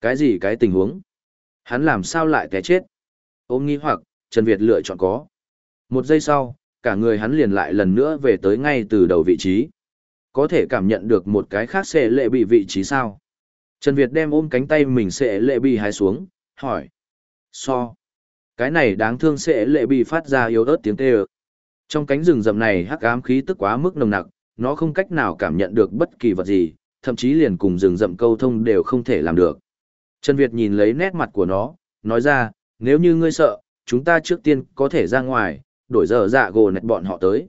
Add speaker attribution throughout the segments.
Speaker 1: Cái gì cái tình huống? Hắn làm sao lại té chết? Ôm nghi hoặc, Trần Việt lựa chọn có. Một giây sau, cả người hắn liền lại lần nữa về tới ngay từ đầu vị trí. Có thể cảm nhận được một cái khác sẽ lệ bị vị trí sao? Trần Việt đem ôm cánh tay mình sẽ lệ bị hái xuống, hỏi. So. Cái này đáng thương sẽ lệ bị phát ra yếu ớt tiếng kêu. Trong cánh rừng rậm này hắc ám khí tức quá mức nồng nặc, nó không cách nào cảm nhận được bất kỳ vật gì, thậm chí liền cùng rừng rậm câu thông đều không thể làm được. Trần Việt nhìn lấy nét mặt của nó, nói ra, nếu như ngươi sợ, chúng ta trước tiên có thể ra ngoài, đổi giờ dạ gồ nẹt bọn họ tới.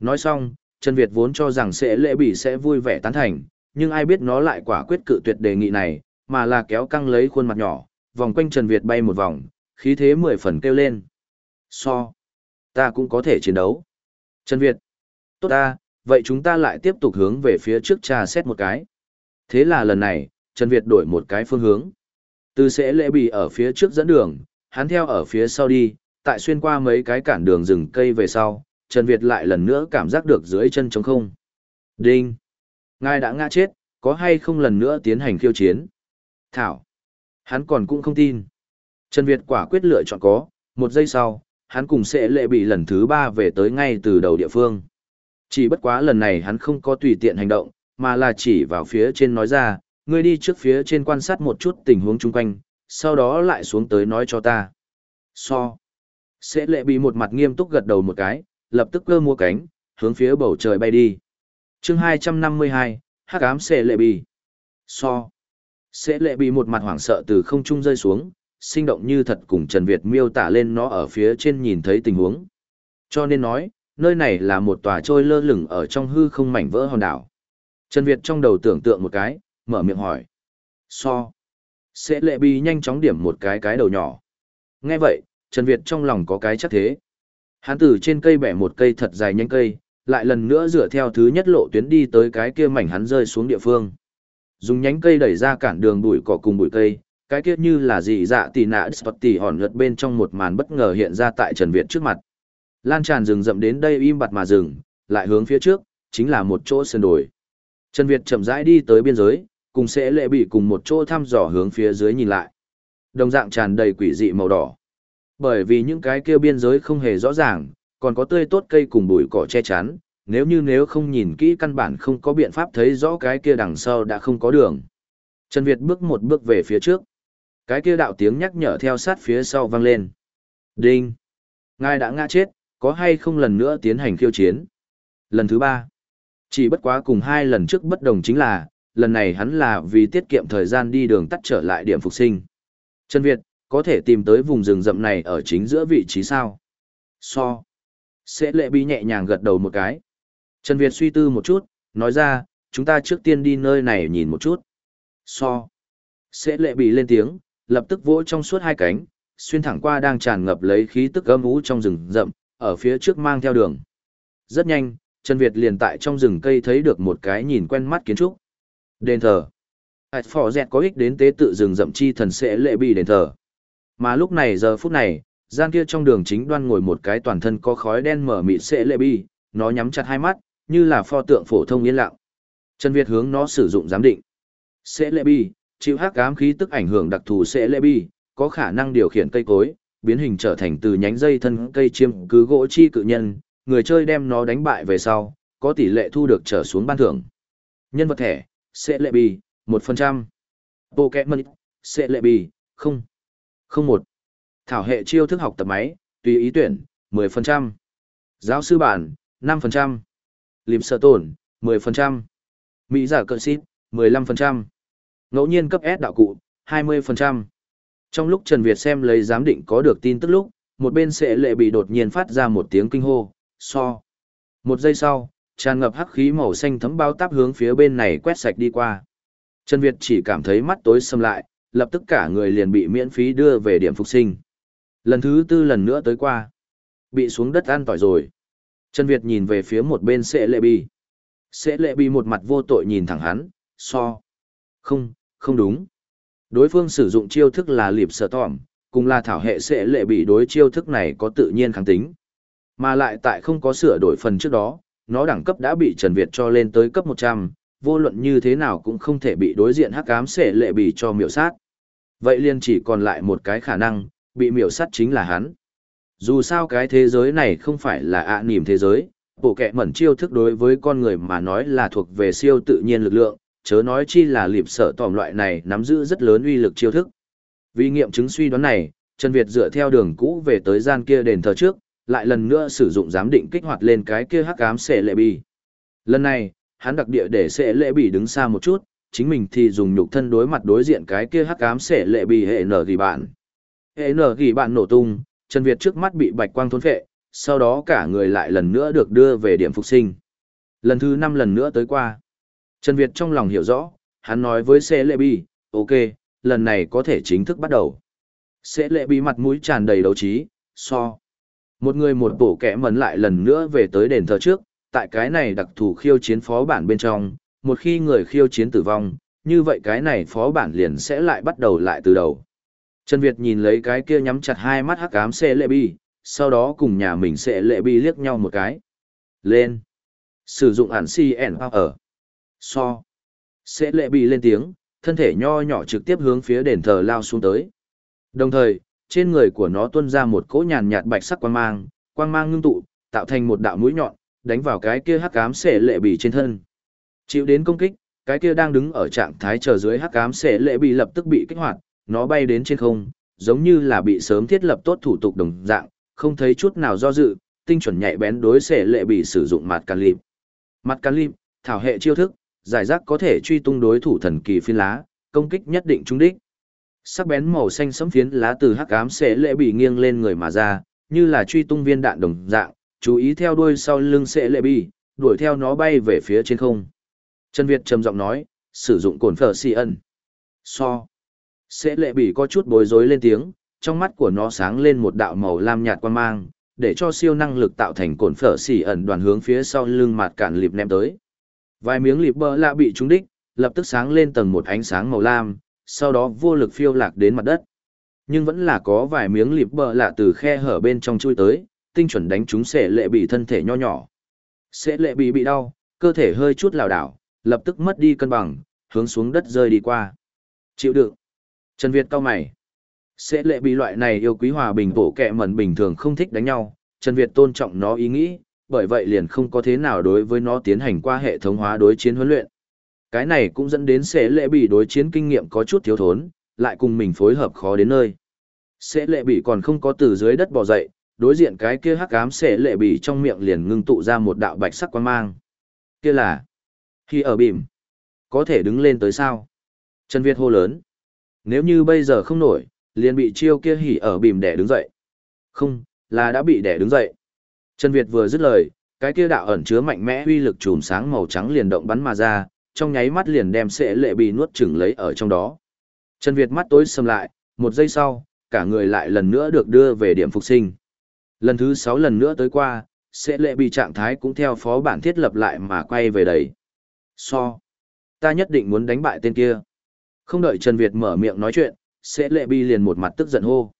Speaker 1: Nói xong, Trần Việt vốn cho rằng sẽ lễ bị sẽ vui vẻ tán thành, nhưng ai biết nó lại quả quyết cự tuyệt đề nghị này, mà là kéo căng lấy khuôn mặt nhỏ, vòng quanh Trần Việt bay một vòng, khí thế mười phần kêu lên. So, ta cũng có thể chiến đấu. Trần Việt, tốt ta, vậy chúng ta lại tiếp tục hướng về phía trước trà xét một cái. Thế là lần này, Trần Việt đổi một cái phương hướng. Từ sẽ lễ bị ở phía trước dẫn đường, hắn theo ở phía sau đi, tại xuyên qua mấy cái cản đường rừng cây về sau, Trần Việt lại lần nữa cảm giác được dưới chân trống không. Đinh! Ngài đã ngã chết, có hay không lần nữa tiến hành khiêu chiến? Thảo! Hắn còn cũng không tin. Trần Việt quả quyết lựa chọn có, một giây sau, hắn cùng sẽ lệ bị lần thứ ba về tới ngay từ đầu địa phương. Chỉ bất quá lần này hắn không có tùy tiện hành động, mà là chỉ vào phía trên nói ra, ngươi đi trước phía trên quan sát một chút tình huống chung quanh, sau đó lại xuống tới nói cho ta. So. Sẽ lệ bị một mặt nghiêm túc gật đầu một cái, lập tức cơ mua cánh, hướng phía bầu trời bay đi. chương 252, hắc ám sẽ lệ bị. So. Sẽ lệ bị một mặt hoảng sợ từ không trung rơi xuống, sinh động như thật cùng Trần Việt miêu tả lên nó ở phía trên nhìn thấy tình huống. Cho nên nói, nơi này là một tòa trôi lơ lửng ở trong hư không mảnh vỡ hòn đảo. Trần Việt trong đầu tưởng tượng một cái, mở miệng hỏi. So. Sẽ lệ bi nhanh chóng điểm một cái cái đầu nhỏ. Nghe vậy, Trần Việt trong lòng có cái chắc thế. Hắn từ trên cây bẻ một cây thật dài nhanh cây, lại lần nữa dựa theo thứ nhất lộ tuyến đi tới cái kia mảnh hắn rơi xuống địa phương. Dùng nhánh cây đẩy ra cản đường bụi cỏ cùng bụi cây, cái kia như là gì dạ tì nạ đất tì hòn lượt bên trong một màn bất ngờ hiện ra tại Trần Việt trước mặt. Lan tràn rừng rậm đến đây im bặt mà rừng, lại hướng phía trước, chính là một chỗ sơn đồi. Trần Việt chậm rãi đi tới biên giới, cùng sẽ lệ bị cùng một chỗ thăm dò hướng phía dưới nhìn lại. Đồng dạng tràn đầy quỷ dị màu đỏ. Bởi vì những cái kia biên giới không hề rõ ràng, còn có tươi tốt cây cùng bụi cỏ che chắn, nếu như nếu không nhìn kỹ căn bản không có biện pháp thấy rõ cái kia đằng sau đã không có đường. Trần Việt bước một bước về phía trước. Cái kia đạo tiếng nhắc nhở theo sát phía sau vang lên. Đinh! Ngài đã ngã chết, có hay không lần nữa tiến hành khiêu chiến? Lần thứ ba. Chỉ bất quá cùng hai lần trước bất đồng chính là, lần này hắn là vì tiết kiệm thời gian đi đường tắt trở lại điểm phục sinh. Trần Việt, có thể tìm tới vùng rừng rậm này ở chính giữa vị trí sao? So. Sẽ lệ bi nhẹ nhàng gật đầu một cái. Trần Việt suy tư một chút, nói ra, chúng ta trước tiên đi nơi này nhìn một chút. So. Sẽ lệ bị lên tiếng, lập tức vỗ trong suốt hai cánh, xuyên thẳng qua đang tràn ngập lấy khí tức âm ú trong rừng rậm, ở phía trước mang theo đường. Rất nhanh, Trần Việt liền tại trong rừng cây thấy được một cái nhìn quen mắt kiến trúc. Đền thờ. Hạt phỏ dẹt có ích đến tế tự rừng rậm chi thần sẽ lệ bị đền thờ. Mà lúc này giờ phút này, gian kia trong đường chính đoan ngồi một cái toàn thân có khói đen mở mịt sẽ lệ bi, nó nhắm chặt hai mắt, như là pho tượng phổ thông yên lặng. Trần Việt hướng nó sử dụng giám định. Sẽ lệ bi, chịu hắc ám khí tức ảnh hưởng đặc thù sẽ lệ bi, có khả năng điều khiển cây cối, biến hình trở thành từ nhánh dây thân cây chiêm cứ gỗ chi cự nhân, người chơi đem nó đánh bại về sau, có tỷ lệ thu được trở xuống ban thưởng. Nhân vật thẻ, sẽ lệ bì 1%. Pokemon, sẽ lệ bì không. Không một. Thảo hệ chiêu thức học tập máy, tùy ý tuyển, 10%. Giáo sư bản, 5%. Liềm sợ tổn, 10%. Mỹ giả cận xít, 15%. Ngẫu nhiên cấp S đạo cụ, 20%. Trong lúc Trần Việt xem lấy giám định có được tin tức lúc, một bên sẽ lệ bị đột nhiên phát ra một tiếng kinh hô, so. Một giây sau, tràn ngập hắc khí màu xanh thấm bao táp hướng phía bên này quét sạch đi qua. Trần Việt chỉ cảm thấy mắt tối sầm lại, lập tức cả người liền bị miễn phí đưa về điểm phục sinh. Lần thứ tư lần nữa tới qua. Bị xuống đất ăn tỏi rồi. Trần Việt nhìn về phía một bên sẽ lệ bi. Sẽ lệ bi một mặt vô tội nhìn thẳng hắn, so. Không, không đúng. Đối phương sử dụng chiêu thức là liệp sở tỏm, cùng là thảo hệ sẽ lệ bi đối chiêu thức này có tự nhiên kháng tính. Mà lại tại không có sửa đổi phần trước đó, nó đẳng cấp đã bị Trần Việt cho lên tới cấp 100, vô luận như thế nào cũng không thể bị đối diện hắc ám sẽ lệ bị cho miểu sát. Vậy liền chỉ còn lại một cái khả năng, bị miểu sát chính là hắn. Dù sao cái thế giới này không phải là ạ à thế giới, bộ kẹ mẩn chiêu thức đối với con người mà nói là thuộc về siêu tự nhiên lực lượng, chớ nói chi là liệp sở tòm loại này nắm giữ rất lớn uy lực chiêu thức. Vì nghiệm chứng suy đoán này, Trần Việt dựa theo đường cũ về tới gian kia đền thờ trước, lại lần nữa sử dụng giám định kích hoạt lên cái kia hắc ám xệ lệ bì. Lần này, hắn đặc địa để xệ lệ bì đứng xa một chút, chính mình thì dùng nhục thân đối mặt đối diện cái kia hắc ám xệ lệ bì hệ nở ghi bạn. Hệ nở ghi bạn nổ tung, Trần Việt trước mắt bị bạch quang thôn phệ, sau đó cả người lại lần nữa được đưa về điểm phục sinh. Lần thứ năm lần nữa tới qua. Trần Việt trong lòng hiểu rõ, hắn nói với xệ lệ bì, ok, lần này có thể chính thức bắt đầu. Sệ lệ bì mặt mũi tràn đầy đấu trí, so. Một người một bộ kẻ mẩn lại lần nữa về tới đền thờ trước, tại cái này đặc thù khiêu chiến phó bản bên trong, một khi người khiêu chiến tử vong, như vậy cái này phó bản liền sẽ lại bắt đầu lại từ đầu. Trần Việt nhìn lấy cái kia nhắm chặt hai mắt hắc ám xe lệ bi, sau đó cùng nhà mình sẽ lệ bi liếc nhau một cái. Lên. Sử dụng ản CN ở. So. sẽ lệ bi lên tiếng, thân thể nho nhỏ trực tiếp hướng phía đền thờ lao xuống tới. Đồng thời, trên người của nó tuôn ra một cỗ nhàn nhạt bạch sắc quang mang, quang mang ngưng tụ, tạo thành một đạo mũi nhọn, đánh vào cái kia hắc ám xệ lệ bì trên thân. Chịu đến công kích, cái kia đang đứng ở trạng thái chờ dưới hắc ám xệ lệ bì lập tức bị kích hoạt, nó bay đến trên không, giống như là bị sớm thiết lập tốt thủ tục đồng dạng, không thấy chút nào do dự, tinh chuẩn nhạy bén đối xệ lệ bì sử dụng mặt can lịp. Mặt can lịp, thảo hệ chiêu thức, giải rác có thể truy tung đối thủ thần kỳ phiên lá, công kích nhất định trúng đích sắc bén màu xanh sẫm phiến lá từ hắc ám sẽ lệ bị nghiêng lên người mà ra, như là truy tung viên đạn đồng dạng, chú ý theo đuôi sau lưng sẽ lệ bị, đuổi theo nó bay về phía trên không. Trần Việt trầm giọng nói, sử dụng cồn phở xì ẩn. So. Sẽ lệ bị có chút bối rối lên tiếng, trong mắt của nó sáng lên một đạo màu lam nhạt quan mang, để cho siêu năng lực tạo thành cồn phở xì ẩn đoàn hướng phía sau lưng mặt cản lịp ném tới. Vài miếng lịp bơ lạ bị trúng đích, lập tức sáng lên tầng một ánh sáng màu lam, sau đó vô lực phiêu lạc đến mặt đất. Nhưng vẫn là có vài miếng lịp bờ lạ từ khe hở bên trong chui tới, tinh chuẩn đánh chúng sẽ lệ bị thân thể nho nhỏ. Sẽ lệ bị bị đau, cơ thể hơi chút lảo đảo, lập tức mất đi cân bằng, hướng xuống đất rơi đi qua. Chịu đựng. Trần Việt cao mày. Sẽ lệ bị loại này yêu quý hòa bình bổ kẹ mẩn bình thường không thích đánh nhau, Trần Việt tôn trọng nó ý nghĩ, bởi vậy liền không có thế nào đối với nó tiến hành qua hệ thống hóa đối chiến huấn luyện. Cái này cũng dẫn đến sẽ lệ bị đối chiến kinh nghiệm có chút thiếu thốn, lại cùng mình phối hợp khó đến nơi. Sẽ lệ bị còn không có từ dưới đất bò dậy, đối diện cái kia hắc ám sẽ lệ bị trong miệng liền ngưng tụ ra một đạo bạch sắc quang mang. Kia là khi ở bìm, có thể đứng lên tới sao? Trần Việt hô lớn. Nếu như bây giờ không nổi, liền bị chiêu kia hỉ ở bìm đẻ đứng dậy. Không, là đã bị đẻ đứng dậy. Trần Việt vừa dứt lời, cái kia đạo ẩn chứa mạnh mẽ uy lực chùm sáng màu trắng liền động bắn mà ra, trong nháy mắt liền đem sệ lệ bị nuốt chửng lấy ở trong đó. Trần Việt mắt tối sầm lại, một giây sau, cả người lại lần nữa được đưa về điểm phục sinh. Lần thứ sáu lần nữa tới qua, sẽ lệ bị trạng thái cũng theo phó bản thiết lập lại mà quay về đấy. So. Ta nhất định muốn đánh bại tên kia. Không đợi Trần Việt mở miệng nói chuyện, sẽ lệ bị liền một mặt tức giận hô.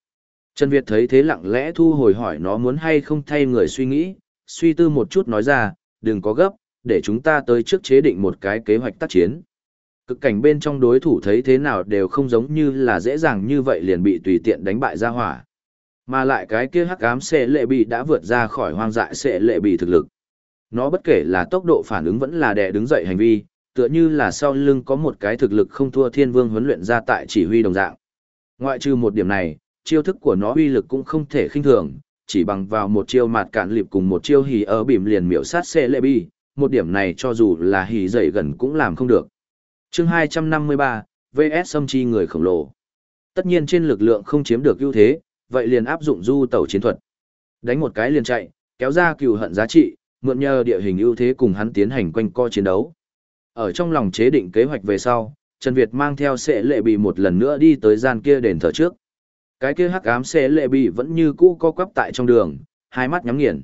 Speaker 1: Trần Việt thấy thế lặng lẽ thu hồi hỏi nó muốn hay không thay người suy nghĩ, suy tư một chút nói ra, đừng có gấp, để chúng ta tới trước chế định một cái kế hoạch tác chiến. Cực cảnh bên trong đối thủ thấy thế nào đều không giống như là dễ dàng như vậy liền bị tùy tiện đánh bại ra hỏa. Mà lại cái kia hắc ám xệ lệ bị đã vượt ra khỏi hoang dại xệ lệ bị thực lực. Nó bất kể là tốc độ phản ứng vẫn là đè đứng dậy hành vi, tựa như là sau lưng có một cái thực lực không thua thiên vương huấn luyện ra tại chỉ huy đồng dạng. Ngoại trừ một điểm này, chiêu thức của nó uy lực cũng không thể khinh thường, chỉ bằng vào một chiêu mạt cản lịp cùng một chiêu hì ở bìm liền miểu sát xe lệ bi, một điểm này cho dù là hỉ dậy gần cũng làm không được. chương 253, VS xâm chi người khổng lồ. Tất nhiên trên lực lượng không chiếm được ưu thế, vậy liền áp dụng du tẩu chiến thuật. Đánh một cái liền chạy, kéo ra cừu hận giá trị, mượn nhờ địa hình ưu thế cùng hắn tiến hành quanh co chiến đấu. Ở trong lòng chế định kế hoạch về sau, Trần Việt mang theo sẽ lệ bị một lần nữa đi tới gian kia đền thờ trước. Cái kia hắc ám sẽ lệ bị vẫn như cũ co quắp tại trong đường, hai mắt nhắm nghiền.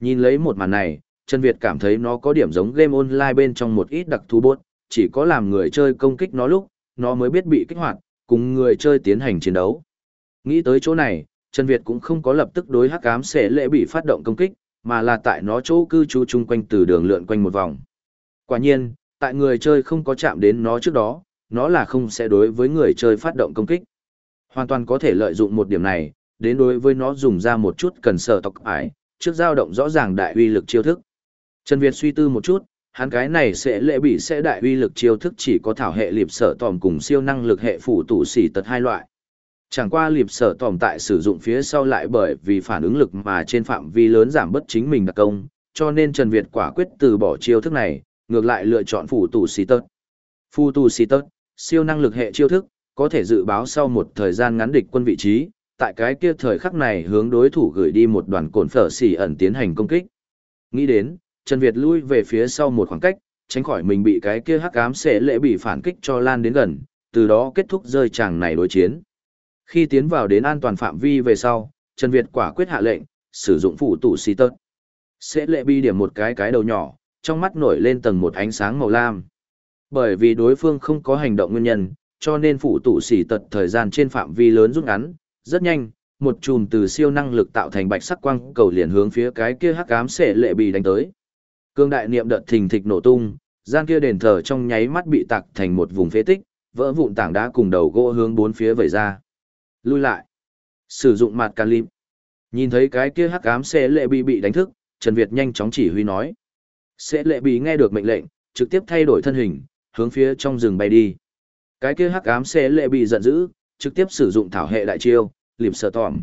Speaker 1: Nhìn lấy một màn này, Trần Việt cảm thấy nó có điểm giống game online bên trong một ít đặc thù bốt, chỉ có làm người chơi công kích nó lúc, nó mới biết bị kích hoạt, cùng người chơi tiến hành chiến đấu. Nghĩ tới chỗ này, Trần Việt cũng không có lập tức đối hắc ám sẽ lệ bị phát động công kích, mà là tại nó chỗ cư trú chung quanh từ đường lượn quanh một vòng. Quả nhiên, tại người chơi không có chạm đến nó trước đó, nó là không sẽ đối với người chơi phát động công kích. Hoàn toàn có thể lợi dụng một điểm này, đến đối với nó dùng ra một chút cần sở tộc ải, trước dao động rõ ràng đại uy lực chiêu thức. Trần Việt suy tư một chút, hắn cái này sẽ lệ bị sẽ đại uy lực chiêu thức chỉ có thảo hệ liệp sở tòm cùng siêu năng lực hệ phủ tủ xỉ tật hai loại. Chẳng qua liệp sở tòm tại sử dụng phía sau lại bởi vì phản ứng lực mà trên phạm vi lớn giảm bất chính mình đặc công, cho nên Trần Việt quả quyết từ bỏ chiêu thức này, ngược lại lựa chọn phủ tủ xỉ tật. Phủ tủ xỉ tật, siêu năng lực hệ chiêu thức, có thể dự báo sau một thời gian ngắn địch quân vị trí, tại cái kia thời khắc này hướng đối thủ gửi đi một đoàn cồn phở xỉ ẩn tiến hành công kích. Nghĩ đến, Trần Việt lui về phía sau một khoảng cách, tránh khỏi mình bị cái kia hắc ám sẽ lệ bị phản kích cho lan đến gần, từ đó kết thúc rơi chàng này đối chiến. Khi tiến vào đến an toàn phạm vi về sau, Trần Việt quả quyết hạ lệnh, sử dụng phụ tủ xì tớt. Sẽ lệ bi điểm một cái cái đầu nhỏ, trong mắt nổi lên tầng một ánh sáng màu lam. Bởi vì đối phương không có hành động nguyên nhân, cho nên phụ tủ xì tật thời gian trên phạm vi lớn rút ngắn, rất nhanh, một chùm từ siêu năng lực tạo thành bạch sắc quang cầu liền hướng phía cái kia hắc ám sẽ lệ bị đánh tới. Cương đại niệm đợt thình thịch nổ tung, gian kia đền thờ trong nháy mắt bị tạc thành một vùng phế tích, vỡ vụn tảng đá cùng đầu gỗ hướng bốn phía vẩy ra. Lui lại. Sử dụng mặt can lim. Nhìn thấy cái kia hắc ám xe lệ bị bị đánh thức, Trần Việt nhanh chóng chỉ huy nói. Xe lệ bị nghe được mệnh lệnh, trực tiếp thay đổi thân hình, hướng phía trong rừng bay đi. Cái kia hắc ám xe lệ bị giận dữ, trực tiếp sử dụng thảo hệ đại chiêu, liệp sợ tòm.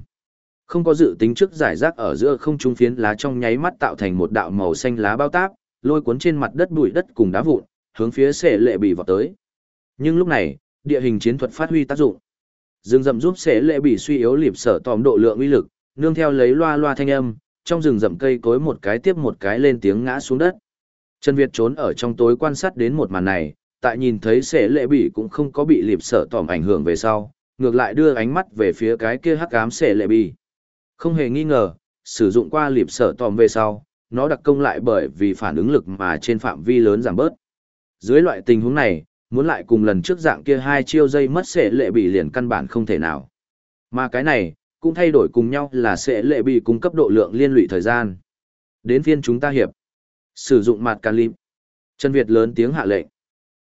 Speaker 1: Không có dự tính trước giải rác ở giữa không trung phiến lá trong nháy mắt tạo thành một đạo màu xanh lá bao táp, lôi cuốn trên mặt đất bụi đất cùng đá vụn, hướng phía Sệ Lệ Bỉ vọt tới. Nhưng lúc này, địa hình chiến thuật phát huy tác dụng. Rừng rậm giúp Sệ Lệ Bỉ suy yếu liệp sở tòm độ lượng uy lực, nương theo lấy loa loa thanh âm, trong rừng rậm cây cối một cái tiếp một cái lên tiếng ngã xuống đất. Trần Việt trốn ở trong tối quan sát đến một màn này, tại nhìn thấy Sệ Lệ Bỉ cũng không có bị liệp sở tòm ảnh hưởng về sau, ngược lại đưa ánh mắt về phía cái kia hắc ám Sệ Lệ Bỉ. Không hề nghi ngờ, sử dụng qua liệp sở tòm về sau, nó đặc công lại bởi vì phản ứng lực mà trên phạm vi lớn giảm bớt. Dưới loại tình huống này, muốn lại cùng lần trước dạng kia hai chiêu dây mất sẽ lệ bị liền căn bản không thể nào. Mà cái này, cũng thay đổi cùng nhau là sẽ lệ bị cung cấp độ lượng liên lụy thời gian. Đến phiên chúng ta hiệp. Sử dụng mặt can lim. Trần Việt lớn tiếng hạ lệnh.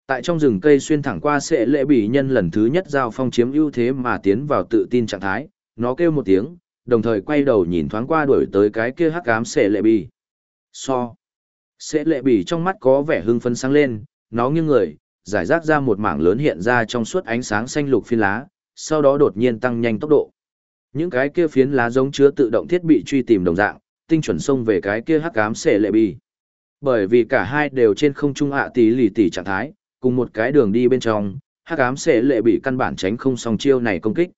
Speaker 1: Tại trong rừng cây xuyên thẳng qua sẽ lệ bị nhân lần thứ nhất giao phong chiếm ưu thế mà tiến vào tự tin trạng thái, nó kêu một tiếng, đồng thời quay đầu nhìn thoáng qua đuổi tới cái kia hắc ám xệ lệ bì. So. xệ lệ bì trong mắt có vẻ hưng phấn sáng lên, nó nghiêng người, giải rác ra một mảng lớn hiện ra trong suốt ánh sáng xanh lục phiến lá, sau đó đột nhiên tăng nhanh tốc độ. Những cái kia phiến lá giống chứa tự động thiết bị truy tìm đồng dạng, tinh chuẩn xông về cái kia hắc ám xệ lệ bì. Bởi vì cả hai đều trên không trung ạ tỷ lì tỷ trạng thái, cùng một cái đường đi bên trong, hắc ám xệ lệ bị căn bản tránh không song chiêu này công kích.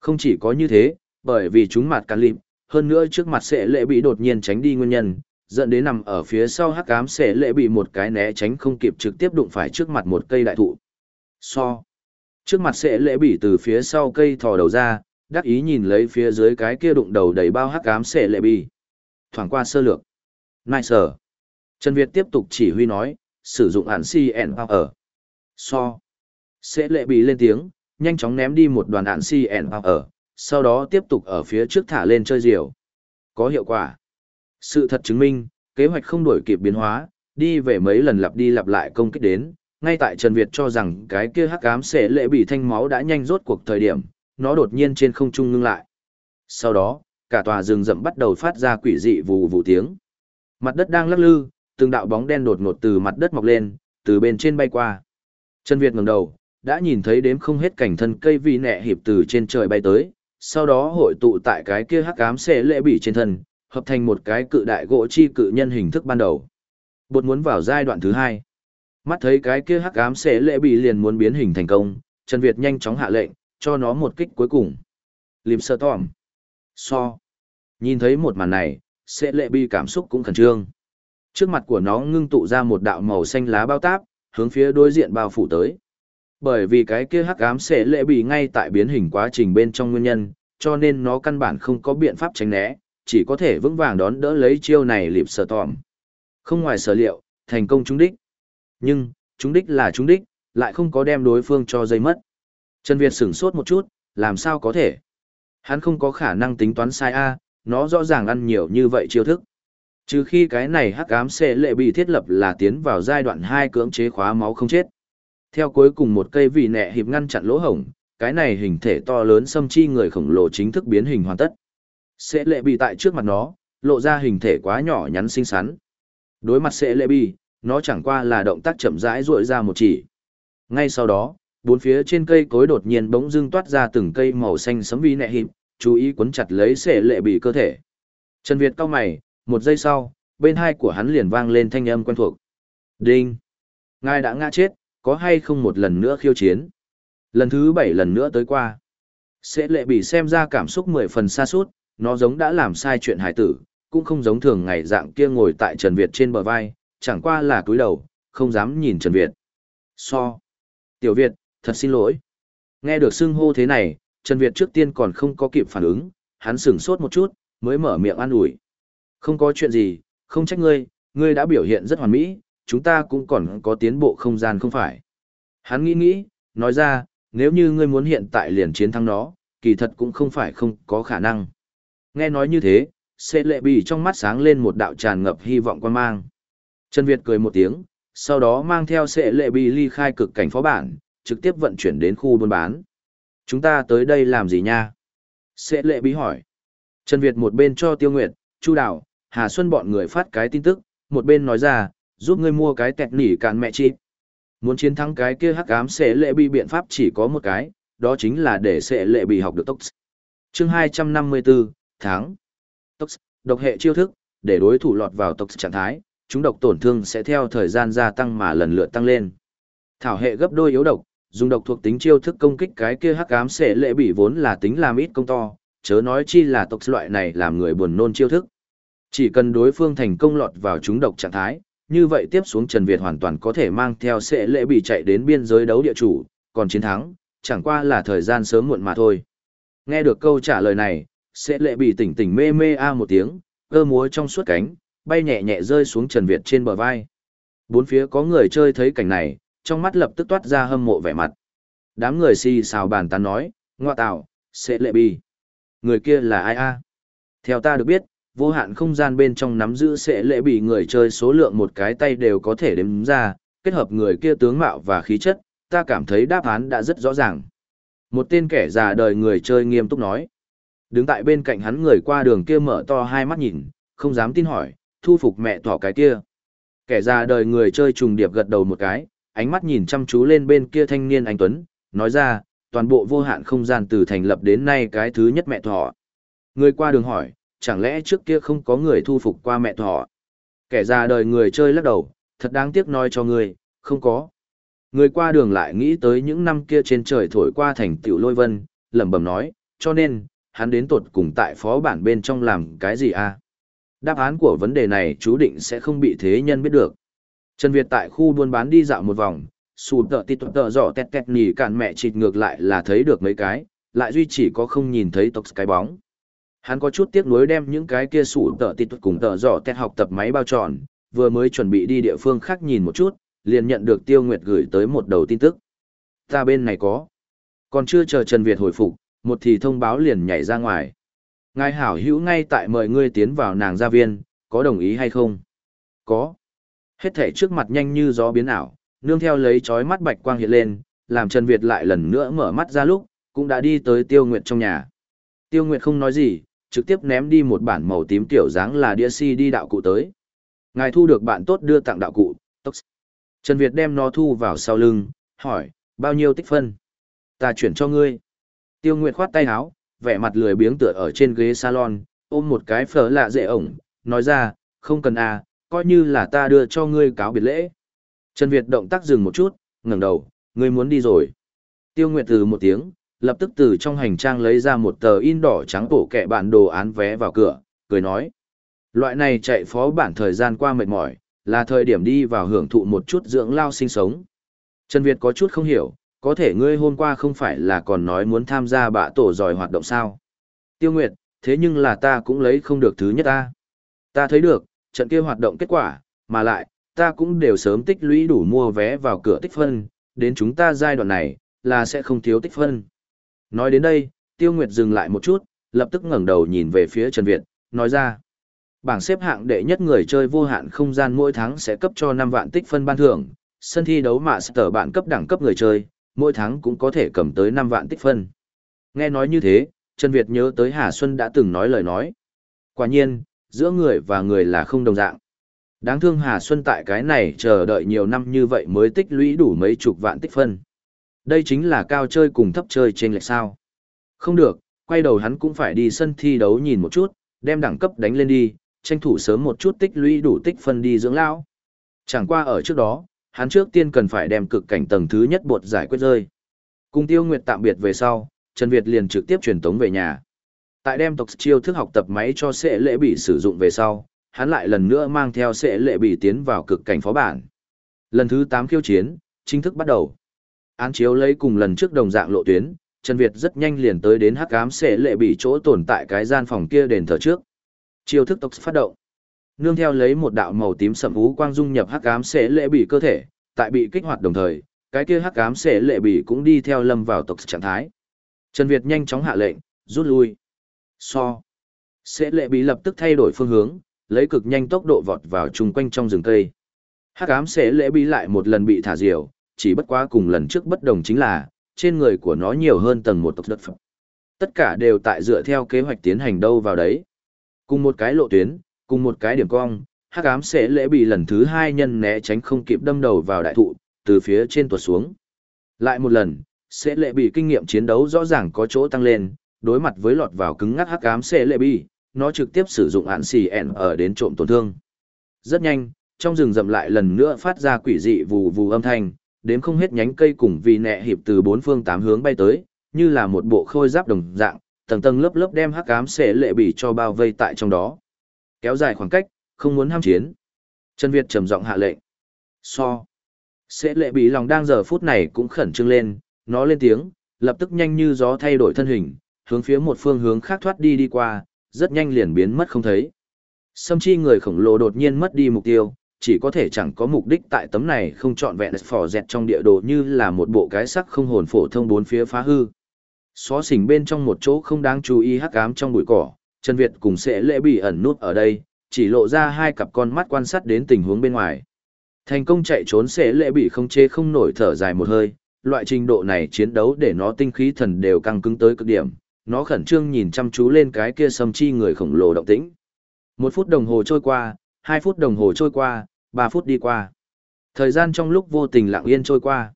Speaker 1: Không chỉ có như thế, bởi vì chúng mặt cắn lịp, hơn nữa trước mặt sẽ lệ bị đột nhiên tránh đi nguyên nhân, dẫn đến nằm ở phía sau hắc ám sẽ lệ bị một cái né tránh không kịp trực tiếp đụng phải trước mặt một cây đại thụ. So. Trước mặt sẽ lệ bị từ phía sau cây thò đầu ra, đắc ý nhìn lấy phía dưới cái kia đụng đầu đầy bao hắc ám sẽ lệ bị. Thoảng qua sơ lược. Nice. Trần Việt tiếp tục chỉ huy nói, sử dụng ản CN ở. So. Sẽ lệ bị lên tiếng, nhanh chóng ném đi một đoàn ản CN ở, sau đó tiếp tục ở phía trước thả lên chơi diều. Có hiệu quả. Sự thật chứng minh, kế hoạch không đổi kịp biến hóa, đi về mấy lần lặp đi lặp lại công kích đến, ngay tại Trần Việt cho rằng cái kia hắc ám sẽ lệ bị thanh máu đã nhanh rốt cuộc thời điểm, nó đột nhiên trên không trung ngưng lại. Sau đó, cả tòa rừng rậm bắt đầu phát ra quỷ dị vù vù tiếng. Mặt đất đang lắc lư, từng đạo bóng đen đột ngột từ mặt đất mọc lên, từ bên trên bay qua. Trần Việt ngẩng đầu, đã nhìn thấy đếm không hết cảnh thân cây vi nẹ hiệp từ trên trời bay tới, sau đó hội tụ tại cái kia hắc ám xệ lệ bị trên thân, hợp thành một cái cự đại gỗ chi cự nhân hình thức ban đầu. Bột muốn vào giai đoạn thứ hai. Mắt thấy cái kia hắc ám xệ lệ bị liền muốn biến hình thành công, Trần Việt nhanh chóng hạ lệnh, cho nó một kích cuối cùng. Lim sơ tòm. So. Nhìn thấy một màn này, xệ lệ bị cảm xúc cũng khẩn trương. Trước mặt của nó ngưng tụ ra một đạo màu xanh lá bao táp, hướng phía đối diện bao phủ tới. Bởi vì cái kia hắc ám sẽ lệ bị ngay tại biến hình quá trình bên trong nguyên nhân, cho nên nó căn bản không có biện pháp tránh né, chỉ có thể vững vàng đón đỡ lấy chiêu này lịp sở tòm. Không ngoài sở liệu, thành công trúng đích. Nhưng, trúng đích là trúng đích, lại không có đem đối phương cho dây mất. Trần Việt sửng sốt một chút, làm sao có thể? Hắn không có khả năng tính toán sai A, nó rõ ràng ăn nhiều như vậy chiêu thức. Trừ khi cái này hắc ám sẽ lệ bị thiết lập là tiến vào giai đoạn 2 cưỡng chế khóa máu không chết. Theo cuối cùng một cây vị nẹ hiệp ngăn chặn lỗ hổng, cái này hình thể to lớn xâm chi người khổng lồ chính thức biến hình hoàn tất. Sẽ lệ bị tại trước mặt nó, lộ ra hình thể quá nhỏ nhắn xinh xắn. Đối mặt sẽ lệ bị, nó chẳng qua là động tác chậm rãi duỗi ra một chỉ. Ngay sau đó, bốn phía trên cây cối đột nhiên bỗng dưng toát ra từng cây màu xanh sấm vi nẹ hịp, chú ý quấn chặt lấy sẽ lệ bị cơ thể. Trần Việt cau mày, một giây sau, bên hai của hắn liền vang lên thanh âm quen thuộc. Đinh! Ngài đã ngã chết, có hay không một lần nữa khiêu chiến? Lần thứ bảy lần nữa tới qua. Sẽ lệ bị xem ra cảm xúc mười phần xa suốt, nó giống đã làm sai chuyện hải tử, cũng không giống thường ngày dạng kia ngồi tại Trần Việt trên bờ vai, chẳng qua là cúi đầu, không dám nhìn Trần Việt. So. Tiểu Việt, thật xin lỗi. Nghe được xưng hô thế này, Trần Việt trước tiên còn không có kịp phản ứng, hắn sửng sốt một chút, mới mở miệng an ủi. Không có chuyện gì, không trách ngươi, ngươi đã biểu hiện rất hoàn mỹ, chúng ta cũng còn có tiến bộ không gian không phải. Hắn nghĩ nghĩ, nói ra, nếu như ngươi muốn hiện tại liền chiến thắng nó, kỳ thật cũng không phải không có khả năng. Nghe nói như thế, sẽ lệ bì trong mắt sáng lên một đạo tràn ngập hy vọng quan mang. Trần Việt cười một tiếng, sau đó mang theo sẽ lệ bì ly khai cực cảnh phó bản, trực tiếp vận chuyển đến khu buôn bán. Chúng ta tới đây làm gì nha? sẽ lệ bì hỏi. Trần Việt một bên cho Tiêu Nguyệt, Chu Đào, Hà Xuân bọn người phát cái tin tức, một bên nói ra, giúp ngươi mua cái tẹt nỉ càn mẹ chi. Muốn chiến thắng cái kia hắc ám sẽ lệ bị biện pháp chỉ có một cái, đó chính là để sẽ lệ bị học được tốc. Chương 254, tháng. Tốc, độc hệ chiêu thức, để đối thủ lọt vào tốc trạng thái, chúng độc tổn thương sẽ theo thời gian gia tăng mà lần lượt tăng lên. Thảo hệ gấp đôi yếu độc, dùng độc thuộc tính chiêu thức công kích cái kia hắc ám sẽ lệ bị vốn là tính làm ít công to, chớ nói chi là tộc loại này làm người buồn nôn chiêu thức. Chỉ cần đối phương thành công lọt vào chúng độc trạng thái, như vậy tiếp xuống Trần Việt hoàn toàn có thể mang theo sẽ lễ bị chạy đến biên giới đấu địa chủ, còn chiến thắng, chẳng qua là thời gian sớm muộn mà thôi. Nghe được câu trả lời này, sẽ lệ bị tỉnh tỉnh mê mê a một tiếng, cơ múa trong suốt cánh, bay nhẹ nhẹ rơi xuống Trần Việt trên bờ vai. Bốn phía có người chơi thấy cảnh này, trong mắt lập tức toát ra hâm mộ vẻ mặt. Đám người xì xào bàn tán nói, ngoa tạo, sẽ lệ bị. Người kia là ai a? Theo ta được biết, vô hạn không gian bên trong nắm giữ sẽ lệ bị người chơi số lượng một cái tay đều có thể đếm ra, kết hợp người kia tướng mạo và khí chất, ta cảm thấy đáp án đã rất rõ ràng. Một tên kẻ già đời người chơi nghiêm túc nói. Đứng tại bên cạnh hắn người qua đường kia mở to hai mắt nhìn, không dám tin hỏi, thu phục mẹ thỏ cái kia. Kẻ già đời người chơi trùng điệp gật đầu một cái, ánh mắt nhìn chăm chú lên bên kia thanh niên anh Tuấn, nói ra, toàn bộ vô hạn không gian từ thành lập đến nay cái thứ nhất mẹ thỏ. Người qua đường hỏi, chẳng lẽ trước kia không có người thu phục qua mẹ thỏ? Kẻ già đời người chơi lắc đầu, thật đáng tiếc nói cho người, không có. Người qua đường lại nghĩ tới những năm kia trên trời thổi qua thành tiểu lôi vân, lẩm bẩm nói, cho nên, hắn đến tột cùng tại phó bản bên trong làm cái gì à? Đáp án của vấn đề này chú định sẽ không bị thế nhân biết được. Trần Việt tại khu buôn bán đi dạo một vòng, sụt tợ tít tợ giỏ tẹt tẹt nỉ cạn mẹ chịt ngược lại là thấy được mấy cái, lại duy chỉ có không nhìn thấy tộc cái bóng. Hắn có chút tiếc nuối đem những cái kia sủ tợ tịt cùng tợ dò tẹt học tập máy bao tròn, vừa mới chuẩn bị đi địa phương khác nhìn một chút, liền nhận được Tiêu Nguyệt gửi tới một đầu tin tức. Ta bên này có. Còn chưa chờ Trần Việt hồi phục, một thì thông báo liền nhảy ra ngoài. Ngài hảo hữu ngay tại mời ngươi tiến vào nàng gia viên, có đồng ý hay không? Có. Hết thể trước mặt nhanh như gió biến ảo, nương theo lấy chói mắt bạch quang hiện lên, làm Trần Việt lại lần nữa mở mắt ra lúc, cũng đã đi tới Tiêu Nguyệt trong nhà. Tiêu Nguyệt không nói gì, trực tiếp ném đi một bản màu tím tiểu dáng là đĩa si đi đạo cụ tới. Ngài thu được bạn tốt đưa tặng đạo cụ, tốc. Trần Việt đem nó thu vào sau lưng, hỏi, bao nhiêu tích phân? Ta chuyển cho ngươi. Tiêu Nguyệt khoát tay áo, vẻ mặt lười biếng tựa ở trên ghế salon, ôm một cái phở lạ dễ ổng, nói ra, không cần à, coi như là ta đưa cho ngươi cáo biệt lễ. Trần Việt động tác dừng một chút, ngẩng đầu, ngươi muốn đi rồi. Tiêu Nguyệt từ một tiếng, lập tức từ trong hành trang lấy ra một tờ in đỏ trắng bổ kẹ bản đồ án vé vào cửa, cười nói. Loại này chạy phó bản thời gian qua mệt mỏi, là thời điểm đi vào hưởng thụ một chút dưỡng lao sinh sống. Trần Việt có chút không hiểu, có thể ngươi hôm qua không phải là còn nói muốn tham gia bạ tổ giỏi hoạt động sao. Tiêu Nguyệt, thế nhưng là ta cũng lấy không được thứ nhất ta. Ta thấy được, trận kia hoạt động kết quả, mà lại, ta cũng đều sớm tích lũy đủ mua vé vào cửa tích phân, đến chúng ta giai đoạn này, là sẽ không thiếu tích phân. Nói đến đây, Tiêu Nguyệt dừng lại một chút, lập tức ngẩng đầu nhìn về phía Trần Việt, nói ra. Bảng xếp hạng đệ nhất người chơi vô hạn không gian mỗi tháng sẽ cấp cho 5 vạn tích phân ban thưởng, sân thi đấu Master sở bạn cấp đẳng cấp người chơi, mỗi tháng cũng có thể cầm tới 5 vạn tích phân. Nghe nói như thế, Trần Việt nhớ tới Hà Xuân đã từng nói lời nói. Quả nhiên, giữa người và người là không đồng dạng. Đáng thương Hà Xuân tại cái này chờ đợi nhiều năm như vậy mới tích lũy đủ mấy chục vạn tích phân. Đây chính là cao chơi cùng thấp chơi trên lệch sao. Không được, quay đầu hắn cũng phải đi sân thi đấu nhìn một chút, đem đẳng cấp đánh lên đi, tranh thủ sớm một chút tích lũy đủ tích phân đi dưỡng lão. Chẳng qua ở trước đó, hắn trước tiên cần phải đem cực cảnh tầng thứ nhất bột giải quyết rơi. Cùng Tiêu Nguyệt tạm biệt về sau, Trần Việt liền trực tiếp truyền tống về nhà. Tại đem tộc chiêu thức học tập máy cho sẽ lễ bị sử dụng về sau, hắn lại lần nữa mang theo sẽ lễ bị tiến vào cực cảnh phó bản. Lần thứ 8 khiêu chiến, chính thức bắt đầu. Án chiếu lấy cùng lần trước đồng dạng lộ tuyến, Trần Việt rất nhanh liền tới đến hắc ám sẽ lệ bị chỗ tồn tại cái gian phòng kia đền thờ trước. Chiêu thức tộc phát động. Nương theo lấy một đạo màu tím sậm ú quang dung nhập hắc ám sẽ lệ bị cơ thể, tại bị kích hoạt đồng thời, cái kia hắc ám sẽ lệ bị cũng đi theo lâm vào tộc trạng thái. Trần Việt nhanh chóng hạ lệnh, rút lui. So. Sẽ lệ bị lập tức thay đổi phương hướng, lấy cực nhanh tốc độ vọt vào chung quanh trong rừng cây. Hắc ám sẽ lệ bị lại một lần bị thả diều, chỉ bất quá cùng lần trước bất đồng chính là, trên người của nó nhiều hơn tầng một tộc đất phẩm. Tất cả đều tại dựa theo kế hoạch tiến hành đâu vào đấy. Cùng một cái lộ tuyến, cùng một cái điểm cong, hắc ám sẽ lễ bị lần thứ hai nhân né tránh không kịp đâm đầu vào đại thụ, từ phía trên tuột xuống. Lại một lần, sẽ lệ bị kinh nghiệm chiến đấu rõ ràng có chỗ tăng lên, đối mặt với lọt vào cứng ngắc hắc ám sẽ lệ bị, nó trực tiếp sử dụng ạn xì ẻn ở đến trộm tổn thương. Rất nhanh, trong rừng rậm lại lần nữa phát ra quỷ dị vù vù âm thanh, đếm không hết nhánh cây cùng vì nẹ hiệp từ bốn phương tám hướng bay tới, như là một bộ khôi giáp đồng dạng, tầng tầng lớp lớp đem hắc ám sẽ lệ bị cho bao vây tại trong đó. Kéo dài khoảng cách, không muốn ham chiến. Trần Việt trầm giọng hạ lệnh. So. Sẽ lệ bị lòng đang giờ phút này cũng khẩn trương lên, nó lên tiếng, lập tức nhanh như gió thay đổi thân hình, hướng phía một phương hướng khác thoát đi đi qua, rất nhanh liền biến mất không thấy. Sâm chi người khổng lồ đột nhiên mất đi mục tiêu, chỉ có thể chẳng có mục đích tại tấm này không trọn vẹn phò dẹt trong địa đồ như là một bộ cái sắc không hồn phổ thông bốn phía phá hư. Xó xỉnh bên trong một chỗ không đáng chú ý hắc ám trong bụi cỏ, Trần Việt cùng sẽ lễ bị ẩn nút ở đây, chỉ lộ ra hai cặp con mắt quan sát đến tình huống bên ngoài. Thành công chạy trốn sẽ lễ bị không chế không nổi thở dài một hơi, loại trình độ này chiến đấu để nó tinh khí thần đều căng cứng tới cực điểm, nó khẩn trương nhìn chăm chú lên cái kia sầm chi người khổng lồ động tĩnh. Một phút đồng hồ trôi qua, hai phút đồng hồ trôi qua, ba phút đi qua. Thời gian trong lúc vô tình lặng yên trôi qua.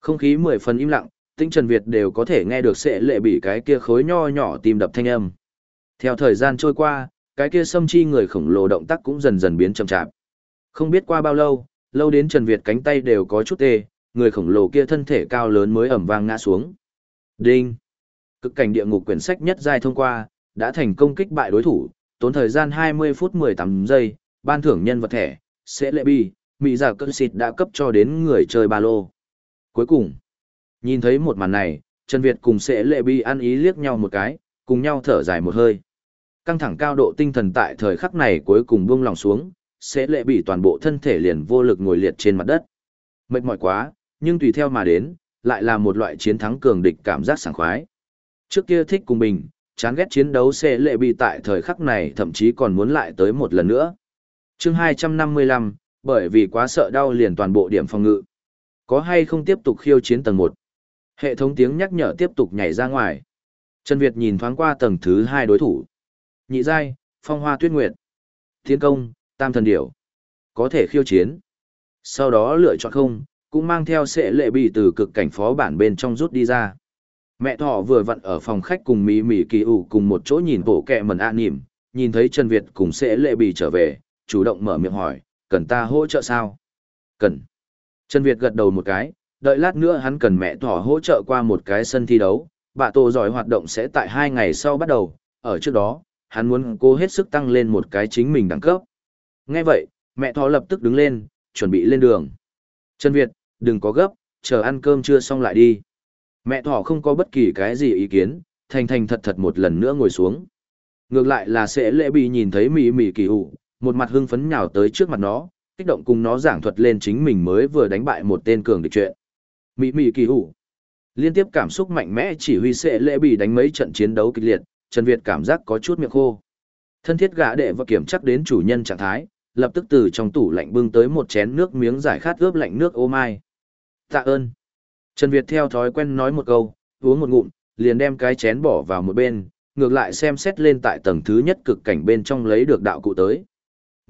Speaker 1: Không khí mười phần im lặng, tinh Trần Việt đều có thể nghe được sẽ lệ bị cái kia khối nho nhỏ tìm đập thanh âm. Theo thời gian trôi qua, cái kia xâm chi người khổng lồ động tác cũng dần dần biến chậm chạp. Không biết qua bao lâu, lâu đến Trần Việt cánh tay đều có chút tê, người khổng lồ kia thân thể cao lớn mới ẩm vang ngã xuống. Đinh! Cực cảnh địa ngục quyển sách nhất giai thông qua, đã thành công kích bại đối thủ, tốn thời gian 20 phút 18 giây, ban thưởng nhân vật thẻ, sẽ lệ bi, mỹ giả cơn xịt đã cấp cho đến người chơi ba lô. Cuối cùng, nhìn thấy một màn này, Trần Việt cùng sẽ lệ bi ăn ý liếc nhau một cái, cùng nhau thở dài một hơi. Căng thẳng cao độ tinh thần tại thời khắc này cuối cùng buông lòng xuống, sẽ lệ bị toàn bộ thân thể liền vô lực ngồi liệt trên mặt đất. Mệt mỏi quá, nhưng tùy theo mà đến, lại là một loại chiến thắng cường địch cảm giác sảng khoái. Trước kia thích cùng mình, chán ghét chiến đấu sẽ lệ bị tại thời khắc này thậm chí còn muốn lại tới một lần nữa chương 255, bởi vì quá sợ đau liền toàn bộ điểm phòng ngự. Có hay không tiếp tục khiêu chiến tầng 1? Hệ thống tiếng nhắc nhở tiếp tục nhảy ra ngoài. Trần Việt nhìn thoáng qua tầng thứ 2 đối thủ. Nhị giai, phong hoa tuyết nguyệt. Thiên công, tam thần điểu. Có thể khiêu chiến. Sau đó lựa chọn không, cũng mang theo sệ lệ bị từ cực cảnh phó bản bên trong rút đi ra. Mẹ thọ vừa vặn ở phòng khách cùng Mỹ Mỹ kỳ ủ cùng một chỗ nhìn bộ kẹ mần an nỉm, nhìn thấy Trần Việt cùng sệ lệ bị trở về, chủ động mở miệng hỏi, cần ta hỗ trợ sao? Cần. Trần Việt gật đầu một cái, đợi lát nữa hắn cần mẹ thỏ hỗ trợ qua một cái sân thi đấu, bạ tổ giỏi hoạt động sẽ tại hai ngày sau bắt đầu, ở trước đó, hắn muốn cố hết sức tăng lên một cái chính mình đẳng cấp. Nghe vậy, mẹ thỏ lập tức đứng lên, chuẩn bị lên đường. Trần Việt, đừng có gấp, chờ ăn cơm chưa xong lại đi. Mẹ thỏ không có bất kỳ cái gì ý kiến, thành thành thật thật một lần nữa ngồi xuống. Ngược lại là sẽ lễ bị nhìn thấy mỉ mỉ kỳ hụ, một mặt hưng phấn nhào tới trước mặt nó, kích động cùng nó giảng thuật lên chính mình mới vừa đánh bại một tên cường địch chuyện. mỹ mỹ kỳ hủ, Liên tiếp cảm xúc mạnh mẽ chỉ huy sẽ lễ bị đánh mấy trận chiến đấu kịch liệt, Trần Việt cảm giác có chút miệng khô. Thân thiết gã đệ và kiểm chắc đến chủ nhân trạng thái, lập tức từ trong tủ lạnh bưng tới một chén nước miếng giải khát ướp lạnh nước ô mai. Tạ ơn. Trần Việt theo thói quen nói một câu, uống một ngụm, liền đem cái chén bỏ vào một bên, ngược lại xem xét lên tại tầng thứ nhất cực cảnh bên trong lấy được đạo cụ tới.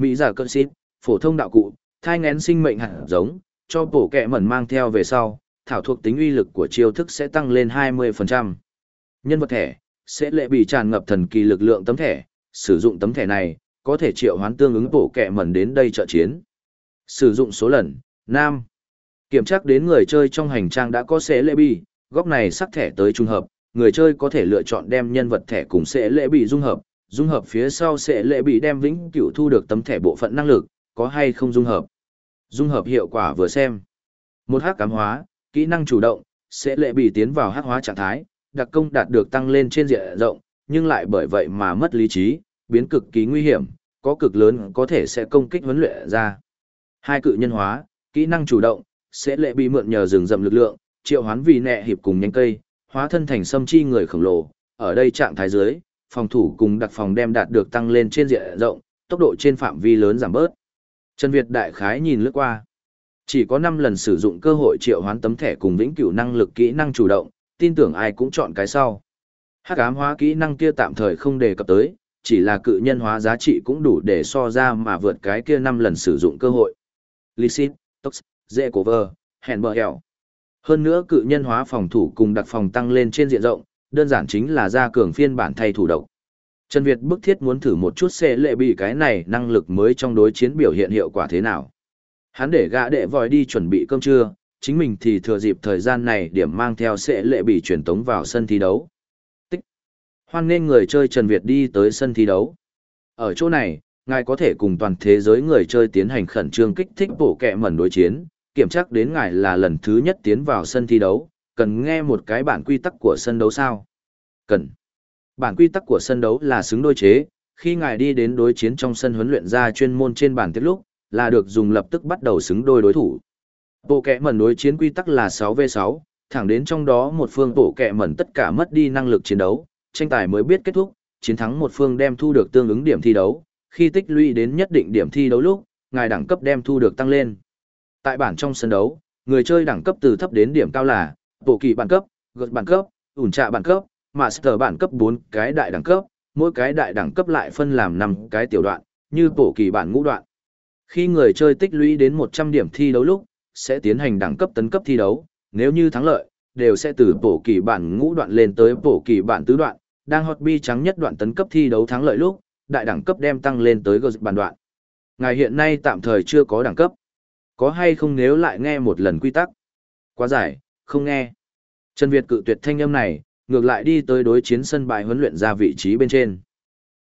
Speaker 1: Mỹ giả cận xít, phổ thông đạo cụ, thai ngén sinh mệnh hạt giống, cho bổ kẹ mẩn mang theo về sau, thảo thuộc tính uy lực của chiêu thức sẽ tăng lên 20%. Nhân vật thẻ, sẽ lệ bị tràn ngập thần kỳ lực lượng tấm thẻ, sử dụng tấm thẻ này, có thể triệu hoán tương ứng bổ kẹ mẩn đến đây trợ chiến. Sử dụng số lần, Nam. Kiểm tra đến người chơi trong hành trang đã có sẽ lệ bị, góc này sắc thẻ tới trung hợp, người chơi có thể lựa chọn đem nhân vật thẻ cùng sẽ lệ bị dung hợp, dung hợp phía sau sẽ lệ bị đem vĩnh cửu thu được tấm thẻ bộ phận năng lực, có hay không dung hợp. Dung hợp hiệu quả vừa xem. Một hắc cám hóa, kỹ năng chủ động, sẽ lệ bị tiến vào hắc hóa trạng thái, đặc công đạt được tăng lên trên diện rộng, nhưng lại bởi vậy mà mất lý trí, biến cực kỳ nguy hiểm, có cực lớn có thể sẽ công kích huấn luyện ra. Hai cự nhân hóa, kỹ năng chủ động, sẽ lệ bị mượn nhờ rừng rậm lực lượng, triệu hoán vì nẹ hiệp cùng nhánh cây, hóa thân thành sâm chi người khổng lồ, ở đây trạng thái dưới, phòng thủ cùng đặc phòng đem đạt được tăng lên trên diện rộng, tốc độ trên phạm vi lớn giảm bớt. Trần Việt đại khái nhìn lướt qua. Chỉ có 5 lần sử dụng cơ hội triệu hoán tấm thẻ cùng vĩnh cửu năng lực kỹ năng chủ động, tin tưởng ai cũng chọn cái sau. Hắc ám hóa kỹ năng kia tạm thời không đề cập tới, chỉ là cự nhân hóa giá trị cũng đủ để so ra mà vượt cái kia 5 lần sử dụng cơ hội. Lysit, Tox, Zecover, Hèn Bờ Hèo. Hơn nữa cự nhân hóa phòng thủ cùng đặc phòng tăng lên trên diện rộng, đơn giản chính là gia cường phiên bản thay thủ độc. Trần Việt bức thiết muốn thử một chút xe lệ bị cái này năng lực mới trong đối chiến biểu hiện hiệu quả thế nào. Hắn để gã đệ vòi đi chuẩn bị cơm trưa, chính mình thì thừa dịp thời gian này điểm mang theo xe lệ bị truyền tống vào sân thi đấu. Tích. Hoan nên người chơi Trần Việt đi tới sân thi đấu. Ở chỗ này, ngài có thể cùng toàn thế giới người chơi tiến hành khẩn trương kích thích bổ kẹ mẩn đối chiến, kiểm tra đến ngài là lần thứ nhất tiến vào sân thi đấu, cần nghe một cái bản quy tắc của sân đấu sao? Cần. Bản quy tắc của sân đấu là xứng đôi chế, khi ngài đi đến đối chiến trong sân huấn luyện ra chuyên môn trên bản tiết lúc, là được dùng lập tức bắt đầu xứng đôi đối thủ. Bộ kẻ mẩn đối chiến quy tắc là 6v6, thẳng đến trong đó một phương bộ kẻ mẩn tất cả mất đi năng lực chiến đấu, tranh tài mới biết kết thúc, chiến thắng một phương đem thu được tương ứng điểm thi đấu, khi tích lũy đến nhất định điểm thi đấu lúc, ngài đẳng cấp đem thu được tăng lên. Tại bản trong sân đấu, người chơi đẳng cấp từ thấp đến điểm cao là bộ kỳ bản cấp, gợt bản cấp, ủn trạ bản cấp, master bản cấp 4 cái đại đẳng cấp, mỗi cái đại đẳng cấp lại phân làm 5 cái tiểu đoạn, như bộ kỳ bản ngũ đoạn. Khi người chơi tích lũy đến 100 điểm thi đấu lúc, sẽ tiến hành đẳng cấp tấn cấp thi đấu, nếu như thắng lợi, đều sẽ từ bộ kỳ bản ngũ đoạn lên tới bộ kỳ bản tứ đoạn, đang hot bi trắng nhất đoạn tấn cấp thi đấu thắng lợi lúc, đại đẳng cấp đem tăng lên tới gợt bản đoạn. Ngài hiện nay tạm thời chưa có đẳng cấp. Có hay không nếu lại nghe một lần quy tắc? Quá dài, không nghe. Trần Việt cự tuyệt thanh âm này, ngược lại đi tới đối chiến sân bãi huấn luyện ra vị trí bên trên.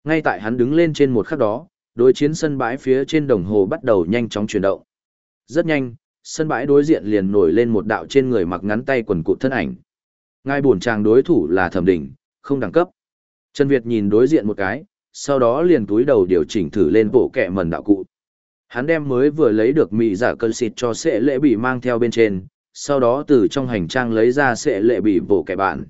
Speaker 1: Ngay tại hắn đứng lên trên một khắc đó, đối chiến sân bãi phía trên đồng hồ bắt đầu nhanh chóng chuyển động. Rất nhanh, sân bãi đối diện liền nổi lên một đạo trên người mặc ngắn tay quần cụt thân ảnh. Ngay buồn chàng đối thủ là thẩm đỉnh, không đẳng cấp. Trần Việt nhìn đối diện một cái, sau đó liền túi đầu điều chỉnh thử lên bộ kẹ mần đạo cụ. Hắn đem mới vừa lấy được mị giả cân xịt cho sẽ lễ bị mang theo bên trên, sau đó từ trong hành trang lấy ra sệ lệ bị bộ kẻ bạn.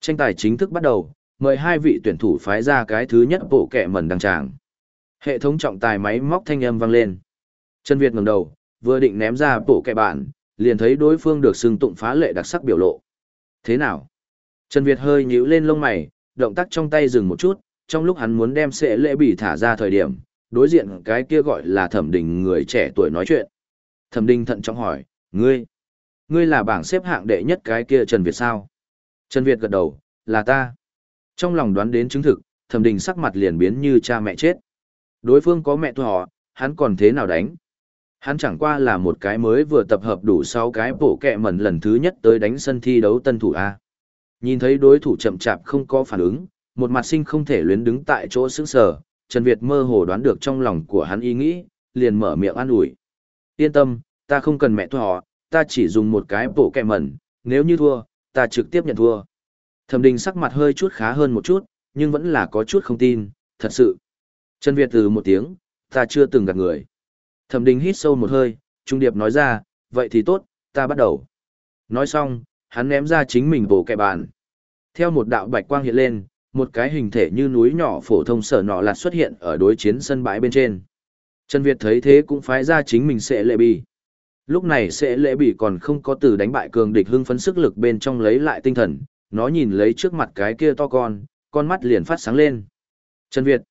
Speaker 1: Tranh tài chính thức bắt đầu, mời hai vị tuyển thủ phái ra cái thứ nhất bộ kẻ mần đăng tràng. Hệ thống trọng tài máy móc thanh âm vang lên. Trần Việt ngẩng đầu, vừa định ném ra bộ kẻ bạn, liền thấy đối phương được xưng tụng phá lệ đặc sắc biểu lộ. Thế nào? Trần Việt hơi nhíu lên lông mày, động tác trong tay dừng một chút, trong lúc hắn muốn đem sệ lệ bị thả ra thời điểm, đối diện cái kia gọi là thẩm đình người trẻ tuổi nói chuyện. Thẩm đình thận trọng hỏi, ngươi, ngươi là bảng xếp hạng đệ nhất cái kia Trần Việt sao? Trần Việt gật đầu, là ta. Trong lòng đoán đến chứng thực, thẩm đình sắc mặt liền biến như cha mẹ chết. Đối phương có mẹ họ, hắn còn thế nào đánh? Hắn chẳng qua là một cái mới vừa tập hợp đủ 6 cái bổ kẹ mẩn lần thứ nhất tới đánh sân thi đấu tân thủ A. Nhìn thấy đối thủ chậm chạp không có phản ứng, một mặt sinh không thể luyến đứng tại chỗ sững sờ, Trần Việt mơ hồ đoán được trong lòng của hắn ý nghĩ, liền mở miệng an ủi. Yên tâm, ta không cần mẹ thua ta chỉ dùng một cái bộ kẹ mẩn, nếu như thua, ta trực tiếp nhận thua. Thẩm đình sắc mặt hơi chút khá hơn một chút, nhưng vẫn là có chút không tin, thật sự. Trần Việt từ một tiếng, ta chưa từng gặp người. Thẩm đình hít sâu một hơi, trung điệp nói ra, vậy thì tốt, ta bắt đầu. Nói xong, hắn ném ra chính mình bộ kẹ bàn. Theo một đạo bạch quang hiện lên, một cái hình thể như núi nhỏ phổ thông sở nọ lạt xuất hiện ở đối chiến sân bãi bên trên. Trần Việt thấy thế cũng phái ra chính mình sẽ lệ bi. Lúc này sẽ lễ bị còn không có từ đánh bại cường địch hưng phấn sức lực bên trong lấy lại tinh thần, nó nhìn lấy trước mặt cái kia to con, con mắt liền phát sáng lên. Trần Việt,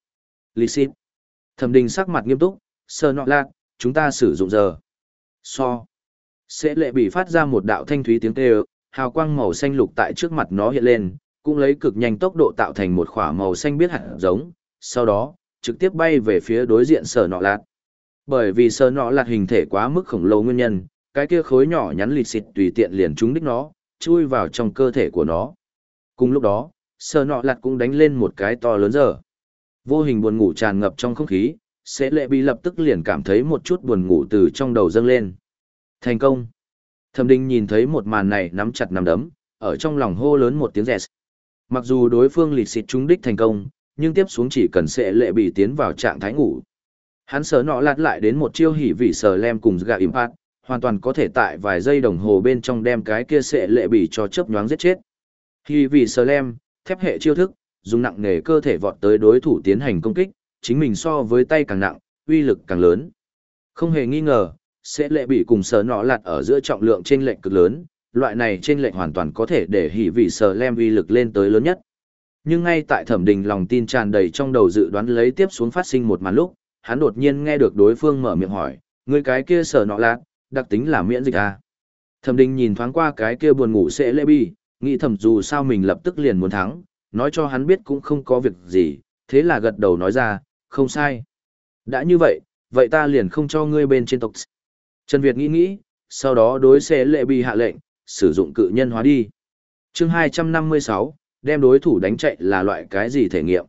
Speaker 1: Lý Xít, Thẩm Đình sắc mặt nghiêm túc, sờ nọ lạc, chúng ta sử dụng giờ. So. Sẽ lệ bị phát ra một đạo thanh thúy tiếng kêu, hào quang màu xanh lục tại trước mặt nó hiện lên, cũng lấy cực nhanh tốc độ tạo thành một khỏa màu xanh biết hạt giống, sau đó, trực tiếp bay về phía đối diện sở nọ lạc bởi vì sờ nọ lạt hình thể quá mức khổng lồ nguyên nhân, cái kia khối nhỏ nhắn lịt xịt tùy tiện liền trúng đích nó, chui vào trong cơ thể của nó. Cùng lúc đó, sờ nọ lạt cũng đánh lên một cái to lớn giờ. Vô hình buồn ngủ tràn ngập trong không khí, sẽ lệ bị lập tức liền cảm thấy một chút buồn ngủ từ trong đầu dâng lên. Thành công. Thẩm Đình nhìn thấy một màn này nắm chặt nắm đấm, ở trong lòng hô lớn một tiếng rẹt. Mặc dù đối phương lịt xịt trúng đích thành công, nhưng tiếp xuống chỉ cần sẽ lệ bị tiến vào trạng thái ngủ. Hắn sờ nọ lạt lại đến một chiêu hỉ vị sờ lem cùng gạ impact, hoàn toàn có thể tại vài giây đồng hồ bên trong đem cái kia sệ lệ bị cho chớp nhoáng giết chết. Hỉ vị sờ lem, thép hệ chiêu thức, dùng nặng nề cơ thể vọt tới đối thủ tiến hành công kích, chính mình so với tay càng nặng, uy lực càng lớn. Không hề nghi ngờ, sẽ lệ bị cùng sờ nọ lạt ở giữa trọng lượng trên lệnh cực lớn, loại này trên lệnh hoàn toàn có thể để hỉ vị sờ lem uy lực lên tới lớn nhất. Nhưng ngay tại thẩm đình lòng tin tràn đầy trong đầu dự đoán lấy tiếp xuống phát sinh một màn lúc, hắn đột nhiên nghe được đối phương mở miệng hỏi, người cái kia sở nọ lạc, đặc tính là miễn dịch à? Thẩm đình nhìn thoáng qua cái kia buồn ngủ sẽ lê bi nghĩ thầm dù sao mình lập tức liền muốn thắng, nói cho hắn biết cũng không có việc gì, thế là gật đầu nói ra, không sai. Đã như vậy, vậy ta liền không cho ngươi bên trên tộc. Trần Việt nghĩ nghĩ, sau đó đối sẽ lệ bị hạ lệnh, sử dụng cự nhân hóa đi. chương 256, đem đối thủ đánh chạy là loại cái gì thể nghiệm.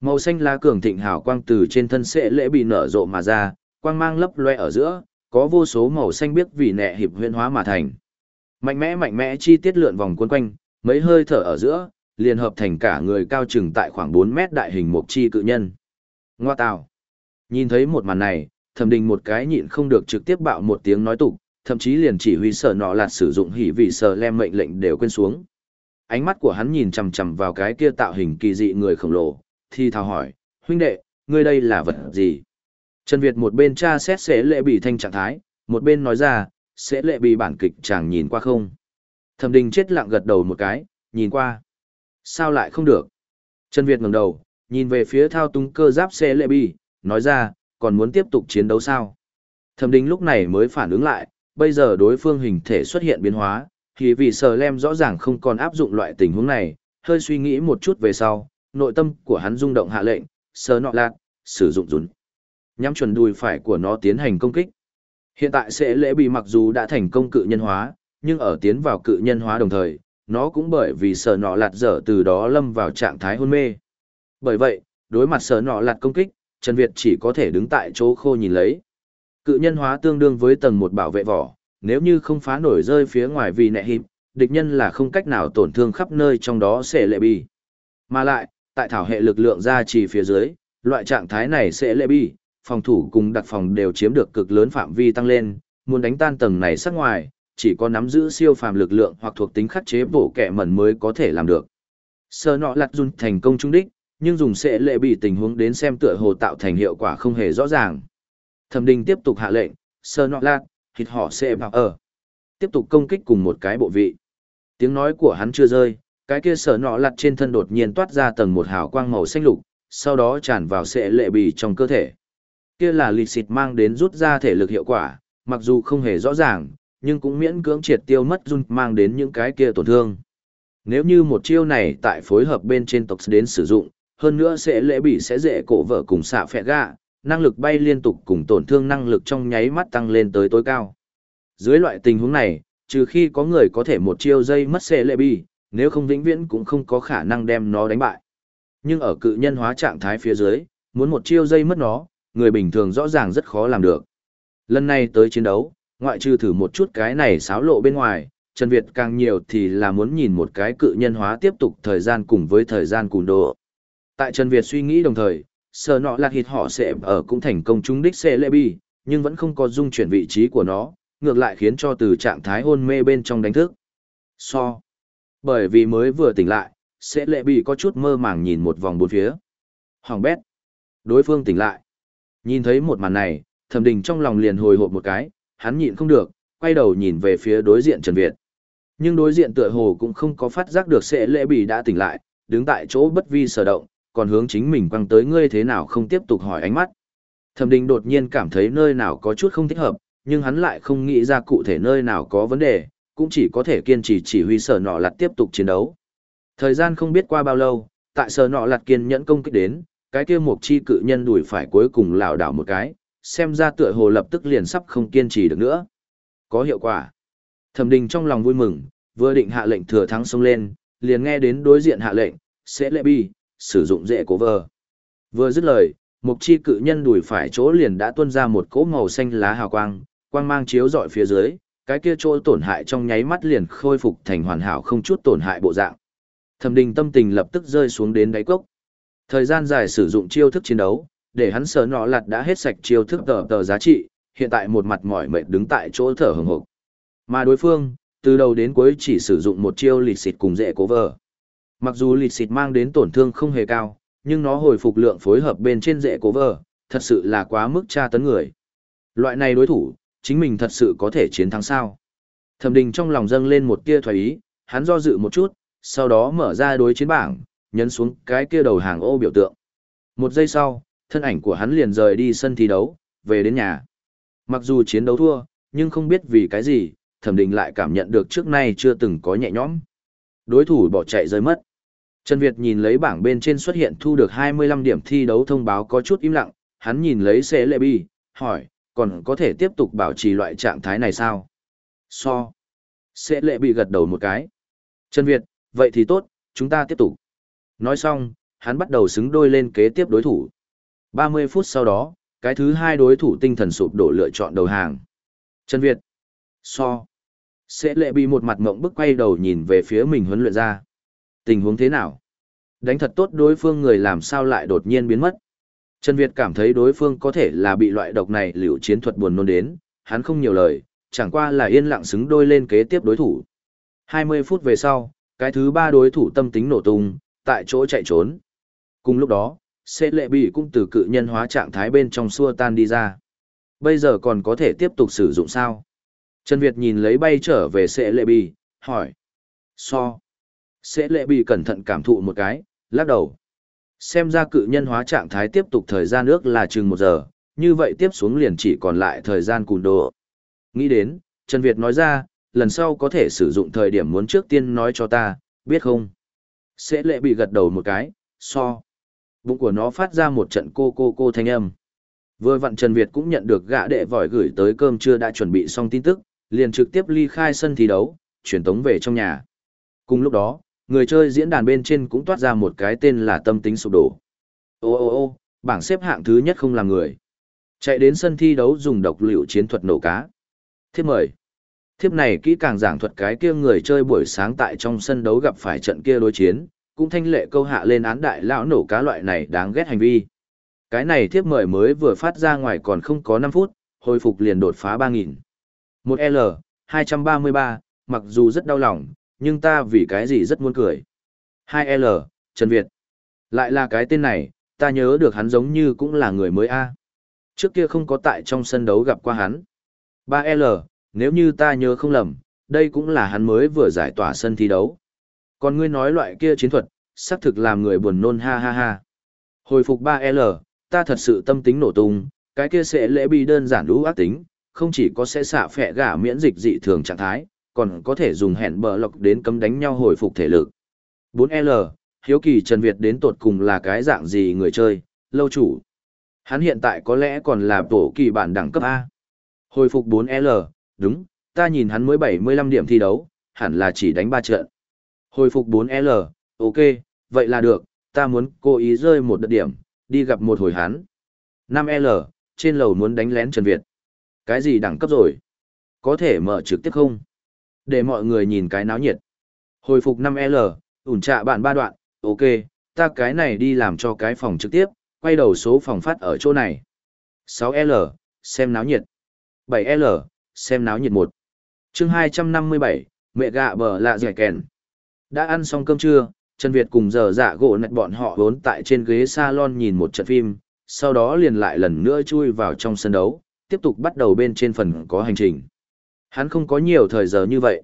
Speaker 1: Màu xanh lá cường thịnh hào quang từ trên thân sẽ lễ bị nở rộ mà ra, quang mang lấp loe ở giữa, có vô số màu xanh biếc vì nẹ hiệp huyễn hóa mà thành. Mạnh mẽ mạnh mẽ chi tiết lượn vòng quấn quanh, mấy hơi thở ở giữa, liền hợp thành cả người cao chừng tại khoảng 4 mét đại hình một chi cự nhân. Ngoa tào. Nhìn thấy một màn này, thẩm đình một cái nhịn không được trực tiếp bạo một tiếng nói tục, thậm chí liền chỉ huy sở nọ lạt sử dụng hỉ vị sở lem mệnh lệnh đều quên xuống. Ánh mắt của hắn nhìn chằm chằm vào cái kia tạo hình kỳ dị người khổng lồ, thì thào hỏi, huynh đệ, ngươi đây là vật gì? Trần Việt một bên tra xét sẽ lệ bị thanh trạng thái, một bên nói ra, sẽ lệ bị bản kịch chàng nhìn qua không? Thẩm đình chết lặng gật đầu một cái, nhìn qua. Sao lại không được? Trần Việt ngẩng đầu, nhìn về phía thao túng cơ giáp xe lệ bi, nói ra, còn muốn tiếp tục chiến đấu sao? Thẩm đình lúc này mới phản ứng lại, bây giờ đối phương hình thể xuất hiện biến hóa, thì vì sờ lem rõ ràng không còn áp dụng loại tình huống này, hơi suy nghĩ một chút về sau, nội tâm của hắn rung động hạ lệnh, sờ nọ lạc, sử dụng rún. Nhắm chuẩn đùi phải của nó tiến hành công kích. Hiện tại sẽ lễ bị mặc dù đã thành công cự nhân hóa, nhưng ở tiến vào cự nhân hóa đồng thời, nó cũng bởi vì sờ nọ lạt dở từ đó lâm vào trạng thái hôn mê. Bởi vậy, đối mặt sờ nọ lạt công kích, Trần Việt chỉ có thể đứng tại chỗ khô nhìn lấy. Cự nhân hóa tương đương với tầng một bảo vệ vỏ, nếu như không phá nổi rơi phía ngoài vì nẹ hiệp, địch nhân là không cách nào tổn thương khắp nơi trong đó sẽ lệ bi. Mà lại, tại thảo hệ lực lượng ra chỉ phía dưới, loại trạng thái này sẽ lệ bi, phòng thủ cùng đặc phòng đều chiếm được cực lớn phạm vi tăng lên, muốn đánh tan tầng này sát ngoài, chỉ có nắm giữ siêu phàm lực lượng hoặc thuộc tính khắc chế bổ kẹ mẩn mới có thể làm được. Sơ nọ lặt run thành công trung đích, nhưng dùng sẽ lệ bị tình huống đến xem tựa hồ tạo thành hiệu quả không hề rõ ràng. Thẩm đình tiếp tục hạ lệnh, sơ nọ lặt, thịt họ sẽ vào ở. Tiếp tục công kích cùng một cái bộ vị. Tiếng nói của hắn chưa rơi, cái kia sở nọ lặt trên thân đột nhiên toát ra tầng một hào quang màu xanh lục, sau đó tràn vào sệ lệ bì trong cơ thể. Kia là lịch xịt mang đến rút ra thể lực hiệu quả, mặc dù không hề rõ ràng, nhưng cũng miễn cưỡng triệt tiêu mất run mang đến những cái kia tổn thương. Nếu như một chiêu này tại phối hợp bên trên tộc đến sử dụng, hơn nữa sẽ lễ bị sẽ dễ cổ vợ cùng xạ phẹ gạ, năng lực bay liên tục cùng tổn thương năng lực trong nháy mắt tăng lên tới tối cao. Dưới loại tình huống này, trừ khi có người có thể một chiêu dây mất sẽ lễ bị, nếu không vĩnh viễn cũng không có khả năng đem nó đánh bại. Nhưng ở cự nhân hóa trạng thái phía dưới, muốn một chiêu dây mất nó, người bình thường rõ ràng rất khó làm được. Lần này tới chiến đấu, ngoại trừ thử một chút cái này xáo lộ bên ngoài, Trần Việt càng nhiều thì là muốn nhìn một cái cự nhân hóa tiếp tục thời gian cùng với thời gian cùn độ. Tại Trần Việt suy nghĩ đồng thời, sờ nọ lạc hít họ sẽ ở cũng thành công trúng đích xe lệ bi, nhưng vẫn không có dung chuyển vị trí của nó, ngược lại khiến cho từ trạng thái hôn mê bên trong đánh thức. So. Bởi vì mới vừa tỉnh lại, sẽ lệ bị có chút mơ màng nhìn một vòng bốn phía. Hoàng bét. Đối phương tỉnh lại. Nhìn thấy một màn này, thẩm đình trong lòng liền hồi hộp một cái, hắn nhịn không được, quay đầu nhìn về phía đối diện Trần Việt. Nhưng đối diện tựa hồ cũng không có phát giác được sẽ lễ bị đã tỉnh lại, đứng tại chỗ bất vi sở động, còn hướng chính mình quăng tới ngươi thế nào không tiếp tục hỏi ánh mắt. Thẩm Đình đột nhiên cảm thấy nơi nào có chút không thích hợp, nhưng hắn lại không nghĩ ra cụ thể nơi nào có vấn đề, cũng chỉ có thể kiên trì chỉ huy sở nọ lặt tiếp tục chiến đấu. Thời gian không biết qua bao lâu, tại sở nọ lặt kiên nhẫn công kích đến, cái kia một chi cự nhân đuổi phải cuối cùng lảo đảo một cái, xem ra tựa hồ lập tức liền sắp không kiên trì được nữa. Có hiệu quả. Thẩm Đình trong lòng vui mừng, vừa định hạ lệnh thừa thắng xông lên, liền nghe đến đối diện hạ lệnh, sẽ lệ bi, sử dụng dễ cố vờ. Vừa dứt lời, mục chi cự nhân đuổi phải chỗ liền đã tuôn ra một cỗ màu xanh lá hào quang, quang mang chiếu rọi phía dưới, cái kia chỗ tổn hại trong nháy mắt liền khôi phục thành hoàn hảo không chút tổn hại bộ dạng. Thẩm Đình tâm tình lập tức rơi xuống đến đáy cốc. Thời gian dài sử dụng chiêu thức chiến đấu, để hắn sờ nọ lật đã hết sạch chiêu thức tờ tờ giá trị, hiện tại một mặt mỏi mệt đứng tại chỗ thở hừng hực. Mà đối phương, từ đầu đến cuối chỉ sử dụng một chiêu lịt xịt cùng dễ cố vờ. Mặc dù lịt xịt mang đến tổn thương không hề cao, nhưng nó hồi phục lượng phối hợp bên trên dễ cố vờ, thật sự là quá mức tra tấn người. Loại này đối thủ, chính mình thật sự có thể chiến thắng sao. Thẩm đình trong lòng dâng lên một tia thoái ý, hắn do dự một chút, sau đó mở ra đối chiến bảng, nhấn xuống cái kia đầu hàng ô biểu tượng. Một giây sau, thân ảnh của hắn liền rời đi sân thi đấu, về đến nhà. Mặc dù chiến đấu thua, nhưng không biết vì cái gì, thẩm Đình lại cảm nhận được trước nay chưa từng có nhẹ nhõm. Đối thủ bỏ chạy rơi mất. Trần Việt nhìn lấy bảng bên trên xuất hiện thu được 25 điểm thi đấu thông báo có chút im lặng, hắn nhìn lấy xe lệ bi, hỏi, còn có thể tiếp tục bảo trì loại trạng thái này sao? So. Sẽ lệ bị gật đầu một cái. Trần Việt, vậy thì tốt, chúng ta tiếp tục. Nói xong, hắn bắt đầu xứng đôi lên kế tiếp đối thủ. 30 phút sau đó, cái thứ hai đối thủ tinh thần sụp đổ lựa chọn đầu hàng. Trần Việt. So. Sẽ lệ bị một mặt mộng bức quay đầu nhìn về phía mình huấn luyện ra. Tình huống thế nào? Đánh thật tốt đối phương người làm sao lại đột nhiên biến mất. Trần Việt cảm thấy đối phương có thể là bị loại độc này liều chiến thuật buồn nôn đến, hắn không nhiều lời, chẳng qua là yên lặng xứng đôi lên kế tiếp đối thủ. 20 phút về sau, cái thứ ba đối thủ tâm tính nổ tung, tại chỗ chạy trốn. Cùng lúc đó, Sê Lệ Bỉ cũng từ cự nhân hóa trạng thái bên trong xua tan đi ra. Bây giờ còn có thể tiếp tục sử dụng sao? Trần Việt nhìn lấy bay trở về Sê Lệ Bỉ, hỏi. So. Sê Lệ Bỉ cẩn thận cảm thụ một cái, lắc đầu. Xem ra cự nhân hóa trạng thái tiếp tục thời gian ước là chừng một giờ, như vậy tiếp xuống liền chỉ còn lại thời gian cùn đồ. Nghĩ đến, Trần Việt nói ra, lần sau có thể sử dụng thời điểm muốn trước tiên nói cho ta, biết không? Sẽ lệ bị gật đầu một cái, so. Bụng của nó phát ra một trận cô cô cô thanh âm. Vừa vặn Trần Việt cũng nhận được gã đệ vòi gửi tới cơm trưa đã chuẩn bị xong tin tức, liền trực tiếp ly khai sân thi đấu, chuyển tống về trong nhà. Cùng lúc đó, người chơi diễn đàn bên trên cũng toát ra một cái tên là tâm tính sụp đổ. Ô ô ô, bảng xếp hạng thứ nhất không là người. Chạy đến sân thi đấu dùng độc liệu chiến thuật nổ cá. Thiếp mời. Thiếp này kỹ càng giảng thuật cái kia người chơi buổi sáng tại trong sân đấu gặp phải trận kia đối chiến, cũng thanh lệ câu hạ lên án đại lão nổ cá loại này đáng ghét hành vi. Cái này thiếp mời mới vừa phát ra ngoài còn không có 5 phút, hồi phục liền đột phá 3.000. Một L, 233, mặc dù rất đau lòng, nhưng ta vì cái gì rất muốn cười. 2L, Trần Việt. Lại là cái tên này, ta nhớ được hắn giống như cũng là người mới A. Trước kia không có tại trong sân đấu gặp qua hắn. 3L, nếu như ta nhớ không lầm, đây cũng là hắn mới vừa giải tỏa sân thi đấu. Còn ngươi nói loại kia chiến thuật, xác thực làm người buồn nôn ha ha ha. Hồi phục 3L, ta thật sự tâm tính nổ tung, cái kia sẽ lễ bị đơn giản lũ ác tính, không chỉ có sẽ xạ phẹ gả miễn dịch dị thường trạng thái, còn có thể dùng hẹn bờ lọc đến cấm đánh nhau hồi phục thể lực. 4L, hiếu kỳ Trần Việt đến tột cùng là cái dạng gì người chơi, lâu chủ. Hắn hiện tại có lẽ còn là tổ kỳ bản đẳng cấp A. Hồi phục 4L, đúng, ta nhìn hắn mới 75 điểm thi đấu, hẳn là chỉ đánh 3 trận. Hồi phục 4L, ok, vậy là được, ta muốn cố ý rơi một đợt điểm, đi gặp một hồi hắn. 5L, trên lầu muốn đánh lén Trần Việt. Cái gì đẳng cấp rồi? Có thể mở trực tiếp không? Để mọi người nhìn cái náo nhiệt. Hồi phục 5L, ủn trạ bạn ba đoạn, ok, ta cái này đi làm cho cái phòng trực tiếp, quay đầu số phòng phát ở chỗ này. 6L, xem náo nhiệt. 7L, xem náo nhiệt một. chương 257, mẹ gạ bờ lạ dẻ kèn. Đã ăn xong cơm trưa, Trần Việt cùng giờ dạ gỗ nạch bọn họ vốn tại trên ghế salon nhìn một trận phim, sau đó liền lại lần nữa chui vào trong sân đấu, tiếp tục bắt đầu bên trên phần có hành trình. Hắn không có nhiều thời giờ như vậy.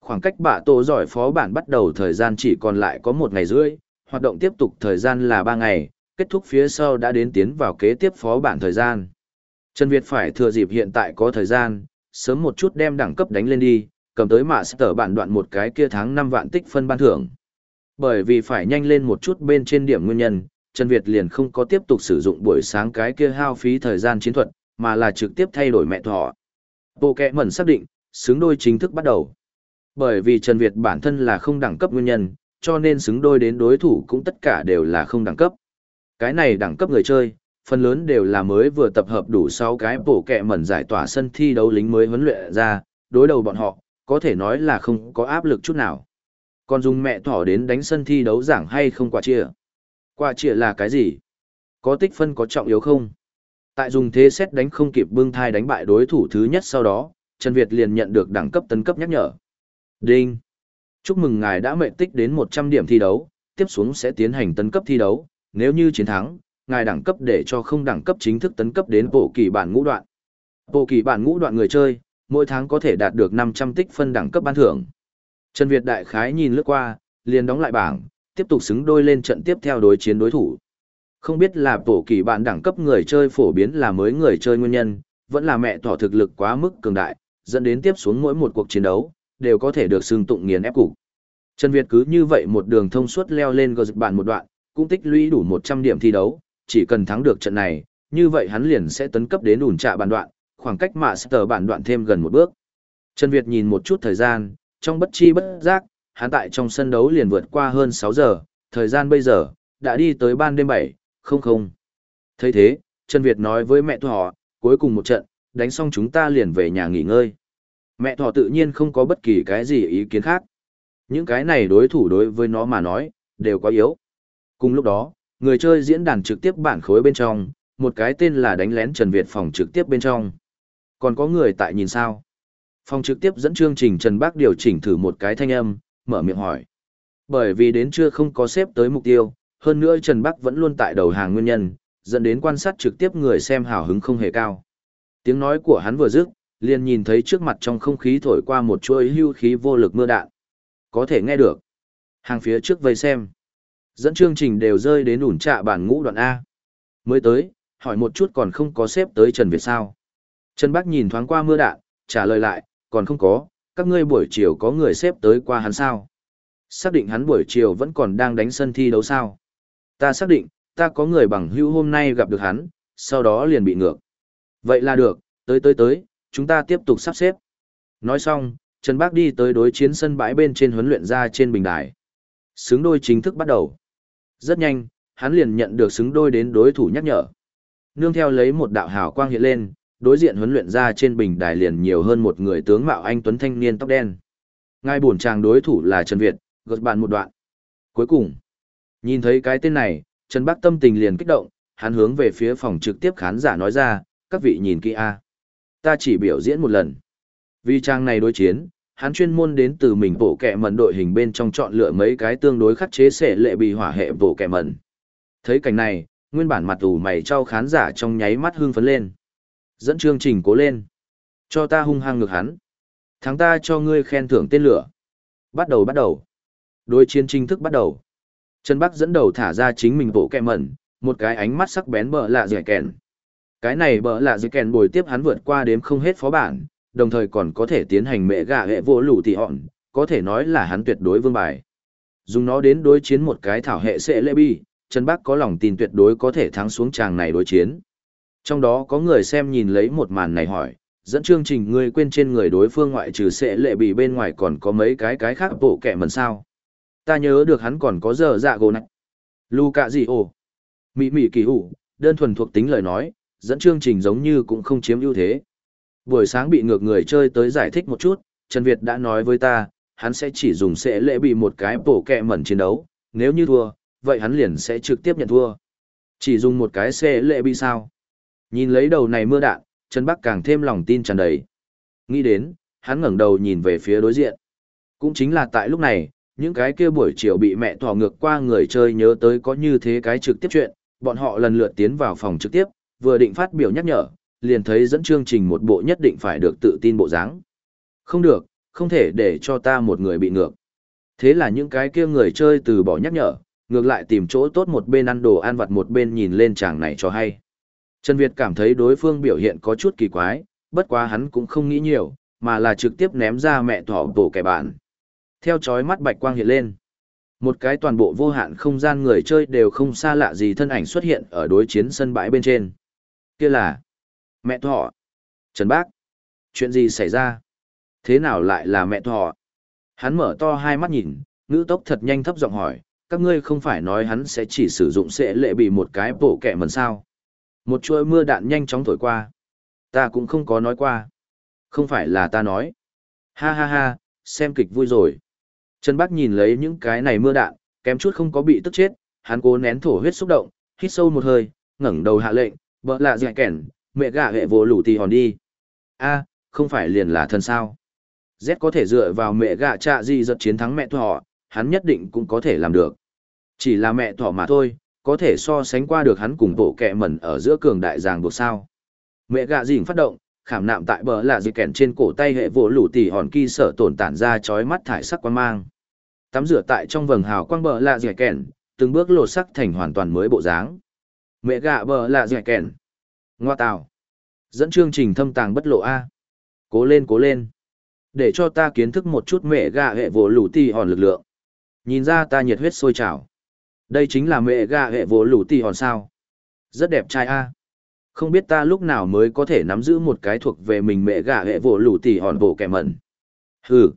Speaker 1: Khoảng cách bạ tổ giỏi phó bản bắt đầu thời gian chỉ còn lại có một ngày rưỡi, hoạt động tiếp tục thời gian là ba ngày, kết thúc phía sau đã đến tiến vào kế tiếp phó bản thời gian. Trần Việt phải thừa dịp hiện tại có thời gian, sớm một chút đem đẳng cấp đánh lên đi, cầm tới mạ sở bản đoạn một cái kia tháng 5 vạn tích phân ban thưởng. Bởi vì phải nhanh lên một chút bên trên điểm nguyên nhân, Trần Việt liền không có tiếp tục sử dụng buổi sáng cái kia hao phí thời gian chiến thuật, mà là trực tiếp thay đổi mẹ thọ. Bộ kẹ mẩn xác định, xứng đôi chính thức bắt đầu. Bởi vì Trần Việt bản thân là không đẳng cấp nguyên nhân, cho nên xứng đôi đến đối thủ cũng tất cả đều là không đẳng cấp. Cái này đẳng cấp người chơi, phần lớn đều là mới vừa tập hợp đủ 6 cái bổ kẹ mẩn giải tỏa sân thi đấu lính mới huấn luyện ra, đối đầu bọn họ, có thể nói là không có áp lực chút nào. Còn dùng mẹ thỏ đến đánh sân thi đấu giảng hay không quả chia? Quả chia là cái gì? Có tích phân có trọng yếu không? Tại dùng thế xét đánh không kịp bưng thai đánh bại đối thủ thứ nhất sau đó, Trần Việt liền nhận được đẳng cấp tấn cấp nhắc nhở. Đinh! Chúc mừng ngài đã mệnh tích đến 100 điểm thi đấu, tiếp xuống sẽ tiến hành tấn cấp thi đấu, nếu như chiến thắng, ngài đẳng cấp để cho không đẳng cấp chính thức tấn cấp đến bộ kỳ bản ngũ đoạn. Bộ kỳ bản ngũ đoạn người chơi, mỗi tháng có thể đạt được 500 tích phân đẳng cấp ban thưởng. Trần Việt đại khái nhìn lướt qua, liền đóng lại bảng, tiếp tục xứng đôi lên trận tiếp theo đối chiến đối thủ. Không biết là bổ kỳ bạn đẳng cấp người chơi phổ biến là mới người chơi nguyên nhân, vẫn là mẹ thỏ thực lực quá mức cường đại, dẫn đến tiếp xuống mỗi một cuộc chiến đấu, đều có thể được xưng tụng nghiền ép cục. Trần Việt cứ như vậy một đường thông suốt leo lên gờ dịch bản một đoạn, cũng tích lũy đủ 100 điểm thi đấu, chỉ cần thắng được trận này, như vậy hắn liền sẽ tấn cấp đến ủn trạ bản đoạn, khoảng cách mạ sở bản đoạn thêm gần một bước. Trần Việt nhìn một chút thời gian, trong bất chi bất giác, hắn tại trong sân đấu liền vượt qua hơn 6 giờ, thời gian bây giờ, đã đi tới ban đêm 7, không không. thấy thế, Trần Việt nói với mẹ thỏ, cuối cùng một trận, đánh xong chúng ta liền về nhà nghỉ ngơi. Mẹ thỏ tự nhiên không có bất kỳ cái gì ý kiến khác. Những cái này đối thủ đối với nó mà nói, đều quá yếu. Cùng lúc đó, người chơi diễn đàn trực tiếp bản khối bên trong, một cái tên là đánh lén Trần Việt phòng trực tiếp bên trong. Còn có người tại nhìn sao? Phòng trực tiếp dẫn chương trình Trần Bác điều chỉnh thử một cái thanh âm, mở miệng hỏi. Bởi vì đến trưa không có xếp tới mục tiêu, hơn nữa Trần Bắc vẫn luôn tại đầu hàng nguyên nhân, dẫn đến quan sát trực tiếp người xem hào hứng không hề cao. Tiếng nói của hắn vừa dứt, liền nhìn thấy trước mặt trong không khí thổi qua một chuỗi hưu khí vô lực mưa đạn. Có thể nghe được. Hàng phía trước vây xem. Dẫn chương trình đều rơi đến ủn trạ bản ngũ đoạn A. Mới tới, hỏi một chút còn không có xếp tới Trần Việt sao. Trần Bắc nhìn thoáng qua mưa đạn, trả lời lại, còn không có, các ngươi buổi chiều có người xếp tới qua hắn sao. Xác định hắn buổi chiều vẫn còn đang đánh sân thi đấu sao. Ta xác định, ta có người bằng hữu hôm nay gặp được hắn, sau đó liền bị ngược. Vậy là được, tới tới tới, chúng ta tiếp tục sắp xếp. Nói xong, Trần Bác đi tới đối chiến sân bãi bên trên huấn luyện ra trên bình đài. Xứng đôi chính thức bắt đầu. Rất nhanh, hắn liền nhận được xứng đôi đến đối thủ nhắc nhở. Nương theo lấy một đạo hào quang hiện lên, đối diện huấn luyện ra trên bình đài liền nhiều hơn một người tướng mạo anh tuấn thanh niên tóc đen. Ngay buồn chàng đối thủ là Trần Việt, gật bạn một đoạn. Cuối cùng, nhìn thấy cái tên này, Trần Bác tâm tình liền kích động, hắn hướng về phía phòng trực tiếp khán giả nói ra, các vị nhìn kỹ a. Ta chỉ biểu diễn một lần. Vì trang này đối chiến, hắn chuyên môn đến từ mình bộ kẹ mẩn đội hình bên trong chọn lựa mấy cái tương đối khắc chế sẽ lệ bị hỏa hệ bộ kẹ mẩn. Thấy cảnh này, nguyên bản mặt ủ mày trao khán giả trong nháy mắt hưng phấn lên. Dẫn chương trình cố lên. Cho ta hung hăng ngược hắn. Thắng ta cho ngươi khen thưởng tên lửa. Bắt đầu bắt đầu. Đối chiến chính thức bắt đầu. Trần Bắc dẫn đầu thả ra chính mình bộ kẹ mẩn, một cái ánh mắt sắc bén bờ lạ dẻ kèn. Cái này bờ lạ dẻ kèn bồi tiếp hắn vượt qua đếm không hết phó bản, đồng thời còn có thể tiến hành mẹ gà hệ vô lũ thị họn, có thể nói là hắn tuyệt đối vương bài. Dùng nó đến đối chiến một cái thảo hệ sẽ lệ bi, Trần Bắc có lòng tin tuyệt đối có thể thắng xuống chàng này đối chiến. Trong đó có người xem nhìn lấy một màn này hỏi, dẫn chương trình ngươi quên trên người đối phương ngoại trừ sẽ lệ bị bên ngoài còn có mấy cái cái khác bộ kẹ mẩn sao. Ta nhớ được hắn còn có giờ dạ gồ này. cạ gì ồ. Mị mị kỳ hủ, đơn thuần thuộc tính lời nói, dẫn chương trình giống như cũng không chiếm ưu thế. Buổi sáng bị ngược người chơi tới giải thích một chút, Trần Việt đã nói với ta, hắn sẽ chỉ dùng sẽ lễ bị một cái bổ kẹ mẩn chiến đấu, nếu như thua, vậy hắn liền sẽ trực tiếp nhận thua. Chỉ dùng một cái xe lệ bị sao? Nhìn lấy đầu này mưa đạn, Trần Bắc càng thêm lòng tin tràn đầy. Nghĩ đến, hắn ngẩng đầu nhìn về phía đối diện. Cũng chính là tại lúc này, những cái kia buổi chiều bị mẹ thỏ ngược qua người chơi nhớ tới có như thế cái trực tiếp chuyện, bọn họ lần lượt tiến vào phòng trực tiếp, vừa định phát biểu nhắc nhở, liền thấy dẫn chương trình một bộ nhất định phải được tự tin bộ dáng. Không được, không thể để cho ta một người bị ngược. Thế là những cái kia người chơi từ bỏ nhắc nhở, ngược lại tìm chỗ tốt một bên ăn đồ ăn vặt một bên nhìn lên chàng này cho hay. Trần Việt cảm thấy đối phương biểu hiện có chút kỳ quái, bất quá hắn cũng không nghĩ nhiều, mà là trực tiếp ném ra mẹ thỏ bổ kẻ bạn. Theo chói mắt bạch quang hiện lên. Một cái toàn bộ vô hạn không gian người chơi đều không xa lạ gì thân ảnh xuất hiện ở đối chiến sân bãi bên trên. Kia là mẹ thọ, Trần Bác. Chuyện gì xảy ra? Thế nào lại là mẹ thọ? Hắn mở to hai mắt nhìn, ngữ tốc thật nhanh thấp giọng hỏi, các ngươi không phải nói hắn sẽ chỉ sử dụng sẽ lệ bị một cái bộ kẹ mần sao. Một chuỗi mưa đạn nhanh chóng thổi qua. Ta cũng không có nói qua. Không phải là ta nói. Ha ha ha, xem kịch vui rồi. Trần Bác nhìn lấy những cái này mưa đạn, kém chút không có bị tức chết, hắn cố nén thổ huyết xúc động, hít sâu một hơi, ngẩng đầu hạ lệnh, bỡ lạ dạy kẻn, mẹ gạ hệ vô lũ tì hòn đi. a không phải liền là thần sao. Z có thể dựa vào mẹ gạ trạ gì giật chiến thắng mẹ thỏ, hắn nhất định cũng có thể làm được. Chỉ là mẹ thỏ mà thôi, có thể so sánh qua được hắn cùng bộ kẹ mẩn ở giữa cường đại giàng buộc sao. Mẹ gạ dình phát động, khảm nạm tại bờ là dì kèn trên cổ tay hệ vỗ lũ tỉ hòn kỳ sở tổn tản ra chói mắt thải sắc quan mang. Tắm rửa tại trong vầng hào quang bờ là dì kèn, từng bước lột sắc thành hoàn toàn mới bộ dáng. Mẹ gạ bờ là dì kèn. Ngoa tào. Dẫn chương trình thâm tàng bất lộ A. Cố lên cố lên. Để cho ta kiến thức một chút mẹ gạ hệ vỗ lũ tỉ hòn lực lượng. Nhìn ra ta nhiệt huyết sôi trào. Đây chính là mẹ gạ hệ vỗ lũ tỉ hòn sao. Rất đẹp trai A. Không biết ta lúc nào mới có thể nắm giữ một cái thuộc về mình mẹ gà hệ vỗ lũ tỉ hòn bộ kẻ mẩn. Hừ.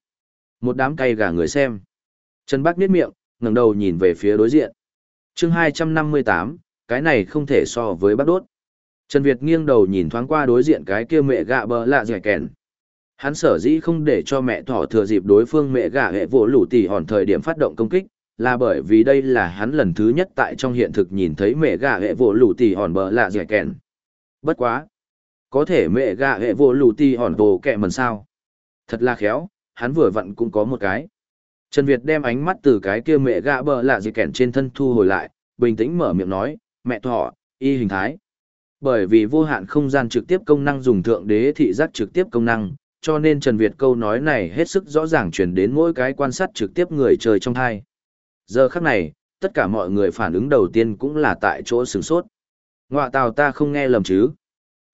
Speaker 1: Một đám cay gà người xem. Trần Bác biết miệng, ngẩng đầu nhìn về phía đối diện. chương hai trăm năm mươi tám cái này không thể so với bác đốt. Trần Việt nghiêng đầu nhìn thoáng qua đối diện cái kia mẹ gạ bờ lạ dẻ kèn. Hắn sở dĩ không để cho mẹ thỏ thừa dịp đối phương mẹ gạ hệ vỗ lũ tỉ hòn thời điểm phát động công kích, là bởi vì đây là hắn lần thứ nhất tại trong hiện thực nhìn thấy mẹ gạ hệ vỗ lũ tỉ hòn bờ lạ dẻ kèn. Bất quá. Có thể mẹ gạ hệ vô lù ti hòn vồ kẹ mần sao. Thật là khéo, hắn vừa vặn cũng có một cái. Trần Việt đem ánh mắt từ cái kia mẹ gạ bờ lạ gì kẻn trên thân thu hồi lại, bình tĩnh mở miệng nói, mẹ thọ, y hình thái. Bởi vì vô hạn không gian trực tiếp công năng dùng thượng đế thị giác trực tiếp công năng, cho nên Trần Việt câu nói này hết sức rõ ràng truyền đến mỗi cái quan sát trực tiếp người chơi trong thai. Giờ khắc này, tất cả mọi người phản ứng đầu tiên cũng là tại chỗ sửng sốt. Ngoạ tào ta không nghe lầm chứ.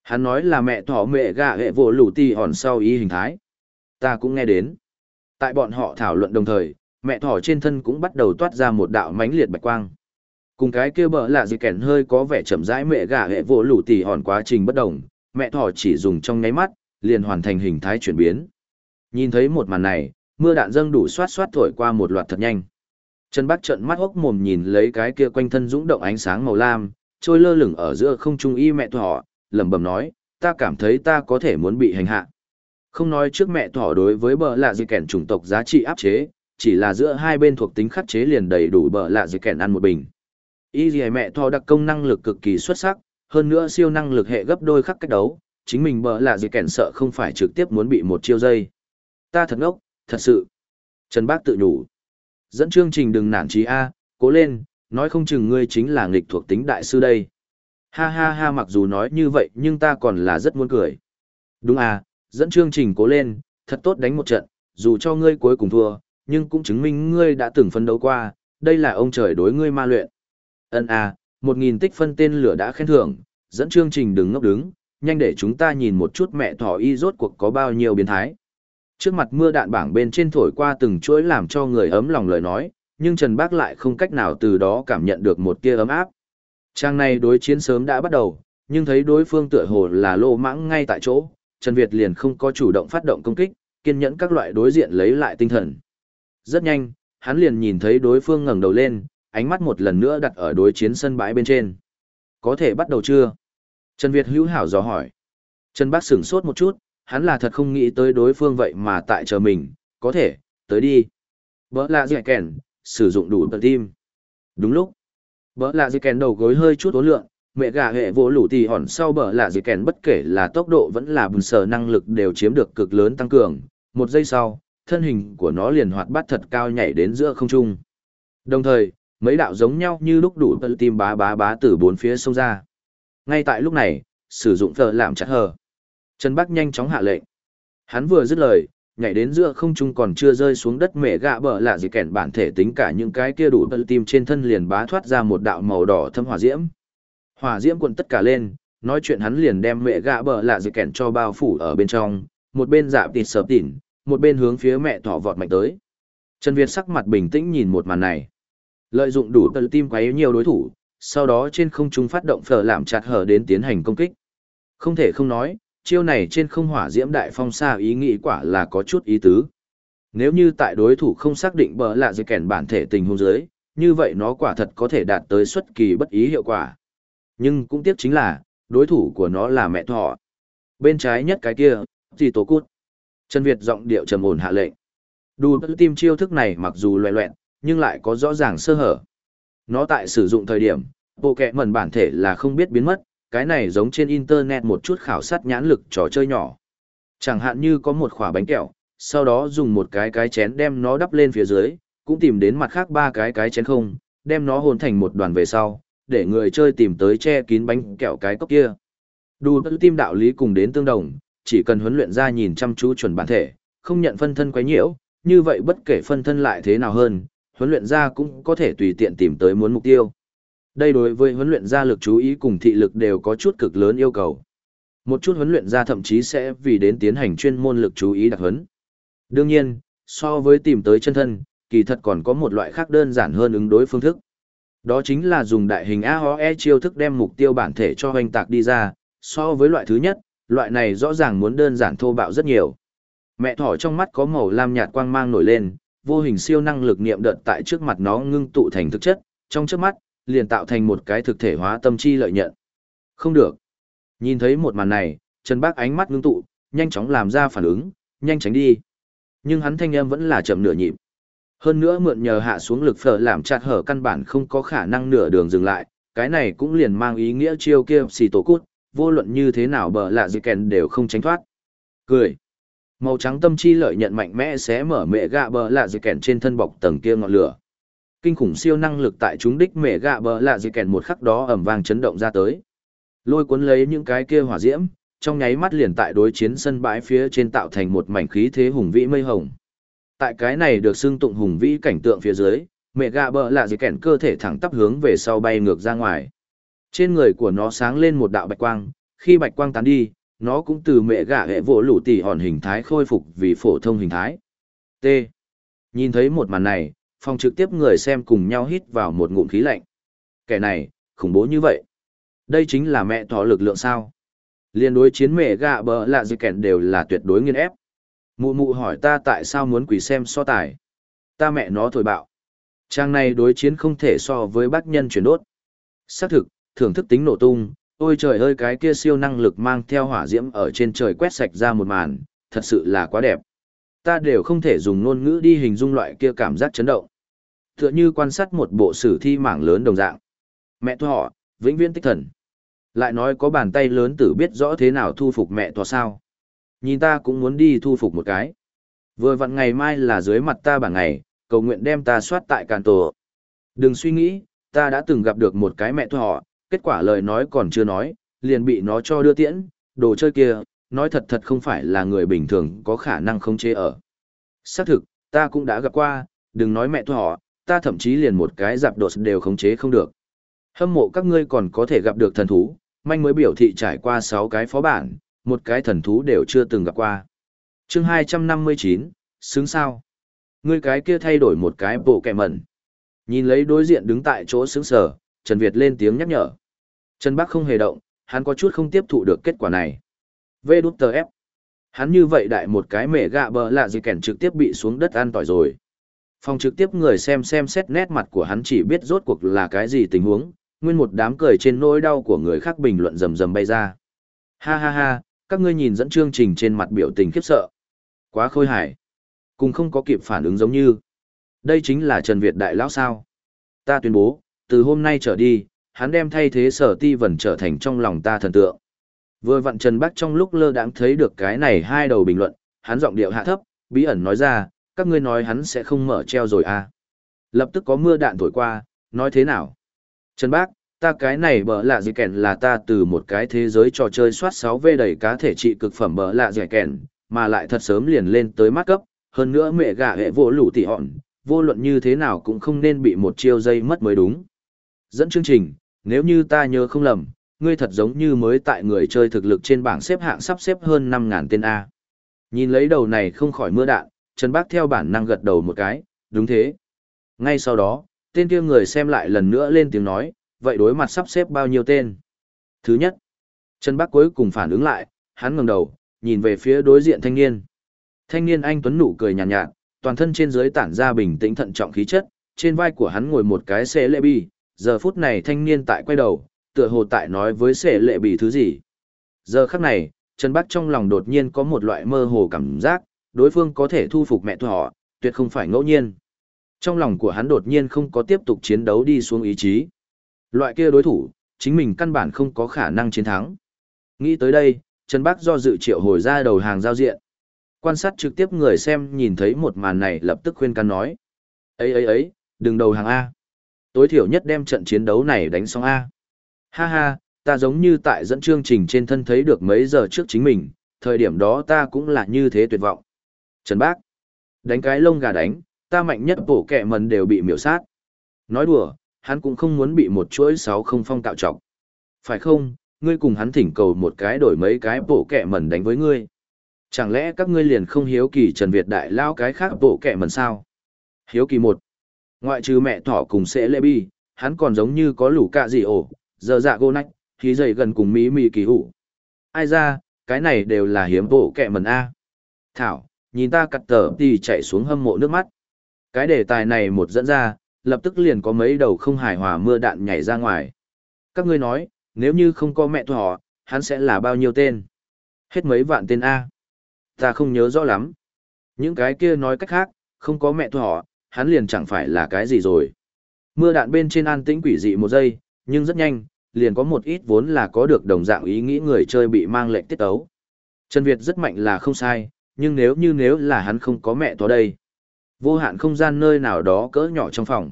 Speaker 1: Hắn nói là mẹ thỏ mẹ gạ hệ vỗ lũ tì hòn sau ý hình thái. Ta cũng nghe đến. Tại bọn họ thảo luận đồng thời, mẹ thỏ trên thân cũng bắt đầu toát ra một đạo mánh liệt bạch quang. Cùng cái kia bợ lạ gì kẻn hơi có vẻ chậm rãi mẹ gà hệ vỗ lũ tì hòn quá trình bất đồng, mẹ thỏ chỉ dùng trong nháy mắt, liền hoàn thành hình thái chuyển biến. Nhìn thấy một màn này, mưa đạn dâng đủ xoát xoát thổi qua một loạt thật nhanh. Trần Bắc trợn mắt hốc mồm nhìn lấy cái kia quanh thân dũng động ánh sáng màu lam, trôi lơ lửng ở giữa không trung y mẹ thỏ, lẩm bẩm nói, ta cảm thấy ta có thể muốn bị hành hạ. Không nói trước mẹ thỏ đối với bờ lạ dị kẻn chủng tộc giá trị áp chế, chỉ là giữa hai bên thuộc tính khắc chế liền đầy đủ bờ lạ dị kẻn ăn một bình. Y dì mẹ thỏ đặc công năng lực cực kỳ xuất sắc, hơn nữa siêu năng lực hệ gấp đôi khắc cách đấu, chính mình bờ lạ dị kẻn sợ không phải trực tiếp muốn bị một chiêu dây. Ta thật ngốc, thật sự. Trần Bác tự nhủ. Dẫn chương trình đừng nản trí A, cố lên, nói không chừng ngươi chính là nghịch thuộc tính đại sư đây. Ha ha ha mặc dù nói như vậy nhưng ta còn là rất muốn cười. Đúng à, dẫn chương trình cố lên, thật tốt đánh một trận, dù cho ngươi cuối cùng thua, nhưng cũng chứng minh ngươi đã từng phân đấu qua, đây là ông trời đối ngươi ma luyện. Ấn à, một nghìn tích phân tên lửa đã khen thưởng, dẫn chương trình đừng ngốc đứng, nhanh để chúng ta nhìn một chút mẹ thỏ y rốt cuộc có bao nhiêu biến thái. Trước mặt mưa đạn bảng bên trên thổi qua từng chuỗi làm cho người ấm lòng lời nói, nhưng Trần Bác lại không cách nào từ đó cảm nhận được một tia ấm áp. Trang này đối chiến sớm đã bắt đầu, nhưng thấy đối phương tựa hồ là lô mãng ngay tại chỗ, Trần Việt liền không có chủ động phát động công kích, kiên nhẫn các loại đối diện lấy lại tinh thần. Rất nhanh, hắn liền nhìn thấy đối phương ngẩng đầu lên, ánh mắt một lần nữa đặt ở đối chiến sân bãi bên trên. Có thể bắt đầu chưa? Trần Việt hữu hảo dò hỏi. Trần Bác sửng sốt một chút, hắn là thật không nghĩ tới đối phương vậy mà tại chờ mình, có thể, tới đi. Bỡ lạ dẻ kèn, sử dụng đủ tờ tim. Đúng lúc, bỡ lạ dì kèn đầu gối hơi chút ố lượng, mẹ gà hệ vỗ lũ tì hòn sau bờ lạ dì kèn bất kể là tốc độ vẫn là bùn sở năng lực đều chiếm được cực lớn tăng cường. Một giây sau, thân hình của nó liền hoạt bát thật cao nhảy đến giữa không trung. Đồng thời, mấy đạo giống nhau như lúc đủ tờ tim bá bá bá từ bốn phía sông ra. Ngay tại lúc này, sử dụng thờ làm chặt hờ. Trần Bắc nhanh chóng hạ lệnh. Hắn vừa dứt lời, nhảy đến giữa không trung còn chưa rơi xuống đất mẹ gạ bờ lạ gì kèn bản thể tính cả những cái kia đủ bật tim trên thân liền bá thoát ra một đạo màu đỏ thâm hỏa diễm. Hỏa diễm cuộn tất cả lên, nói chuyện hắn liền đem mẹ gạ bờ lạ gì kèn cho bao phủ ở bên trong, một bên dạ tịt sợp tỉn, một bên hướng phía mẹ thỏ vọt mạnh tới. Trần Việt sắc mặt bình tĩnh nhìn một màn này. Lợi dụng đủ bật tim quấy nhiều đối thủ, sau đó trên không trung phát động phở làm chặt hở đến tiến hành công kích. Không thể không nói, chiêu này trên không hỏa diễm đại phong xa ý nghĩ quả là có chút ý tứ. Nếu như tại đối thủ không xác định bờ lạ dây kèn bản thể tình huống dưới, như vậy nó quả thật có thể đạt tới xuất kỳ bất ý hiệu quả. Nhưng cũng tiếc chính là, đối thủ của nó là mẹ thọ. Bên trái nhất cái kia, thì tổ cút. Trần Việt giọng điệu trầm ổn hạ lệnh. Đù tim chiêu thức này mặc dù loẹ loẹn, nhưng lại có rõ ràng sơ hở. Nó tại sử dụng thời điểm, bộ kẹ mẩn bản thể là không biết biến mất, cái này giống trên internet một chút khảo sát nhãn lực trò chơi nhỏ. Chẳng hạn như có một khỏa bánh kẹo, sau đó dùng một cái cái chén đem nó đắp lên phía dưới, cũng tìm đến mặt khác ba cái cái chén không, đem nó hồn thành một đoàn về sau, để người chơi tìm tới che kín bánh kẹo cái cốc kia. Đủ tự tim đạo lý cùng đến tương đồng, chỉ cần huấn luyện ra nhìn chăm chú chuẩn bản thể, không nhận phân thân quấy nhiễu, như vậy bất kể phân thân lại thế nào hơn, huấn luyện ra cũng có thể tùy tiện tìm tới muốn mục tiêu. Đây đối với huấn luyện gia lực chú ý cùng thị lực đều có chút cực lớn yêu cầu. Một chút huấn luyện gia thậm chí sẽ vì đến tiến hành chuyên môn lực chú ý đặc huấn. Đương nhiên, so với tìm tới chân thân, kỳ thật còn có một loại khác đơn giản hơn ứng đối phương thức. Đó chính là dùng đại hình AOE chiêu thức đem mục tiêu bản thể cho hoành tạc đi ra, so với loại thứ nhất, loại này rõ ràng muốn đơn giản thô bạo rất nhiều. Mẹ thỏ trong mắt có màu lam nhạt quang mang nổi lên, vô hình siêu năng lực niệm đợt tại trước mặt nó ngưng tụ thành thực chất, trong trước mắt, liền tạo thành một cái thực thể hóa tâm chi lợi nhận. Không được. Nhìn thấy một màn này, Trần Bác ánh mắt ngưng tụ, nhanh chóng làm ra phản ứng, nhanh tránh đi. Nhưng hắn thanh âm vẫn là chậm nửa nhịp. Hơn nữa mượn nhờ hạ xuống lực phở làm chặt hở căn bản không có khả năng nửa đường dừng lại, cái này cũng liền mang ý nghĩa chiêu kia xì tổ cút, vô luận như thế nào bờ lạ dự kèn đều không tránh thoát. Cười. Màu trắng tâm chi lợi nhận mạnh mẽ sẽ mở mẹ gạ bờ lạ dự kèn trên thân bọc tầng kia ngọn lửa. Kinh khủng siêu năng lực tại chúng đích mẹ gạ bờ lạ dị kèn một khắc đó ẩm vang chấn động ra tới. Lôi cuốn lấy những cái kia hỏa diễm, trong nháy mắt liền tại đối chiến sân bãi phía trên tạo thành một mảnh khí thế hùng vĩ mây hồng. Tại cái này được xưng tụng hùng vĩ cảnh tượng phía dưới, mẹ gạ bờ lạ dị kèn cơ thể thẳng tắp hướng về sau bay ngược ra ngoài. Trên người của nó sáng lên một đạo bạch quang, khi bạch quang tán đi, nó cũng từ mẹ gạ hệ vỗ lũ tỉ hòn hình thái khôi phục vì phổ thông hình thái. T. Nhìn thấy một màn này, phòng trực tiếp người xem cùng nhau hít vào một ngụm khí lạnh. Kẻ này, khủng bố như vậy. Đây chính là mẹ thỏ lực lượng sao. Liên đối chiến mẹ gạ bờ lạ dư kẹn đều là tuyệt đối nghiên ép. Mụ mụ hỏi ta tại sao muốn quỷ xem so tài. Ta mẹ nó thổi bạo. Trang này đối chiến không thể so với bác nhân chuyển đốt. Xác thực, thưởng thức tính nổ tung, ôi trời ơi cái kia siêu năng lực mang theo hỏa diễm ở trên trời quét sạch ra một màn, thật sự là quá đẹp. Ta đều không thể dùng ngôn ngữ đi hình dung loại kia cảm giác chấn động. Tựa như quan sát một bộ sử thi mảng lớn đồng dạng. Mẹ thọ họ, vĩnh viễn tích thần. Lại nói có bàn tay lớn tử biết rõ thế nào thu phục mẹ thọ sao. Nhìn ta cũng muốn đi thu phục một cái. Vừa vặn ngày mai là dưới mặt ta bảng ngày, cầu nguyện đem ta soát tại càn tổ. Đừng suy nghĩ, ta đã từng gặp được một cái mẹ thọ, kết quả lời nói còn chưa nói, liền bị nó cho đưa tiễn, đồ chơi kia, nói thật thật không phải là người bình thường có khả năng không chế ở. Xác thực, ta cũng đã gặp qua, đừng nói mẹ họ, ta thậm chí liền một cái dạp đột đều khống chế không được. Hâm mộ các ngươi còn có thể gặp được thần thú, manh mới biểu thị trải qua 6 cái phó bản, một cái thần thú đều chưa từng gặp qua. chương 259, xứng sao? Ngươi cái kia thay đổi một cái bộ kẹ mẩn. Nhìn lấy đối diện đứng tại chỗ sướng sở, Trần Việt lên tiếng nhắc nhở. Trần Bắc không hề động, hắn có chút không tiếp thụ được kết quả này. V đút tờ ép. Hắn như vậy đại một cái mẹ gạ bờ lạ gì kèn trực tiếp bị xuống đất ăn tỏi rồi. Phòng trực tiếp người xem xem xét nét mặt của hắn chỉ biết rốt cuộc là cái gì tình huống, nguyên một đám cười trên nỗi đau của người khác bình luận rầm rầm bay ra. Ha ha ha, các ngươi nhìn dẫn chương trình trên mặt biểu tình khiếp sợ. Quá khôi hài. Cùng không có kịp phản ứng giống như. Đây chính là Trần Việt Đại Lão sao. Ta tuyên bố, từ hôm nay trở đi, hắn đem thay thế sở ti vẩn trở thành trong lòng ta thần tượng. Vừa vặn Trần Bắc trong lúc lơ đãng thấy được cái này hai đầu bình luận, hắn giọng điệu hạ thấp, bí ẩn nói ra, các ngươi nói hắn sẽ không mở treo rồi à. Lập tức có mưa đạn thổi qua, nói thế nào? Trần Bác, ta cái này bờ lạ gì kèn là ta từ một cái thế giới trò chơi soát 6V đầy cá thể trị cực phẩm bờ lạ dì kèn, mà lại thật sớm liền lên tới mắt cấp, hơn nữa mẹ gà hệ vô lũ tỉ hòn, vô luận như thế nào cũng không nên bị một chiêu dây mất mới đúng. Dẫn chương trình, nếu như ta nhớ không lầm, ngươi thật giống như mới tại người chơi thực lực trên bảng xếp hạng sắp xếp hơn 5.000 tên A. Nhìn lấy đầu này không khỏi mưa đạn, Trần Bác theo bản năng gật đầu một cái, đúng thế. Ngay sau đó, tên kia người xem lại lần nữa lên tiếng nói, vậy đối mặt sắp xếp bao nhiêu tên? Thứ nhất, Trần Bác cuối cùng phản ứng lại, hắn ngẩng đầu, nhìn về phía đối diện thanh niên. Thanh niên anh tuấn nụ cười nhàn nhạt, nhạt, toàn thân trên dưới tản ra bình tĩnh thận trọng khí chất, trên vai của hắn ngồi một cái xe lệ bi, giờ phút này thanh niên tại quay đầu, tựa hồ tại nói với xe lệ bì thứ gì. Giờ khắc này, Trần Bắc trong lòng đột nhiên có một loại mơ hồ cảm giác, đối phương có thể thu phục mẹ thỏ, tuyệt không phải ngẫu nhiên. Trong lòng của hắn đột nhiên không có tiếp tục chiến đấu đi xuống ý chí. Loại kia đối thủ, chính mình căn bản không có khả năng chiến thắng. Nghĩ tới đây, Trần Bắc do dự triệu hồi ra đầu hàng giao diện. Quan sát trực tiếp người xem nhìn thấy một màn này lập tức khuyên can nói. ấy ấy ấy, đừng đầu hàng A. Tối thiểu nhất đem trận chiến đấu này đánh xong A. Ha ha, ta giống như tại dẫn chương trình trên thân thấy được mấy giờ trước chính mình, thời điểm đó ta cũng là như thế tuyệt vọng. Trần Bác, đánh cái lông gà đánh, ta mạnh nhất bổ kẹ mần đều bị miểu sát. Nói đùa, hắn cũng không muốn bị một chuỗi sáu không phong tạo trọng. Phải không, ngươi cùng hắn thỉnh cầu một cái đổi mấy cái bổ kẹ mần đánh với ngươi. Chẳng lẽ các ngươi liền không hiếu kỳ Trần Việt đại lao cái khác bổ kẹ mần sao? Hiếu kỳ một. Ngoại trừ mẹ thỏ cùng sẽ lê bi, hắn còn giống như có lũ cạ gì ổ, giờ dạ gô nách, khí dày gần cùng mỹ mì kỳ hủ. Ai ra, cái này đều là hiếm bộ kẹ mần A. Thảo, nhìn ta cặt tờ thì chạy xuống hâm mộ nước mắt. Cái đề tài này một dẫn ra, lập tức liền có mấy đầu không hài hòa mưa đạn nhảy ra ngoài. Các ngươi nói, nếu như không có mẹ thỏ, hắn sẽ là bao nhiêu tên? Hết mấy vạn tên A. Ta không nhớ rõ lắm. Những cái kia nói cách khác, không có mẹ thỏ, hắn liền chẳng phải là cái gì rồi. Mưa đạn bên trên an tĩnh quỷ dị một giây, nhưng rất nhanh, liền có một ít vốn là có được đồng dạng ý nghĩ người chơi bị mang lệnh tiết ấu. Trần Việt rất mạnh là không sai, nhưng nếu như nếu là hắn không có mẹ to đây. Vô hạn không gian nơi nào đó cỡ nhỏ trong phòng.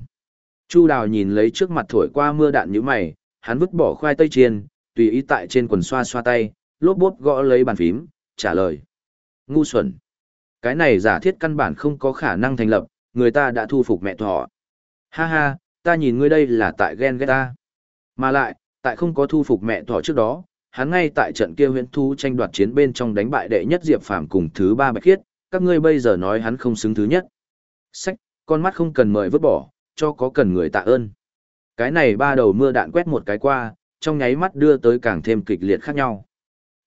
Speaker 1: Chu Đào nhìn lấy trước mặt thổi qua mưa đạn như mày, hắn vứt bỏ khoai tây chiên, tùy ý tại trên quần xoa xoa tay, lốp bốp gõ lấy bàn phím, trả lời. Ngu xuẩn. Cái này giả thiết căn bản không có khả năng thành lập, người ta đã thu phục mẹ thỏ Ha ha, ta nhìn ngươi đây là tại ghen ghét ta. Mà lại, tại không có thu phục mẹ thỏ trước đó, hắn ngay tại trận kia huyễn thu tranh đoạt chiến bên trong đánh bại đệ nhất Diệp Phàm cùng thứ ba Bạch Khiết, các ngươi bây giờ nói hắn không xứng thứ nhất. Sách, con mắt không cần mời vứt bỏ, cho có cần người tạ ơn. Cái này ba đầu mưa đạn quét một cái qua, trong nháy mắt đưa tới càng thêm kịch liệt khác nhau.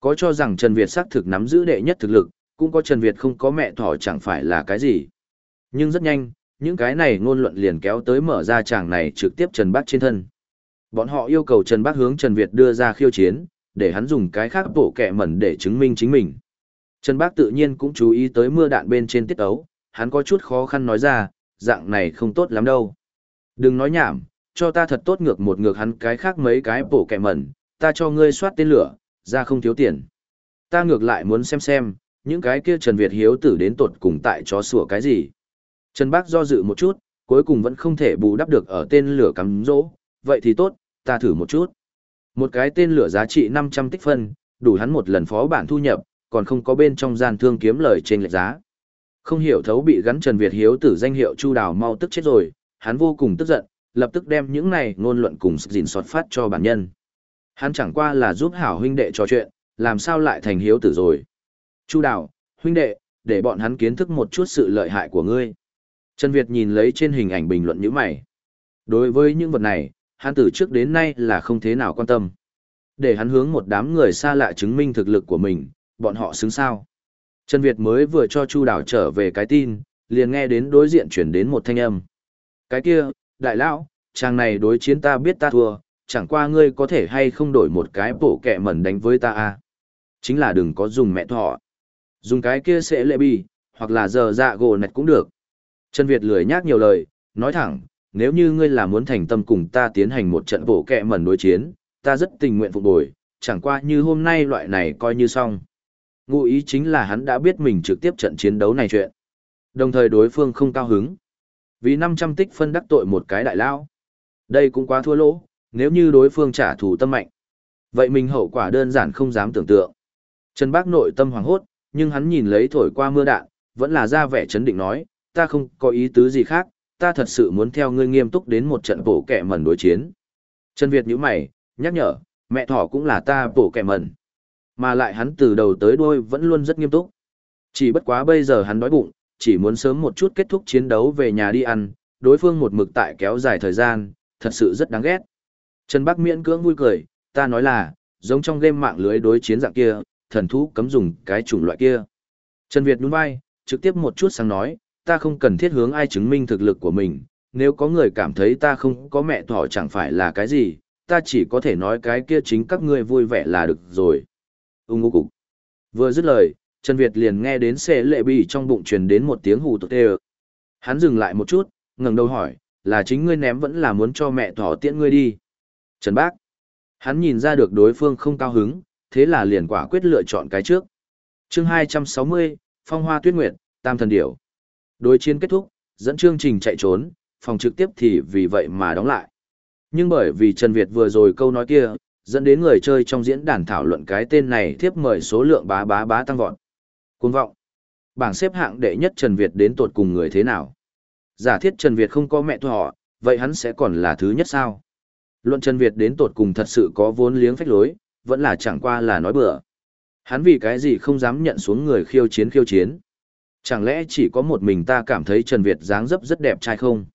Speaker 1: Có cho rằng Trần Việt xác thực nắm giữ đệ nhất thực lực, cũng có Trần Việt không có mẹ thỏ chẳng phải là cái gì. Nhưng rất nhanh, những cái này ngôn luận liền kéo tới mở ra chàng này trực tiếp Trần Bác trên thân. Bọn họ yêu cầu Trần Bác hướng Trần Việt đưa ra khiêu chiến, để hắn dùng cái khác bổ kẹ mẩn để chứng minh chính mình. Trần Bác tự nhiên cũng chú ý tới mưa đạn bên trên tiết ấu, hắn có chút khó khăn nói ra, dạng này không tốt lắm đâu. Đừng nói nhảm, cho ta thật tốt ngược một ngược hắn cái khác mấy cái bổ kẹ mẩn, ta cho ngươi soát tên lửa, ra không thiếu tiền. Ta ngược lại muốn xem xem, những cái kia Trần Việt hiếu tử đến tột cùng tại chó sủa cái gì. Trần Bác do dự một chút, cuối cùng vẫn không thể bù đắp được ở tên lửa cắm rỗ, vậy thì tốt, ta thử một chút. Một cái tên lửa giá trị 500 tích phân, đủ hắn một lần phó bản thu nhập, còn không có bên trong gian thương kiếm lời trên lệch giá. Không hiểu thấu bị gắn Trần Việt Hiếu tử danh hiệu Chu Đào mau tức chết rồi, hắn vô cùng tức giận, lập tức đem những này ngôn luận cùng dìn sọt phát cho bản nhân. Hắn chẳng qua là giúp hảo huynh đệ trò chuyện, làm sao lại thành hiếu tử rồi. Chu Đào, huynh đệ, để bọn hắn kiến thức một chút sự lợi hại của ngươi. Trần Việt nhìn lấy trên hình ảnh bình luận như mày. Đối với những vật này, hắn từ trước đến nay là không thế nào quan tâm. Để hắn hướng một đám người xa lạ chứng minh thực lực của mình, bọn họ xứng sao. Trần Việt mới vừa cho Chu Đảo trở về cái tin, liền nghe đến đối diện chuyển đến một thanh âm. Cái kia, đại lão, chàng này đối chiến ta biết ta thua, chẳng qua ngươi có thể hay không đổi một cái bộ kẹ mẩn đánh với ta à. Chính là đừng có dùng mẹ thọ. Dùng cái kia sẽ lệ bi, hoặc là giờ dạ gồ nạch cũng được. Trần Việt lười nhác nhiều lời, nói thẳng, nếu như ngươi là muốn thành tâm cùng ta tiến hành một trận bổ kẹ mẩn đối chiến, ta rất tình nguyện phục bồi, chẳng qua như hôm nay loại này coi như xong. Ngụ ý chính là hắn đã biết mình trực tiếp trận chiến đấu này chuyện. Đồng thời đối phương không cao hứng. Vì 500 tích phân đắc tội một cái đại lao. Đây cũng quá thua lỗ, nếu như đối phương trả thù tâm mạnh. Vậy mình hậu quả đơn giản không dám tưởng tượng. Trần Bác nội tâm hoàng hốt, nhưng hắn nhìn lấy thổi qua mưa đạn, vẫn là ra vẻ chấn định nói, ta không có ý tứ gì khác, ta thật sự muốn theo ngươi nghiêm túc đến một trận bổ kẻ mẩn đối chiến. Trần Việt nhíu mày, nhắc nhở, mẹ thỏ cũng là ta bổ kẻ mẩn. Mà lại hắn từ đầu tới đuôi vẫn luôn rất nghiêm túc. Chỉ bất quá bây giờ hắn đói bụng, chỉ muốn sớm một chút kết thúc chiến đấu về nhà đi ăn, đối phương một mực tại kéo dài thời gian, thật sự rất đáng ghét. Trần Bắc miễn cưỡng vui cười, ta nói là, giống trong game mạng lưới đối chiến dạng kia, thần thú cấm dùng cái chủng loại kia. Trần Việt nhún vai, trực tiếp một chút sang nói, ta không cần thiết hướng ai chứng minh thực lực của mình, nếu có người cảm thấy ta không có mẹ thỏ chẳng phải là cái gì, ta chỉ có thể nói cái kia chính các ngươi vui vẻ là được rồi. Ung ngô cục. Vừa dứt lời, Trần Việt liền nghe đến xe lệ bị trong bụng truyền đến một tiếng hù tụt tê Hắn dừng lại một chút, ngẩng đầu hỏi, là chính ngươi ném vẫn là muốn cho mẹ thỏ tiễn ngươi đi. Trần Bác. Hắn nhìn ra được đối phương không cao hứng, thế là liền quả quyết lựa chọn cái trước. chương 260, Phong Hoa Tuyết Nguyệt, Tam Thần Điểu. Đối chiến kết thúc, dẫn chương trình chạy trốn, phòng trực tiếp thì vì vậy mà đóng lại. Nhưng bởi vì Trần Việt vừa rồi câu nói kia, dẫn đến người chơi trong diễn đàn thảo luận cái tên này thiếp mời số lượng bá bá bá tăng vọt. Cuồng vọng. Bảng xếp hạng đệ nhất Trần Việt đến tột cùng người thế nào? Giả thiết Trần Việt không có mẹ thọ, vậy hắn sẽ còn là thứ nhất sao? Luận Trần Việt đến tột cùng thật sự có vốn liếng phách lối, vẫn là chẳng qua là nói bừa. Hắn vì cái gì không dám nhận xuống người khiêu chiến khiêu chiến? Chẳng lẽ chỉ có một mình ta cảm thấy Trần Việt dáng dấp rất đẹp trai không?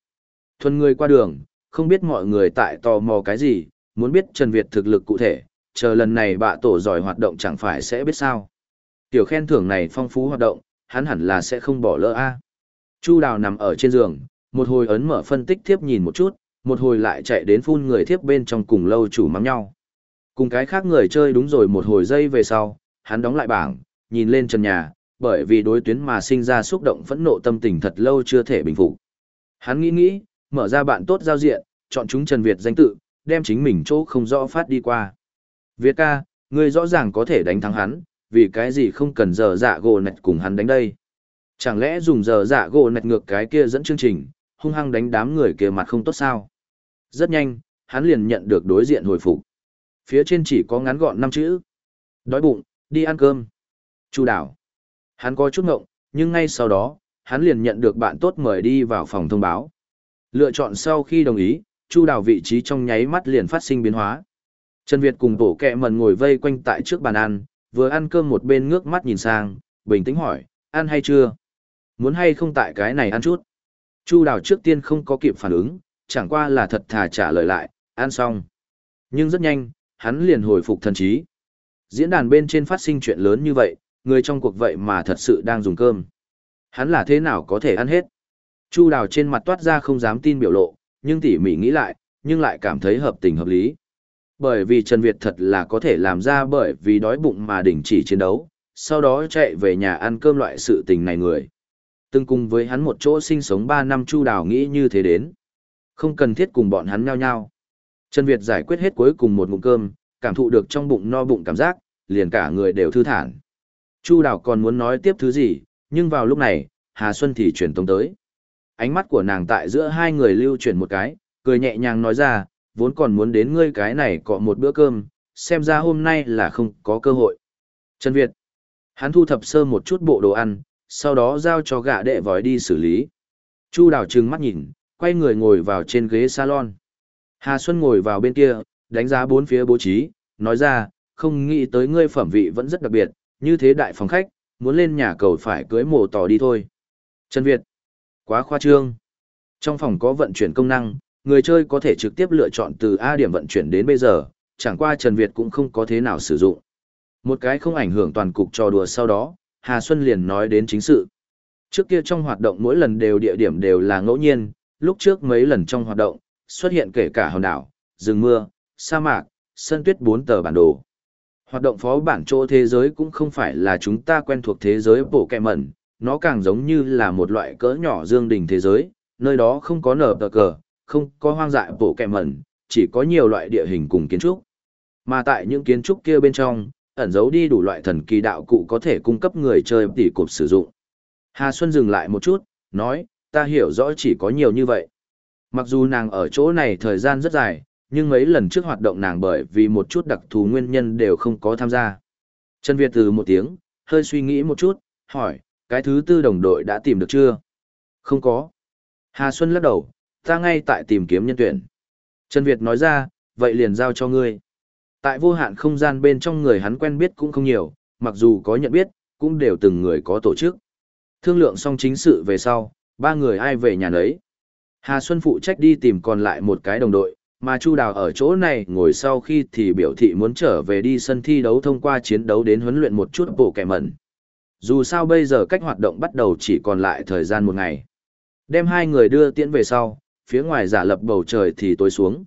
Speaker 1: Thuần người qua đường, không biết mọi người tại tò mò cái gì, muốn biết Trần Việt thực lực cụ thể, chờ lần này bạ tổ giỏi hoạt động chẳng phải sẽ biết sao. Tiểu khen thưởng này phong phú hoạt động, hắn hẳn là sẽ không bỏ lỡ a. Chu Đào nằm ở trên giường, một hồi ấn mở phân tích tiếp nhìn một chút, một hồi lại chạy đến phun người thiếp bên trong cùng lâu chủ mắng nhau. Cùng cái khác người chơi đúng rồi một hồi giây về sau, hắn đóng lại bảng, nhìn lên trần nhà, bởi vì đối tuyến mà sinh ra xúc động phẫn nộ tâm tình thật lâu chưa thể bình phục. Hắn nghĩ nghĩ, mở ra bạn tốt giao diện, chọn chúng Trần Việt danh tự, đem chính mình chỗ không rõ phát đi qua. Việt ca, ngươi rõ ràng có thể đánh thắng hắn, vì cái gì không cần giờ dạ gỗ nạch cùng hắn đánh đây. Chẳng lẽ dùng giờ dạ gỗ nạch ngược cái kia dẫn chương trình, hung hăng đánh đám người kia mặt không tốt sao? Rất nhanh, hắn liền nhận được đối diện hồi phục. Phía trên chỉ có ngắn gọn năm chữ. Đói bụng, đi ăn cơm. Chu đảo. Hắn có chút ngộng, nhưng ngay sau đó, hắn liền nhận được bạn tốt mời đi vào phòng thông báo. Lựa chọn sau khi đồng ý, Chu Đào vị trí trong nháy mắt liền phát sinh biến hóa. Trần Việt cùng tổ kẹ mần ngồi vây quanh tại trước bàn ăn, vừa ăn cơm một bên ngước mắt nhìn sang, bình tĩnh hỏi, ăn hay chưa? Muốn hay không tại cái này ăn chút? Chu đào trước tiên không có kịp phản ứng, chẳng qua là thật thà trả lời lại, ăn xong. Nhưng rất nhanh, hắn liền hồi phục thần trí. Diễn đàn bên trên phát sinh chuyện lớn như vậy, người trong cuộc vậy mà thật sự đang dùng cơm. Hắn là thế nào có thể ăn hết? Chu đào trên mặt toát ra không dám tin biểu lộ, nhưng tỉ mỉ nghĩ lại, nhưng lại cảm thấy hợp tình hợp lý. Bởi vì Trần Việt thật là có thể làm ra bởi vì đói bụng mà đình chỉ chiến đấu, sau đó chạy về nhà ăn cơm loại sự tình này người. Từng cùng với hắn một chỗ sinh sống 3 năm Chu Đào nghĩ như thế đến. Không cần thiết cùng bọn hắn nhau nhau. Trần Việt giải quyết hết cuối cùng một ngụm cơm, cảm thụ được trong bụng no bụng cảm giác, liền cả người đều thư thản. Chu Đào còn muốn nói tiếp thứ gì, nhưng vào lúc này, Hà Xuân thì chuyển tống tới. Ánh mắt của nàng tại giữa hai người lưu chuyển một cái, cười nhẹ nhàng nói ra, vốn còn muốn đến ngươi cái này cọ một bữa cơm, xem ra hôm nay là không có cơ hội. Trần Việt. Hắn thu thập sơ một chút bộ đồ ăn, sau đó giao cho gã đệ vòi đi xử lý. Chu đào trừng mắt nhìn, quay người ngồi vào trên ghế salon. Hà Xuân ngồi vào bên kia, đánh giá bốn phía bố trí, nói ra, không nghĩ tới ngươi phẩm vị vẫn rất đặc biệt, như thế đại phòng khách, muốn lên nhà cầu phải cưới mồ tỏ đi thôi. Trần Việt. Quá khoa trương. Trong phòng có vận chuyển công năng, người chơi có thể trực tiếp lựa chọn từ A điểm vận chuyển đến bây giờ, chẳng qua Trần Việt cũng không có thế nào sử dụng. Một cái không ảnh hưởng toàn cục trò đùa sau đó, Hà Xuân liền nói đến chính sự. Trước kia trong hoạt động mỗi lần đều địa điểm đều là ngẫu nhiên, lúc trước mấy lần trong hoạt động, xuất hiện kể cả hòn đảo, rừng mưa, sa mạc, sân tuyết bốn tờ bản đồ. Hoạt động phó bản chỗ thế giới cũng không phải là chúng ta quen thuộc thế giới bổ kẹ mẩn, nó càng giống như là một loại cỡ nhỏ dương đình thế giới, nơi đó không có nở tờ cờ, không có hoang dại bổ kẹ mẩn, chỉ có nhiều loại địa hình cùng kiến trúc. Mà tại những kiến trúc kia bên trong, ẩn giấu đi đủ loại thần kỳ đạo cụ có thể cung cấp người chơi tỷ cục sử dụng. Hà Xuân dừng lại một chút, nói, ta hiểu rõ chỉ có nhiều như vậy. Mặc dù nàng ở chỗ này thời gian rất dài, nhưng mấy lần trước hoạt động nàng bởi vì một chút đặc thù nguyên nhân đều không có tham gia. Trần Việt từ một tiếng, hơi suy nghĩ một chút, hỏi, cái thứ tư đồng đội đã tìm được chưa? Không có. Hà Xuân lắc đầu, ta ngay tại tìm kiếm nhân tuyển. Trần Việt nói ra, vậy liền giao cho ngươi. Tại vô hạn không gian bên trong người hắn quen biết cũng không nhiều, mặc dù có nhận biết, cũng đều từng người có tổ chức. Thương lượng xong chính sự về sau, ba người ai về nhà nấy. Hà Xuân phụ trách đi tìm còn lại một cái đồng đội, mà Chu Đào ở chỗ này ngồi sau khi thì biểu thị muốn trở về đi sân thi đấu thông qua chiến đấu đến huấn luyện một chút bộ kẻ mẩn. Dù sao bây giờ cách hoạt động bắt đầu chỉ còn lại thời gian một ngày. Đem hai người đưa tiễn về sau, phía ngoài giả lập bầu trời thì tối xuống.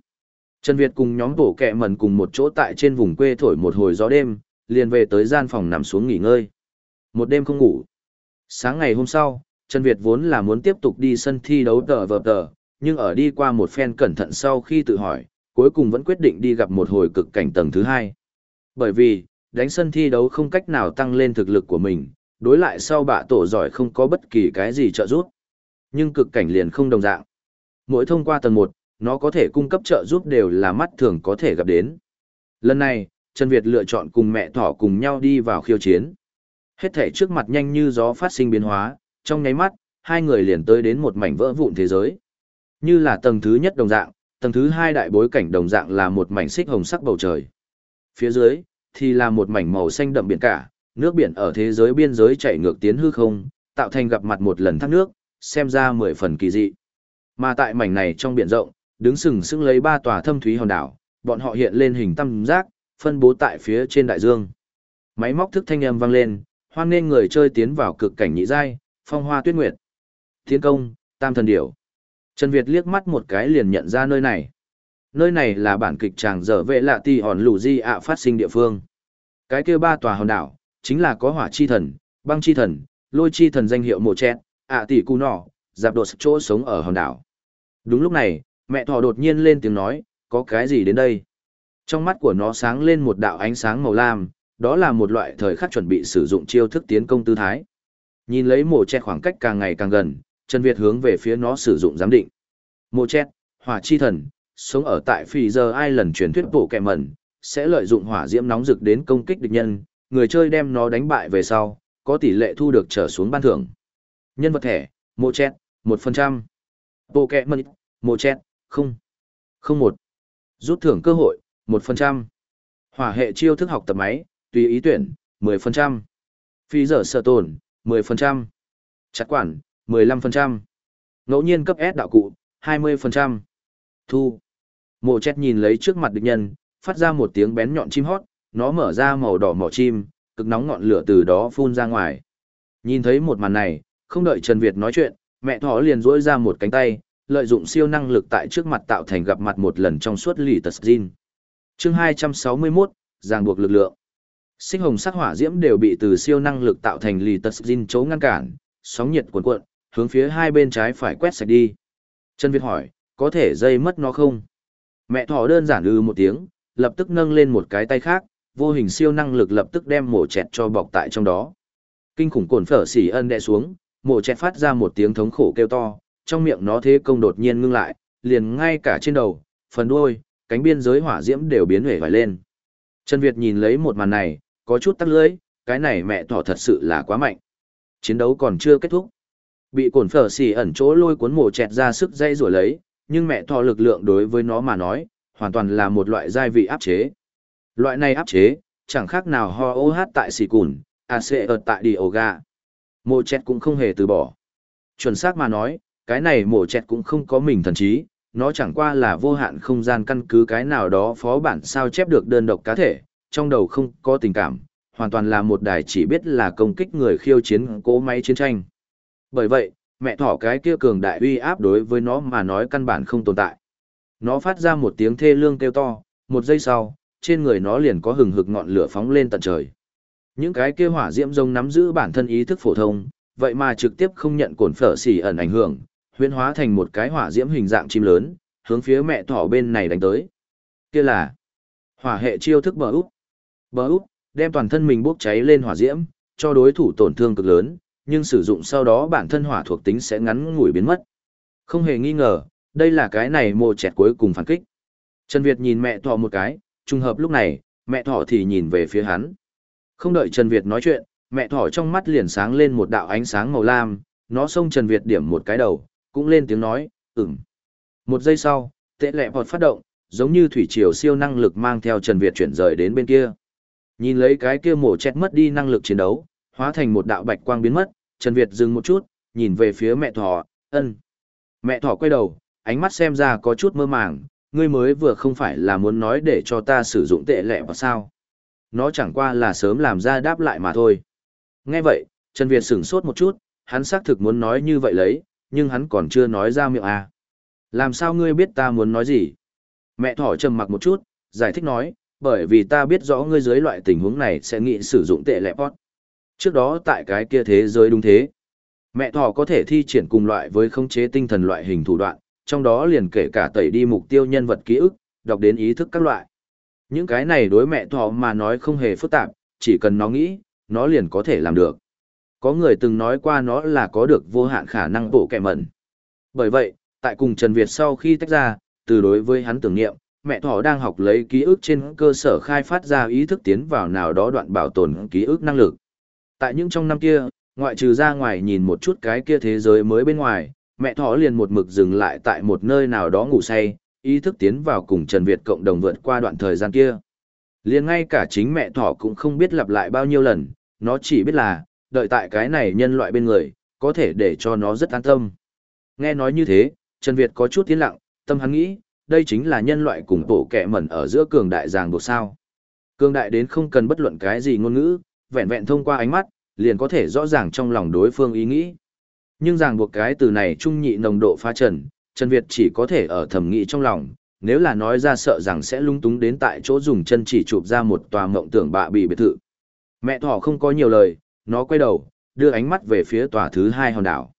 Speaker 1: Trần Việt cùng nhóm bộ kẹ mẩn cùng một chỗ tại trên vùng quê thổi một hồi gió đêm, liền về tới gian phòng nằm xuống nghỉ ngơi. Một đêm không ngủ. Sáng ngày hôm sau, Trần Việt vốn là muốn tiếp tục đi sân thi đấu tờ vờ tờ, nhưng ở đi qua một phen cẩn thận sau khi tự hỏi, cuối cùng vẫn quyết định đi gặp một hồi cực cảnh tầng thứ hai. Bởi vì, đánh sân thi đấu không cách nào tăng lên thực lực của mình, đối lại sau bạ tổ giỏi không có bất kỳ cái gì trợ giúp. Nhưng cực cảnh liền không đồng dạng. Mỗi thông qua tầng 1, nó có thể cung cấp trợ giúp đều là mắt thường có thể gặp đến. Lần này, Trần Việt lựa chọn cùng mẹ thỏ cùng nhau đi vào khiêu chiến. Hết thể trước mặt nhanh như gió phát sinh biến hóa, trong nháy mắt, hai người liền tới đến một mảnh vỡ vụn thế giới. Như là tầng thứ nhất đồng dạng, tầng thứ hai đại bối cảnh đồng dạng là một mảnh xích hồng sắc bầu trời. Phía dưới, thì là một mảnh màu xanh đậm biển cả, nước biển ở thế giới biên giới chảy ngược tiến hư không, tạo thành gặp mặt một lần thác nước, xem ra mười phần kỳ dị. Mà tại mảnh này trong biển rộng, đứng sừng sững lấy ba tòa thâm thúy hòn đảo, bọn họ hiện lên hình tam giác, phân bố tại phía trên đại dương. Máy móc thức thanh âm vang lên, hoan nên người chơi tiến vào cực cảnh nhị giai, phong hoa tuyết nguyệt. Tiến công, tam thần điểu. Trần Việt liếc mắt một cái liền nhận ra nơi này. Nơi này là bản kịch tràng dở vệ lạ tì hòn lù di ạ phát sinh địa phương. Cái kia ba tòa hòn đảo, chính là có hỏa chi thần, băng chi thần, lôi chi thần danh hiệu mộ chẹt, ạ tỷ cu nọ, dạp đột chỗ sống ở hòn đảo. Đúng lúc này, mẹ thỏ đột nhiên lên tiếng nói, có cái gì đến đây? Trong mắt của nó sáng lên một đạo ánh sáng màu lam, đó là một loại thời khắc chuẩn bị sử dụng chiêu thức tiến công tư thái. Nhìn lấy mồ che khoảng cách càng ngày càng gần, Trần Việt hướng về phía nó sử dụng giám định. Mô chết, hỏa chi thần, sống ở tại phì giờ ai lần truyền thuyết bộ kẹ mẩn, sẽ lợi dụng hỏa diễm nóng rực đến công kích địch nhân, người chơi đem nó đánh bại về sau, có tỷ lệ thu được trở xuống ban thưởng. Nhân vật thẻ, mô chết, 1%. Bộ kẹ mẩn, mô chết, không. Không một. Rút thưởng cơ hội, 1%. Hỏa hệ chiêu thức học tập máy, tùy ý tuyển, 10%. Phi giờ sợ tồn, 10%. Chặt quản, 15%. Ngẫu nhiên cấp S đạo cụ, 20%. Thu. Mộ chết nhìn lấy trước mặt địch nhân, phát ra một tiếng bén nhọn chim hót, nó mở ra màu đỏ mỏ chim, cực nóng ngọn lửa từ đó phun ra ngoài. Nhìn thấy một màn này, không đợi Trần Việt nói chuyện, mẹ thỏ liền rỗi ra một cánh tay, lợi dụng siêu năng lực tại trước mặt tạo thành gặp mặt một lần trong suốt lì tật Jin. Chương 261, ràng buộc lực lượng. Sinh hồng sắc hỏa diễm đều bị từ siêu năng lực tạo thành lì tật Jin chấu ngăn cản, sóng nhiệt cuộn cuộn, hướng phía hai bên trái phải quét sạch đi. Trần Việt hỏi, có thể dây mất nó không? Mẹ thỏ đơn giản ư một tiếng, lập tức nâng lên một cái tay khác, vô hình siêu năng lực lập tức đem mổ chẹt cho bọc tại trong đó. Kinh khủng cồn phở xỉ ân đè xuống, mổ chẹt phát ra một tiếng thống khổ kêu to, trong miệng nó thế công đột nhiên ngưng lại, liền ngay cả trên đầu, phần đuôi, cánh biên giới hỏa diễm đều biến hể vải lên. Trần Việt nhìn lấy một màn này, có chút tắc lưỡi, cái này mẹ thỏ thật sự là quá mạnh. Chiến đấu còn chưa kết thúc. Bị cồn phở xỉ ẩn chỗ lôi cuốn mổ chẹt ra sức dây rủa lấy, nhưng mẹ thọ lực lượng đối với nó mà nói, hoàn toàn là một loại giai vị áp chế. Loại này áp chế, chẳng khác nào ho ô hát tại xì cùn, à xệ ở tại đi ổ gà. mổ chẹt cũng không hề từ bỏ. Chuẩn xác mà nói, cái này mổ chẹt cũng không có mình thần trí, nó chẳng qua là vô hạn không gian căn cứ cái nào đó phó bản sao chép được đơn độc cá thể, trong đầu không có tình cảm, hoàn toàn là một đài chỉ biết là công kích người khiêu chiến cố máy chiến tranh. Bởi vậy, mẹ thỏ cái kia cường đại uy áp đối với nó mà nói căn bản không tồn tại. Nó phát ra một tiếng thê lương kêu to, một giây sau, trên người nó liền có hừng hực ngọn lửa phóng lên tận trời. Những cái kia hỏa diễm rông nắm giữ bản thân ý thức phổ thông, vậy mà trực tiếp không nhận cồn phở xỉ ẩn ảnh hưởng, huyễn hóa thành một cái hỏa diễm hình dạng chim lớn, hướng phía mẹ thỏ bên này đánh tới. Kia là hỏa hệ chiêu thức bờ út. Bờ út đem toàn thân mình bốc cháy lên hỏa diễm, cho đối thủ tổn thương cực lớn, nhưng sử dụng sau đó bản thân hỏa thuộc tính sẽ ngắn ngủi biến mất. Không hề nghi ngờ, đây là cái này mồ chẹt cuối cùng phản kích. Trần Việt nhìn mẹ thỏ một cái, trùng hợp lúc này, mẹ thỏ thì nhìn về phía hắn. Không đợi Trần Việt nói chuyện, mẹ thỏ trong mắt liền sáng lên một đạo ánh sáng màu lam, nó xông Trần Việt điểm một cái đầu, cũng lên tiếng nói, ừm. Một giây sau, tệ lẹ vọt phát động, giống như thủy triều siêu năng lực mang theo Trần Việt chuyển rời đến bên kia. Nhìn lấy cái kia mổ chẹt mất đi năng lực chiến đấu, hóa thành một đạo bạch quang biến mất, Trần Việt dừng một chút, nhìn về phía mẹ thỏ, ân. Mẹ thỏ quay đầu, ánh mắt xem ra có chút mơ màng, ngươi mới vừa không phải là muốn nói để cho ta sử dụng tệ lệ vào sao. Nó chẳng qua là sớm làm ra đáp lại mà thôi. Nghe vậy, Trần Việt sửng sốt một chút, hắn xác thực muốn nói như vậy lấy, nhưng hắn còn chưa nói ra miệng à. Làm sao ngươi biết ta muốn nói gì? Mẹ thỏ trầm mặc một chút, giải thích nói, bởi vì ta biết rõ ngươi dưới loại tình huống này sẽ nghĩ sử dụng tệ lệ pot. Trước đó tại cái kia thế giới đúng thế. Mẹ thỏ có thể thi triển cùng loại với khống chế tinh thần loại hình thủ đoạn, trong đó liền kể cả tẩy đi mục tiêu nhân vật ký ức, đọc đến ý thức các loại. Những cái này đối mẹ thỏ mà nói không hề phức tạp, chỉ cần nó nghĩ, nó liền có thể làm được. Có người từng nói qua nó là có được vô hạn khả năng bổ kẻ mẩn. Bởi vậy, tại cùng Trần Việt sau khi tách ra, từ đối với hắn tưởng niệm, mẹ thỏ đang học lấy ký ức trên cơ sở khai phát ra ý thức tiến vào nào đó đoạn bảo tồn ký ức năng lực. Tại những trong năm kia, ngoại trừ ra ngoài nhìn một chút cái kia thế giới mới bên ngoài, mẹ thỏ liền một mực dừng lại tại một nơi nào đó ngủ say, ý thức tiến vào cùng Trần Việt cộng đồng vượt qua đoạn thời gian kia. Liền ngay cả chính mẹ thỏ cũng không biết lặp lại bao nhiêu lần, nó chỉ biết là, đợi tại cái này nhân loại bên người, có thể để cho nó rất an tâm. Nghe nói như thế, Trần Việt có chút tiến lặng, tâm hắn nghĩ, đây chính là nhân loại cùng bộ kẻ mẩn ở giữa cường đại ràng buộc sao. Cường đại đến không cần bất luận cái gì ngôn ngữ, vẹn vẹn thông qua ánh mắt, liền có thể rõ ràng trong lòng đối phương ý nghĩ. Nhưng ràng buộc cái từ này trung nhị nồng độ phá trần, Trần Việt chỉ có thể ở thầm nghĩ trong lòng, nếu là nói ra sợ rằng sẽ lung túng đến tại chỗ dùng chân chỉ chụp ra một tòa mộng tưởng bạ bị biệt thự. Mẹ thỏ không có nhiều lời, nó quay đầu, đưa ánh mắt về phía tòa thứ hai hòn đảo.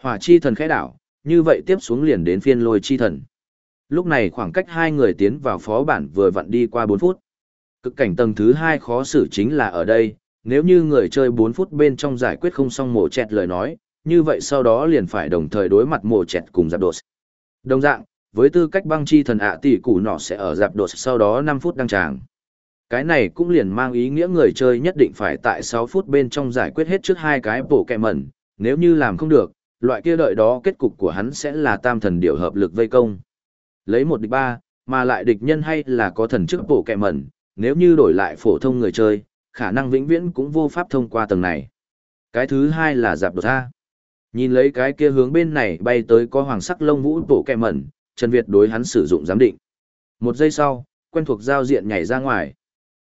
Speaker 1: Hỏa chi thần khẽ đảo, như vậy tiếp xuống liền đến phiên lôi chi thần. Lúc này khoảng cách hai người tiến vào phó bản vừa vặn đi qua 4 phút. Cực cảnh tầng thứ hai khó xử chính là ở đây, nếu như người chơi 4 phút bên trong giải quyết không xong mổ chẹt lời nói, như vậy sau đó liền phải đồng thời đối mặt mổ chẹt cùng giáp đột. Đồng dạng, với tư cách băng chi thần ạ tỷ củ nọ sẽ ở giáp đột sau đó 5 phút đăng tràng. Cái này cũng liền mang ý nghĩa người chơi nhất định phải tại 6 phút bên trong giải quyết hết trước hai cái bổ kẹ mẩn, nếu như làm không được, loại kia đợi đó kết cục của hắn sẽ là tam thần điều hợp lực vây công. Lấy một địch ba, mà lại địch nhân hay là có thần chức bổ kẹ mẩn, nếu như đổi lại phổ thông người chơi, khả năng vĩnh viễn cũng vô pháp thông qua tầng này. Cái thứ hai là giạp đột A. Nhìn lấy cái kia hướng bên này bay tới có hoàng sắc lông vũ bộ kẹ mẩn, Trần Việt đối hắn sử dụng giám định. Một giây sau, quen thuộc giao diện nhảy ra ngoài.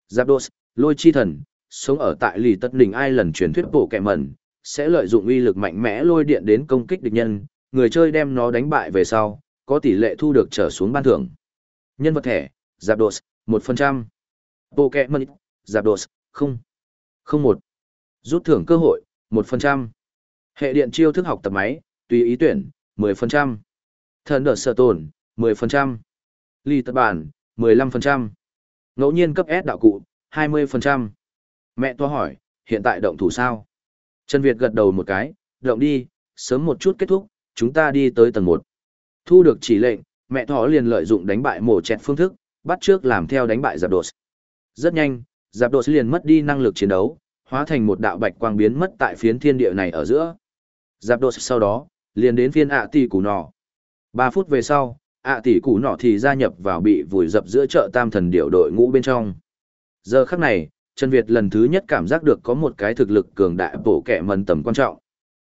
Speaker 1: Giáp đột, lôi chi thần, sống ở tại lì tất đỉnh ai lần truyền thuyết bộ kẹ mẩn, sẽ lợi dụng uy lực mạnh mẽ lôi điện đến công kích địch nhân, người chơi đem nó đánh bại về sau, có tỷ lệ thu được trở xuống ban thưởng. Nhân vật thẻ, Giáp đột, 1%. mẩn Giáp không, không một, Rút thưởng cơ hội, một phần trăm, Hệ điện chiêu thức học tập máy, tùy ý tuyển, 10%. Thần đợt tổn, tồn, 10%. Ly tập bản, 15%. Ngẫu nhiên cấp S đạo cụ, 20%. Mẹ toa hỏi, hiện tại động thủ sao? Trần Việt gật đầu một cái, động đi, sớm một chút kết thúc, chúng ta đi tới tầng một, Thu được chỉ lệnh, mẹ thỏ liền lợi dụng đánh bại mổ chẹt phương thức, bắt trước làm theo đánh bại giạp đột. Rất nhanh, Giáp đột liền mất đi năng lực chiến đấu, hóa thành một đạo bạch quang biến mất tại phiến thiên địa này ở giữa. Giáp đột sau đó, liền đến phiên ạ tỷ củ nọ. Ba phút về sau, ạ tỷ củ nọ thì gia nhập vào bị vùi dập giữa chợ tam thần điệu đội ngũ bên trong. Giờ khắc này, Trần Việt lần thứ nhất cảm giác được có một cái thực lực cường đại bổ kẻ mần tầm quan trọng.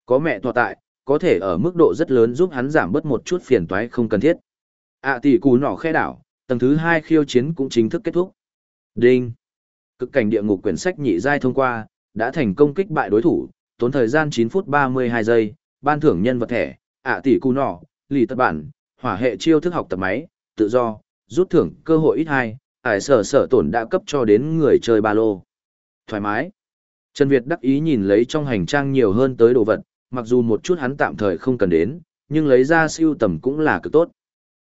Speaker 1: Có mẹ tọa tại, có thể ở mức độ rất lớn giúp hắn giảm bớt một chút phiền toái không cần thiết. ạ tỷ củ nọ khe đảo, tầng thứ hai khiêu chiến cũng chính thức kết thúc. Đinh! Cực cảnh địa ngục quyển sách nhị giai thông qua, đã thành công kích bại đối thủ, tốn thời gian 9 phút 32 giây, ban thưởng nhân vật thẻ, ạ tỷ cù nỏ, lì tất bản, hỏa hệ chiêu thức học tập máy, tự do, rút thưởng cơ hội ít hai, ải sở sở tổn đã cấp cho đến người chơi ba lô. Thoải mái. Trần Việt đắc ý nhìn lấy trong hành trang nhiều hơn tới đồ vật, mặc dù một chút hắn tạm thời không cần đến, nhưng lấy ra siêu tầm cũng là cực tốt.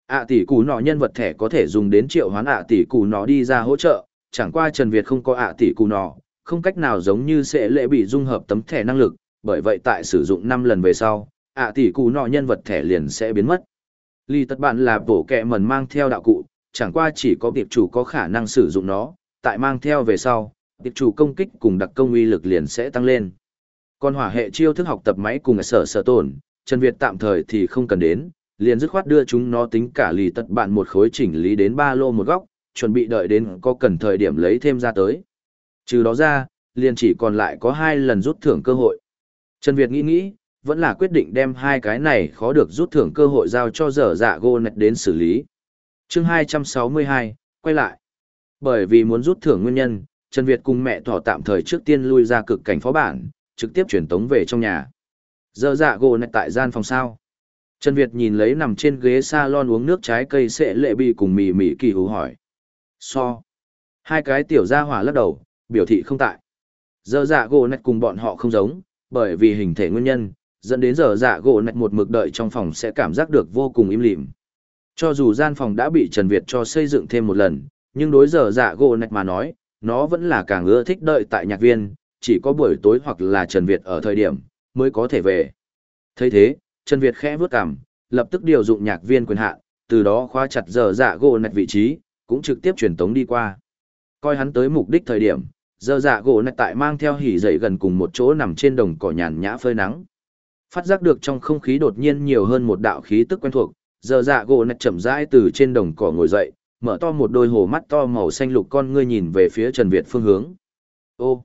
Speaker 1: ạ tỷ củ nọ nhân vật thẻ có thể dùng đến triệu hoán ạ tỷ củ nọ đi ra hỗ trợ, chẳng qua Trần Việt không có ạ tỷ cù nọ, không cách nào giống như sẽ lệ bị dung hợp tấm thẻ năng lực, bởi vậy tại sử dụng 5 lần về sau, ạ tỷ cù nọ nhân vật thẻ liền sẽ biến mất. Ly tất bạn là bổ kẹ mần mang theo đạo cụ, chẳng qua chỉ có tiệp chủ có khả năng sử dụng nó, tại mang theo về sau, tiệp chủ công kích cùng đặc công uy lực liền sẽ tăng lên. Còn hỏa hệ chiêu thức học tập máy cùng sở sở tổn, Trần Việt tạm thời thì không cần đến, liền dứt khoát đưa chúng nó tính cả lì tật bạn một khối chỉnh lý đến ba lô một góc, chuẩn bị đợi đến có cần thời điểm lấy thêm ra tới. Trừ đó ra, liền chỉ còn lại có hai lần rút thưởng cơ hội. Trần Việt nghĩ nghĩ, vẫn là quyết định đem hai cái này khó được rút thưởng cơ hội giao cho dở dạ gô nạch đến xử lý. chương 262, quay lại. Bởi vì muốn rút thưởng nguyên nhân, Trần Việt cùng mẹ thỏ tạm thời trước tiên lui ra cực cảnh phó bản, trực tiếp chuyển tống về trong nhà. Dở dạ gô nạch tại gian phòng sao. Trần Việt nhìn lấy nằm trên ghế salon uống nước trái cây sẽ lệ bị cùng mì mì kỳ hú hỏi. So. Hai cái tiểu gia hỏa lắc đầu, biểu thị không tại. Giờ dạ gỗ nạch cùng bọn họ không giống, bởi vì hình thể nguyên nhân, dẫn đến giờ dạ gỗ nạch một mực đợi trong phòng sẽ cảm giác được vô cùng im lìm. Cho dù gian phòng đã bị Trần Việt cho xây dựng thêm một lần, nhưng đối giờ dạ gỗ nạch mà nói, nó vẫn là càng ưa thích đợi tại nhạc viên, chỉ có buổi tối hoặc là Trần Việt ở thời điểm, mới có thể về. thấy thế, Trần Việt khẽ vướt cằm, lập tức điều dụng nhạc viên quyền hạn, từ đó khóa chặt giờ dạ gỗ nạch vị trí, cũng trực tiếp truyền tống đi qua. Coi hắn tới mục đích thời điểm, giờ dạ gỗ nạch tại mang theo hỉ dậy gần cùng một chỗ nằm trên đồng cỏ nhàn nhã phơi nắng. Phát giác được trong không khí đột nhiên nhiều hơn một đạo khí tức quen thuộc, giờ dạ gỗ nạch chậm rãi từ trên đồng cỏ ngồi dậy, mở to một đôi hồ mắt to màu xanh lục con ngươi nhìn về phía Trần Việt phương hướng. Ô!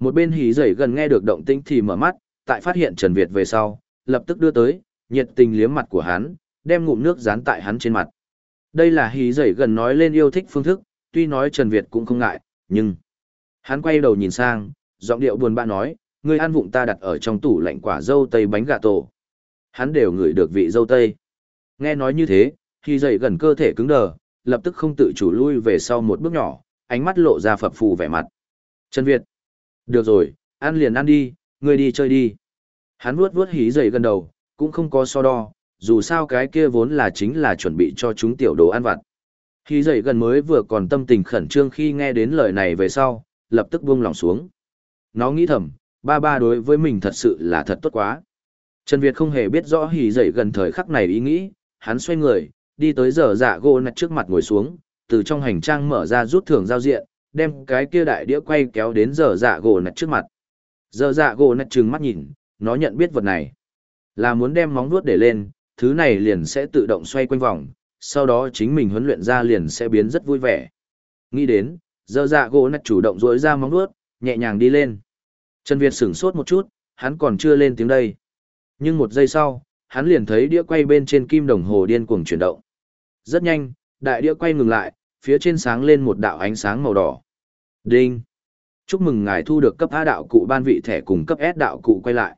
Speaker 1: Một bên hỉ dậy gần nghe được động tĩnh thì mở mắt, tại phát hiện Trần Việt về sau, lập tức đưa tới, nhiệt tình liếm mặt của hắn, đem ngụm nước dán tại hắn trên mặt. Đây là hí dậy gần nói lên yêu thích phương thức, tuy nói Trần Việt cũng không ngại, nhưng... Hắn quay đầu nhìn sang, giọng điệu buồn bã nói, ngươi ăn vụng ta đặt ở trong tủ lạnh quả dâu tây bánh gà tổ. Hắn đều ngửi được vị dâu tây. Nghe nói như thế, hí dậy gần cơ thể cứng đờ, lập tức không tự chủ lui về sau một bước nhỏ, ánh mắt lộ ra phập phù vẻ mặt. Trần Việt. Được rồi, ăn liền ăn đi, ngươi đi chơi đi. Hắn vuốt vuốt hí dậy gần đầu, cũng không có so đo, dù sao cái kia vốn là chính là chuẩn bị cho chúng tiểu đồ ăn vặt. khi dậy gần mới vừa còn tâm tình khẩn trương khi nghe đến lời này về sau, lập tức buông lòng xuống. Nó nghĩ thầm, ba ba đối với mình thật sự là thật tốt quá. Trần Việt không hề biết rõ hỉ dậy gần thời khắc này ý nghĩ, hắn xoay người, đi tới giờ dạ gỗ nạch trước mặt ngồi xuống, từ trong hành trang mở ra rút thưởng giao diện, đem cái kia đại đĩa quay kéo đến giờ dạ gỗ nạch trước mặt. Giờ dạ gỗ nạch trừng mắt nhìn, nó nhận biết vật này. Là muốn đem móng vuốt để lên, thứ này liền sẽ tự động xoay quanh vòng, sau đó chính mình huấn luyện ra liền sẽ biến rất vui vẻ. Nghĩ đến, giờ dạ gỗ nạch chủ động rỗi ra móng vuốt, nhẹ nhàng đi lên. Trần Việt sửng sốt một chút, hắn còn chưa lên tiếng đây. Nhưng một giây sau, hắn liền thấy đĩa quay bên trên kim đồng hồ điên cuồng chuyển động. Rất nhanh, đại đĩa quay ngừng lại, phía trên sáng lên một đạo ánh sáng màu đỏ. Đinh! Chúc mừng ngài thu được cấp A đạo cụ ban vị thẻ cùng cấp S đạo cụ quay lại.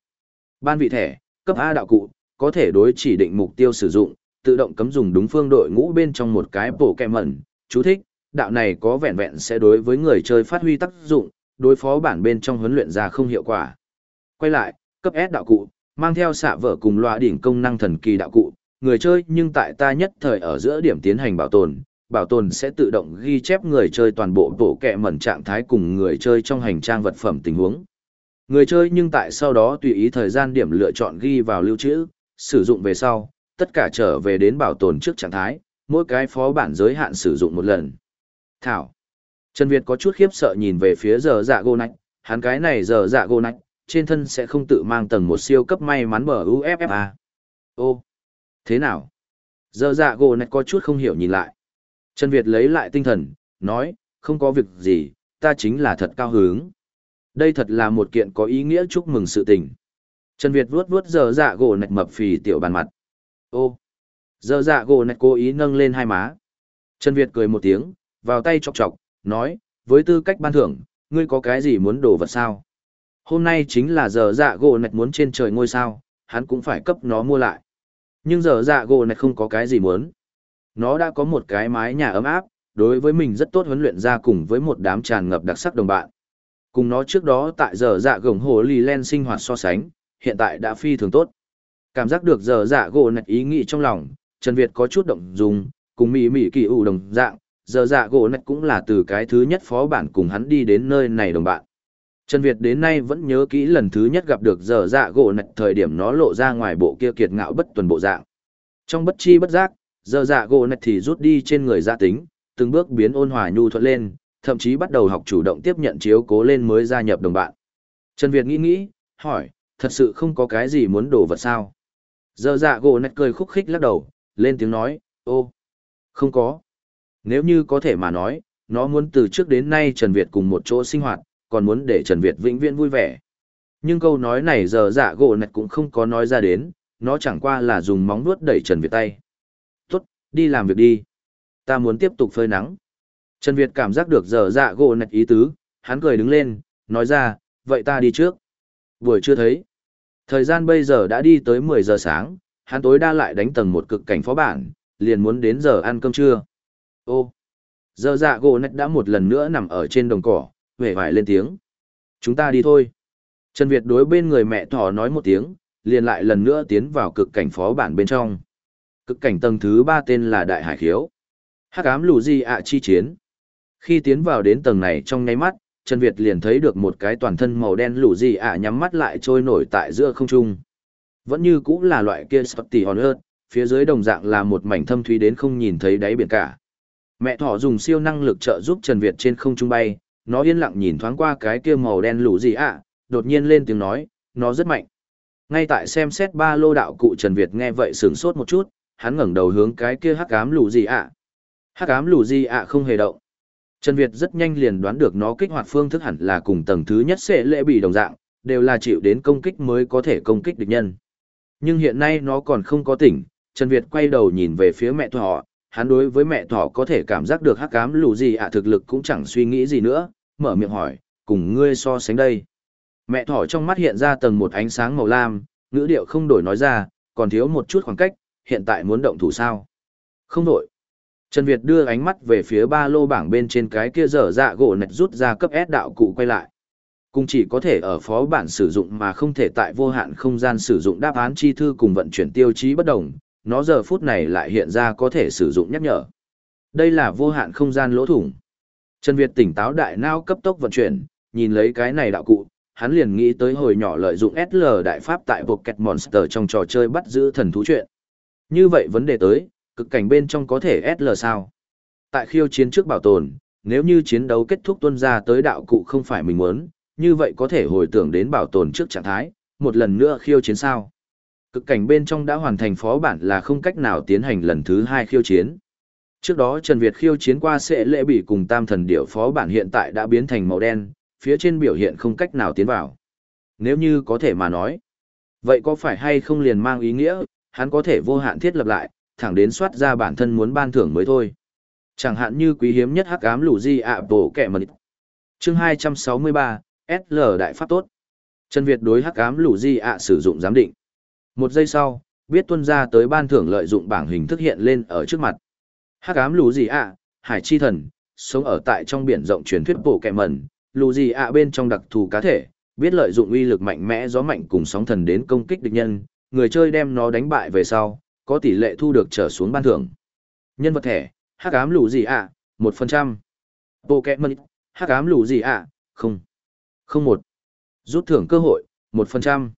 Speaker 1: Ban vị thẻ, cấp A đạo cụ, có thể đối chỉ định mục tiêu sử dụng, tự động cấm dùng đúng phương đội ngũ bên trong một cái bổ kẹ mẩn. Chú thích, đạo này có vẹn vẹn sẽ đối với người chơi phát huy tác dụng, đối phó bản bên trong huấn luyện ra không hiệu quả. Quay lại, cấp S đạo cụ, mang theo xạ vở cùng loa đỉnh công năng thần kỳ đạo cụ, người chơi nhưng tại ta nhất thời ở giữa điểm tiến hành bảo tồn, bảo tồn sẽ tự động ghi chép người chơi toàn bộ bộ kẹ mẩn trạng thái cùng người chơi trong hành trang vật phẩm tình huống. Người chơi nhưng tại sau đó tùy ý thời gian điểm lựa chọn ghi vào lưu trữ, sử dụng về sau, tất cả trở về đến bảo tồn trước trạng thái, mỗi cái phó bản giới hạn sử dụng một lần. Thảo. Trần Việt có chút khiếp sợ nhìn về phía giờ dạ gô nạch, hắn cái này giờ dạ gô nạch, trên thân sẽ không tự mang tầng một siêu cấp may mắn bờ UFFA. Ô, thế nào? Giờ dạ gô nạch có chút không hiểu nhìn lại. Trần Việt lấy lại tinh thần, nói, không có việc gì, ta chính là thật cao hứng. Đây thật là một kiện có ý nghĩa chúc mừng sự tình. Trần Việt vuốt vuốt giờ dạ gỗ nạch mập phì tiểu bàn mặt. Ô, giờ dạ gỗ nạch cố ý nâng lên hai má. Trần Việt cười một tiếng, vào tay chọc chọc, nói, với tư cách ban thưởng, ngươi có cái gì muốn đổ vật sao? Hôm nay chính là giờ dạ gỗ nạch muốn trên trời ngôi sao, hắn cũng phải cấp nó mua lại. Nhưng giờ dạ gỗ nạch không có cái gì muốn. Nó đã có một cái mái nhà ấm áp, đối với mình rất tốt huấn luyện ra cùng với một đám tràn ngập đặc sắc đồng bạn. Cùng nó trước đó tại giờ dạ gồng hồ lì len sinh hoạt so sánh, hiện tại đã phi thường tốt. Cảm giác được giờ dạ gỗ nạch ý nghĩ trong lòng, Trần Việt có chút động dung, cùng mỉ mỉ kỳ ủ đồng dạng, giờ dạ gỗ nạch cũng là từ cái thứ nhất phó bản cùng hắn đi đến nơi này đồng bạn. Trần Việt đến nay vẫn nhớ kỹ lần thứ nhất gặp được giờ dạ gỗ nạch thời điểm nó lộ ra ngoài bộ kia kiệt ngạo bất tuần bộ dạng. Trong bất chi bất giác, giờ dạ gỗ nạch thì rút đi trên người gia tính, từng bước biến ôn hòa nhu thuận lên, thậm chí bắt đầu học chủ động tiếp nhận chiếu cố lên mới gia nhập đồng bạn. Trần Việt nghĩ nghĩ, hỏi, thật sự không có cái gì muốn đổ vật sao? Giờ dạ gỗ nạch cười khúc khích lắc đầu, lên tiếng nói, ô, không có. Nếu như có thể mà nói, nó muốn từ trước đến nay Trần Việt cùng một chỗ sinh hoạt, còn muốn để Trần Việt vĩnh viễn vui vẻ. Nhưng câu nói này giờ dạ gỗ nạch cũng không có nói ra đến, nó chẳng qua là dùng móng vuốt đẩy Trần Việt tay. Tốt, đi làm việc đi. Ta muốn tiếp tục phơi nắng. Trần Việt cảm giác được giờ dạ gỗ nạch ý tứ, hắn cười đứng lên, nói ra, vậy ta đi trước. Buổi chưa thấy. Thời gian bây giờ đã đi tới 10 giờ sáng, hắn tối đa lại đánh tầng một cực cảnh phó bản, liền muốn đến giờ ăn cơm trưa. Ô, giờ dạ gỗ nách đã một lần nữa nằm ở trên đồng cỏ, vẻ vải lên tiếng. Chúng ta đi thôi. Trần Việt đối bên người mẹ thỏ nói một tiếng, liền lại lần nữa tiến vào cực cảnh phó bản bên trong. Cực cảnh tầng thứ ba tên là Đại Hải Khiếu. Hắc ám lù di ạ chi chiến. Khi tiến vào đến tầng này trong nháy mắt, Trần Việt liền thấy được một cái toàn thân màu đen lù gì ạ nhắm mắt lại trôi nổi tại giữa không trung. Vẫn như cũng là loại kia Spotty on Earth, phía dưới đồng dạng là một mảnh thâm thúy đến không nhìn thấy đáy biển cả. Mẹ thỏ dùng siêu năng lực trợ giúp Trần Việt trên không trung bay, nó yên lặng nhìn thoáng qua cái kia màu đen lù gì ạ, đột nhiên lên tiếng nói, nó rất mạnh. Ngay tại xem xét ba lô đạo cụ Trần Việt nghe vậy sửng sốt một chút, hắn ngẩng đầu hướng cái kia hắc ám lù gì ạ. Hắc ám lù gì ạ không hề động. Trần Việt rất nhanh liền đoán được nó kích hoạt phương thức hẳn là cùng tầng thứ nhất sẽ lệ bị đồng dạng, đều là chịu đến công kích mới có thể công kích địch nhân. Nhưng hiện nay nó còn không có tỉnh, Trần Việt quay đầu nhìn về phía mẹ thỏ, hắn đối với mẹ thỏ có thể cảm giác được hắc ám lù gì ạ thực lực cũng chẳng suy nghĩ gì nữa, mở miệng hỏi, cùng ngươi so sánh đây. Mẹ thỏ trong mắt hiện ra tầng một ánh sáng màu lam, ngữ điệu không đổi nói ra, còn thiếu một chút khoảng cách, hiện tại muốn động thủ sao. Không đổi. Trần Việt đưa ánh mắt về phía ba lô bảng bên trên cái kia dở dạ gỗ nạch rút ra cấp S đạo cụ quay lại. Cùng chỉ có thể ở phó bản sử dụng mà không thể tại vô hạn không gian sử dụng đáp án chi thư cùng vận chuyển tiêu chí bất đồng, nó giờ phút này lại hiện ra có thể sử dụng nhắc nhở. Đây là vô hạn không gian lỗ thủng. Trần Việt tỉnh táo đại não cấp tốc vận chuyển, nhìn lấy cái này đạo cụ, hắn liền nghĩ tới hồi nhỏ lợi dụng SL đại pháp tại Pocket Monster trong trò chơi bắt giữ thần thú chuyện. Như vậy vấn đề tới, cực cảnh bên trong có thể SL sao? Tại khiêu chiến trước bảo tồn, nếu như chiến đấu kết thúc tuân ra tới đạo cụ không phải mình muốn, như vậy có thể hồi tưởng đến bảo tồn trước trạng thái, một lần nữa khiêu chiến sao? Cực cảnh bên trong đã hoàn thành phó bản là không cách nào tiến hành lần thứ hai khiêu chiến. Trước đó Trần Việt khiêu chiến qua sẽ lễ bị cùng tam thần điểu phó bản hiện tại đã biến thành màu đen, phía trên biểu hiện không cách nào tiến vào. Nếu như có thể mà nói, vậy có phải hay không liền mang ý nghĩa, hắn có thể vô hạn thiết lập lại, thẳng đến soát ra bản thân muốn ban thưởng mới thôi. Chẳng hạn như quý hiếm nhất hắc ám lũ di ạ bổ kẻ mật. Chương 263, SL Đại Pháp Tốt. Trần Việt đối hắc ám lũ di ạ sử dụng giám định. Một giây sau, biết tuân ra tới ban thưởng lợi dụng bảng hình thức hiện lên ở trước mặt. Hắc ám lũ gì ạ, hải chi thần, sống ở tại trong biển rộng truyền thuyết bộ kẻ mẩn, lũ gì ạ bên trong đặc thù cá thể, biết lợi dụng uy lực mạnh mẽ gió mạnh cùng sóng thần đến công kích địch nhân, người chơi đem nó đánh bại về sau, có tỷ lệ thu được trở xuống ban thưởng. Nhân vật thẻ, hắc ám lũ gì ạ, một phần trăm. Bộ kẹ mẩn, hắc ám lũ gì ạ, không. Không một. Rút thưởng cơ hội, một phần trăm.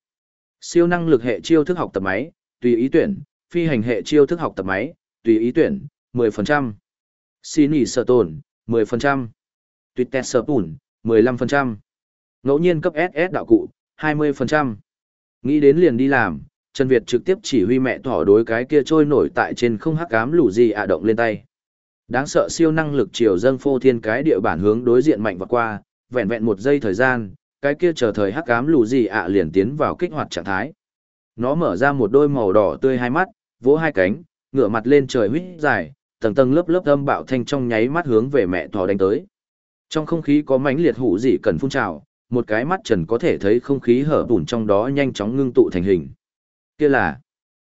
Speaker 1: Siêu năng lực hệ chiêu thức học tập máy, tùy ý tuyển, phi hành hệ chiêu thức học tập máy, tùy ý tuyển, 10%. Xin nghỉ sợ tổn, 10%. Tuyệt tẹt sợ tùn, 15%. Ngẫu nhiên cấp SS đạo cụ, 20%. Nghĩ đến liền đi làm, Trần Việt trực tiếp chỉ huy mẹ thỏ đối cái kia trôi nổi tại trên không hắc ám lũ gì ạ động lên tay. Đáng sợ siêu năng lực chiều dâng phô thiên cái địa bản hướng đối diện mạnh vọt qua, vẹn vẹn một giây thời gian, cái kia chờ thời hắc ám lù gì ạ liền tiến vào kích hoạt trạng thái. Nó mở ra một đôi màu đỏ tươi hai mắt, vỗ hai cánh, ngửa mặt lên trời huýt dài, tầng tầng lớp lớp âm bạo thanh trong nháy mắt hướng về mẹ thỏ đánh tới. Trong không khí có mãnh liệt hủ gì cần phun trào, một cái mắt trần có thể thấy không khí hở bùn trong đó nhanh chóng ngưng tụ thành hình. Kia là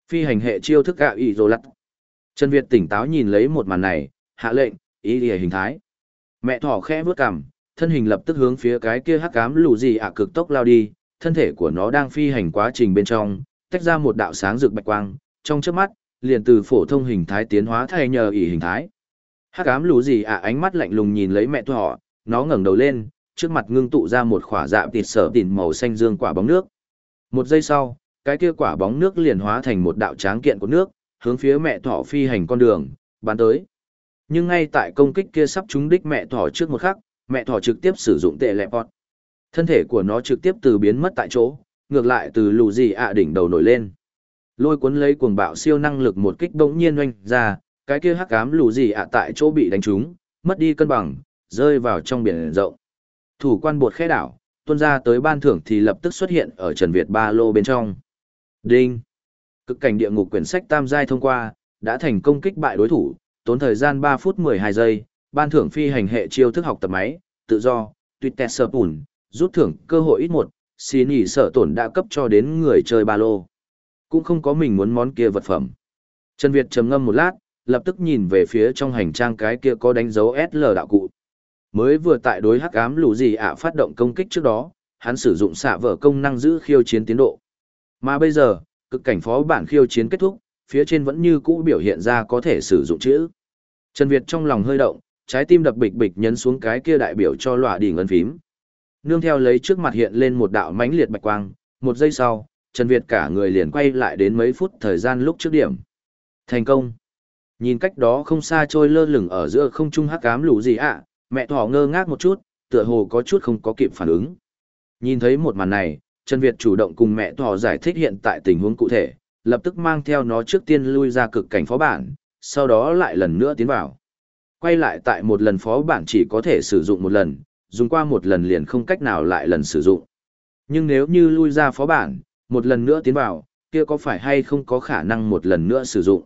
Speaker 1: phi hành hệ chiêu thức gạo ý rồ lặt. Trần Việt tỉnh táo nhìn lấy một màn này, hạ lệnh, ý ỉa hình thái. Mẹ thỏ khẽ vớt cằm, thân hình lập tức hướng phía cái kia hắc ám lù gì ạ cực tốc lao đi, thân thể của nó đang phi hành quá trình bên trong, tách ra một đạo sáng rực bạch quang, trong chớp mắt, liền từ phổ thông hình thái tiến hóa thay nhờ ỉ hình thái. Hắc ám lù gì ạ ánh mắt lạnh lùng nhìn lấy mẹ thỏ, nó ngẩng đầu lên, trước mặt ngưng tụ ra một khỏa dạ tịt sở tịt màu xanh dương quả bóng nước. Một giây sau, cái kia quả bóng nước liền hóa thành một đạo tráng kiện của nước, hướng phía mẹ thỏ phi hành con đường, bắn tới. Nhưng ngay tại công kích kia sắp trúng đích mẹ thỏ trước một khắc, mẹ thỏ trực tiếp sử dụng tệ lẹ bọt. Thân thể của nó trực tiếp từ biến mất tại chỗ, ngược lại từ lù gì ạ đỉnh đầu nổi lên. Lôi cuốn lấy cuồng bạo siêu năng lực một kích bỗng nhiên oanh ra, cái kia hắc ám lù gì ạ tại chỗ bị đánh trúng, mất đi cân bằng, rơi vào trong biển rộng. Thủ quan bột khẽ đảo, tuôn ra tới ban thưởng thì lập tức xuất hiện ở Trần Việt ba lô bên trong. Đinh! Cực cảnh địa ngục quyển sách tam giai thông qua, đã thành công kích bại đối thủ, tốn thời gian 3 phút 12 giây, ban thưởng phi hành hệ chiêu thức học tập máy, tự do, tuyệt tẹt sơ bùn, rút thưởng cơ hội ít một, xin ý sợ tổn đã cấp cho đến người chơi ba lô. Cũng không có mình muốn món kia vật phẩm. Trần Việt trầm ngâm một lát, lập tức nhìn về phía trong hành trang cái kia có đánh dấu SL đạo cụ. Mới vừa tại đối hắc ám lũ gì ạ phát động công kích trước đó, hắn sử dụng xạ vở công năng giữ khiêu chiến tiến độ. Mà bây giờ, cực cảnh phó bản khiêu chiến kết thúc, phía trên vẫn như cũ biểu hiện ra có thể sử dụng chữ. Trần Việt trong lòng hơi động, trái tim đập bịch bịch nhấn xuống cái kia đại biểu cho lọa đỉnh ấn phím. Nương theo lấy trước mặt hiện lên một đạo mãnh liệt bạch quang, một giây sau, Trần Việt cả người liền quay lại đến mấy phút thời gian lúc trước điểm. Thành công. Nhìn cách đó không xa trôi lơ lửng ở giữa không trung hắc ám lũ gì ạ, mẹ thỏ ngơ ngác một chút, tựa hồ có chút không có kịp phản ứng. Nhìn thấy một màn này, Trần Việt chủ động cùng mẹ thỏ giải thích hiện tại tình huống cụ thể, lập tức mang theo nó trước tiên lui ra cực cảnh phó bản, sau đó lại lần nữa tiến vào. Quay lại tại một lần phó bản chỉ có thể sử dụng một lần, dùng qua một lần liền không cách nào lại lần sử dụng. Nhưng nếu như lui ra phó bản, một lần nữa tiến vào, kia có phải hay không có khả năng một lần nữa sử dụng.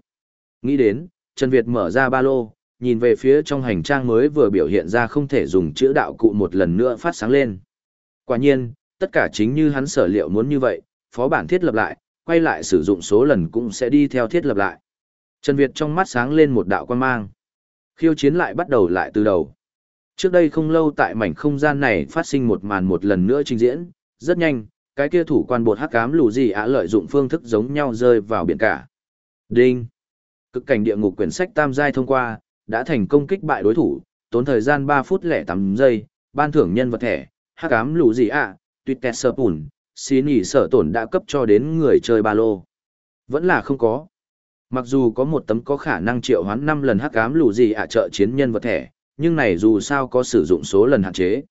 Speaker 1: Nghĩ đến, Trần Việt mở ra ba lô, nhìn về phía trong hành trang mới vừa biểu hiện ra không thể dùng chữ đạo cụ một lần nữa phát sáng lên. Quả nhiên, tất cả chính như hắn sở liệu muốn như vậy, phó bản thiết lập lại, quay lại sử dụng số lần cũng sẽ đi theo thiết lập lại. Trần Việt trong mắt sáng lên một đạo quan mang. Khiêu chiến lại bắt đầu lại từ đầu. Trước đây không lâu tại mảnh không gian này phát sinh một màn một lần nữa trình diễn, rất nhanh, cái kia thủ quan bột hắc ám lù gì ạ lợi dụng phương thức giống nhau rơi vào biển cả. Đinh! Cực cảnh địa ngục quyển sách tam giai thông qua, đã thành công kích bại đối thủ, tốn thời gian 3 phút lẻ 8 giây, ban thưởng nhân vật thẻ, hắc ám lù gì ạ, tuyệt kẹt sơ bùn, xin nhỉ sở tổn đã cấp cho đến người chơi ba lô. Vẫn là không có. Mặc dù có một tấm có khả năng triệu hoán năm lần hắc ám lù gì ạ trợ chiến nhân vật thẻ, nhưng này dù sao có sử dụng số lần hạn chế.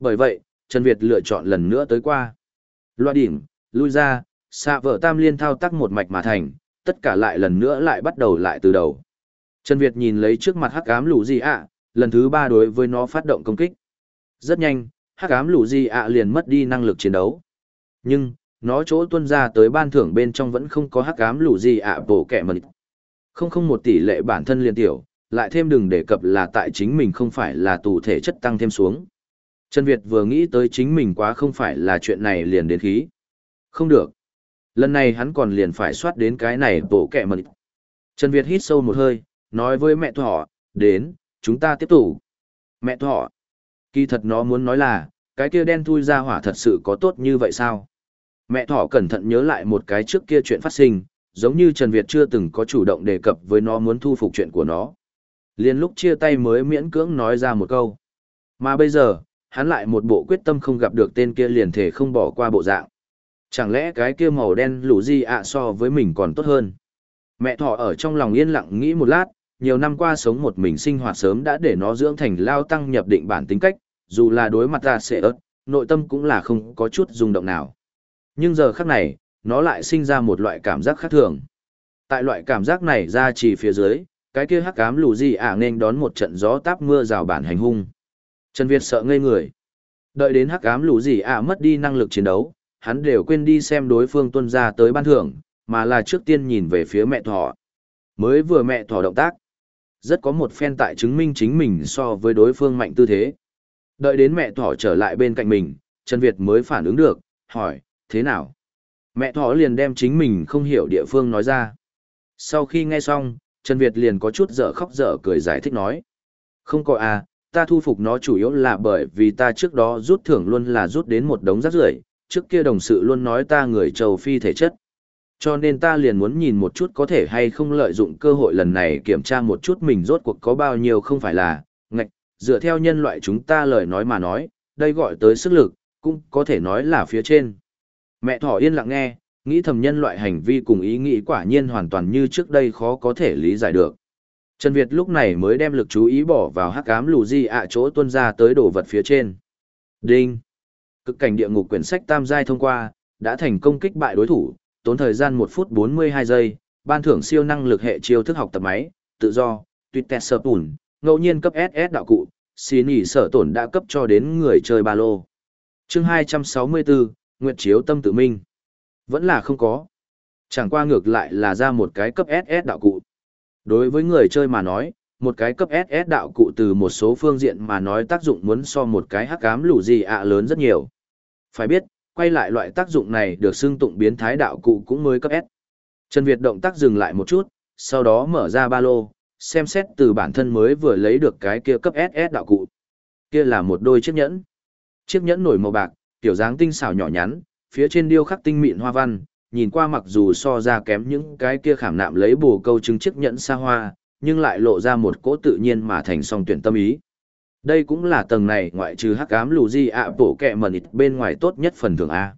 Speaker 1: Bởi vậy, Trần Việt lựa chọn lần nữa tới qua. Loa đỉnh, lui ra, xạ vợ tam liên thao tác một mạch mà thành, tất cả lại lần nữa lại bắt đầu lại từ đầu. Trần Việt nhìn lấy trước mặt hắc ám lũ gì ạ, lần thứ ba đối với nó phát động công kích. Rất nhanh, hắc ám lũ Di ạ liền mất đi năng lực chiến đấu. Nhưng, nó chỗ tuân ra tới ban thưởng bên trong vẫn không có hắc ám lũ Di ạ bổ kẻ mật. Không không một tỷ lệ bản thân liền tiểu, lại thêm đừng đề cập là tại chính mình không phải là tù thể chất tăng thêm xuống. Trần Việt vừa nghĩ tới chính mình quá không phải là chuyện này liền đến khí. Không được. Lần này hắn còn liền phải soát đến cái này bổ kẹ mật. Trần Việt hít sâu một hơi, nói với mẹ thỏ, đến, chúng ta tiếp tục. Mẹ thỏ. Kỳ thật nó muốn nói là, cái kia đen thui ra hỏa thật sự có tốt như vậy sao? Mẹ thỏ cẩn thận nhớ lại một cái trước kia chuyện phát sinh, giống như Trần Việt chưa từng có chủ động đề cập với nó muốn thu phục chuyện của nó. Liên lúc chia tay mới miễn cưỡng nói ra một câu. Mà bây giờ, hắn lại một bộ quyết tâm không gặp được tên kia liền thể không bỏ qua bộ dạng. Chẳng lẽ cái kia màu đen lũ gì ạ so với mình còn tốt hơn? Mẹ thỏ ở trong lòng yên lặng nghĩ một lát, nhiều năm qua sống một mình sinh hoạt sớm đã để nó dưỡng thành lao tăng nhập định bản tính cách, dù là đối mặt ta sẽ ớt, nội tâm cũng là không có chút rung động nào. Nhưng giờ khắc này, nó lại sinh ra một loại cảm giác khác thường. Tại loại cảm giác này ra chỉ phía dưới, cái kia hắc ám lù gì ả nên đón một trận gió táp mưa rào bản hành hung. Trần Việt sợ ngây người. Đợi đến hắc ám lù gì ả mất đi năng lực chiến đấu, hắn đều quên đi xem đối phương tuân ra tới ban thưởng, mà là trước tiên nhìn về phía mẹ thỏ. Mới vừa mẹ thỏ động tác. Rất có một phen tại chứng minh chính mình so với đối phương mạnh tư thế. Đợi đến mẹ thỏ trở lại bên cạnh mình, Trần Việt mới phản ứng được, hỏi, thế nào? Mẹ thỏ liền đem chính mình không hiểu địa phương nói ra. Sau khi nghe xong, Trần Việt liền có chút dở khóc dở cười giải thích nói. Không có à, ta thu phục nó chủ yếu là bởi vì ta trước đó rút thưởng luôn là rút đến một đống rác rưởi trước kia đồng sự luôn nói ta người châu phi thể chất. Cho nên ta liền muốn nhìn một chút có thể hay không lợi dụng cơ hội lần này kiểm tra một chút mình rốt cuộc có bao nhiêu không phải là, ngạch, dựa theo nhân loại chúng ta lời nói mà nói, đây gọi tới sức lực, cũng có thể nói là phía trên. Mẹ thỏ yên lặng nghe, nghĩ thầm nhân loại hành vi cùng ý nghĩ quả nhiên hoàn toàn như trước đây khó có thể lý giải được. Trần Việt lúc này mới đem lực chú ý bỏ vào hắc ám lù di ạ chỗ tuân ra tới đồ vật phía trên. Đinh! Cực cảnh địa ngục quyển sách tam giai thông qua, đã thành công kích bại đối thủ, tốn thời gian 1 phút 42 giây, ban thưởng siêu năng lực hệ chiêu thức học tập máy, tự do, tuyệt tẹt sợ tùn, ngẫu nhiên cấp SS đạo cụ, xì nỉ sở tổn đã cấp cho đến người chơi ba lô. chương 264, Nguyệt Chiếu Tâm Tự Minh. Vẫn là không có. Chẳng qua ngược lại là ra một cái cấp SS đạo cụ. Đối với người chơi mà nói, một cái cấp SS đạo cụ từ một số phương diện mà nói tác dụng muốn so một cái hắc ám lũ gì ạ lớn rất nhiều. Phải biết, quay lại loại tác dụng này được xưng tụng biến thái đạo cụ cũng mới cấp S. Trần Việt động tác dừng lại một chút, sau đó mở ra ba lô, xem xét từ bản thân mới vừa lấy được cái kia cấp SS đạo cụ. Kia là một đôi chiếc nhẫn. Chiếc nhẫn nổi màu bạc, kiểu dáng tinh xảo nhỏ nhắn, phía trên điêu khắc tinh mịn hoa văn, nhìn qua mặc dù so ra kém những cái kia khảm nạm lấy bù câu chứng chiếc nhẫn xa hoa, nhưng lại lộ ra một cỗ tự nhiên mà thành song tuyển tâm ý. Đây cũng là tầng này ngoại trừ hắc ám lù di ạ bổ kẹ mẩn ít bên ngoài tốt nhất phần thưởng A.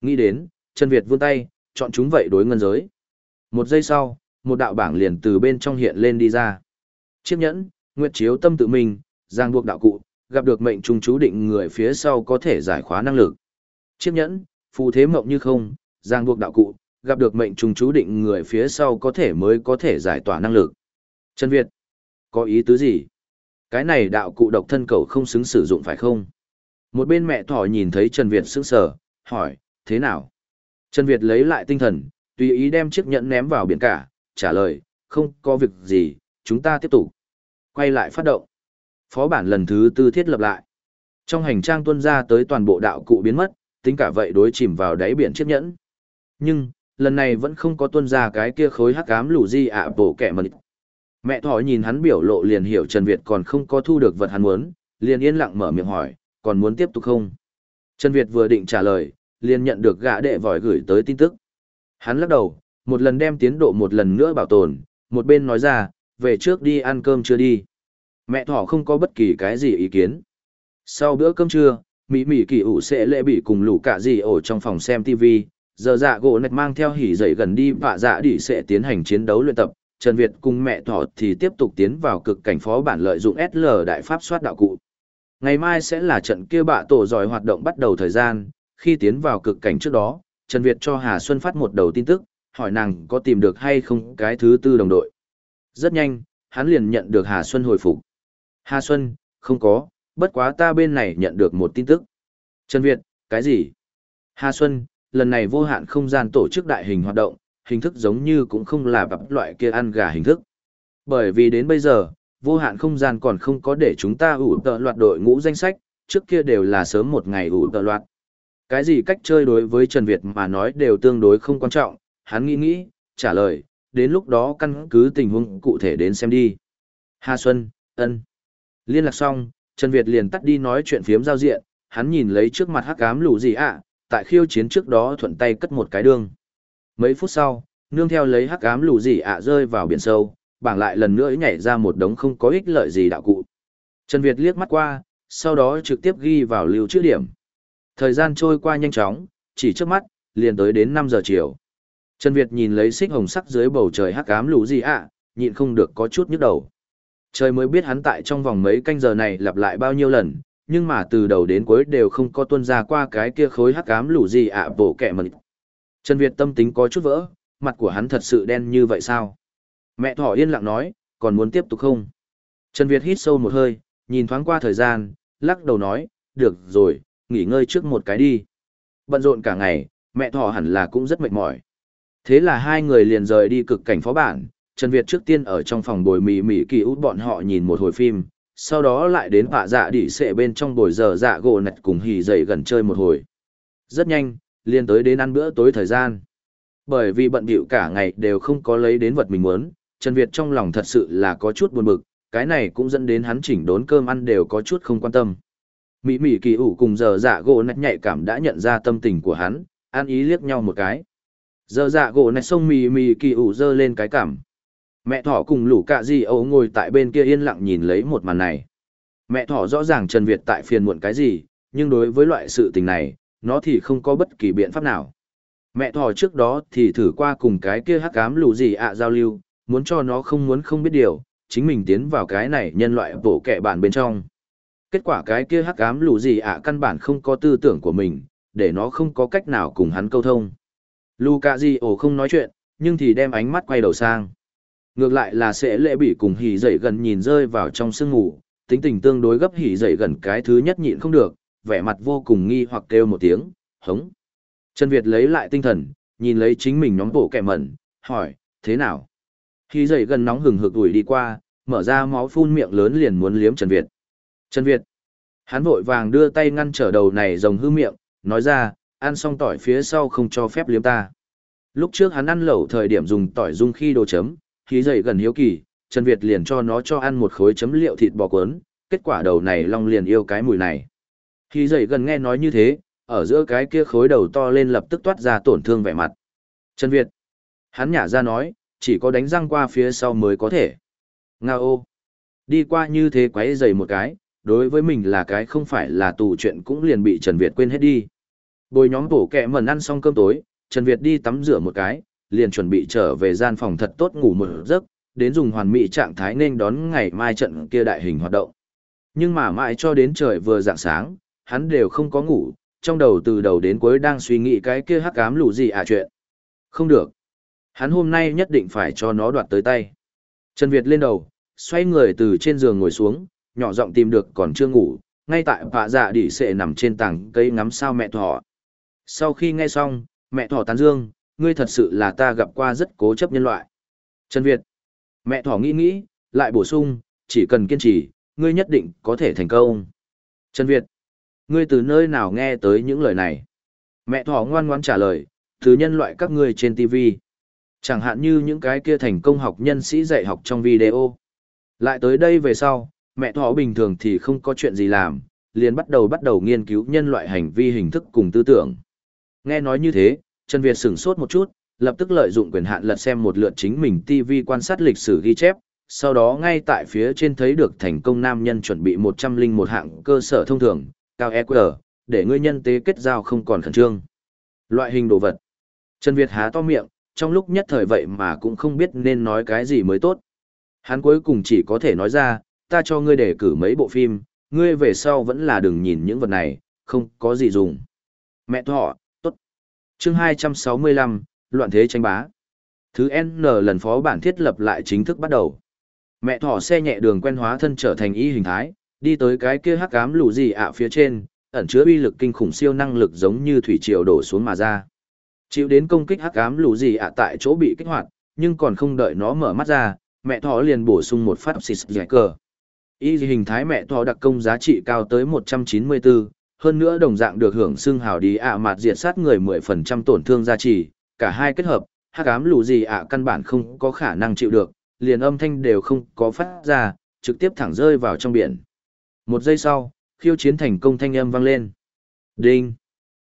Speaker 1: Nghĩ đến, Trần Việt vươn tay, chọn chúng vậy đối ngân giới. Một giây sau, một đạo bảng liền từ bên trong hiện lên đi ra. Chiếc nhẫn, nguyệt chiếu tâm tự mình, giang buộc đạo cụ, gặp được mệnh trung chú định người phía sau có thể giải khóa năng lực. Chiếc nhẫn, phù thế mộng như không, giang buộc đạo cụ, gặp được mệnh trung chú định người phía sau có thể mới có thể giải tỏa năng lực. Trần Việt, có ý tứ gì? Cái này đạo cụ độc thân cầu không xứng sử dụng phải không? Một bên mẹ thỏ nhìn thấy Trần Việt sững sờ, hỏi, thế nào? Trần Việt lấy lại tinh thần, tùy ý đem chiếc nhẫn ném vào biển cả, trả lời, không có việc gì, chúng ta tiếp tục. Quay lại phát động. Phó bản lần thứ tư thiết lập lại. Trong hành trang tuân ra tới toàn bộ đạo cụ biến mất, tính cả vậy đối chìm vào đáy biển chiếc nhẫn. Nhưng, lần này vẫn không có tuân ra cái kia khối hắc ám lũ di ạ bổ kẻ mật. Mẹ thỏ nhìn hắn biểu lộ liền hiểu Trần Việt còn không có thu được vật hắn muốn, liền yên lặng mở miệng hỏi, còn muốn tiếp tục không? Trần Việt vừa định trả lời, liền nhận được gã đệ vòi gửi tới tin tức. Hắn lắc đầu, một lần đem tiến độ một lần nữa bảo tồn, một bên nói ra, về trước đi ăn cơm chưa đi. Mẹ thỏ không có bất kỳ cái gì ý kiến. Sau bữa cơm trưa, Mỹ Mỹ kỳ ủ sẽ lễ bị cùng lũ cả gì ở trong phòng xem TV, giờ dạ gỗ nạch mang theo hỉ dậy gần đi vạ dạ đi sẽ tiến hành chiến đấu luyện tập, Trần Việt cùng mẹ thỏ thì tiếp tục tiến vào cực cảnh phó bản lợi dụng SL đại pháp soát đạo cụ. Ngày mai sẽ là trận kia bạ tổ giỏi hoạt động bắt đầu thời gian, khi tiến vào cực cảnh trước đó, Trần Việt cho Hà Xuân phát một đầu tin tức, hỏi nàng có tìm được hay không cái thứ tư đồng đội. Rất nhanh, hắn liền nhận được Hà Xuân hồi phục. Hà Xuân, không có, bất quá ta bên này nhận được một tin tức. Trần Việt, cái gì? Hà Xuân, lần này vô hạn không gian tổ chức đại hình hoạt động, hình thức giống như cũng không là bập loại kia ăn gà hình thức. Bởi vì đến bây giờ, vô hạn không gian còn không có để chúng ta ủ tợ loạt đội ngũ danh sách, trước kia đều là sớm một ngày ủ tợ loạt. Cái gì cách chơi đối với Trần Việt mà nói đều tương đối không quan trọng, hắn nghĩ nghĩ, trả lời, đến lúc đó căn cứ tình huống cụ thể đến xem đi. Hà Xuân, ân. Liên lạc xong, Trần Việt liền tắt đi nói chuyện phiếm giao diện, hắn nhìn lấy trước mặt hắc ám lũ gì ạ, tại khiêu chiến trước đó thuận tay cất một cái đường. Mấy phút sau, nương theo lấy hắc ám lũ gì ạ rơi vào biển sâu, bảng lại lần nữa nhảy ra một đống không có ích lợi gì đạo cụ. Trần Việt liếc mắt qua, sau đó trực tiếp ghi vào lưu trữ điểm. Thời gian trôi qua nhanh chóng, chỉ trước mắt, liền tới đến 5 giờ chiều. Trần Việt nhìn lấy xích hồng sắc dưới bầu trời hắc ám lũ gì ạ, nhịn không được có chút nhức đầu. Trời mới biết hắn tại trong vòng mấy canh giờ này lặp lại bao nhiêu lần, nhưng mà từ đầu đến cuối đều không có tuân ra qua cái kia khối hắc ám lũ gì ạ bổ kẹ mật. Trần Việt tâm tính có chút vỡ, mặt của hắn thật sự đen như vậy sao? Mẹ thỏ yên lặng nói, còn muốn tiếp tục không? Trần Việt hít sâu một hơi, nhìn thoáng qua thời gian, lắc đầu nói, được rồi, nghỉ ngơi trước một cái đi. Bận rộn cả ngày, mẹ thỏ hẳn là cũng rất mệt mỏi. Thế là hai người liền rời đi cực cảnh phó bản, Trần Việt trước tiên ở trong phòng bồi mì mì kỳ út bọn họ nhìn một hồi phim, sau đó lại đến bạ dạ đỉ xệ bên trong bồi giờ dạ gỗ nạch cùng hì dậy gần chơi một hồi. Rất nhanh, liền tới đến ăn bữa tối thời gian. Bởi vì bận bịu cả ngày đều không có lấy đến vật mình muốn, Trần Việt trong lòng thật sự là có chút buồn bực, cái này cũng dẫn đến hắn chỉnh đốn cơm ăn đều có chút không quan tâm. Mỹ Mỹ kỳ ủ cùng giờ dạ gỗ nạch nhạy cảm đã nhận ra tâm tình của hắn, ăn ý liếc nhau một cái. Giờ dạ gỗ nạch xông Mỹ Mỹ kỳ ủ dơ lên cái cảm. Mẹ thỏ cùng lũ cạ gì ấu ngồi tại bên kia yên lặng nhìn lấy một màn này. Mẹ thỏ rõ ràng Trần Việt tại phiền muộn cái gì, nhưng đối với loại sự tình này, nó thì không có bất kỳ biện pháp nào. Mẹ thỏ trước đó thì thử qua cùng cái kia hắc ám lù gì ạ giao lưu, muốn cho nó không muốn không biết điều, chính mình tiến vào cái này nhân loại bổ kẻ bản bên trong. Kết quả cái kia hắc ám lù gì ạ căn bản không có tư tưởng của mình, để nó không có cách nào cùng hắn câu thông. Luca Di ổ không nói chuyện, nhưng thì đem ánh mắt quay đầu sang. Ngược lại là sẽ lệ bị cùng hỉ dậy gần nhìn rơi vào trong sương ngủ, tính tình tương đối gấp hỉ dậy gần cái thứ nhất nhịn không được, vẻ mặt vô cùng nghi hoặc kêu một tiếng, hống. Trần Việt lấy lại tinh thần, nhìn lấy chính mình nhóm bộ kẻ mẩn, hỏi, thế nào? Khi dậy gần nóng hừng hực ủi đi qua, mở ra máu phun miệng lớn liền muốn liếm Trần Việt. Trần Việt. Hắn vội vàng đưa tay ngăn trở đầu này rồng hư miệng, nói ra, ăn xong tỏi phía sau không cho phép liếm ta. Lúc trước hắn ăn lẩu thời điểm dùng tỏi dung khi đồ chấm, khí dậy gần hiếu kỳ, Trần Việt liền cho nó cho ăn một khối chấm liệu thịt bò cuốn, kết quả đầu này long liền yêu cái mùi này khi dậy gần nghe nói như thế, ở giữa cái kia khối đầu to lên lập tức toát ra tổn thương vẻ mặt. Trần Việt. Hắn nhả ra nói, chỉ có đánh răng qua phía sau mới có thể. Nga ô. Đi qua như thế quấy dày một cái, đối với mình là cái không phải là tù chuyện cũng liền bị Trần Việt quên hết đi. Bồi nhóm bổ kẹ mần ăn xong cơm tối, Trần Việt đi tắm rửa một cái, liền chuẩn bị trở về gian phòng thật tốt ngủ một giấc, đến dùng hoàn mỹ trạng thái nên đón ngày mai trận kia đại hình hoạt động. Nhưng mà mãi cho đến trời vừa dạng sáng, hắn đều không có ngủ, trong đầu từ đầu đến cuối đang suy nghĩ cái kia hắc ám lũ gì à chuyện. Không được. Hắn hôm nay nhất định phải cho nó đoạt tới tay. Trần Việt lên đầu, xoay người từ trên giường ngồi xuống, nhỏ giọng tìm được còn chưa ngủ, ngay tại vạ dạ đỉ sệ nằm trên tảng cây ngắm sao mẹ thỏ. Sau khi nghe xong, mẹ thỏ tán dương, ngươi thật sự là ta gặp qua rất cố chấp nhân loại. Trần Việt. Mẹ thỏ nghĩ nghĩ, lại bổ sung, chỉ cần kiên trì, ngươi nhất định có thể thành công. Trần Việt. Ngươi từ nơi nào nghe tới những lời này? Mẹ thỏ ngoan ngoãn trả lời, từ nhân loại các ngươi trên TV. Chẳng hạn như những cái kia thành công học nhân sĩ dạy học trong video. Lại tới đây về sau, mẹ thỏ bình thường thì không có chuyện gì làm, liền bắt đầu bắt đầu nghiên cứu nhân loại hành vi hình thức cùng tư tưởng. Nghe nói như thế, Trần Việt sửng sốt một chút, lập tức lợi dụng quyền hạn lật xem một lượt chính mình TV quan sát lịch sử ghi chép, sau đó ngay tại phía trên thấy được thành công nam nhân chuẩn bị 101 hạng cơ sở thông thường, cao EQ, để ngươi nhân tế kết giao không còn khẩn trương. Loại hình đồ vật. Trần Việt há to miệng, trong lúc nhất thời vậy mà cũng không biết nên nói cái gì mới tốt. Hắn cuối cùng chỉ có thể nói ra, ta cho ngươi đề cử mấy bộ phim, ngươi về sau vẫn là đừng nhìn những vật này, không có gì dùng. Mẹ thọ, tốt. chương 265, Loạn thế tranh bá. Thứ N lần phó bản thiết lập lại chính thức bắt đầu. Mẹ thỏ xe nhẹ đường quen hóa thân trở thành y hình thái, đi tới cái kia hắc ám lù gì ạ phía trên, ẩn chứa uy lực kinh khủng siêu năng lực giống như thủy triều đổ xuống mà ra. Chịu đến công kích hắc ám lù gì ạ tại chỗ bị kích hoạt, nhưng còn không đợi nó mở mắt ra, mẹ thỏ liền bổ sung một phát xịt giải cờ. Y hình thái mẹ thỏ đặc công giá trị cao tới 194, hơn nữa đồng dạng được hưởng xưng hào đi ạ mạt diệt sát người 10% tổn thương giá trị, cả hai kết hợp, hắc ám lù gì ạ căn bản không có khả năng chịu được, liền âm thanh đều không có phát ra, trực tiếp thẳng rơi vào trong biển. Một giây sau, khiêu chiến thành công thanh âm vang lên. Đinh!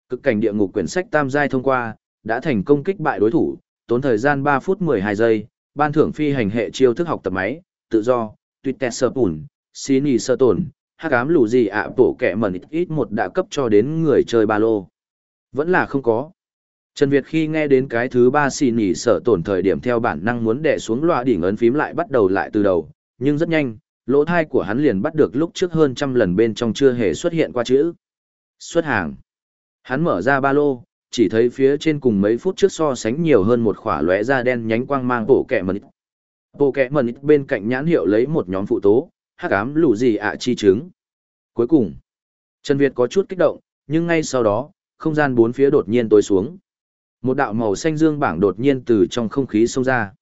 Speaker 1: Cực cảnh địa ngục quyển sách tam giai thông qua, đã thành công kích bại đối thủ, tốn thời gian 3 phút 12 giây, ban thưởng phi hành hệ chiêu thức học tập máy, tự do, tuyệt tẹt sơ bùn, xin ý sơ tổn, hắc ám lù gì ạ tổ kẻ mẩn ít ít một đã cấp cho đến người chơi ba lô. Vẫn là không có. Trần Việt khi nghe đến cái thứ ba xì nhỉ sở tổn thời điểm theo bản năng muốn đè xuống loa đỉnh ấn phím lại bắt đầu lại từ đầu, nhưng rất nhanh, lỗ thai của hắn liền bắt được lúc trước hơn trăm lần bên trong chưa hề xuất hiện qua chữ. Xuất hàng. Hắn mở ra ba lô, chỉ thấy phía trên cùng mấy phút trước so sánh nhiều hơn một khỏa lóe da đen nhánh quang mang bộ kẹ mật. Bộ kẹ mật bên cạnh nhãn hiệu lấy một nhóm phụ tố, hắc ám lũ gì ạ chi chứng. Cuối cùng, Trần Việt có chút kích động, nhưng ngay sau đó, không gian bốn phía đột nhiên tối xuống. Một đạo màu xanh dương bảng đột nhiên từ trong không khí xông ra.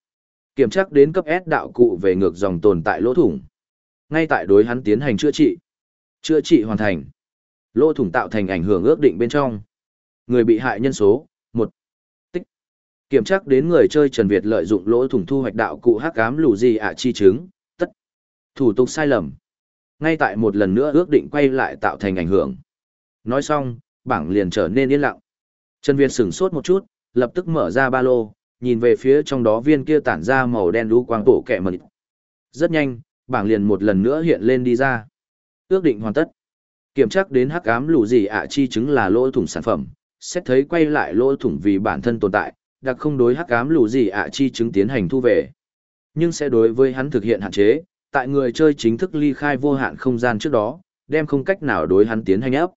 Speaker 1: Kiểm tra đến cấp S đạo cụ về ngược dòng tồn tại lỗ thủng. Ngay tại đối hắn tiến hành chữa trị. Chữa trị hoàn thành. Lỗ thủng tạo thành ảnh hưởng ước định bên trong. Người bị hại nhân số, một Tích. Kiểm tra đến người chơi Trần Việt lợi dụng lỗ thủng thu hoạch đạo cụ hắc ám lù gì ạ à chi chứng, tất. Thủ tục sai lầm. Ngay tại một lần nữa ước định quay lại tạo thành ảnh hưởng. Nói xong, bảng liền trở nên yên lặng. Trần Việt sửng sốt một chút, lập tức mở ra ba lô, nhìn về phía trong đó viên kia tản ra màu đen lũ quang tổ kẹ mật. Rất nhanh, bảng liền một lần nữa hiện lên đi ra. Ước định hoàn tất. Kiểm tra đến hắc ám lũ gì ạ à, chi chứng là lỗ thủng sản phẩm, xét thấy quay lại lỗ thủng vì bản thân tồn tại, đặc không đối hắc ám lũ gì ạ à, chi chứng tiến hành thu về. Nhưng sẽ đối với hắn thực hiện hạn chế, tại người chơi chính thức ly khai vô hạn không gian trước đó, đem không cách nào đối hắn tiến hành ép,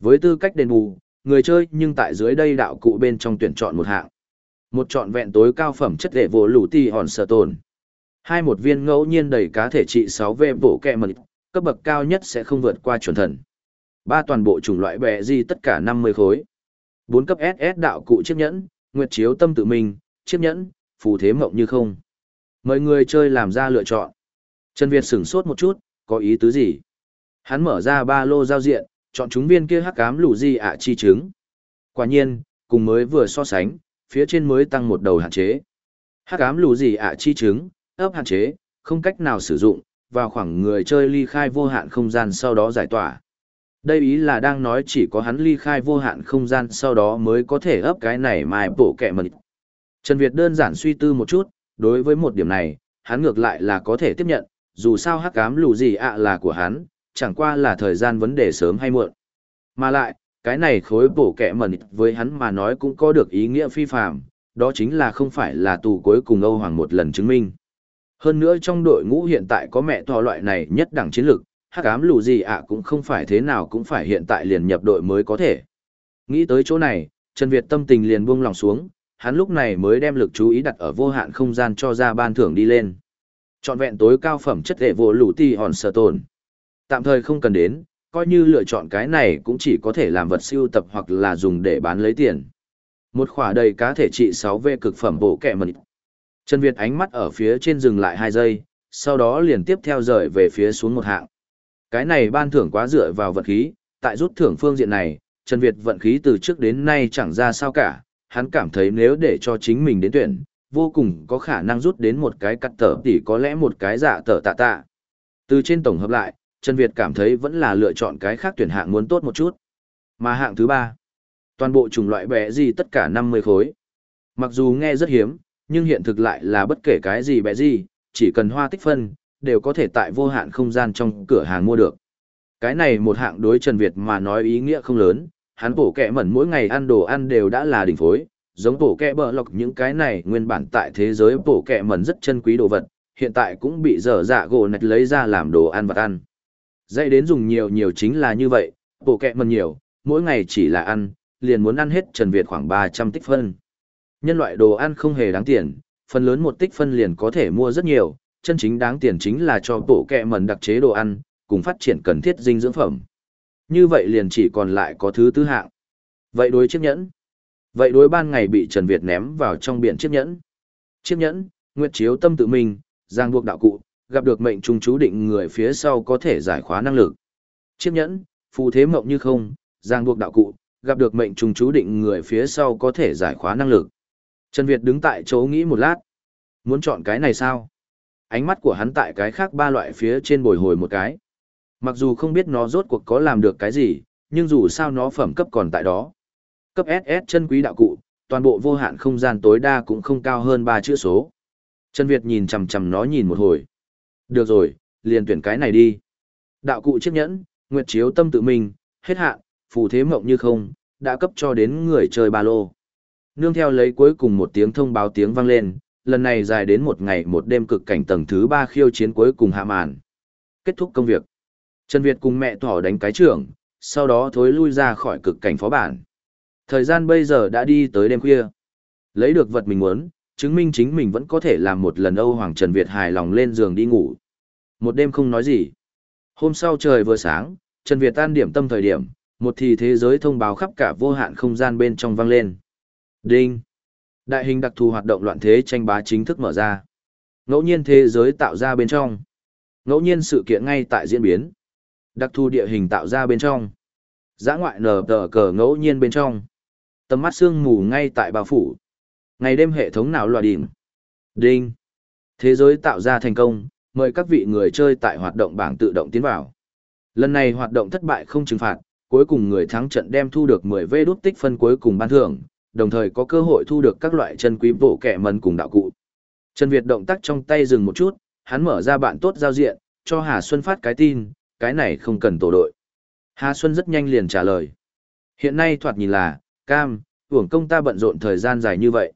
Speaker 1: Với tư cách đền bù, người chơi nhưng tại dưới đây đạo cụ bên trong tuyển chọn một hạng. Một chọn vẹn tối cao phẩm chất lệ vô lũ ti hòn sở tồn. Hai một viên ngẫu nhiên đầy cá thể trị 6 v bộ kẹ mật, cấp bậc cao nhất sẽ không vượt qua chuẩn thần. Ba toàn bộ chủng loại bẹ di tất cả 50 khối. Bốn cấp SS đạo cụ chiếc nhẫn, nguyệt chiếu tâm tự mình, chiếc nhẫn, phù thế mộng như không. Mời người chơi làm ra lựa chọn. Trần Việt sửng sốt một chút, có ý tứ gì? Hắn mở ra ba lô giao diện, chọn chúng viên kia hắc cám lù di ạ chi chứng. Quả nhiên, cùng mới vừa so sánh, phía trên mới tăng một đầu hạn chế. Hắc cám lù di ạ chi chứng, ấp hạn chế, không cách nào sử dụng, vào khoảng người chơi ly khai vô hạn không gian sau đó giải tỏa. Đây ý là đang nói chỉ có hắn ly khai vô hạn không gian sau đó mới có thể ấp cái này mai bổ kẹ mật. Trần Việt đơn giản suy tư một chút, đối với một điểm này, hắn ngược lại là có thể tiếp nhận, dù sao hắc ám lù gì ạ là của hắn, chẳng qua là thời gian vấn đề sớm hay muộn. Mà lại, cái này khối bổ kẹ mật với hắn mà nói cũng có được ý nghĩa phi phạm, đó chính là không phải là tù cuối cùng Âu Hoàng một lần chứng minh. Hơn nữa trong đội ngũ hiện tại có mẹ thò loại này nhất đẳng chiến lực, hắc ám lù gì ạ cũng không phải thế nào cũng phải hiện tại liền nhập đội mới có thể. Nghĩ tới chỗ này, Trần Việt tâm tình liền buông lòng xuống, hắn lúc này mới đem lực chú ý đặt ở vô hạn không gian cho ra ban thưởng đi lên. Chọn vẹn tối cao phẩm chất hệ vô lũ ti hòn sở tồn. Tạm thời không cần đến, coi như lựa chọn cái này cũng chỉ có thể làm vật siêu tập hoặc là dùng để bán lấy tiền. Một khỏa đầy cá thể trị 6V cực phẩm bộ kẹ mật. Trần Việt ánh mắt ở phía trên dừng lại 2 giây, sau đó liền tiếp theo rời về phía xuống một hạng. Cái này ban thưởng quá dựa vào vận khí, tại rút thưởng phương diện này, Trần Việt vận khí từ trước đến nay chẳng ra sao cả, hắn cảm thấy nếu để cho chính mình đến tuyển, vô cùng có khả năng rút đến một cái cắt tờ tỷ có lẽ một cái dạ giả tờ tạ tạ. Từ trên tổng hợp lại, Trần Việt cảm thấy vẫn là lựa chọn cái khác tuyển hạng muốn tốt một chút. Mà hạng thứ ba, toàn bộ chủng loại bẻ gì tất cả 50 khối. Mặc dù nghe rất hiếm, nhưng hiện thực lại là bất kể cái gì bẻ gì, chỉ cần hoa tích phân, đều có thể tại vô hạn không gian trong cửa hàng mua được. Cái này một hạng đối Trần Việt mà nói ý nghĩa không lớn, hắn bổ kẹ mẩn mỗi ngày ăn đồ ăn đều đã là đỉnh phối, giống bổ kẹ bờ lọc những cái này nguyên bản tại thế giới bổ kẹ mẩn rất chân quý đồ vật, hiện tại cũng bị dở dạ gỗ nạch lấy ra làm đồ ăn vật ăn. Dạy đến dùng nhiều nhiều chính là như vậy, bổ kẹ mẩn nhiều, mỗi ngày chỉ là ăn, liền muốn ăn hết Trần Việt khoảng 300 tích phân. Nhân loại đồ ăn không hề đáng tiền, phần lớn một tích phân liền có thể mua rất nhiều, chân chính đáng tiền chính là cho bộ kẹ mần đặc chế đồ ăn, cùng phát triển cần thiết dinh dưỡng phẩm. Như vậy liền chỉ còn lại có thứ tư hạng. Vậy đối chiếc nhẫn. Vậy đối ban ngày bị Trần Việt ném vào trong biển chiếc nhẫn. Chiếc nhẫn, nguyệt chiếu tâm tự mình, giang buộc đạo cụ, gặp được mệnh trung chú định người phía sau có thể giải khóa năng lực. Chiếc nhẫn, phù thế mộng như không, giang buộc đạo cụ, gặp được mệnh trung chú định người phía sau có thể giải khóa năng lực. Trần Việt đứng tại chỗ nghĩ một lát. Muốn chọn cái này sao? Ánh mắt của hắn tại cái khác ba loại phía trên bồi hồi một cái. Mặc dù không biết nó rốt cuộc có làm được cái gì, nhưng dù sao nó phẩm cấp còn tại đó. Cấp SS chân quý đạo cụ, toàn bộ vô hạn không gian tối đa cũng không cao hơn ba chữ số. Trần Việt nhìn chằm chằm nó nhìn một hồi. Được rồi, liền tuyển cái này đi. Đạo cụ chiếc nhẫn, nguyệt chiếu tâm tự mình, hết hạn, phù thế mộng như không, đã cấp cho đến người chơi ba lô. Nương theo lấy cuối cùng một tiếng thông báo tiếng vang lên, lần này dài đến một ngày một đêm cực cảnh tầng thứ ba khiêu chiến cuối cùng hạ màn. Kết thúc công việc. Trần Việt cùng mẹ thỏ đánh cái trưởng, sau đó thối lui ra khỏi cực cảnh phó bản. Thời gian bây giờ đã đi tới đêm khuya. Lấy được vật mình muốn, chứng minh chính mình vẫn có thể làm một lần Âu Hoàng Trần Việt hài lòng lên giường đi ngủ. Một đêm không nói gì. Hôm sau trời vừa sáng, Trần Việt tan điểm tâm thời điểm, một thì thế giới thông báo khắp cả vô hạn không gian bên trong vang lên. Đinh! Đại hình đặc thù hoạt động loạn thế tranh bá chính thức mở ra. Ngẫu nhiên thế giới tạo ra bên trong. Ngẫu nhiên sự kiện ngay tại diễn biến. Đặc thù địa hình tạo ra bên trong. Giã ngoại nở tờ cờ ngẫu nhiên bên trong. Tầm mắt sương mù ngay tại bao phủ. Ngày đêm hệ thống nào loại đỉnh. Đinh. Thế giới tạo ra thành công, mời các vị người chơi tại hoạt động bảng tự động tiến vào. Lần này hoạt động thất bại không trừng phạt, cuối cùng người thắng trận đem thu được 10 vê đút tích phân cuối cùng ban thưởng, đồng thời có cơ hội thu được các loại chân quý bộ kẻ mần cùng đạo cụ. Trần Việt động tác trong tay dừng một chút, hắn mở ra bạn tốt giao diện, cho Hà Xuân phát cái tin, cái này không cần tổ đội. Hà Xuân rất nhanh liền trả lời. Hiện nay thoạt nhìn là, cam, hưởng công ta bận rộn thời gian dài như vậy.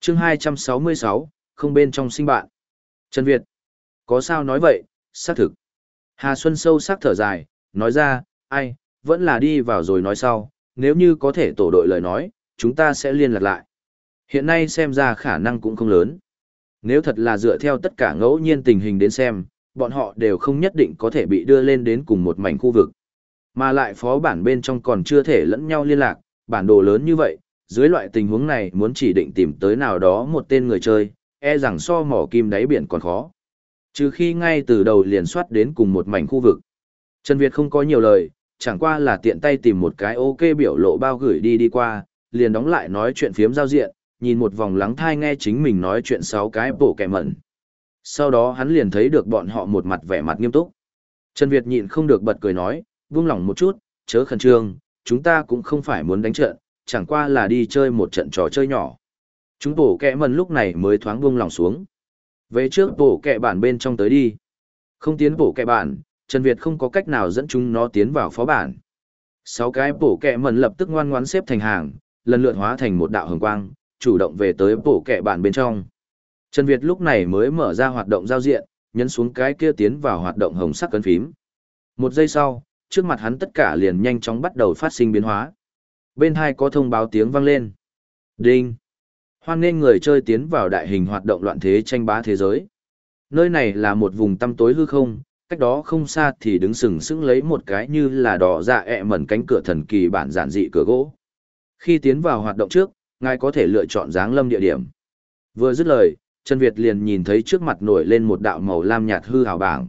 Speaker 1: chương 266, không bên trong sinh bạn. Trần Việt. Có sao nói vậy, xác thực. Hà Xuân sâu sắc thở dài, nói ra, ai, vẫn là đi vào rồi nói sau, nếu như có thể tổ đội lời nói, chúng ta sẽ liên lạc lại. Hiện nay xem ra khả năng cũng không lớn. Nếu thật là dựa theo tất cả ngẫu nhiên tình hình đến xem, bọn họ đều không nhất định có thể bị đưa lên đến cùng một mảnh khu vực. Mà lại phó bản bên trong còn chưa thể lẫn nhau liên lạc, bản đồ lớn như vậy, dưới loại tình huống này muốn chỉ định tìm tới nào đó một tên người chơi, e rằng so mỏ kim đáy biển còn khó. Trừ khi ngay từ đầu liền soát đến cùng một mảnh khu vực. Trần Việt không có nhiều lời, chẳng qua là tiện tay tìm một cái ok biểu lộ bao gửi đi đi qua, liền đóng lại nói chuyện phiếm giao diện, nhìn một vòng lắng thai nghe chính mình nói chuyện sáu cái bổ kẻ mẩn. Sau đó hắn liền thấy được bọn họ một mặt vẻ mặt nghiêm túc. Trần Việt nhịn không được bật cười nói, buông lỏng một chút, chớ khẩn trương, chúng ta cũng không phải muốn đánh trận, chẳng qua là đi chơi một trận trò chơi nhỏ. Chúng bổ kẻ mẩn lúc này mới thoáng buông lỏng xuống. Về trước bổ kẹ bản bên trong tới đi. Không tiến bổ kẹ bản, Trần Việt không có cách nào dẫn chúng nó tiến vào phó bản. Sáu cái bổ kẹ mẩn lập tức ngoan ngoãn xếp thành hàng, lần lượt hóa thành một đạo hồng quang, chủ động về tới bộ kệ bản bên trong. Trần Việt lúc này mới mở ra hoạt động giao diện, nhấn xuống cái kia tiến vào hoạt động hồng sắc cấn phím. Một giây sau, trước mặt hắn tất cả liền nhanh chóng bắt đầu phát sinh biến hóa. Bên hai có thông báo tiếng vang lên. Đinh! Hoan nên người chơi tiến vào đại hình hoạt động loạn thế tranh bá thế giới. Nơi này là một vùng tăm tối hư không, cách đó không xa thì đứng sừng sững lấy một cái như là đỏ dạ ẹ mẩn cánh cửa thần kỳ bản giản dị cửa gỗ. Khi tiến vào hoạt động trước, ngài có thể lựa chọn dáng lâm địa điểm. Vừa dứt lời, Trần Việt liền nhìn thấy trước mặt nổi lên một đạo màu lam nhạt hư hào bảng.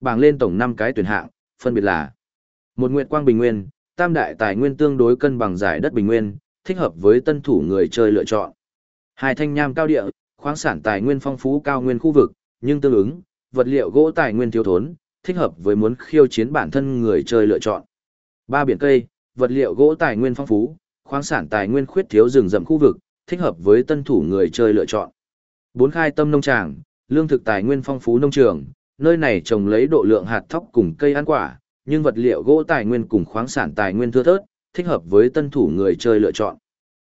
Speaker 1: Bảng lên tổng 5 cái tuyển hạng, phân biệt là một nguyệt quang bình nguyên, tam đại tài nguyên tương đối cân bằng giải đất bình nguyên, thích hợp với tân thủ người chơi lựa chọn. Hai thanh nham cao địa, khoáng sản tài nguyên phong phú cao nguyên khu vực, nhưng tương ứng, vật liệu gỗ tài nguyên thiếu thốn, thích hợp với muốn khiêu chiến bản thân người chơi lựa chọn. Ba biển cây, vật liệu gỗ tài nguyên phong phú, khoáng sản tài nguyên khuyết thiếu rừng rậm khu vực, thích hợp với tân thủ người chơi lựa chọn. Bốn khai tâm nông tràng, lương thực tài nguyên phong phú nông trường, nơi này trồng lấy độ lượng hạt thóc cùng cây ăn quả, nhưng vật liệu gỗ tài nguyên cùng khoáng sản tài nguyên thưa thớt, thích hợp với tân thủ người chơi lựa chọn.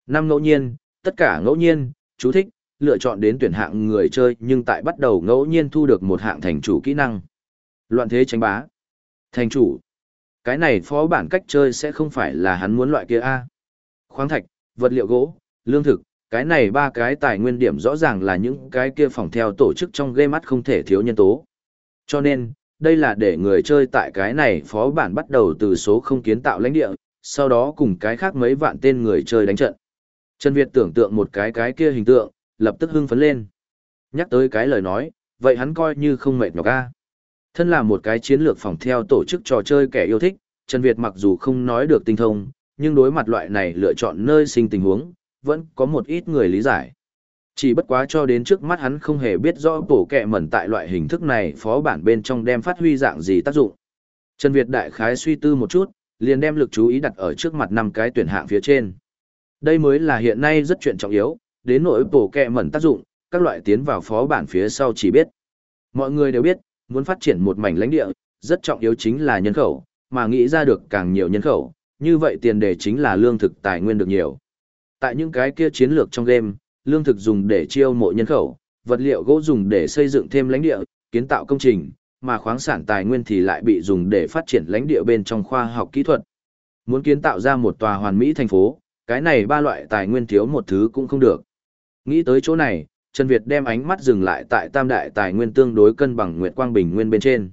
Speaker 1: Năm ngẫu nhiên, tất cả ngẫu nhiên, chú thích, lựa chọn đến tuyển hạng người chơi nhưng tại bắt đầu ngẫu nhiên thu được một hạng thành chủ kỹ năng. Loạn thế tránh bá. Thành chủ. Cái này phó bản cách chơi sẽ không phải là hắn muốn loại kia A. Khoáng thạch, vật liệu gỗ, lương thực, cái này ba cái tài nguyên điểm rõ ràng là những cái kia phòng theo tổ chức trong game mắt không thể thiếu nhân tố. Cho nên, đây là để người chơi tại cái này phó bản bắt đầu từ số không kiến tạo lãnh địa, sau đó cùng cái khác mấy vạn tên người chơi đánh trận. Trần Việt tưởng tượng một cái cái kia hình tượng, lập tức hưng phấn lên. Nhắc tới cái lời nói, vậy hắn coi như không mệt nhọc a. Thân là một cái chiến lược phòng theo tổ chức trò chơi kẻ yêu thích, Trần Việt mặc dù không nói được tinh thông, nhưng đối mặt loại này lựa chọn nơi sinh tình huống, vẫn có một ít người lý giải. Chỉ bất quá cho đến trước mắt hắn không hề biết rõ tổ kẹ mẩn tại loại hình thức này phó bản bên trong đem phát huy dạng gì tác dụng. Trần Việt đại khái suy tư một chút, liền đem lực chú ý đặt ở trước mặt năm cái tuyển hạng phía trên. Đây mới là hiện nay rất chuyện trọng yếu, đến nỗi tổ kẹ mẩn tác dụng, các loại tiến vào phó bản phía sau chỉ biết. Mọi người đều biết, muốn phát triển một mảnh lãnh địa, rất trọng yếu chính là nhân khẩu, mà nghĩ ra được càng nhiều nhân khẩu, như vậy tiền đề chính là lương thực tài nguyên được nhiều. Tại những cái kia chiến lược trong game, lương thực dùng để chiêu mộ nhân khẩu, vật liệu gỗ dùng để xây dựng thêm lãnh địa, kiến tạo công trình, mà khoáng sản tài nguyên thì lại bị dùng để phát triển lãnh địa bên trong khoa học kỹ thuật. Muốn kiến tạo ra một tòa hoàn mỹ thành phố, cái này ba loại tài nguyên thiếu một thứ cũng không được. Nghĩ tới chỗ này, Trần Việt đem ánh mắt dừng lại tại tam đại tài nguyên tương đối cân bằng Nguyệt Quang Bình Nguyên bên trên.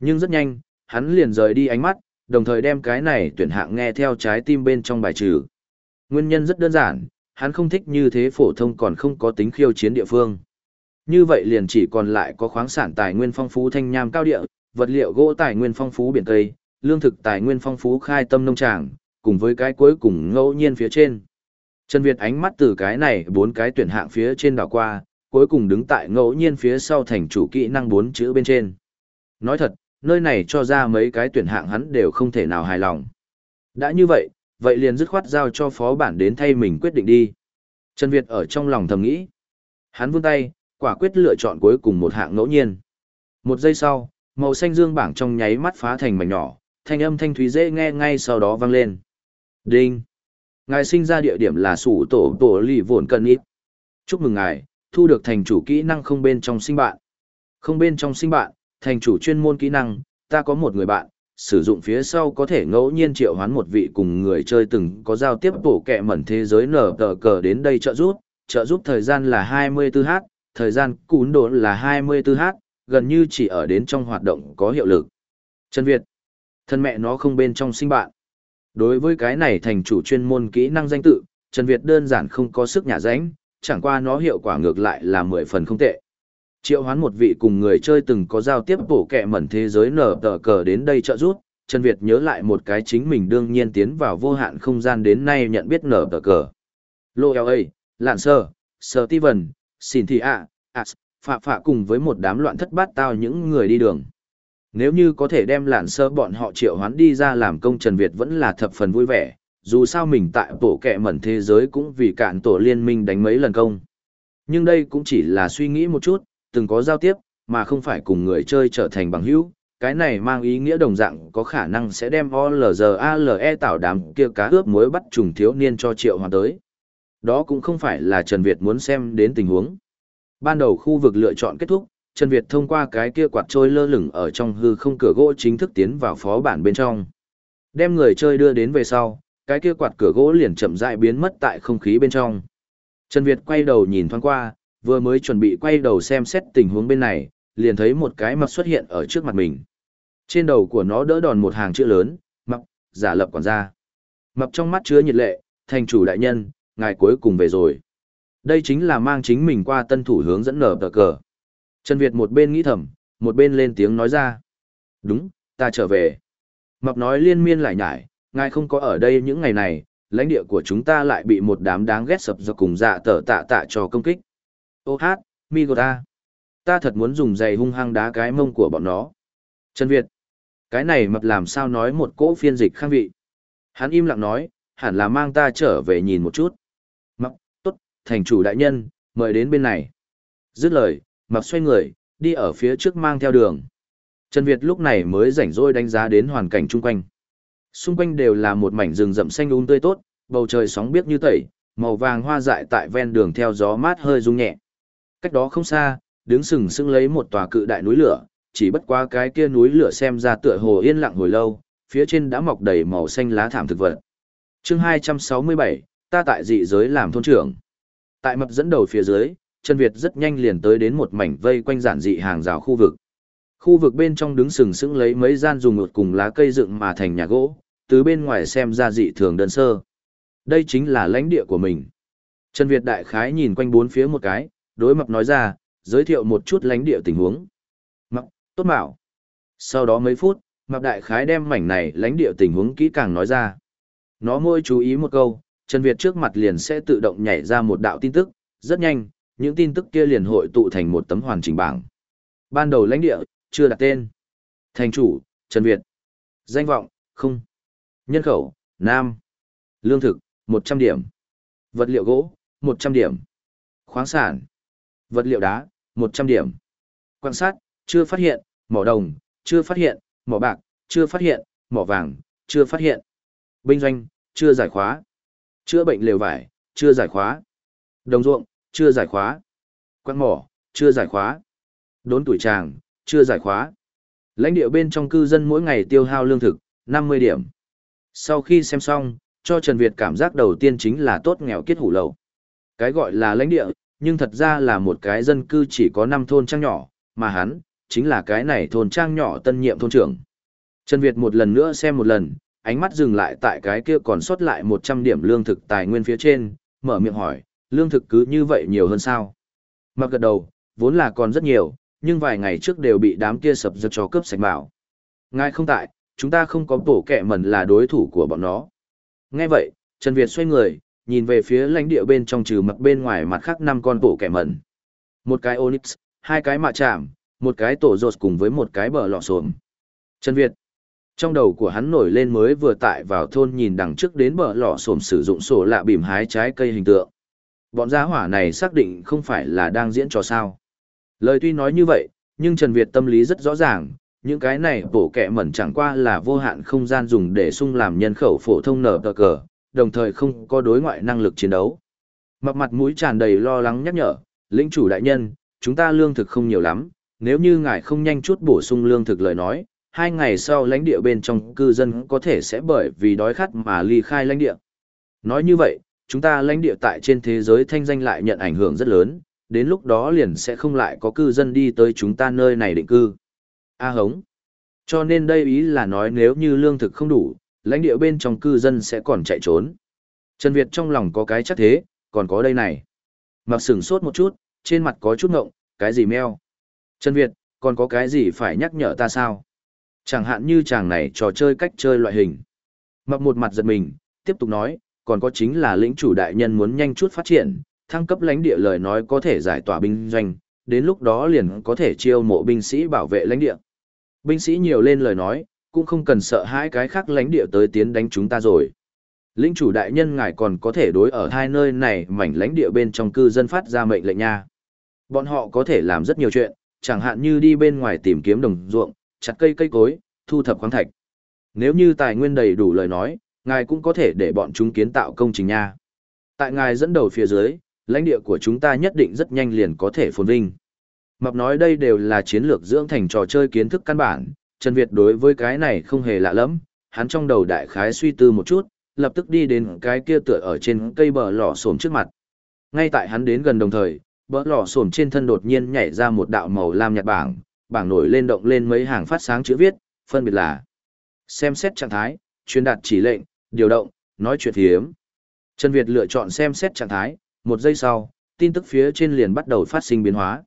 Speaker 1: Nhưng rất nhanh, hắn liền rời đi ánh mắt, đồng thời đem cái này tuyển hạng nghe theo trái tim bên trong bài trừ. Nguyên nhân rất đơn giản, hắn không thích như thế phổ thông còn không có tính khiêu chiến địa phương. Như vậy liền chỉ còn lại có khoáng sản tài nguyên phong phú thanh nham cao địa, vật liệu gỗ tài nguyên phong phú biển Tây, lương thực tài nguyên phong phú khai tâm nông tràng, cùng với cái cuối cùng ngẫu nhiên phía trên. Trần Việt ánh mắt từ cái này bốn cái tuyển hạng phía trên đảo qua, cuối cùng đứng tại ngẫu nhiên phía sau thành chủ kỹ năng bốn chữ bên trên. Nói thật, nơi này cho ra mấy cái tuyển hạng hắn đều không thể nào hài lòng. Đã như vậy, vậy liền dứt khoát giao cho phó bản đến thay mình quyết định đi. Trần Việt ở trong lòng thầm nghĩ. Hắn vươn tay, quả quyết lựa chọn cuối cùng một hạng ngẫu nhiên. Một giây sau, màu xanh dương bảng trong nháy mắt phá thành mảnh nhỏ, thanh âm thanh thúy dễ nghe ngay sau đó vang lên. Đinh! Ngài sinh ra địa điểm là sủ tổ tổ lì vồn cần ít. Chúc mừng ngài, thu được thành chủ kỹ năng không bên trong sinh bạn. Không bên trong sinh bạn, thành chủ chuyên môn kỹ năng, ta có một người bạn, sử dụng phía sau có thể ngẫu nhiên triệu hoán một vị cùng người chơi từng có giao tiếp bổ kẹ mẩn thế giới nở tờ cờ đến đây trợ giúp, trợ giúp thời gian là 24h, thời gian cún đốn là 24h, gần như chỉ ở đến trong hoạt động có hiệu lực. Trần Việt, thân mẹ nó không bên trong sinh bạn. Đối với cái này thành chủ chuyên môn kỹ năng danh tự, Trần Việt đơn giản không có sức nhả ránh, chẳng qua nó hiệu quả ngược lại là 10 phần không tệ. Triệu hoán một vị cùng người chơi từng có giao tiếp bổ kẹ mẩn thế giới nở tờ cờ đến đây trợ giúp, Trần Việt nhớ lại một cái chính mình đương nhiên tiến vào vô hạn không gian đến nay nhận biết nở tờ cờ. Lô LA, Lạn Sơ, Sơ Steven, Xin Thị ạ As, Phạ Phạ cùng với một đám loạn thất bát tao những người đi đường. Nếu như có thể đem lạn sơ bọn họ triệu hoán đi ra làm công Trần Việt vẫn là thập phần vui vẻ, dù sao mình tại tổ kẹ mẩn thế giới cũng vì cạn tổ liên minh đánh mấy lần công. Nhưng đây cũng chỉ là suy nghĩ một chút, từng có giao tiếp, mà không phải cùng người chơi trở thành bằng hữu. Cái này mang ý nghĩa đồng dạng có khả năng sẽ đem OLZALE tạo đám kia cá ướp muối bắt trùng thiếu niên cho triệu hoàn tới. Đó cũng không phải là Trần Việt muốn xem đến tình huống. Ban đầu khu vực lựa chọn kết thúc, Trần Việt thông qua cái kia quạt trôi lơ lửng ở trong hư không cửa gỗ chính thức tiến vào phó bản bên trong. Đem người chơi đưa đến về sau, cái kia quạt cửa gỗ liền chậm rãi biến mất tại không khí bên trong. Trần Việt quay đầu nhìn thoáng qua, vừa mới chuẩn bị quay đầu xem xét tình huống bên này, liền thấy một cái mập xuất hiện ở trước mặt mình. Trên đầu của nó đỡ đòn một hàng chữ lớn, mập, giả lập quản gia. Mập trong mắt chứa nhiệt lệ, thành chủ đại nhân, ngài cuối cùng về rồi. Đây chính là mang chính mình qua tân thủ hướng dẫn nở tờ cờ. Trần Việt một bên nghĩ thầm, một bên lên tiếng nói ra. Đúng, ta trở về. Mập nói liên miên lại nhải, ngài không có ở đây những ngày này, lãnh địa của chúng ta lại bị một đám đáng ghét sập do cùng dạ tờ tạ tạ cho công kích. Ô hát, mi ta. Thật muốn dùng giày hung hăng đá cái mông của bọn nó. Trần Việt. Cái này mập làm sao nói một cỗ phiên dịch khang vị. Hắn im lặng nói, hẳn là mang ta trở về nhìn một chút. Mập, tốt, thành chủ đại nhân, mời đến bên này. Dứt lời, mặc xoay người, đi ở phía trước mang theo đường. Trần Việt lúc này mới rảnh rỗi đánh giá đến hoàn cảnh chung quanh. Xung quanh đều là một mảnh rừng rậm xanh um tươi tốt, bầu trời sóng biếc như tẩy, màu vàng hoa dại tại ven đường theo gió mát hơi rung nhẹ. Cách đó không xa, đứng sừng sững lấy một tòa cự đại núi lửa, chỉ bất qua cái kia núi lửa xem ra tựa hồ yên lặng hồi lâu, phía trên đã mọc đầy màu xanh lá thảm thực vật. Chương 267, ta tại dị giới làm thôn trưởng. Tại mập dẫn đầu phía dưới, Trần Việt rất nhanh liền tới đến một mảnh vây quanh giản dị hàng rào khu vực. Khu vực bên trong đứng sừng sững lấy mấy gian dùng ngột cùng lá cây dựng mà thành nhà gỗ, từ bên ngoài xem ra dị thường đơn sơ. Đây chính là lãnh địa của mình. Trần Việt đại khái nhìn quanh bốn phía một cái, đối mập nói ra, giới thiệu một chút lãnh địa tình huống. Mập, tốt bảo. Sau đó mấy phút, mập đại khái đem mảnh này lãnh địa tình huống kỹ càng nói ra. Nó môi chú ý một câu, Trần Việt trước mặt liền sẽ tự động nhảy ra một đạo tin tức, rất nhanh, những tin tức kia liền hội tụ thành một tấm hoàn chỉnh bảng. Ban đầu lãnh địa, chưa đặt tên. Thành chủ, Trần Việt. Danh vọng, không. Nhân khẩu, Nam. Lương thực, 100 điểm. Vật liệu gỗ, 100 điểm. Khoáng sản. Vật liệu đá, 100 điểm. Quan sát, chưa phát hiện, mỏ đồng, chưa phát hiện, mỏ bạc, chưa phát hiện, mỏ vàng, chưa phát hiện. Binh doanh, chưa giải khóa. Chữa bệnh lều vải, chưa giải khóa. Đồng ruộng, chưa giải khóa. Quang mỏ, chưa giải khóa. Đốn tuổi tràng, chưa giải khóa. Lãnh địa bên trong cư dân mỗi ngày tiêu hao lương thực, 50 điểm. Sau khi xem xong, cho Trần Việt cảm giác đầu tiên chính là tốt nghèo kết hủ lầu. Cái gọi là lãnh địa, nhưng thật ra là một cái dân cư chỉ có 5 thôn trang nhỏ, mà hắn, chính là cái này thôn trang nhỏ tân nhiệm thôn trưởng. Trần Việt một lần nữa xem một lần, ánh mắt dừng lại tại cái kia còn sót lại 100 điểm lương thực tài nguyên phía trên, mở miệng hỏi, lương thực cứ như vậy nhiều hơn sao? Mặc gật đầu, vốn là còn rất nhiều, nhưng vài ngày trước đều bị đám kia sập giật cho cướp sạch bảo. Ngài không tại, chúng ta không có bổ kẻ mẩn là đối thủ của bọn nó. Nghe vậy, Trần Việt xoay người, nhìn về phía lãnh địa bên trong trừ mặt bên ngoài mặt khác năm con bộ kẻ mẩn. Một cái Onyx, hai cái mạ chạm, một cái tổ rột cùng với một cái bờ lọ xồm. Trần Việt. Trong đầu của hắn nổi lên mới vừa tại vào thôn nhìn đằng trước đến bờ lọ xồm sử dụng sổ lạ bìm hái trái cây hình tượng. Bọn giá hỏa này xác định không phải là đang diễn trò sao. Lời tuy nói như vậy, nhưng Trần Việt tâm lý rất rõ ràng, những cái này bổ kẹ mẩn chẳng qua là vô hạn không gian dùng để sung làm nhân khẩu phổ thông nở tờ cờ, đồng thời không có đối ngoại năng lực chiến đấu. mặt mặt mũi tràn đầy lo lắng nhắc nhở, lĩnh chủ đại nhân, chúng ta lương thực không nhiều lắm, nếu như ngài không nhanh chút bổ sung lương thực lời nói, hai ngày sau lãnh địa bên trong cư dân có thể sẽ bởi vì đói khát mà ly khai lãnh địa. Nói như vậy, chúng ta lãnh địa tại trên thế giới thanh danh lại nhận ảnh hưởng rất lớn, đến lúc đó liền sẽ không lại có cư dân đi tới chúng ta nơi này định cư. A hống. Cho nên đây ý là nói nếu như lương thực không đủ, lãnh địa bên trong cư dân sẽ còn chạy trốn. Trần Việt trong lòng có cái chắc thế, còn có đây này. Mặc sửng sốt một chút, trên mặt có chút ngộng, cái gì meo. Trần Việt, còn có cái gì phải nhắc nhở ta sao? Chẳng hạn như chàng này trò chơi cách chơi loại hình. Mặc một mặt giật mình, tiếp tục nói, còn có chính là lĩnh chủ đại nhân muốn nhanh chút phát triển, thăng cấp lãnh địa lời nói có thể giải tỏa binh doanh, đến lúc đó liền có thể chiêu mộ binh sĩ bảo vệ lãnh địa. Binh sĩ nhiều lên lời nói, cũng không cần sợ hãi cái khác lãnh địa tới tiến đánh chúng ta rồi. Lĩnh chủ đại nhân ngài còn có thể đối ở hai nơi này mảnh lãnh địa bên trong cư dân phát ra mệnh lệnh nha. Bọn họ có thể làm rất nhiều chuyện, chẳng hạn như đi bên ngoài tìm kiếm đồng ruộng, chặt cây cây cối, thu thập khoáng thạch. Nếu như tài nguyên đầy đủ lời nói, ngài cũng có thể để bọn chúng kiến tạo công trình nha. Tại ngài dẫn đầu phía dưới, lãnh địa của chúng ta nhất định rất nhanh liền có thể phồn vinh. Mập nói đây đều là chiến lược dưỡng thành trò chơi kiến thức căn bản, Trần Việt đối với cái này không hề lạ lắm, hắn trong đầu đại khái suy tư một chút, lập tức đi đến cái kia tựa ở trên cây bờ lò xổm trước mặt. Ngay tại hắn đến gần đồng thời, bờ lò xổm trên thân đột nhiên nhảy ra một đạo màu lam nhạt bảng, bảng nổi lên động lên mấy hàng phát sáng chữ viết, phân biệt là xem xét trạng thái, truyền đạt chỉ lệnh, điều động, nói chuyện hiếm. Trần Việt lựa chọn xem xét trạng thái, một giây sau, tin tức phía trên liền bắt đầu phát sinh biến hóa.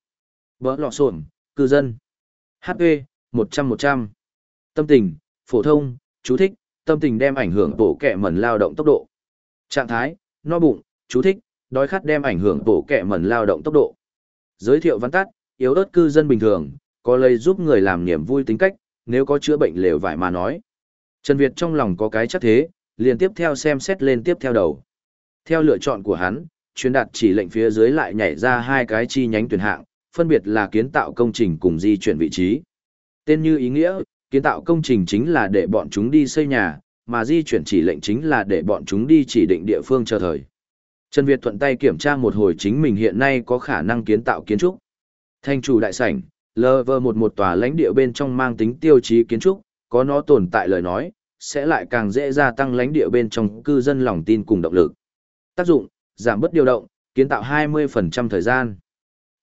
Speaker 1: Bỡ lọ sổm, cư dân. HP, 100-100. Tâm tình, phổ thông, chú thích, tâm tình đem ảnh hưởng tổ kẹ mẩn lao động tốc độ. Trạng thái, no bụng, chú thích, đói khát đem ảnh hưởng tổ kẹ mẩn lao động tốc độ. Giới thiệu văn tắt, yếu ớt cư dân bình thường, có lây giúp người làm niềm vui tính cách, nếu có chữa bệnh lều vải mà nói. Trần Việt trong lòng có cái chắc thế, liền tiếp theo xem xét lên tiếp theo đầu. Theo lựa chọn của hắn, truyền đạt chỉ lệnh phía dưới lại nhảy ra hai cái chi nhánh tuyển hạng, phân biệt là kiến tạo công trình cùng di chuyển vị trí. Tên như ý nghĩa, kiến tạo công trình chính là để bọn chúng đi xây nhà, mà di chuyển chỉ lệnh chính là để bọn chúng đi chỉ định địa phương chờ thời. Trần Việt thuận tay kiểm tra một hồi chính mình hiện nay có khả năng kiến tạo kiến trúc. Thành chủ đại sảnh, lv một một tòa lãnh địa bên trong mang tính tiêu chí kiến trúc, có nó tồn tại lời nói, sẽ lại càng dễ gia tăng lãnh địa bên trong cư dân lòng tin cùng động lực. Tác dụng, giảm bớt điều động, kiến tạo 20% thời gian.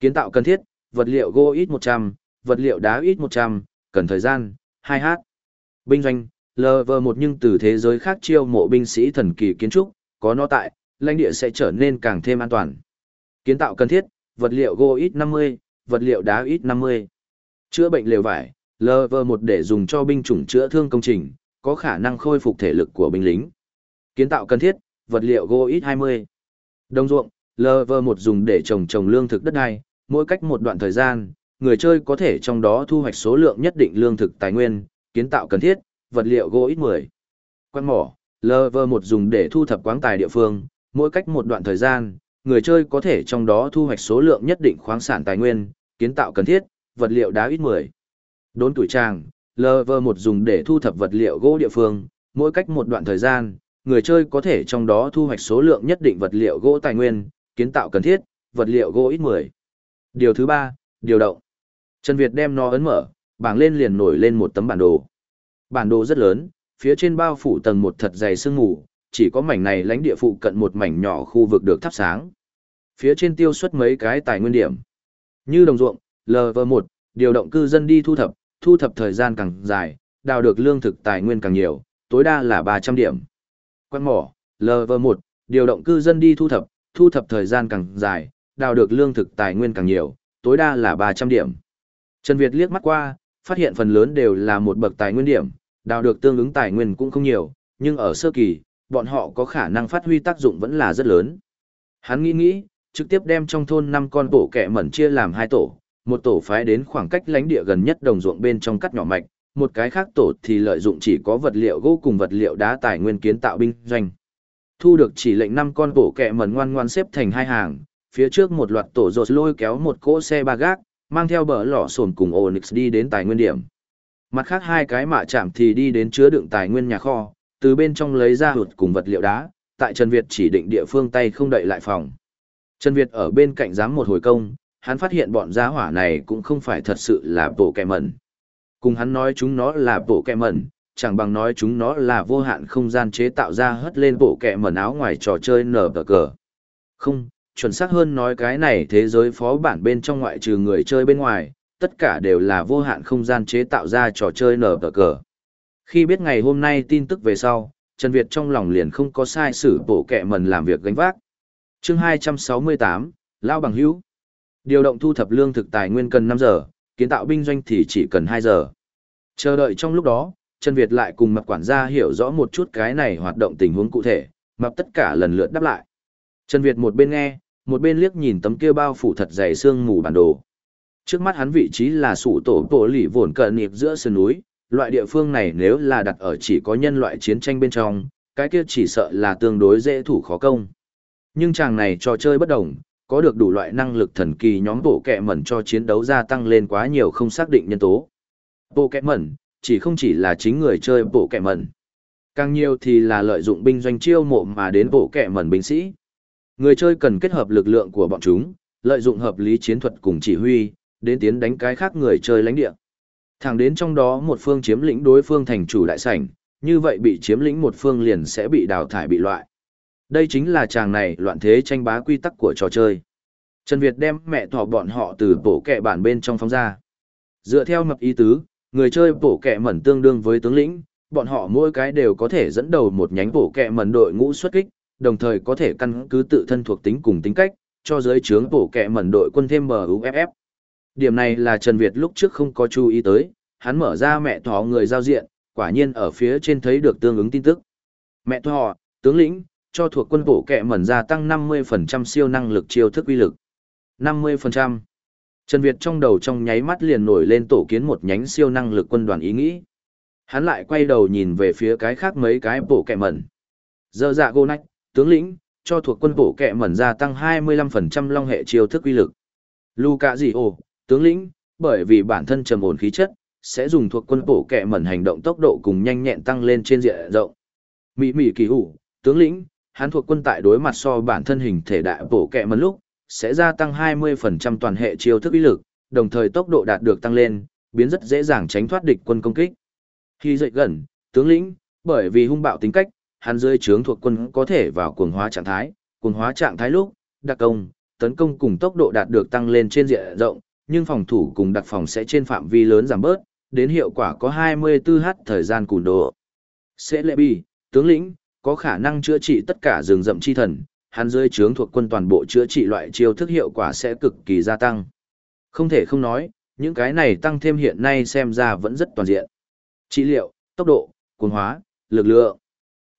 Speaker 1: Kiến tạo cần thiết, vật liệu gỗ ít 100, vật liệu đá ít 100, cần thời gian, 2h. Binh doanh, LV1 nhưng từ thế giới khác chiêu mộ binh sĩ thần kỳ kiến trúc, có nó tại, lãnh địa sẽ trở nên càng thêm an toàn. Kiến tạo cần thiết, vật liệu gỗ ít 50, vật liệu đá ít 50. Chữa bệnh lều vải, LV1 để dùng cho binh chủng chữa thương công trình, có khả năng khôi phục thể lực của binh lính. Kiến tạo cần thiết, vật liệu gỗ ít 20. Đồng ruộng, LV1 dùng để trồng trồng lương thực đất đai, mỗi cách một đoạn thời gian, người chơi có thể trong đó thu hoạch số lượng nhất định lương thực tài nguyên, kiến tạo cần thiết, vật liệu gỗ ít 10. Quan mỏ, LV1 dùng để thu thập quáng tài địa phương, mỗi cách một đoạn thời gian, người chơi có thể trong đó thu hoạch số lượng nhất định khoáng sản tài nguyên, kiến tạo cần thiết, vật liệu đá ít 10. Đốn tuổi tràng LV1 dùng để thu thập vật liệu gỗ địa phương, mỗi cách một đoạn thời gian, người chơi có thể trong đó thu hoạch số lượng nhất định vật liệu gỗ tài nguyên, kiến tạo cần thiết, vật liệu gỗ ít 10. Điều thứ ba, điều động. Trần Việt đem nó ấn mở, bảng lên liền nổi lên một tấm bản đồ. Bản đồ rất lớn, phía trên bao phủ tầng một thật dày sương mù, chỉ có mảnh này lãnh địa phụ cận một mảnh nhỏ khu vực được thắp sáng. Phía trên tiêu xuất mấy cái tài nguyên điểm. Như đồng ruộng, LV1, điều động cư dân đi thu thập, thu thập thời gian càng dài, đào được lương thực tài nguyên càng nhiều, tối đa là 300 điểm. Quan mỏ, LV1, điều động cư dân đi thu thập, thu thập thời gian càng dài, đào được lương thực tài nguyên càng nhiều, tối đa là 300 điểm. Trần Việt liếc mắt qua, phát hiện phần lớn đều là một bậc tài nguyên điểm, đào được tương ứng tài nguyên cũng không nhiều, nhưng ở sơ kỳ, bọn họ có khả năng phát huy tác dụng vẫn là rất lớn. Hắn nghĩ nghĩ, trực tiếp đem trong thôn 5 con tổ kẻ mẩn chia làm hai tổ, một tổ phái đến khoảng cách lãnh địa gần nhất đồng ruộng bên trong cắt nhỏ mạch, một cái khác tổ thì lợi dụng chỉ có vật liệu gỗ cùng vật liệu đá tài nguyên kiến tạo binh doanh. Thu được chỉ lệnh 5 con tổ kẹ mẩn ngoan ngoan xếp thành hai hàng, phía trước một loạt tổ rột lôi kéo một cỗ xe ba gác, mang theo bờ lỏ sồn cùng Onyx đi đến tài nguyên điểm. Mặt khác hai cái mạ chạm thì đi đến chứa đựng tài nguyên nhà kho, từ bên trong lấy ra hụt cùng vật liệu đá, tại Trần Việt chỉ định địa phương tay không đậy lại phòng. Trần Việt ở bên cạnh giám một hồi công, hắn phát hiện bọn giá hỏa này cũng không phải thật sự là bộ kẹ mẩn. Cùng hắn nói chúng nó là bộ kẹ mẩn, chẳng bằng nói chúng nó là vô hạn không gian chế tạo ra hất lên bộ kẹ mẩn áo ngoài trò chơi nở tờ cờ. Không, chuẩn xác hơn nói cái này thế giới phó bản bên trong ngoại trừ người chơi bên ngoài, tất cả đều là vô hạn không gian chế tạo ra trò chơi nở tờ cờ. Khi biết ngày hôm nay tin tức về sau, Trần Việt trong lòng liền không có sai sử bộ kẹ mần làm việc gánh vác. chương 268, Lao Bằng Hữu Điều động thu thập lương thực tài nguyên cần 5 giờ, kiến tạo binh doanh thì chỉ cần 2 giờ. Chờ đợi trong lúc đó, Trần Việt lại cùng mập quản gia hiểu rõ một chút cái này hoạt động tình huống cụ thể, mập tất cả lần lượt đáp lại. Trần Việt một bên nghe, một bên liếc nhìn tấm kia bao phủ thật dày xương mù bản đồ. Trước mắt hắn vị trí là sủ tổ tổ lỷ vồn cận niệm giữa sơn núi, loại địa phương này nếu là đặt ở chỉ có nhân loại chiến tranh bên trong, cái kia chỉ sợ là tương đối dễ thủ khó công. Nhưng chàng này trò chơi bất đồng, có được đủ loại năng lực thần kỳ nhóm bộ kẹ mẩn cho chiến đấu gia tăng lên quá nhiều không xác định nhân tố. Bộ kẹ mẩn, chỉ không chỉ là chính người chơi bộ kẹ mẩn. Càng nhiều thì là lợi dụng binh doanh chiêu mộ mà đến bộ kẹ mẩn binh sĩ. Người chơi cần kết hợp lực lượng của bọn chúng, lợi dụng hợp lý chiến thuật cùng chỉ huy, đến tiến đánh cái khác người chơi lãnh địa. Thẳng đến trong đó một phương chiếm lĩnh đối phương thành chủ đại sảnh, như vậy bị chiếm lĩnh một phương liền sẽ bị đào thải bị loại. Đây chính là chàng này loạn thế tranh bá quy tắc của trò chơi. Trần Việt đem mẹ thỏ bọn họ từ bổ kẹ bản bên trong phóng ra. Dựa theo mập ý tứ, người chơi bổ kẹ mẩn tương đương với tướng lĩnh, bọn họ mỗi cái đều có thể dẫn đầu một nhánh bổ kẹ mẩn đội ngũ xuất kích, đồng thời có thể căn cứ tự thân thuộc tính cùng tính cách, cho giới trướng bổ kẹ mẩn đội quân thêm MUFF. Điểm này là Trần Việt lúc trước không có chú ý tới, hắn mở ra mẹ thỏ người giao diện, quả nhiên ở phía trên thấy được tương ứng tin tức. Mẹ thỏ, tướng lĩnh, cho thuộc quân bổ kẹ mẩn gia tăng 50% siêu năng lực chiêu thức uy lực. 50%. Trần Việt trong đầu trong nháy mắt liền nổi lên tổ kiến một nhánh siêu năng lực quân đoàn ý nghĩ. Hắn lại quay đầu nhìn về phía cái khác mấy cái bổ kẹ mẩn. Giờ dạ gô nách, tướng lĩnh, cho thuộc quân bổ kẹ mẩn gia tăng 25% long hệ chiêu thức uy lực. Luka gì ồ, tướng lĩnh, bởi vì bản thân trầm ổn khí chất, sẽ dùng thuộc quân bổ kẹ mẩn hành động tốc độ cùng nhanh nhẹn tăng lên trên diện rộng. Mỹ Mỹ kỳ hủ, tướng lĩnh, hắn thuộc quân tại đối mặt so bản thân hình thể đại bổ kẹ mẩn lúc, sẽ gia tăng 20% toàn hệ chiêu thức uy lực, đồng thời tốc độ đạt được tăng lên, biến rất dễ dàng tránh thoát địch quân công kích. Khi dậy gần, tướng lĩnh, bởi vì hung bạo tính cách, hắn dưới trướng thuộc quân có thể vào cuồng hóa trạng thái, cuồng hóa trạng thái lúc, đặc công, tấn công cùng tốc độ đạt được tăng lên trên diện rộng, nhưng phòng thủ cùng đặc phòng sẽ trên phạm vi lớn giảm bớt, đến hiệu quả có 24h thời gian cùn độ. Sẽ lệ bi, tướng lĩnh, có khả năng chữa trị tất cả rừng rậm chi thần, hắn dưới trướng thuộc quân toàn bộ chữa trị loại chiêu thức hiệu quả sẽ cực kỳ gia tăng. Không thể không nói, những cái này tăng thêm hiện nay xem ra vẫn rất toàn diện. Trị liệu, tốc độ, cuồng hóa, lực lượng.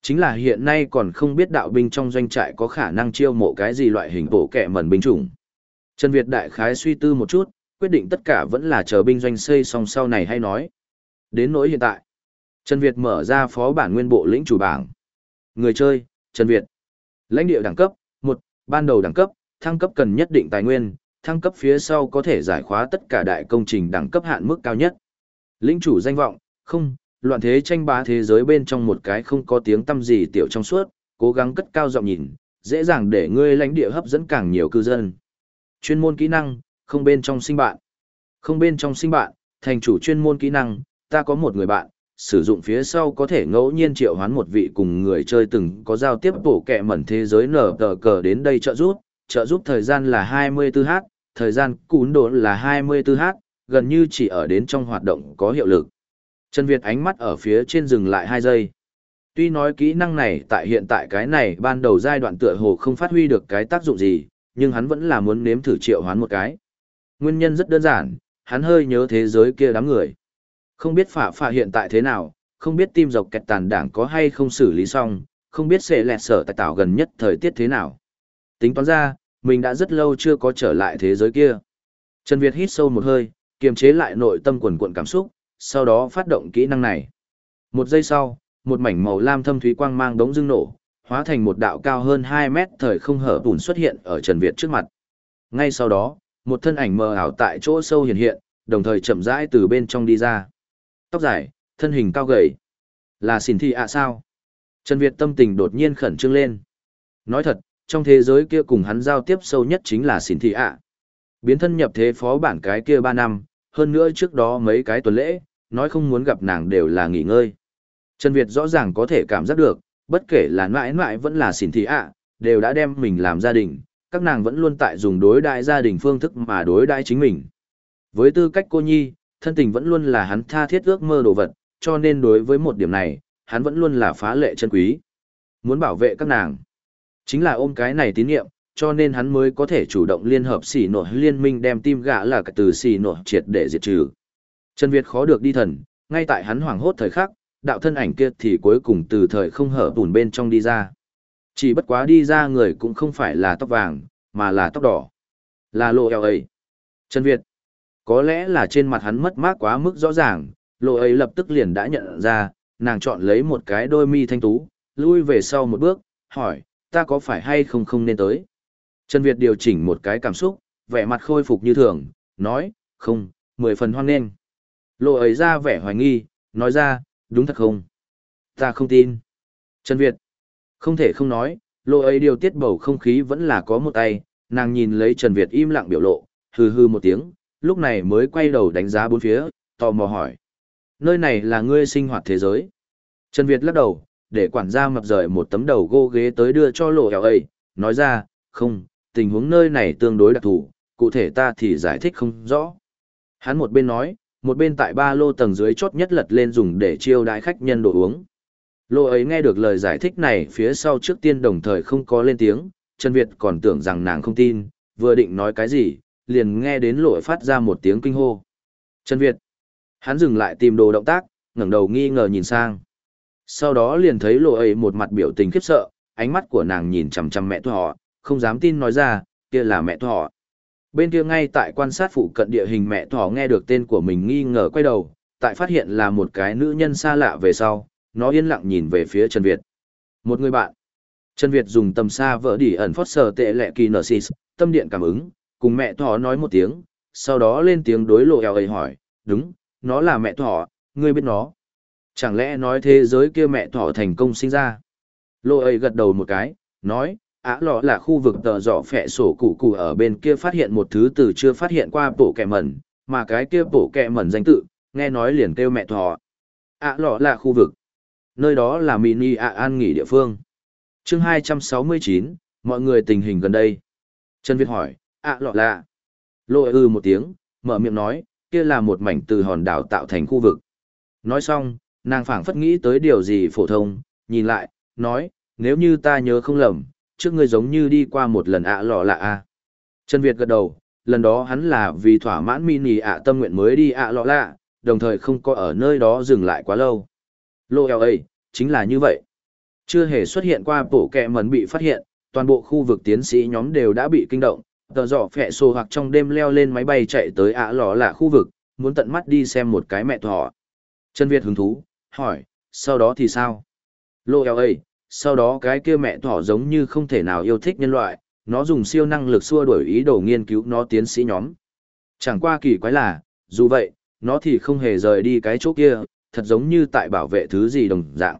Speaker 1: Chính là hiện nay còn không biết đạo binh trong doanh trại có khả năng chiêu mộ cái gì loại hình bổ kẻ mẩn binh chủng. Trần Việt đại khái suy tư một chút, quyết định tất cả vẫn là chờ binh doanh xây xong sau này hay nói. Đến nỗi hiện tại, Trần Việt mở ra phó bản nguyên bộ lĩnh chủ bảng. Người chơi, Trần Việt. Lãnh địa đẳng cấp, một ban đầu đẳng cấp, thăng cấp cần nhất định tài nguyên, thăng cấp phía sau có thể giải khóa tất cả đại công trình đẳng cấp hạn mức cao nhất. Lĩnh chủ danh vọng, không, loạn thế tranh bá thế giới bên trong một cái không có tiếng tâm gì tiểu trong suốt, cố gắng cất cao giọng nhìn, dễ dàng để ngươi lãnh địa hấp dẫn càng nhiều cư dân. Chuyên môn kỹ năng, không bên trong sinh bạn. Không bên trong sinh bạn, thành chủ chuyên môn kỹ năng, ta có một người bạn, sử dụng phía sau có thể ngẫu nhiên triệu hoán một vị cùng người chơi từng có giao tiếp bổ kẹ mẩn thế giới nở tờ cờ đến đây trợ giúp, trợ giúp thời gian là 24h, thời gian cún độ là 24h, gần như chỉ ở đến trong hoạt động có hiệu lực. Trần Việt ánh mắt ở phía trên dừng lại 2 giây. Tuy nói kỹ năng này tại hiện tại cái này ban đầu giai đoạn tựa hồ không phát huy được cái tác dụng gì, nhưng hắn vẫn là muốn nếm thử triệu hoán một cái. Nguyên nhân rất đơn giản, hắn hơi nhớ thế giới kia đám người. Không biết phả phả hiện tại thế nào, không biết tim dọc kẹt tàn đảng có hay không xử lý xong, không biết sẽ lẹt sở tại tạo gần nhất thời tiết thế nào. Tính toán ra, mình đã rất lâu chưa có trở lại thế giới kia. Trần Việt hít sâu một hơi, kiềm chế lại nội tâm quần cuộn cảm xúc, sau đó phát động kỹ năng này. Một giây sau, một mảnh màu lam thâm thúy quang mang đống dưng nổ, hóa thành một đạo cao hơn 2 mét thời không hở bùn xuất hiện ở Trần Việt trước mặt. Ngay sau đó, một thân ảnh mờ ảo tại chỗ sâu hiện hiện, đồng thời chậm rãi từ bên trong đi ra. Tóc dài, thân hình cao gầy. Là xỉn thị ạ sao? Trần Việt tâm tình đột nhiên khẩn trương lên. Nói thật, trong thế giới kia cùng hắn giao tiếp sâu nhất chính là xỉn thị ạ. Biến thân nhập thế phó bản cái kia 3 năm, hơn nữa trước đó mấy cái tuần lễ, nói không muốn gặp nàng đều là nghỉ ngơi. Trần Việt rõ ràng có thể cảm giác được, bất kể là mãi mãi vẫn là xỉn thị ạ, đều đã đem mình làm gia đình, các nàng vẫn luôn tại dùng đối đại gia đình phương thức mà đối đại chính mình. Với tư cách cô nhi, thân tình vẫn luôn là hắn tha thiết ước mơ đồ vật, cho nên đối với một điểm này, hắn vẫn luôn là phá lệ chân quý. Muốn bảo vệ các nàng, chính là ôm cái này tín nhiệm, cho nên hắn mới có thể chủ động liên hợp xỉ nổi liên minh đem tim gã là từ xỉ nổi triệt để diệt trừ. Trần Việt khó được đi thần, ngay tại hắn hoảng hốt thời khắc, đạo thân ảnh kia thì cuối cùng từ thời không hở bùn bên trong đi ra. Chỉ bất quá đi ra người cũng không phải là tóc vàng, mà là tóc đỏ. Là lộ eo ấy. Trần Việt. Có lẽ là trên mặt hắn mất mát quá mức rõ ràng, lộ ấy lập tức liền đã nhận ra, nàng chọn lấy một cái đôi mi thanh tú, lui về sau một bước, hỏi, ta có phải hay không không nên tới. Trần Việt điều chỉnh một cái cảm xúc, vẻ mặt khôi phục như thường, nói, không, mười phần hoan nghênh. Lộ ấy ra vẻ hoài nghi, nói ra, đúng thật không? Ta không tin. Trần Việt, không thể không nói, lộ ấy điều tiết bầu không khí vẫn là có một tay, nàng nhìn lấy Trần Việt im lặng biểu lộ, hừ hừ một tiếng, lúc này mới quay đầu đánh giá bốn phía, tò mò hỏi. Nơi này là ngươi sinh hoạt thế giới. Trần Việt lắc đầu, để quản gia mập rời một tấm đầu gô ghế tới đưa cho lộ eo ấy, nói ra, không, tình huống nơi này tương đối đặc thù, cụ thể ta thì giải thích không rõ. Hắn một bên nói, một bên tại ba lô tầng dưới chốt nhất lật lên dùng để chiêu đãi khách nhân đồ uống. Lô ấy nghe được lời giải thích này phía sau trước tiên đồng thời không có lên tiếng, Trần Việt còn tưởng rằng nàng không tin, vừa định nói cái gì, liền nghe đến lỗi phát ra một tiếng kinh hô. Trần Việt. Hắn dừng lại tìm đồ động tác, ngẩng đầu nghi ngờ nhìn sang. Sau đó liền thấy lộ ấy một mặt biểu tình khiếp sợ, ánh mắt của nàng nhìn chằm chằm mẹ họ, không dám tin nói ra, kia là mẹ họ. Bên kia ngay tại quan sát phụ cận địa hình mẹ thỏ nghe được tên của mình nghi ngờ quay đầu, tại phát hiện là một cái nữ nhân xa lạ về sau, nó yên lặng nhìn về phía Trần Việt. Một người bạn. Trần Việt dùng tầm xa vỡ đỉ ẩn phót sờ tệ lệ kỳ nở xì tâm điện cảm ứng, cùng mẹ thỏ nói một tiếng, sau đó lên tiếng đối lộ eo ấy hỏi, đúng, nó là mẹ thỏ, ngươi biết nó. Chẳng lẽ nói thế giới kia mẹ thỏ thành công sinh ra? Lộ ấy gật đầu một cái, nói, ả lọ là khu vực tờ dọ phẹ sổ cụ cụ ở bên kia phát hiện một thứ từ chưa phát hiện qua bộ kẹ mẩn mà cái kia bộ kẹ mẩn danh tự nghe nói liền kêu mẹ thọ. Ả lọ là khu vực. Nơi đó là mini ạ an nghỉ địa phương. Chương 269, mọi người tình hình gần đây. Trần việt hỏi ạ lọ lạ lộ ư một tiếng mở miệng nói kia là một mảnh từ hòn đảo tạo thành khu vực. Nói xong nàng phảng phất nghĩ tới điều gì phổ thông nhìn lại nói nếu như ta nhớ không lầm trước ngươi giống như đi qua một lần ạ lọ lạ a. Trần việt gật đầu, lần đó hắn là vì thỏa mãn mini ạ tâm nguyện mới đi ạ lọ lạ, đồng thời không có ở nơi đó dừng lại quá lâu. Lô eo ấy chính là như vậy. Chưa hề xuất hiện qua bộ kẹ mẩn bị phát hiện, toàn bộ khu vực tiến sĩ nhóm đều đã bị kinh động. Tờ dọ phẹ xô hoặc trong đêm leo lên máy bay chạy tới ạ lọ lạ khu vực, muốn tận mắt đi xem một cái mẹ thỏ. Trần việt hứng thú, hỏi, sau đó thì sao? Lô eo ấy sau đó cái kia mẹ thỏ giống như không thể nào yêu thích nhân loại, nó dùng siêu năng lực xua đuổi ý đồ nghiên cứu nó tiến sĩ nhóm. Chẳng qua kỳ quái là, dù vậy, nó thì không hề rời đi cái chỗ kia, thật giống như tại bảo vệ thứ gì đồng dạng.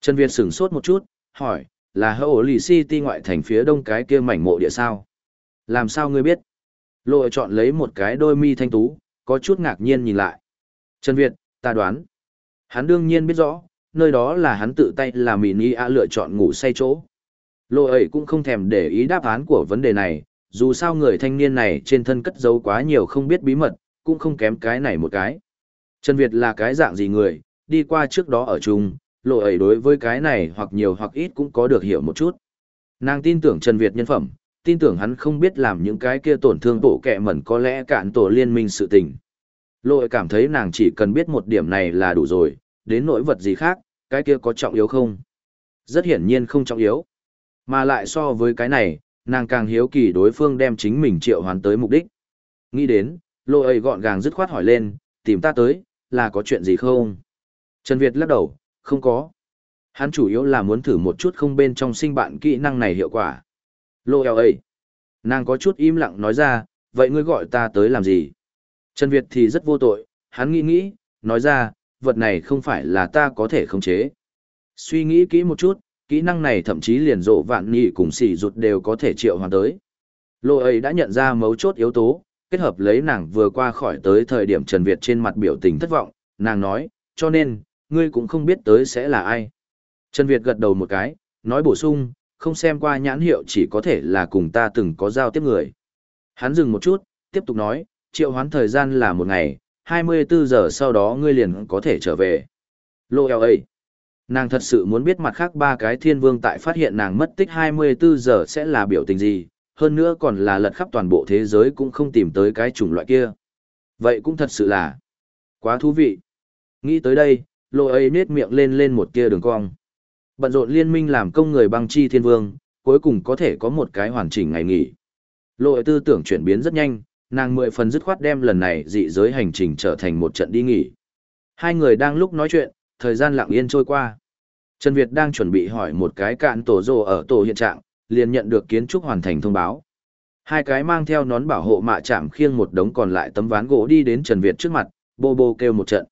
Speaker 1: Trần Việt sửng sốt một chút, hỏi, là hậu lì city ngoại thành phía đông cái kia mảnh mộ địa sao? Làm sao ngươi biết? Lộ chọn lấy một cái đôi mi thanh tú, có chút ngạc nhiên nhìn lại. Trần Việt, ta đoán. Hắn đương nhiên biết rõ, nơi đó là hắn tự tay là mini a lựa chọn ngủ say chỗ. lộ ấy cũng không thèm để ý đáp án của vấn đề này, dù sao người thanh niên này trên thân cất giấu quá nhiều không biết bí mật, cũng không kém cái này một cái. Trần Việt là cái dạng gì người, đi qua trước đó ở chung, lộ ấy đối với cái này hoặc nhiều hoặc ít cũng có được hiểu một chút. Nàng tin tưởng Trần Việt nhân phẩm, tin tưởng hắn không biết làm những cái kia tổn thương tổ kẹ mẩn có lẽ cạn tổ liên minh sự tình. Lộ ấy cảm thấy nàng chỉ cần biết một điểm này là đủ rồi, đến nỗi vật gì khác, cái kia có trọng yếu không? Rất hiển nhiên không trọng yếu. Mà lại so với cái này, nàng càng hiếu kỳ đối phương đem chính mình triệu hoán tới mục đích. Nghĩ đến, lô ấy gọn gàng dứt khoát hỏi lên, tìm ta tới, là có chuyện gì không? Trần Việt lắc đầu, không có. Hắn chủ yếu là muốn thử một chút không bên trong sinh bạn kỹ năng này hiệu quả. Lô eo ấy. Nàng có chút im lặng nói ra, vậy ngươi gọi ta tới làm gì? Trần Việt thì rất vô tội, hắn nghĩ nghĩ, nói ra, vật này không phải là ta có thể khống chế. Suy nghĩ kỹ một chút, kỹ năng này thậm chí liền rộ vạn nhị cùng xỉ rụt đều có thể triệu hoàn tới. Lộ ấy đã nhận ra mấu chốt yếu tố, kết hợp lấy nàng vừa qua khỏi tới thời điểm Trần Việt trên mặt biểu tình thất vọng, nàng nói, cho nên, ngươi cũng không biết tới sẽ là ai. Trần Việt gật đầu một cái, nói bổ sung, không xem qua nhãn hiệu chỉ có thể là cùng ta từng có giao tiếp người. Hắn dừng một chút, tiếp tục nói, triệu hoán thời gian là một ngày, 24 giờ sau đó ngươi liền có thể trở về. Lô eo ấy. Nàng thật sự muốn biết mặt khác ba cái thiên vương tại phát hiện nàng mất tích 24 giờ sẽ là biểu tình gì, hơn nữa còn là lật khắp toàn bộ thế giới cũng không tìm tới cái chủng loại kia. Vậy cũng thật sự là quá thú vị. Nghĩ tới đây, lô ấy nết miệng lên lên một tia đường cong. Bận rộn liên minh làm công người băng chi thiên vương, cuối cùng có thể có một cái hoàn chỉnh ngày nghỉ. Lô ấy tư tưởng chuyển biến rất nhanh, nàng mười phần dứt khoát đem lần này dị giới hành trình trở thành một trận đi nghỉ. Hai người đang lúc nói chuyện, thời gian lặng yên trôi qua. Trần Việt đang chuẩn bị hỏi một cái cạn tổ rồ ở tổ hiện trạng, liền nhận được kiến trúc hoàn thành thông báo. Hai cái mang theo nón bảo hộ mạ chạm khiêng một đống còn lại tấm ván gỗ đi đến Trần Việt trước mặt, bô bô kêu một trận.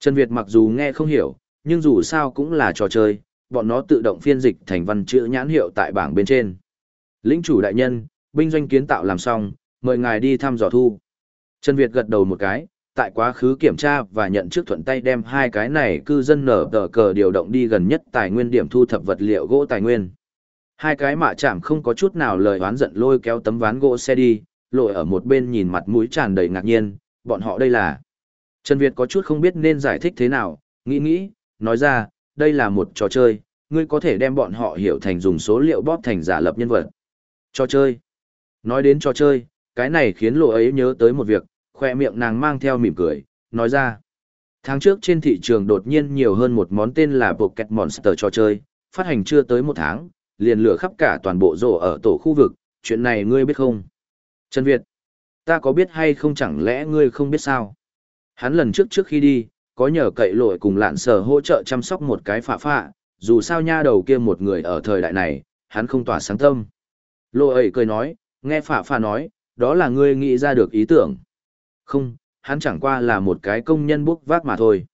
Speaker 1: Trần Việt mặc dù nghe không hiểu, nhưng dù sao cũng là trò chơi, bọn nó tự động phiên dịch thành văn chữ nhãn hiệu tại bảng bên trên. Lĩnh chủ đại nhân, binh doanh kiến tạo làm xong, mời ngài đi thăm dò thu. Trần Việt gật đầu một cái, tại quá khứ kiểm tra và nhận trước thuận tay đem hai cái này cư dân nở tờ cờ điều động đi gần nhất tài nguyên điểm thu thập vật liệu gỗ tài nguyên. Hai cái mạ chạm không có chút nào lời oán giận lôi kéo tấm ván gỗ xe đi, lội ở một bên nhìn mặt mũi tràn đầy ngạc nhiên, bọn họ đây là. Trần Việt có chút không biết nên giải thích thế nào, nghĩ nghĩ, nói ra, đây là một trò chơi, ngươi có thể đem bọn họ hiểu thành dùng số liệu bóp thành giả lập nhân vật. Trò chơi. Nói đến trò chơi, cái này khiến lộ ấy nhớ tới một việc, khoe miệng nàng mang theo mỉm cười, nói ra. Tháng trước trên thị trường đột nhiên nhiều hơn một món tên là Pocket Monster trò chơi, phát hành chưa tới một tháng, liền lửa khắp cả toàn bộ rổ ở tổ khu vực, chuyện này ngươi biết không? Trần Việt, ta có biết hay không chẳng lẽ ngươi không biết sao? Hắn lần trước trước khi đi, có nhờ cậy lội cùng lạn sở hỗ trợ chăm sóc một cái phạ phạ, dù sao nha đầu kia một người ở thời đại này, hắn không tỏa sáng tâm. Lộ ấy cười nói, nghe phạ phạ nói, đó là ngươi nghĩ ra được ý tưởng. Không, hắn chẳng qua là một cái công nhân bốc vác mà thôi.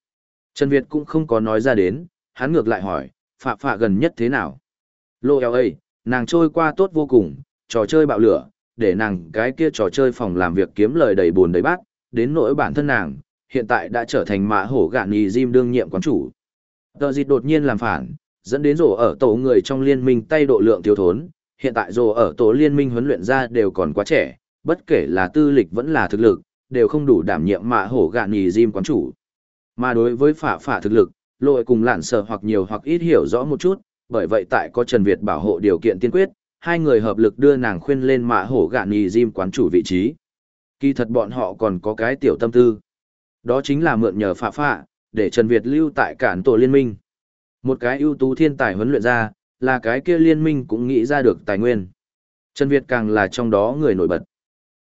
Speaker 1: Trần Việt cũng không có nói ra đến, hắn ngược lại hỏi, phạ phạ gần nhất thế nào? Lô eo ấy, nàng trôi qua tốt vô cùng, trò chơi bạo lửa, để nàng cái kia trò chơi phòng làm việc kiếm lời đầy buồn đầy bát, đến nỗi bản thân nàng, hiện tại đã trở thành mã hổ gạn nhì diêm đương nhiệm quán chủ. Tờ dịch đột nhiên làm phản, dẫn đến rổ ở tổ người trong liên minh tay độ lượng thiếu thốn, hiện tại rổ ở tổ liên minh huấn luyện ra đều còn quá trẻ, bất kể là tư lịch vẫn là thực lực, đều không đủ đảm nhiệm mạ hổ gạn nhì jim quán chủ. Mà đối với phả phả thực lực, lội cùng lạn sở hoặc nhiều hoặc ít hiểu rõ một chút, bởi vậy tại có Trần Việt bảo hộ điều kiện tiên quyết, hai người hợp lực đưa nàng khuyên lên mạ hổ gạn nhì jim quán chủ vị trí. Kỳ thật bọn họ còn có cái tiểu tâm tư. Đó chính là mượn nhờ phả phả, để Trần Việt lưu tại cản tổ liên minh. Một cái ưu tú thiên tài huấn luyện ra, là cái kia liên minh cũng nghĩ ra được tài nguyên. Trần Việt càng là trong đó người nổi bật.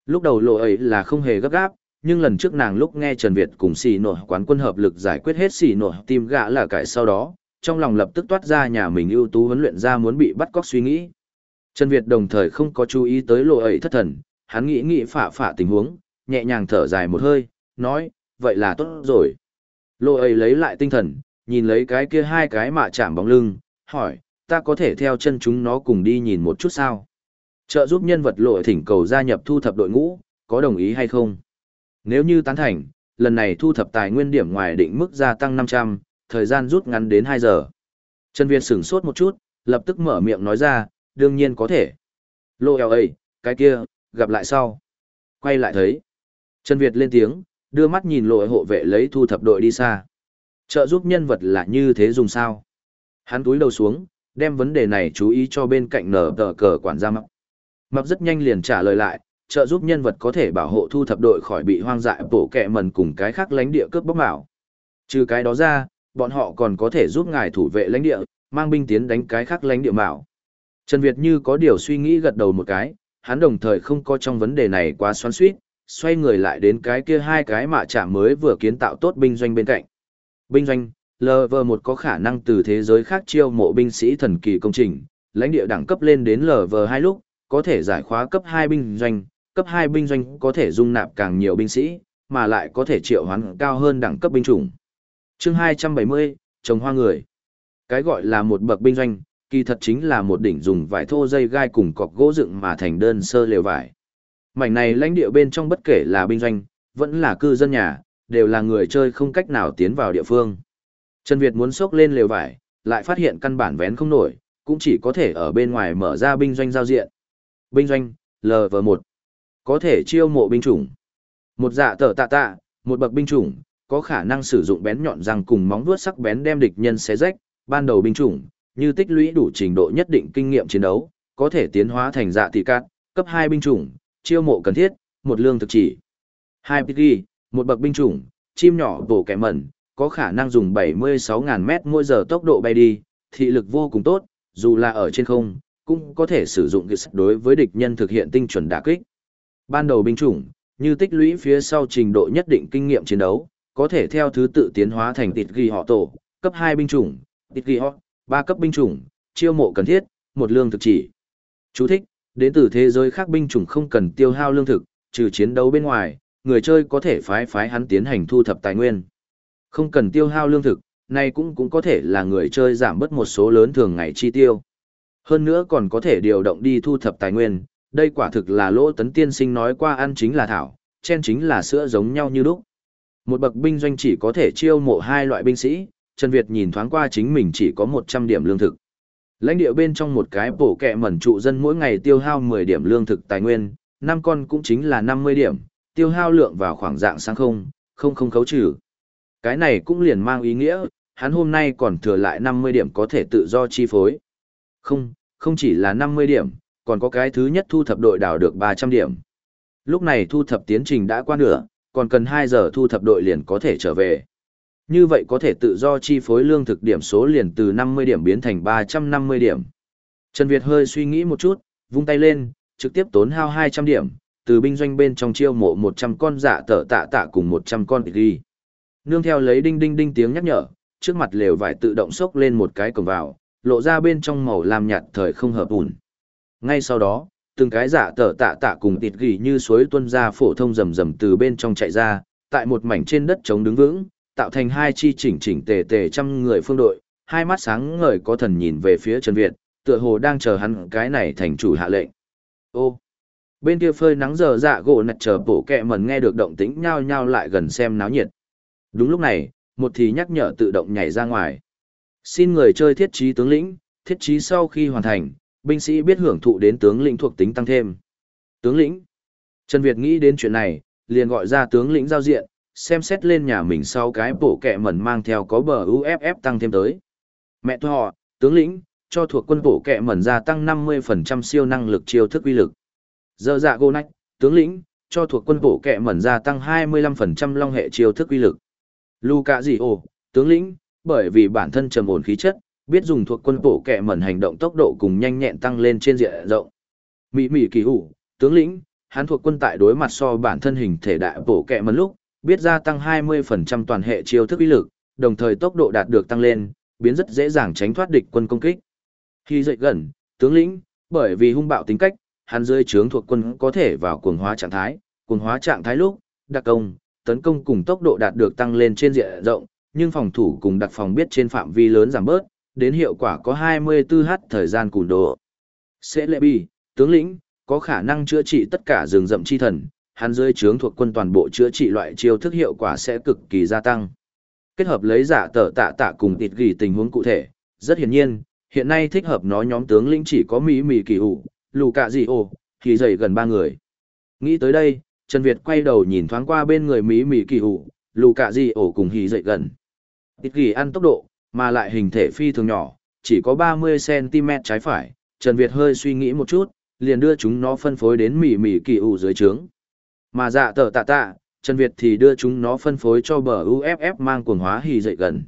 Speaker 1: Lúc đầu lộ ấy là không hề gấp gáp, nhưng lần trước nàng lúc nghe Trần Việt cùng xì nổi quán quân hợp lực giải quyết hết xì nổi, tim gã là cải sau đó, trong lòng lập tức toát ra nhà mình ưu tú huấn luyện ra muốn bị bắt cóc suy nghĩ. Trần Việt đồng thời không có chú ý tới lộ ấy thất thần, hắn nghĩ nghĩ phả phả tình huống, nhẹ nhàng thở dài một hơi, nói, vậy là tốt rồi. Lộ ấy lấy lại tinh thần, nhìn lấy cái kia hai cái mạ chạm bóng lưng, hỏi, ta có thể theo chân chúng nó cùng đi nhìn một chút sao? Trợ giúp nhân vật lội thỉnh cầu gia nhập thu thập đội ngũ, có đồng ý hay không? Nếu như tán thành, lần này thu thập tài nguyên điểm ngoài định mức gia tăng 500, thời gian rút ngắn đến 2 giờ. Trần Việt sửng sốt một chút, lập tức mở miệng nói ra, đương nhiên có thể. Lô eo ấy, cái kia, gặp lại sau. Quay lại thấy. Trần Việt lên tiếng, đưa mắt nhìn lội hộ vệ lấy thu thập đội đi xa. Trợ giúp nhân vật là như thế dùng sao? Hắn túi đầu xuống, đem vấn đề này chú ý cho bên cạnh nở tờ cờ quản gia mập. Mập rất nhanh liền trả lời lại, trợ giúp nhân vật có thể bảo hộ thu thập đội khỏi bị hoang dại bổ kẹ mần cùng cái khác lánh địa cướp bóc mạo. Trừ cái đó ra, bọn họ còn có thể giúp ngài thủ vệ lãnh địa, mang binh tiến đánh cái khác lãnh địa mạo. Trần Việt như có điều suy nghĩ gật đầu một cái, hắn đồng thời không có trong vấn đề này quá xoắn suýt, xoay người lại đến cái kia hai cái mạ chạm mới vừa kiến tạo tốt binh doanh bên cạnh. Binh doanh, lv một có khả năng từ thế giới khác chiêu mộ binh sĩ thần kỳ công trình, lãnh địa đẳng cấp lên đến lv hai lúc, có thể giải khóa cấp 2 binh doanh, cấp 2 binh doanh có thể dung nạp càng nhiều binh sĩ, mà lại có thể triệu hoán cao hơn đẳng cấp binh chủng chương 270, trồng hoa người. Cái gọi là một bậc binh doanh, kỳ thật chính là một đỉnh dùng vải thô dây gai cùng cọc gỗ dựng mà thành đơn sơ lều vải. Mảnh này lãnh địa bên trong bất kể là binh doanh, vẫn là cư dân nhà, đều là người chơi không cách nào tiến vào địa phương. Trần Việt muốn xốc lên lều vải, lại phát hiện căn bản vén không nổi, cũng chỉ có thể ở bên ngoài mở ra binh doanh giao diện. Binh doanh, LV1. Có thể chiêu mộ binh chủng. Một dạ tờ tạ tạ, một bậc binh chủng, có khả năng sử dụng bén nhọn răng cùng móng vuốt sắc bén đem địch nhân xé rách, ban đầu binh chủng, như tích lũy đủ trình độ nhất định kinh nghiệm chiến đấu, có thể tiến hóa thành dạ tỷ cát, cấp 2 binh chủng, chiêu mộ cần thiết, một lương thực chỉ. Hai PG, một bậc binh chủng, chim nhỏ bổ kẻ mẩn, có khả năng dùng 76.000 mét mỗi giờ tốc độ bay đi, thị lực vô cùng tốt, dù là ở trên không, cũng có thể sử dụng cái đối với địch nhân thực hiện tinh chuẩn đả kích. Ban đầu binh chủng, như tích lũy phía sau trình độ nhất định kinh nghiệm chiến đấu, có thể theo thứ tự tiến hóa thành tịt ghi họ tổ, cấp 2 binh chủng, tịt ghi họ, 3 cấp binh chủng, chiêu mộ cần thiết, một lương thực chỉ. Chú thích, đến từ thế giới khác binh chủng không cần tiêu hao lương thực, trừ chiến đấu bên ngoài, người chơi có thể phái phái hắn tiến hành thu thập tài nguyên. Không cần tiêu hao lương thực, này cũng cũng có thể là người chơi giảm bớt một số lớn thường ngày chi tiêu. Hơn nữa còn có thể điều động đi thu thập tài nguyên, đây quả thực là lỗ tấn tiên sinh nói qua ăn chính là thảo, chen chính là sữa giống nhau như lúc. Một bậc binh doanh chỉ có thể chiêu mộ hai loại binh sĩ, Trần Việt nhìn thoáng qua chính mình chỉ có 100 điểm lương thực. Lãnh địa bên trong một cái bổ kẹ mẩn trụ dân mỗi ngày tiêu hao 10 điểm lương thực tài nguyên, năm con cũng chính là 50 điểm, tiêu hao lượng vào khoảng dạng sáng không, không không khấu trừ. Cái này cũng liền mang ý nghĩa, hắn hôm nay còn thừa lại 50 điểm có thể tự do chi phối. Không, không chỉ là 50 điểm, còn có cái thứ nhất thu thập đội đảo được 300 điểm. Lúc này thu thập tiến trình đã qua nửa, còn cần 2 giờ thu thập đội liền có thể trở về. Như vậy có thể tự do chi phối lương thực điểm số liền từ 50 điểm biến thành 350 điểm. Trần Việt hơi suy nghĩ một chút, vung tay lên, trực tiếp tốn hao 200 điểm, từ binh doanh bên trong chiêu mộ 100 con dạ tở tạ tạ cùng 100 con ghi. Nương theo lấy đinh đinh đinh tiếng nhắc nhở, trước mặt lều vải tự động sốc lên một cái cổng vào, lộ ra bên trong màu lam nhạt thời không hợp ủn. Ngay sau đó, từng cái dạ tở tạ tạ cùng tịt gỉ như suối tuôn ra phổ thông rầm rầm từ bên trong chạy ra, tại một mảnh trên đất trống đứng vững, tạo thành hai chi chỉnh chỉnh tề tề trăm người phương đội, hai mắt sáng ngời có thần nhìn về phía Trần Việt, tựa hồ đang chờ hắn cái này thành chủ hạ lệnh. Ô, bên kia phơi nắng giờ dạ gỗ nạch chờ bổ kẹ mần nghe được động tĩnh nhao nhao lại gần xem náo nhiệt. Đúng lúc này, một thì nhắc nhở tự động nhảy ra ngoài. Xin người chơi thiết trí tướng lĩnh, thiết trí sau khi hoàn thành, binh sĩ biết hưởng thụ đến tướng lĩnh thuộc tính tăng thêm. Tướng lĩnh. Trần Việt nghĩ đến chuyện này, liền gọi ra tướng lĩnh giao diện, xem xét lên nhà mình sau cái bộ kẹ mẩn mang theo có bờ UFF tăng thêm tới. Mẹ thọ, tướng lĩnh, cho thuộc quân bộ kẹ mẩn gia tăng 50% siêu năng lực chiêu thức uy lực. Giờ dạ gô nách, tướng lĩnh, cho thuộc quân bộ kẹ mẩn gia tăng 25% long hệ chiêu thức uy lực. Luca gì ồ, tướng lĩnh, bởi vì bản thân trầm ổn khí chất, biết dùng thuộc quân bộ kẹ mẩn hành động tốc độ cùng nhanh nhẹn tăng lên trên diện rộng. Mỹ Mỹ kỳ hủ, tướng lĩnh, hắn thuộc quân tại đối mặt so bản thân hình thể đại bộ kẹ mẩn lúc, biết gia tăng 20% toàn hệ chiêu thức uy lực, đồng thời tốc độ đạt được tăng lên, biến rất dễ dàng tránh thoát địch quân công kích. Khi dậy gần, tướng lĩnh, bởi vì hung bạo tính cách, hắn dưới trướng thuộc quân có thể vào cuồng hóa trạng thái, cuồng hóa trạng thái lúc, đặc công, tấn công cùng tốc độ đạt được tăng lên trên diện rộng, nhưng phòng thủ cùng đặc phòng biết trên phạm vi lớn giảm bớt, đến hiệu quả có 24h thời gian cùn độ. Sẽ lệ bi, tướng lĩnh, có khả năng chữa trị tất cả rừng rậm chi thần, hắn dưới trướng thuộc quân toàn bộ chữa trị loại chiêu thức hiệu quả sẽ cực kỳ gia tăng. Kết hợp lấy giả tờ tạ tạ cùng tịt ghi tình huống cụ thể, rất hiển nhiên, hiện nay thích hợp nói nhóm tướng lĩnh chỉ có Mỹ mỹ Kỳ Hủ, Lù Cạ Dị Ô, thì dày gần ba người. Nghĩ tới đây, Trần Việt quay đầu nhìn thoáng qua bên người Mỹ mỹ Kỳ Hủ, Lù Cạ Dị Ô cùng hì dậy gần. Ít ghi ăn tốc độ, mà lại hình thể phi thường nhỏ, chỉ có 30cm trái phải, Trần Việt hơi suy nghĩ một chút, liền đưa chúng nó phân phối đến mỉ mỉ Kỳ ủ dưới trướng. Mà dạ tờ tạ tạ, Trần Việt thì đưa chúng nó phân phối cho bờ UFF mang cuồng hóa hì dậy gần.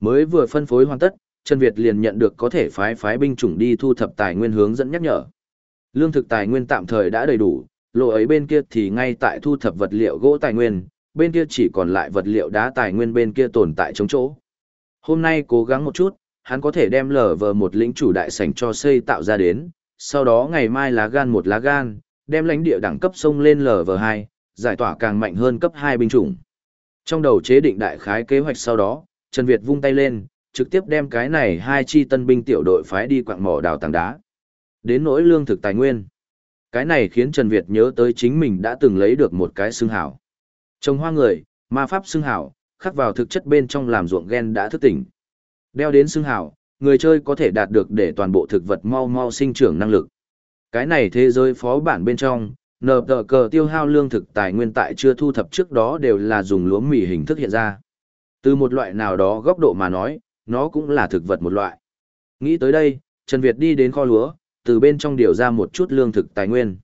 Speaker 1: Mới vừa phân phối hoàn tất, Trần Việt liền nhận được có thể phái phái binh chủng đi thu thập tài nguyên hướng dẫn nhắc nhở. Lương thực tài nguyên tạm thời đã đầy đủ, lộ ấy bên kia thì ngay tại thu thập vật liệu gỗ tài nguyên, bên kia chỉ còn lại vật liệu đá tài nguyên bên kia tồn tại chống chỗ. Hôm nay cố gắng một chút, hắn có thể đem lở vờ một lĩnh chủ đại sảnh cho xây tạo ra đến, sau đó ngày mai lá gan một lá gan, đem lãnh địa đẳng cấp sông lên lở vờ 2, giải tỏa càng mạnh hơn cấp 2 binh chủng. Trong đầu chế định đại khái kế hoạch sau đó, Trần Việt vung tay lên, trực tiếp đem cái này hai chi tân binh tiểu đội phái đi quạng mỏ đào tảng đá. Đến nỗi lương thực tài nguyên. Cái này khiến Trần Việt nhớ tới chính mình đã từng lấy được một cái xương hảo. Trồng hoa người, ma pháp xương hảo, khắc vào thực chất bên trong làm ruộng gen đã thức tỉnh. Đeo đến xương hảo, người chơi có thể đạt được để toàn bộ thực vật mau mau sinh trưởng năng lực. Cái này thế giới phó bản bên trong, nờ tờ cờ tiêu hao lương thực tài nguyên tại chưa thu thập trước đó đều là dùng lúa mì hình thức hiện ra. Từ một loại nào đó góc độ mà nói, nó cũng là thực vật một loại. Nghĩ tới đây, Trần Việt đi đến kho lúa, từ bên trong điều ra một chút lương thực tài nguyên.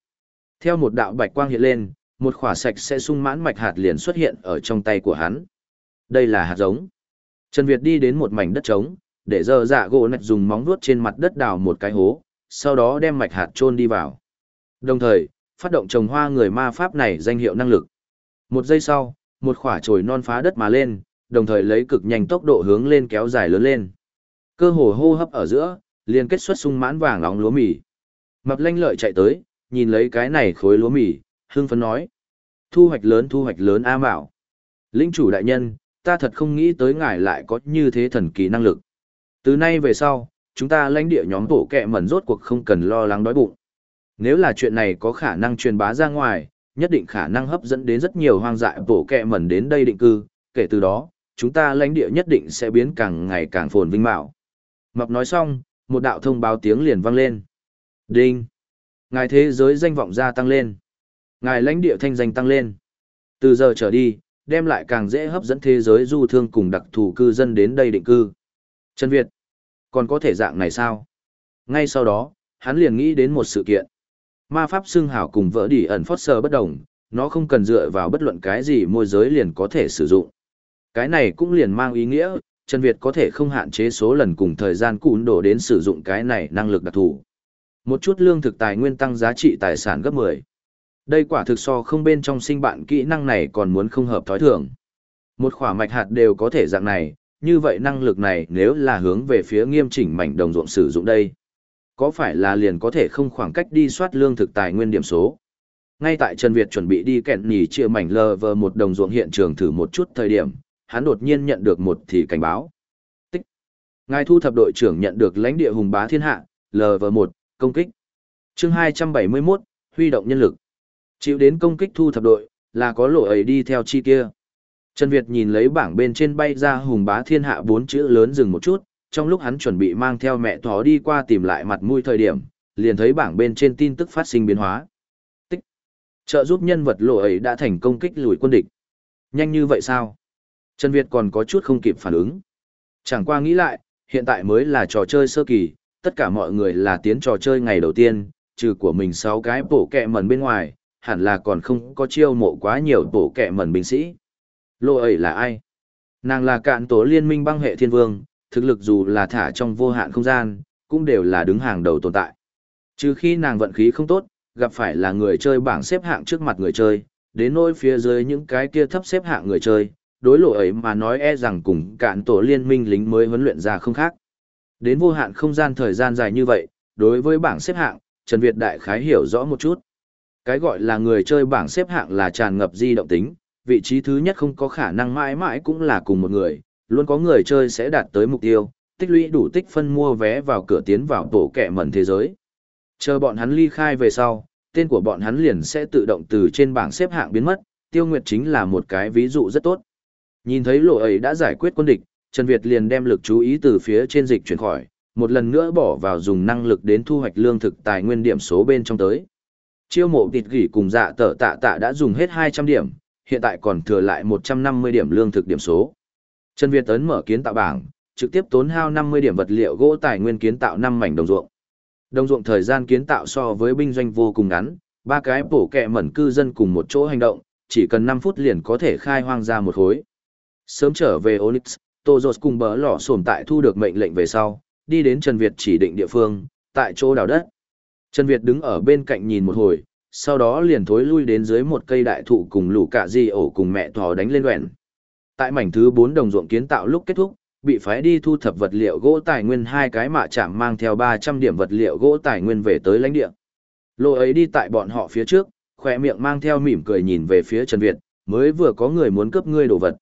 Speaker 1: Theo một đạo bạch quang hiện lên, một khỏa sạch sẽ sung mãn mạch hạt liền xuất hiện ở trong tay của hắn. Đây là hạt giống. Trần Việt đi đến một mảnh đất trống, để dơ dạ gỗ nạch dùng móng vuốt trên mặt đất đào một cái hố, sau đó đem mạch hạt chôn đi vào. Đồng thời, phát động trồng hoa người ma pháp này danh hiệu năng lực. Một giây sau, một khỏa chồi non phá đất mà lên, đồng thời lấy cực nhanh tốc độ hướng lên kéo dài lớn lên. Cơ hồ hô hấp ở giữa, liền kết xuất sung mãn vàng óng lúa mì. Mập lanh lợi chạy tới, nhìn lấy cái này khối lúa mì, hưng phấn nói. Thu hoạch lớn thu hoạch lớn A Mạo. Linh chủ đại nhân, ta thật không nghĩ tới ngài lại có như thế thần kỳ năng lực. Từ nay về sau, chúng ta lãnh địa nhóm tổ kẹ mẩn rốt cuộc không cần lo lắng đói bụng. Nếu là chuyện này có khả năng truyền bá ra ngoài, nhất định khả năng hấp dẫn đến rất nhiều hoang dại tổ kẹ mẩn đến đây định cư, kể từ đó, chúng ta lãnh địa nhất định sẽ biến càng ngày càng phồn vinh mạo. Mập nói xong, một đạo thông báo tiếng liền vang lên. Đinh! Ngài thế giới danh vọng gia tăng lên. Ngài lãnh địa thanh danh tăng lên. Từ giờ trở đi, đem lại càng dễ hấp dẫn thế giới du thương cùng đặc thù cư dân đến đây định cư. Trần Việt! Còn có thể dạng này sao? Ngay sau đó, hắn liền nghĩ đến một sự kiện. Ma pháp xưng hảo cùng vỡ đỉ ẩn phót sơ bất đồng, nó không cần dựa vào bất luận cái gì môi giới liền có thể sử dụng. Cái này cũng liền mang ý nghĩa, Trần Việt có thể không hạn chế số lần cùng thời gian cún đổ đến sử dụng cái này năng lực đặc thù. Một chút lương thực tài nguyên tăng giá trị tài sản gấp 10. Đây quả thực so không bên trong sinh bạn kỹ năng này còn muốn không hợp thói thường. Một khỏa mạch hạt đều có thể dạng này, như vậy năng lực này nếu là hướng về phía nghiêm chỉnh mảnh đồng ruộng sử dụng đây. Có phải là liền có thể không khoảng cách đi soát lương thực tài nguyên điểm số? Ngay tại Trần Việt chuẩn bị đi kẹn nhì chia mảnh lờ vờ một đồng ruộng hiện trường thử một chút thời điểm, hắn đột nhiên nhận được một thì cảnh báo. Tích. Ngài thu thập đội trưởng nhận được lãnh địa hùng bá thiên hạ, lv một công kích. chương 271, huy động nhân lực. Chịu đến công kích thu thập đội, là có lộ ấy đi theo chi kia. Trần Việt nhìn lấy bảng bên trên bay ra hùng bá thiên hạ bốn chữ lớn dừng một chút, trong lúc hắn chuẩn bị mang theo mẹ thó đi qua tìm lại mặt mũi thời điểm, liền thấy bảng bên trên tin tức phát sinh biến hóa. Tích. Trợ giúp nhân vật lộ ấy đã thành công kích lùi quân địch. Nhanh như vậy sao? Trần Việt còn có chút không kịp phản ứng. Chẳng qua nghĩ lại, hiện tại mới là trò chơi sơ kỳ, tất cả mọi người là tiến trò chơi ngày đầu tiên, trừ của mình 6 cái bổ kẹ mẩn bên ngoài, hẳn là còn không có chiêu mộ quá nhiều tổ kẻ mẩn binh sĩ. Lô ấy là ai? Nàng là cạn tổ liên minh băng hệ thiên vương, thực lực dù là thả trong vô hạn không gian, cũng đều là đứng hàng đầu tồn tại. Trừ khi nàng vận khí không tốt, gặp phải là người chơi bảng xếp hạng trước mặt người chơi, đến nỗi phía dưới những cái kia thấp xếp hạng người chơi, đối lộ ấy mà nói e rằng cùng cạn tổ liên minh lính mới huấn luyện ra không khác. Đến vô hạn không gian thời gian dài như vậy, đối với bảng xếp hạng, Trần Việt đại khái hiểu rõ một chút. Cái gọi là người chơi bảng xếp hạng là tràn ngập di động tính, vị trí thứ nhất không có khả năng mãi mãi cũng là cùng một người, luôn có người chơi sẽ đạt tới mục tiêu, tích lũy đủ tích phân mua vé vào cửa tiến vào tổ kẻ mẩn thế giới. Chờ bọn hắn ly khai về sau, tên của bọn hắn liền sẽ tự động từ trên bảng xếp hạng biến mất, tiêu nguyệt chính là một cái ví dụ rất tốt. Nhìn thấy lộ ấy đã giải quyết quân địch, Trần Việt liền đem lực chú ý từ phía trên dịch chuyển khỏi, một lần nữa bỏ vào dùng năng lực đến thu hoạch lương thực tài nguyên điểm số bên trong tới. Chiêu mộ tịt gỉ cùng dạ tở tạ tạ đã dùng hết 200 điểm, hiện tại còn thừa lại 150 điểm lương thực điểm số. Trần Việt tấn mở kiến tạo bảng, trực tiếp tốn hao 50 điểm vật liệu gỗ tài nguyên kiến tạo 5 mảnh đồng ruộng. Đồng ruộng thời gian kiến tạo so với binh doanh vô cùng ngắn, ba cái bổ kẹ mẩn cư dân cùng một chỗ hành động, chỉ cần 5 phút liền có thể khai hoang ra một khối. Sớm trở về Onyx, Tô cùng bỡ lỏ sổm tại thu được mệnh lệnh về sau, đi đến Trần Việt chỉ định địa phương, tại chỗ đào đất. Trần Việt đứng ở bên cạnh nhìn một hồi, sau đó liền thối lui đến dưới một cây đại thụ cùng lũ cả di ổ cùng mẹ thỏ đánh lên đoạn. Tại mảnh thứ 4 đồng ruộng kiến tạo lúc kết thúc, bị phái đi thu thập vật liệu gỗ tài nguyên hai cái mạ chạm mang theo 300 điểm vật liệu gỗ tài nguyên về tới lãnh địa. Lô ấy đi tại bọn họ phía trước, khỏe miệng mang theo mỉm cười nhìn về phía Trần Việt, mới vừa có người muốn cướp ngươi đồ vật.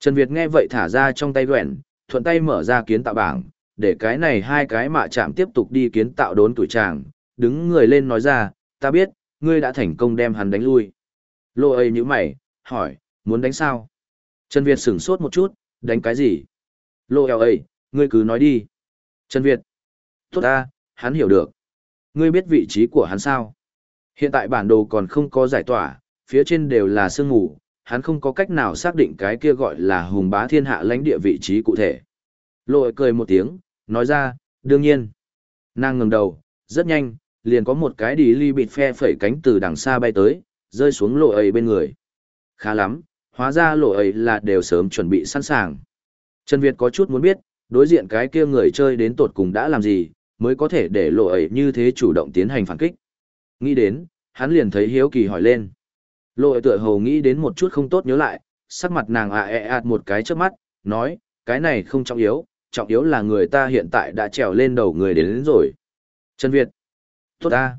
Speaker 1: Trần Việt nghe vậy thả ra trong tay đoạn, thuận tay mở ra kiến tạo bảng, để cái này hai cái mạ chạm tiếp tục đi kiến tạo đốn tuổi tràng, đứng người lên nói ra, ta biết, ngươi đã thành công đem hắn đánh lui. Lô ấy như mày, hỏi, muốn đánh sao? Trần Việt sửng sốt một chút, đánh cái gì? Lô eo ấy, ngươi cứ nói đi. Trần Việt. Tốt ta, hắn hiểu được. Ngươi biết vị trí của hắn sao? Hiện tại bản đồ còn không có giải tỏa, phía trên đều là sương mù, hắn không có cách nào xác định cái kia gọi là hùng bá thiên hạ lãnh địa vị trí cụ thể. Lội cười một tiếng, nói ra, đương nhiên. Nàng ngừng đầu, rất nhanh, liền có một cái đi ly bịt phe phẩy cánh từ đằng xa bay tới, rơi xuống lộ ấy bên người. Khá lắm, hóa ra lộ ấy là đều sớm chuẩn bị sẵn sàng. Trần Việt có chút muốn biết, đối diện cái kia người chơi đến tột cùng đã làm gì, mới có thể để lộ ấy như thế chủ động tiến hành phản kích. Nghĩ đến, hắn liền thấy hiếu kỳ hỏi lên. Lộ ấy tựa hồ nghĩ đến một chút không tốt nhớ lại, sắc mặt nàng ạ ẹ ạt một cái trước mắt, nói, cái này không trọng yếu, trọng yếu là người ta hiện tại đã trèo lên đầu người đến, đến rồi. Trần Việt. Tốt ta.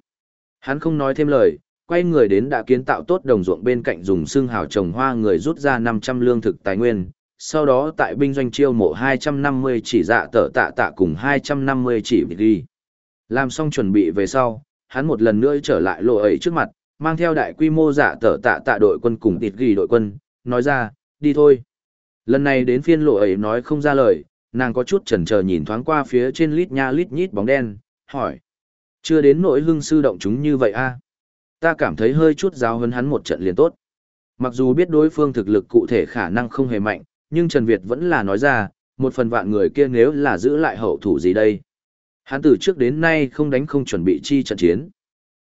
Speaker 1: Hắn không nói thêm lời, quay người đến đã kiến tạo tốt đồng ruộng bên cạnh dùng xương hào trồng hoa người rút ra 500 lương thực tài nguyên, sau đó tại binh doanh chiêu mộ 250 chỉ dạ tở tạ tạ cùng 250 chỉ vị đi. Làm xong chuẩn bị về sau, hắn một lần nữa trở lại lộ ấy trước mặt, mang theo đại quy mô dạ tở tạ tạ đội quân cùng tịt ghi đội quân, nói ra, đi thôi. Lần này đến phiên lộ ấy nói không ra lời, nàng có chút chần chờ nhìn thoáng qua phía trên lít nha lít nhít bóng đen, hỏi. Chưa đến nỗi hưng sư động chúng như vậy a Ta cảm thấy hơi chút giáo hơn hắn một trận liền tốt. Mặc dù biết đối phương thực lực cụ thể khả năng không hề mạnh, nhưng Trần Việt vẫn là nói ra, một phần vạn người kia nếu là giữ lại hậu thủ gì đây. Hắn từ trước đến nay không đánh không chuẩn bị chi trận chiến.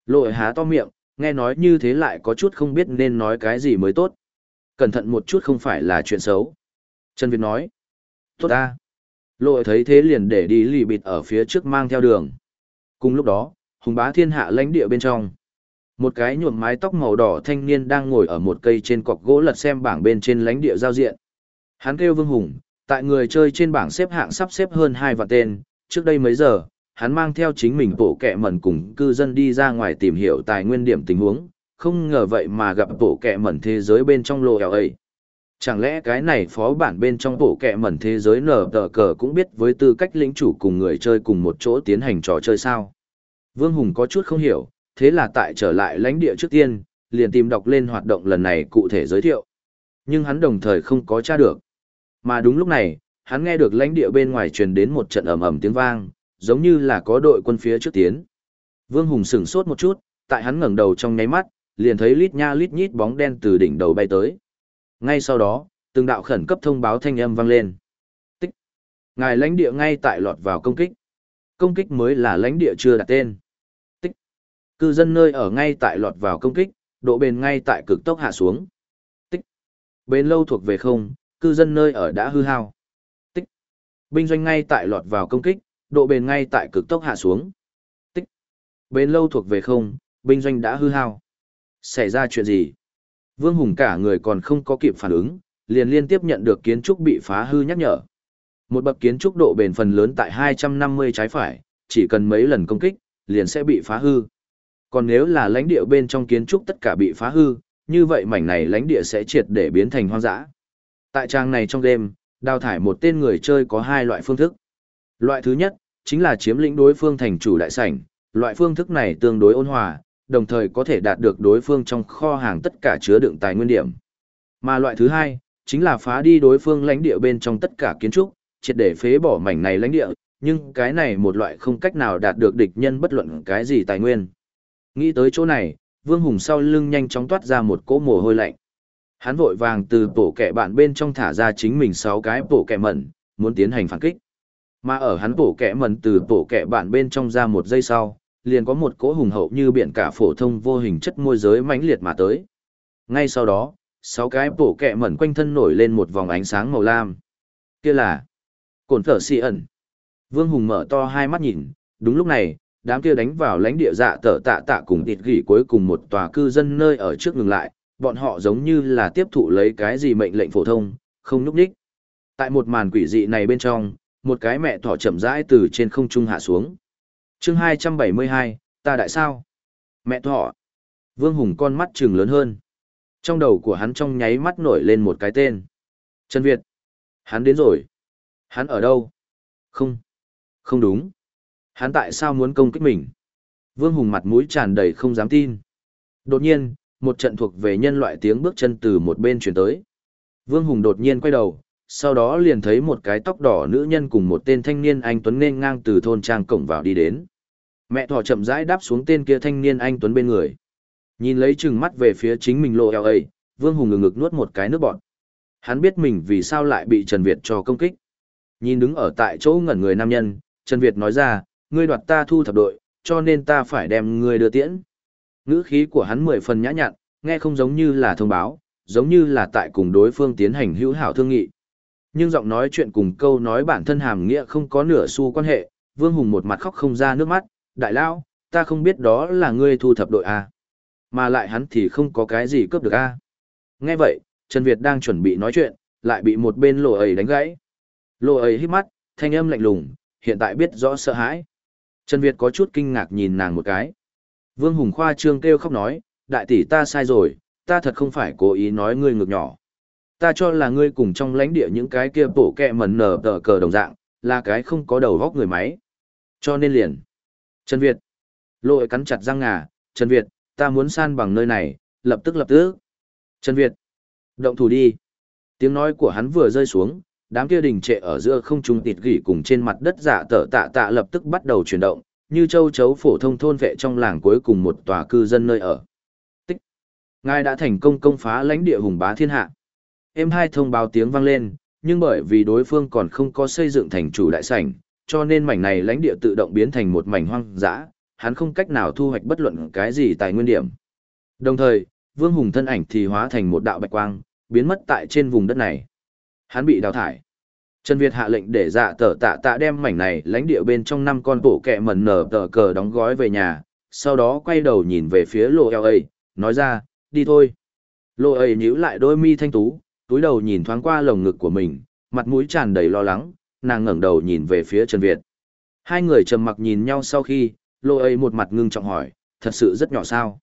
Speaker 1: Lội há to miệng, nghe nói như thế lại có chút không biết nên nói cái gì mới tốt. Cẩn thận một chút không phải là chuyện xấu. Trần Việt nói. Tốt ta. Lội thấy thế liền để đi lì bịt ở phía trước mang theo đường. Cùng lúc đó, hùng bá thiên hạ lãnh địa bên trong. Một cái nhuộm mái tóc màu đỏ thanh niên đang ngồi ở một cây trên cọc gỗ lật xem bảng bên trên lãnh địa giao diện. Hắn kêu Vương Hùng, tại người chơi trên bảng xếp hạng sắp xếp hơn hai vạn tên, trước đây mấy giờ, hắn mang theo chính mình bộ kẹ mẩn cùng cư dân đi ra ngoài tìm hiểu tài nguyên điểm tình huống, không ngờ vậy mà gặp bộ kẹ mẩn thế giới bên trong lô ấy. Chẳng lẽ cái này phó bản bên trong bộ kẹ mẩn thế giới nở tờ cờ cũng biết với tư cách lĩnh chủ cùng người chơi cùng một chỗ tiến hành trò chơi sao? Vương Hùng có chút không hiểu, thế là tại trở lại lãnh địa trước tiên, liền tìm đọc lên hoạt động lần này cụ thể giới thiệu. Nhưng hắn đồng thời không có tra được. Mà đúng lúc này, hắn nghe được lãnh địa bên ngoài truyền đến một trận ầm ầm tiếng vang, giống như là có đội quân phía trước tiến. Vương Hùng sửng sốt một chút, tại hắn ngẩng đầu trong nháy mắt, liền thấy lít nha lít nhít bóng đen từ đỉnh đầu bay tới. Ngay sau đó, từng đạo khẩn cấp thông báo thanh âm vang lên. Tích. Ngài lãnh địa ngay tại lọt vào công kích. Công kích mới là lãnh địa chưa đặt tên. Tích. Cư dân nơi ở ngay tại lọt vào công kích, độ bền ngay tại cực tốc hạ xuống. Tích. Bền lâu thuộc về không, cư dân nơi ở đã hư hao. Tích. Binh doanh ngay tại lọt vào công kích, độ bền ngay tại cực tốc hạ xuống. Tích. Bền lâu thuộc về không, binh doanh đã hư hao. Xảy ra chuyện gì? Vương Hùng cả người còn không có kịp phản ứng, liền liên tiếp nhận được kiến trúc bị phá hư nhắc nhở. Một bậc kiến trúc độ bền phần lớn tại 250 trái phải, chỉ cần mấy lần công kích, liền sẽ bị phá hư. Còn nếu là lãnh địa bên trong kiến trúc tất cả bị phá hư, như vậy mảnh này lãnh địa sẽ triệt để biến thành hoang dã. Tại trang này trong đêm, đào thải một tên người chơi có hai loại phương thức. Loại thứ nhất, chính là chiếm lĩnh đối phương thành chủ đại sảnh, loại phương thức này tương đối ôn hòa, đồng thời có thể đạt được đối phương trong kho hàng tất cả chứa đựng tài nguyên điểm. Mà loại thứ hai, chính là phá đi đối phương lãnh địa bên trong tất cả kiến trúc, triệt để phế bỏ mảnh này lãnh địa, nhưng cái này một loại không cách nào đạt được địch nhân bất luận cái gì tài nguyên. Nghĩ tới chỗ này, Vương Hùng sau lưng nhanh chóng toát ra một cỗ mồ hôi lạnh. Hắn vội vàng từ bộ kẻ bạn bên trong thả ra chính mình 6 cái bộ kẻ mẩn, muốn tiến hành phản kích. Mà ở hắn bộ kẻ mẩn từ bộ kẻ bạn bên trong ra một giây sau, liền có một cỗ hùng hậu như biển cả phổ thông vô hình chất môi giới mãnh liệt mà tới. Ngay sau đó, sáu cái bổ kẹ mẩn quanh thân nổi lên một vòng ánh sáng màu lam. Kia là cồn phở si ẩn. Vương Hùng mở to hai mắt nhìn, đúng lúc này, đám kia đánh vào lãnh địa dạ tở tạ tạ cùng tịt gỉ cuối cùng một tòa cư dân nơi ở trước ngừng lại, bọn họ giống như là tiếp thụ lấy cái gì mệnh lệnh phổ thông, không núp đích. Tại một màn quỷ dị này bên trong, một cái mẹ thỏ chậm rãi từ trên không trung hạ xuống chương hai trăm bảy mươi hai ta đại sao? Mẹ thọ. Vương hùng con mắt chừng lớn hơn. Trong đầu của hắn trong nháy mắt nổi lên một cái tên. Trần việt. Hắn đến rồi. Hắn ở đâu? Không. Không đúng. Hắn tại sao muốn công kích mình? Vương hùng mặt mũi tràn đầy không dám tin. Đột nhiên, một trận thuộc về nhân loại tiếng bước chân từ một bên chuyển tới. Vương Hùng đột nhiên quay đầu, sau đó liền thấy một cái tóc đỏ nữ nhân cùng một tên thanh niên anh Tuấn nên ngang từ thôn trang cổng vào đi đến. Mẹ thỏ chậm rãi đáp xuống tên kia thanh niên anh Tuấn bên người. Nhìn lấy chừng mắt về phía chính mình lộ eo ấy, Vương Hùng ngừng ngực nuốt một cái nước bọt. Hắn biết mình vì sao lại bị Trần Việt cho công kích. Nhìn đứng ở tại chỗ ngẩn người nam nhân, Trần Việt nói ra, ngươi đoạt ta thu thập đội, cho nên ta phải đem ngươi đưa tiễn. Ngữ khí của hắn mười phần nhã nhặn, nghe không giống như là thông báo, giống như là tại cùng đối phương tiến hành hữu hảo thương nghị. Nhưng giọng nói chuyện cùng câu nói bản thân hàm nghĩa không có nửa xu quan hệ, Vương Hùng một mặt khóc không ra nước mắt, đại lao, ta không biết đó là ngươi thu thập đội A. Mà lại hắn thì không có cái gì cướp được A. Nghe vậy, Trần Việt đang chuẩn bị nói chuyện, lại bị một bên lộ ấy đánh gãy. Lộ ấy hít mắt, thanh âm lạnh lùng, hiện tại biết rõ sợ hãi. Trần Việt có chút kinh ngạc nhìn nàng một cái. Vương Hùng khoa trương kêu khóc nói, đại tỷ ta sai rồi, ta thật không phải cố ý nói ngươi ngược nhỏ. Ta cho là ngươi cùng trong lãnh địa những cái kia bổ kẹ mẩn nở tờ cờ đồng dạng, là cái không có đầu góc người máy. Cho nên liền. Trần Việt. Lội cắn chặt răng ngà, Trần Việt, ta muốn san bằng nơi này, lập tức lập tức. Trần Việt. Động thủ đi. Tiếng nói của hắn vừa rơi xuống, đám kia đình trệ ở giữa không trung tịt gỉ cùng trên mặt đất giả tở tạ tạ lập tức bắt đầu chuyển động, như châu chấu phổ thông thôn vệ trong làng cuối cùng một tòa cư dân nơi ở. Tích. Ngài đã thành công công phá lãnh địa hùng bá thiên hạ. Em hai thông báo tiếng vang lên, nhưng bởi vì đối phương còn không có xây dựng thành chủ đại sảnh, cho nên mảnh này lãnh địa tự động biến thành một mảnh hoang dã, hắn không cách nào thu hoạch bất luận cái gì tài nguyên điểm. Đồng thời, Vương Hùng thân ảnh thì hóa thành một đạo bạch quang, biến mất tại trên vùng đất này. Hắn bị đào thải. Trần Việt hạ lệnh để dạ tờ tạ tạ đem mảnh này lãnh địa bên trong năm con bộ kẹ mẩn nở tờ cờ đóng gói về nhà, sau đó quay đầu nhìn về phía lộ eo ấy, nói ra, đi thôi. Lộ ấy nhíu lại đôi mi thanh tú, túi đầu nhìn thoáng qua lồng ngực của mình, mặt mũi tràn đầy lo lắng, nàng ngẩng đầu nhìn về phía Trần Việt. Hai người trầm mặc nhìn nhau sau khi, Lô ấy một mặt ngưng trọng hỏi, thật sự rất nhỏ sao.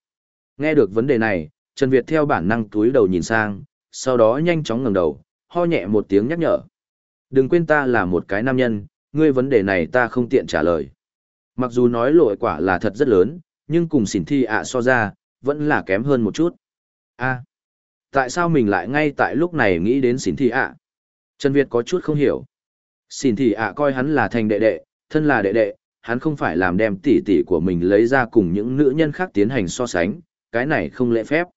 Speaker 1: Nghe được vấn đề này, Trần Việt theo bản năng túi đầu nhìn sang, sau đó nhanh chóng ngẩng đầu, ho nhẹ một tiếng nhắc nhở. Đừng quên ta là một cái nam nhân, ngươi vấn đề này ta không tiện trả lời. Mặc dù nói lỗi quả là thật rất lớn, nhưng cùng xỉn thi ạ so ra, vẫn là kém hơn một chút. a tại sao mình lại ngay tại lúc này nghĩ đến xỉn thi ạ? Trần Việt có chút không hiểu. Xin thì ạ coi hắn là thành đệ đệ, thân là đệ đệ, hắn không phải làm đem tỷ tỷ của mình lấy ra cùng những nữ nhân khác tiến hành so sánh, cái này không lễ phép.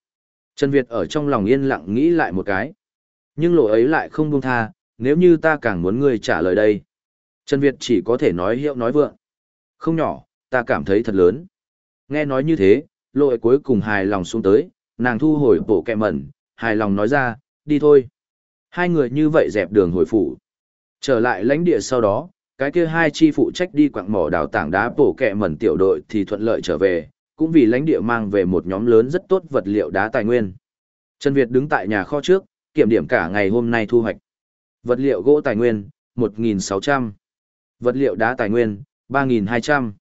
Speaker 1: Trần Việt ở trong lòng yên lặng nghĩ lại một cái. Nhưng lộ ấy lại không buông tha, nếu như ta càng muốn ngươi trả lời đây. Trần Việt chỉ có thể nói hiệu nói vượng. Không nhỏ, ta cảm thấy thật lớn. Nghe nói như thế, lộ ấy cuối cùng hài lòng xuống tới, nàng thu hồi bộ kẹ mẩn, hài lòng nói ra, đi thôi. Hai người như vậy dẹp đường hồi phủ. Trở lại lãnh địa sau đó, cái kia hai chi phụ trách đi quặng mỏ đào tảng đá bổ kẹ mẩn tiểu đội thì thuận lợi trở về, cũng vì lãnh địa mang về một nhóm lớn rất tốt vật liệu đá tài nguyên. Trần Việt đứng tại nhà kho trước, kiểm điểm cả ngày hôm nay thu hoạch. Vật liệu gỗ tài nguyên, 1.600. Vật liệu đá tài nguyên, 3.200.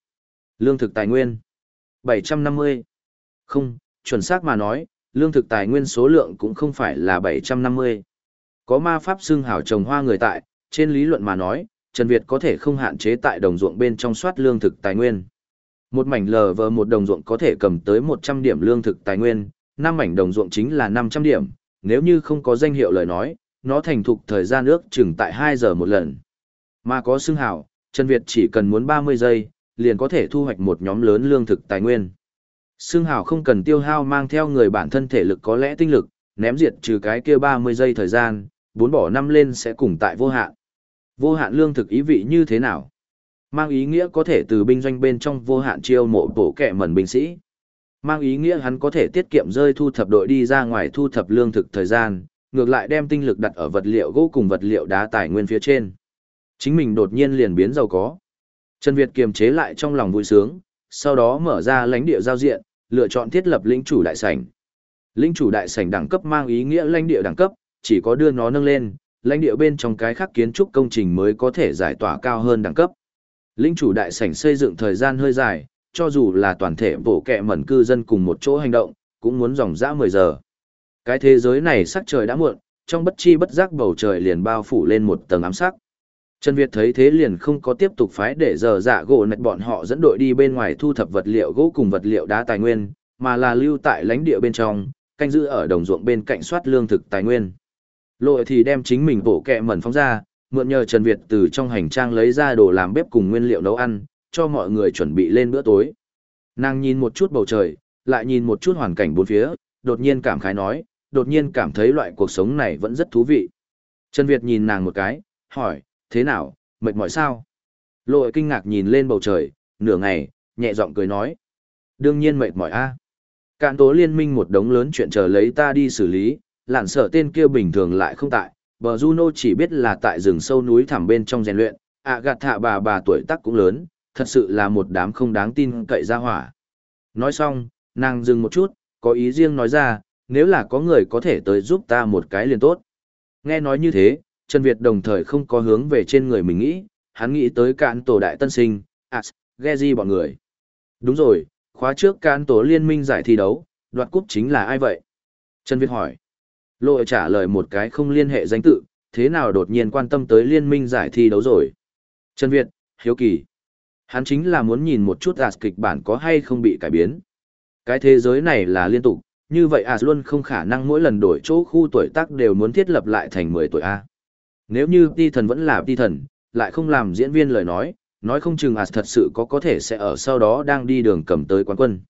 Speaker 1: Lương thực tài nguyên, 750. Không, chuẩn xác mà nói, lương thực tài nguyên số lượng cũng không phải là 750. Có ma pháp xưng hảo trồng hoa người tại, trên lý luận mà nói, Trần Việt có thể không hạn chế tại đồng ruộng bên trong soát lương thực tài nguyên. Một mảnh lờ vờ một đồng ruộng có thể cầm tới 100 điểm lương thực tài nguyên, năm mảnh đồng ruộng chính là 500 điểm, nếu như không có danh hiệu lời nói, nó thành thục thời gian ước chừng tại 2 giờ một lần. Mà có xưng hảo, Trần Việt chỉ cần muốn 30 giây, liền có thể thu hoạch một nhóm lớn lương thực tài nguyên. Xưng hảo không cần tiêu hao mang theo người bản thân thể lực có lẽ tinh lực, ném diệt trừ cái kia 30 giây thời gian, bốn bỏ năm lên sẽ cùng tại vô hạn. Vô hạn lương thực ý vị như thế nào? Mang ý nghĩa có thể từ binh doanh bên trong vô hạn chiêu mộ bổ kẻ mẩn binh sĩ. Mang ý nghĩa hắn có thể tiết kiệm rơi thu thập đội đi ra ngoài thu thập lương thực thời gian, ngược lại đem tinh lực đặt ở vật liệu gỗ cùng vật liệu đá tài nguyên phía trên. Chính mình đột nhiên liền biến giàu có. Trần Việt kiềm chế lại trong lòng vui sướng, sau đó mở ra lãnh địa giao diện, lựa chọn thiết lập lĩnh chủ đại sảnh. Lĩnh chủ đại sảnh đẳng cấp mang ý nghĩa lãnh địa đẳng cấp, chỉ có đưa nó nâng lên, lãnh địa bên trong cái khác kiến trúc công trình mới có thể giải tỏa cao hơn đẳng cấp. Linh chủ đại sảnh xây dựng thời gian hơi dài, cho dù là toàn thể bộ kệ mẩn cư dân cùng một chỗ hành động, cũng muốn dòng dã 10 giờ. Cái thế giới này sắc trời đã muộn, trong bất chi bất giác bầu trời liền bao phủ lên một tầng ám sắc. Trần Việt thấy thế liền không có tiếp tục phái để giờ dạ gỗ nạch bọn họ dẫn đội đi bên ngoài thu thập vật liệu gỗ cùng vật liệu đá tài nguyên, mà là lưu tại lãnh địa bên trong, canh giữ ở đồng ruộng bên cạnh soát lương thực tài nguyên. Lội thì đem chính mình bổ kẹ mẩn phóng ra, mượn nhờ Trần Việt từ trong hành trang lấy ra đồ làm bếp cùng nguyên liệu nấu ăn, cho mọi người chuẩn bị lên bữa tối. Nàng nhìn một chút bầu trời, lại nhìn một chút hoàn cảnh bốn phía, đột nhiên cảm khái nói, đột nhiên cảm thấy loại cuộc sống này vẫn rất thú vị. Trần Việt nhìn nàng một cái, hỏi, thế nào, mệt mỏi sao? Lội kinh ngạc nhìn lên bầu trời, nửa ngày, nhẹ giọng cười nói. Đương nhiên mệt mỏi a. Cạn tố liên minh một đống lớn chuyện chờ lấy ta đi xử lý, lạn sợ tên kia bình thường lại không tại, bờ Juno chỉ biết là tại rừng sâu núi thẳm bên trong rèn luyện, ạ gạt thạ bà bà tuổi tác cũng lớn, thật sự là một đám không đáng tin cậy ra hỏa. Nói xong, nàng dừng một chút, có ý riêng nói ra, nếu là có người có thể tới giúp ta một cái liền tốt. Nghe nói như thế, Trần Việt đồng thời không có hướng về trên người mình nghĩ, hắn nghĩ tới cạn tổ đại tân sinh, As, Geji bọn người. Đúng rồi, khóa trước cạn tổ liên minh giải thi đấu, đoạt cúp chính là ai vậy? Trần Việt hỏi. Lộ trả lời một cái không liên hệ danh tự, thế nào đột nhiên quan tâm tới liên minh giải thi đấu rồi? Trần Việt, hiếu kỳ. Hắn chính là muốn nhìn một chút As kịch bản có hay không bị cải biến. Cái thế giới này là liên tục, như vậy As luôn không khả năng mỗi lần đổi chỗ khu tuổi tác đều muốn thiết lập lại thành 10 tuổi A. Nếu như ti thần vẫn là ti thần, lại không làm diễn viên lời nói, nói không chừng As thật sự có có thể sẽ ở sau đó đang đi đường cầm tới quán quân.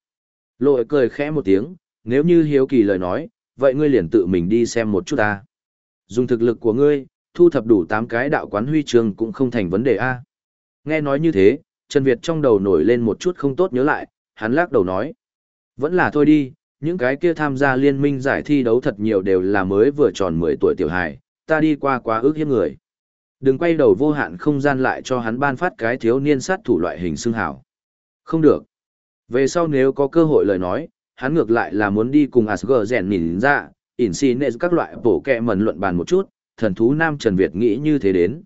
Speaker 1: Lội cười khẽ một tiếng, nếu như hiếu kỳ lời nói, vậy ngươi liền tự mình đi xem một chút ta. Dùng thực lực của ngươi, thu thập đủ 8 cái đạo quán huy chương cũng không thành vấn đề A. Nghe nói như thế, Trần Việt trong đầu nổi lên một chút không tốt nhớ lại, hắn lắc đầu nói. Vẫn là thôi đi, những cái kia tham gia liên minh giải thi đấu thật nhiều đều là mới vừa tròn 10 tuổi tiểu hài, ta đi qua quá ước hiếp người. Đừng quay đầu vô hạn không gian lại cho hắn ban phát cái thiếu niên sát thủ loại hình xương hảo. Không được. Về sau nếu có cơ hội lời nói, hắn ngược lại là muốn đi cùng Asgard rèn nhìn ra, ỉn các loại bổ kẹ mẩn luận bàn một chút, thần thú Nam Trần Việt nghĩ như thế đến.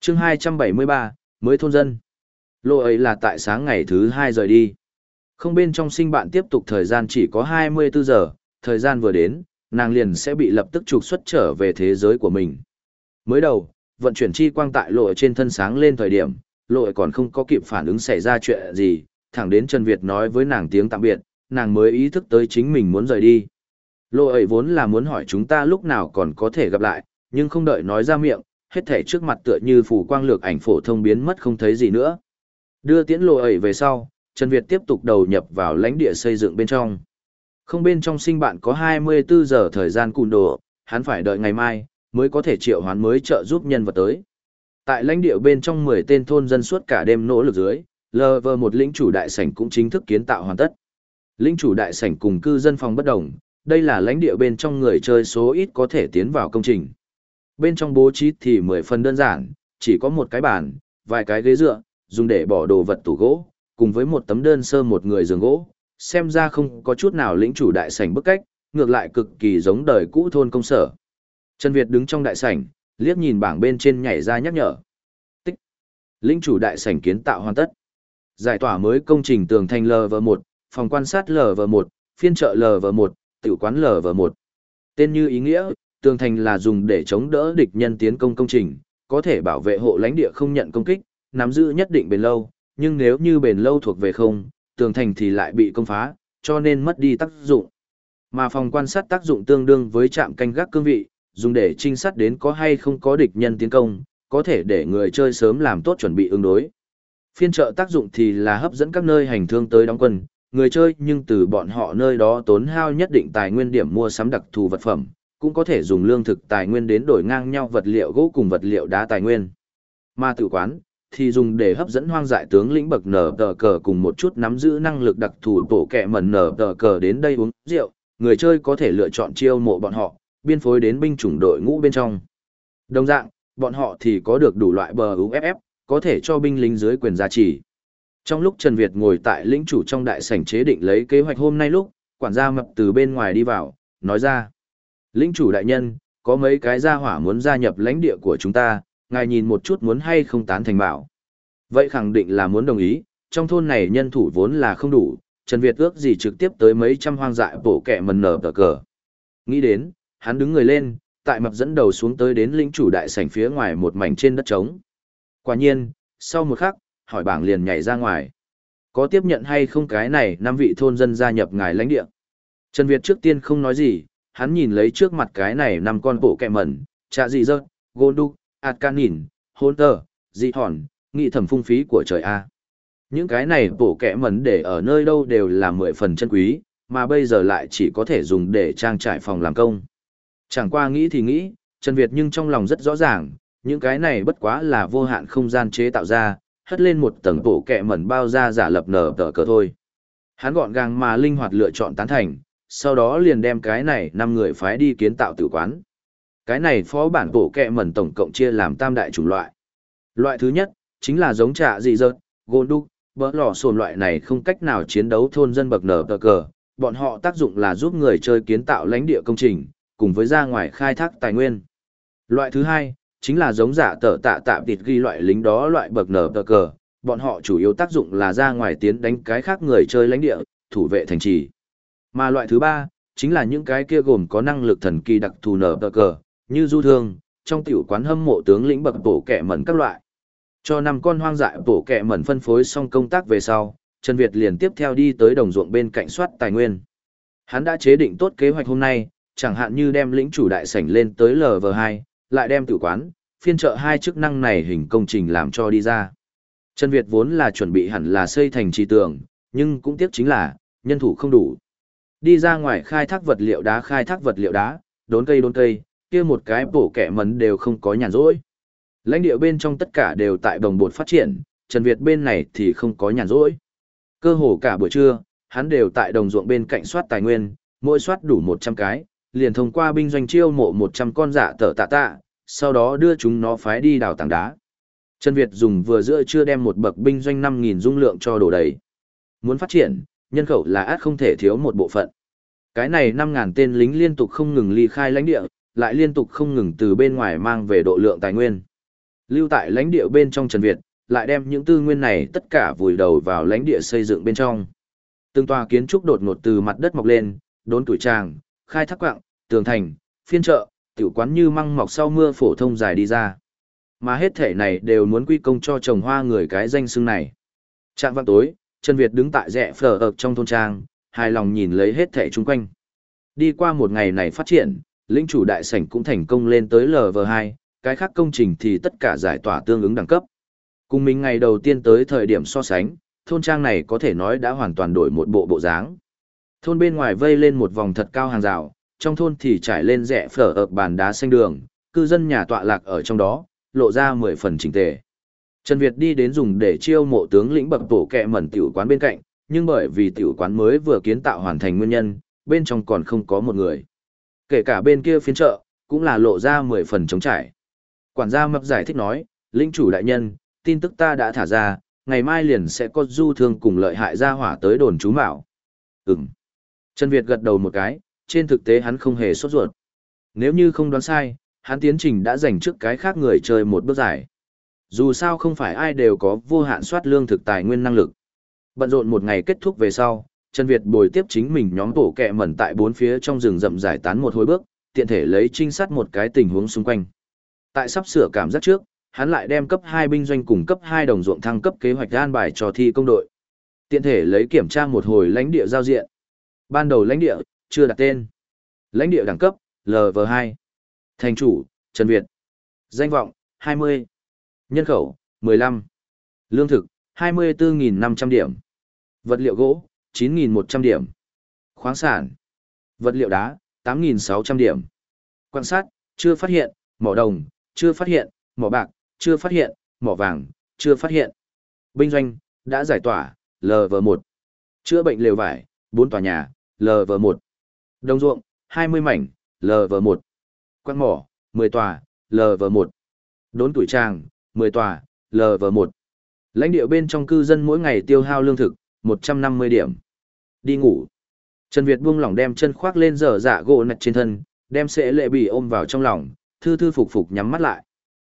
Speaker 1: chương 273, mới thôn dân. Lô ấy là tại sáng ngày thứ hai rời đi. Không bên trong sinh bạn tiếp tục thời gian chỉ có 24 giờ, thời gian vừa đến, nàng liền sẽ bị lập tức trục xuất trở về thế giới của mình. Mới đầu, vận chuyển chi quang tại lộ trên thân sáng lên thời điểm, lộ còn không có kịp phản ứng xảy ra chuyện gì, thẳng đến Trần Việt nói với nàng tiếng tạm biệt, nàng mới ý thức tới chính mình muốn rời đi. Lộ ấy vốn là muốn hỏi chúng ta lúc nào còn có thể gặp lại, nhưng không đợi nói ra miệng, hết thể trước mặt tựa như phủ quang lược ảnh phổ thông biến mất không thấy gì nữa. Đưa tiễn lộ ấy về sau, Trần Việt tiếp tục đầu nhập vào lãnh địa xây dựng bên trong. Không bên trong sinh bạn có 24 giờ thời gian cùn đồ, hắn phải đợi ngày mai, mới có thể triệu hoán mới trợ giúp nhân vật tới. Tại lãnh địa bên trong 10 tên thôn dân suốt cả đêm nỗ lực dưới, LV một lĩnh chủ đại sảnh cũng chính thức kiến tạo hoàn tất. Lĩnh chủ đại sảnh cùng cư dân phòng bất đồng, đây là lãnh địa bên trong người chơi số ít có thể tiến vào công trình. Bên trong bố trí thì 10 phần đơn giản, chỉ có một cái bàn, vài cái ghế dựa, dùng để bỏ đồ vật tủ gỗ, cùng với một tấm đơn sơ một người giường gỗ, xem ra không có chút nào lĩnh chủ đại sảnh bức cách, ngược lại cực kỳ giống đời cũ thôn công sở. Trần Việt đứng trong đại sảnh, liếc nhìn bảng bên trên nhảy ra nhắc nhở. Tích. Lĩnh chủ đại sảnh kiến tạo hoàn tất. Giải tỏa mới công trình tường thành LV1, phòng quan sát LV1, phiên chợ LV1, tiểu quán LV1. Tên như ý nghĩa, tường thành là dùng để chống đỡ địch nhân tiến công công trình, có thể bảo vệ hộ lãnh địa không nhận công kích, nắm giữ nhất định bền lâu, nhưng nếu như bền lâu thuộc về không, tường thành thì lại bị công phá, cho nên mất đi tác dụng. Mà phòng quan sát tác dụng tương đương với trạm canh gác cương vị, dùng để trinh sát đến có hay không có địch nhân tiến công, có thể để người chơi sớm làm tốt chuẩn bị ứng đối. Phiên trợ tác dụng thì là hấp dẫn các nơi hành thương tới đóng quân, người chơi nhưng từ bọn họ nơi đó tốn hao nhất định tài nguyên điểm mua sắm đặc thù vật phẩm, cũng có thể dùng lương thực tài nguyên đến đổi ngang nhau vật liệu gỗ cùng vật liệu đá tài nguyên. Mà tự quán, thì dùng để hấp dẫn hoang dại tướng lĩnh bậc nở tờ cờ cùng một chút nắm giữ năng lực đặc thù bổ kẹ mẩn nở tờ cờ đến đây uống rượu, người chơi có thể lựa chọn chiêu mộ bọn họ, biên phối đến binh chủng đội ngũ bên trong. Đồng dạng, bọn họ thì có được đủ loại bờ UFF, có thể cho binh lính dưới quyền gia trì. Trong lúc Trần Việt ngồi tại lĩnh chủ trong đại sảnh chế định lấy kế hoạch hôm nay lúc, quản gia mập từ bên ngoài đi vào, nói ra. Lĩnh chủ đại nhân, có mấy cái gia hỏa muốn gia nhập lãnh địa của chúng ta, ngài nhìn một chút muốn hay không tán thành bảo. Vậy khẳng định là muốn đồng ý, trong thôn này nhân thủ vốn là không đủ, Trần Việt ước gì trực tiếp tới mấy trăm hoang dại bổ kẹ mần nở tờ cờ. Nghĩ đến, hắn đứng người lên, tại mập dẫn đầu xuống tới đến lĩnh chủ đại sảnh phía ngoài một mảnh trên đất trống. Quả nhiên, sau một khắc, hỏi bảng liền nhảy ra ngoài. Có tiếp nhận hay không cái này năm vị thôn dân gia nhập ngài lãnh địa? Trần Việt trước tiên không nói gì, hắn nhìn lấy trước mặt cái này năm con bộ kẹ mẩn, trà dị dơ, gôn đúc, ạt can nhìn, hôn tờ, dị thòn, nghị thẩm phung phí của trời A. Những cái này bộ kẹ mẩn để ở nơi đâu đều là mười phần chân quý, mà bây giờ lại chỉ có thể dùng để trang trải phòng làm công. Chẳng qua nghĩ thì nghĩ, Trần Việt nhưng trong lòng rất rõ ràng, những cái này bất quá là vô hạn không gian chế tạo ra, hất lên một tầng bộ kẹ mẩn bao ra giả lập nở tờ cờ thôi. Hắn gọn gàng mà linh hoạt lựa chọn tán thành, sau đó liền đem cái này năm người phái đi kiến tạo tử quán. Cái này phó bản bộ kẹ mẩn tổng cộng chia làm tam đại chủng loại. Loại thứ nhất, chính là giống trạ dị dợt, gôn đúc, bỡ lò sồn loại này không cách nào chiến đấu thôn dân bậc nở tờ cờ. Bọn họ tác dụng là giúp người chơi kiến tạo lãnh địa công trình, cùng với ra ngoài khai thác tài nguyên. Loại thứ hai, chính là giống giả tờ tạ tạm tịt ghi loại lính đó loại bậc nở tờ cờ. Bọn họ chủ yếu tác dụng là ra ngoài tiến đánh cái khác người chơi lãnh địa, thủ vệ thành trì. Mà loại thứ ba, chính là những cái kia gồm có năng lực thần kỳ đặc thù nở tờ cờ, như du thương, trong tiểu quán hâm mộ tướng lĩnh bậc bổ kẻ mẩn các loại. Cho năm con hoang dại bổ kẻ mẩn phân phối xong công tác về sau, Trần Việt liền tiếp theo đi tới đồng ruộng bên cạnh soát tài nguyên. Hắn đã chế định tốt kế hoạch hôm nay, chẳng hạn như đem lĩnh chủ đại sảnh lên tới LV2, lại đem tử quán, phiên trợ hai chức năng này hình công trình làm cho đi ra. Trần Việt vốn là chuẩn bị hẳn là xây thành trì tường, nhưng cũng tiếc chính là, nhân thủ không đủ. Đi ra ngoài khai thác vật liệu đá khai thác vật liệu đá, đốn cây đốn cây, kia một cái bổ kẻ mấn đều không có nhàn rỗi. Lãnh địa bên trong tất cả đều tại đồng bột phát triển, Trần Việt bên này thì không có nhàn rỗi. Cơ hồ cả buổi trưa, hắn đều tại đồng ruộng bên cạnh soát tài nguyên, mỗi soát đủ 100 cái, liền thông qua binh doanh chiêu mộ 100 con dạ tở tạ tạ, sau đó đưa chúng nó phái đi đào tảng đá. Trần Việt dùng vừa giữa chưa đem một bậc binh doanh 5.000 dung lượng cho đổ đầy. Muốn phát triển, nhân khẩu là át không thể thiếu một bộ phận. Cái này 5.000 tên lính liên tục không ngừng ly khai lãnh địa, lại liên tục không ngừng từ bên ngoài mang về độ lượng tài nguyên. Lưu tại lãnh địa bên trong Trần Việt, lại đem những tư nguyên này tất cả vùi đầu vào lãnh địa xây dựng bên trong. Từng tòa kiến trúc đột ngột từ mặt đất mọc lên, đốn tuổi tràng, khai thác quạng, tường thành, phiên chợ, tiểu quán như măng mọc sau mưa phổ thông dài đi ra. Mà hết thể này đều muốn quy công cho trồng hoa người cái danh xưng này. Trạng văn tối, Trần Việt đứng tại rẽ phở ợp trong thôn trang, hài lòng nhìn lấy hết thể chung quanh. Đi qua một ngày này phát triển, lĩnh chủ đại sảnh cũng thành công lên tới LV2, cái khác công trình thì tất cả giải tỏa tương ứng đẳng cấp. Cùng mình ngày đầu tiên tới thời điểm so sánh, thôn trang này có thể nói đã hoàn toàn đổi một bộ bộ dáng. Thôn bên ngoài vây lên một vòng thật cao hàng rào, trong thôn thì trải lên rẽ phở ợp bàn đá xanh đường, cư dân nhà tọa lạc ở trong đó, lộ ra mười phần chỉnh tề. Trần Việt đi đến dùng để chiêu mộ tướng lĩnh bậc tổ kẹ mẩn tiểu quán bên cạnh, nhưng bởi vì tiểu quán mới vừa kiến tạo hoàn thành nguyên nhân, bên trong còn không có một người. Kể cả bên kia phiên chợ, cũng là lộ ra mười phần trống trải. Quản gia mập giải thích nói, lĩnh chủ đại nhân, tin tức ta đã thả ra, ngày mai liền sẽ có du thương cùng lợi hại ra hỏa tới đồn chú mạo. Ừm. Trần Việt gật đầu một cái, trên thực tế hắn không hề sốt ruột. Nếu như không đoán sai, hắn tiến trình đã dành trước cái khác người chơi một bước giải. Dù sao không phải ai đều có vô hạn soát lương thực tài nguyên năng lực. Bận rộn một ngày kết thúc về sau, Trần Việt bồi tiếp chính mình nhóm tổ kẹ mẩn tại bốn phía trong rừng rậm giải tán một hồi bước, tiện thể lấy trinh sát một cái tình huống xung quanh. Tại sắp sửa cảm giác trước, hắn lại đem cấp 2 binh doanh cùng cấp 2 đồng ruộng thăng cấp kế hoạch an bài cho thi công đội. Tiện thể lấy kiểm tra một hồi lãnh địa giao diện. Ban đầu lãnh địa, chưa đặt tên. Lãnh địa đẳng cấp, LV2. Thành chủ, Trần Việt. Danh vọng, 20. Nhân khẩu, 15. Lương thực, 24.500 điểm. Vật liệu gỗ, 9.100 điểm. Khoáng sản. Vật liệu đá, 8.600 điểm. Quan sát, chưa phát hiện, mỏ đồng, chưa phát hiện, mỏ bạc, chưa phát hiện, mỏ vàng, chưa phát hiện. Binh doanh, đã giải tỏa, LV1. Chữa bệnh lều vải, 4 tòa nhà, LV1. Đồng ruộng, 20 mảnh, LV1. Quang mỏ, 10 tòa, LV1. Đốn tuổi tràng, 10 tòa, LV1. Lãnh địa bên trong cư dân mỗi ngày tiêu hao lương thực, 150 điểm. Đi ngủ. Trần Việt buông lỏng đem chân khoác lên dở dạ gỗ nạch trên thân, đem sẽ lệ bị ôm vào trong lòng, thư thư phục phục nhắm mắt lại.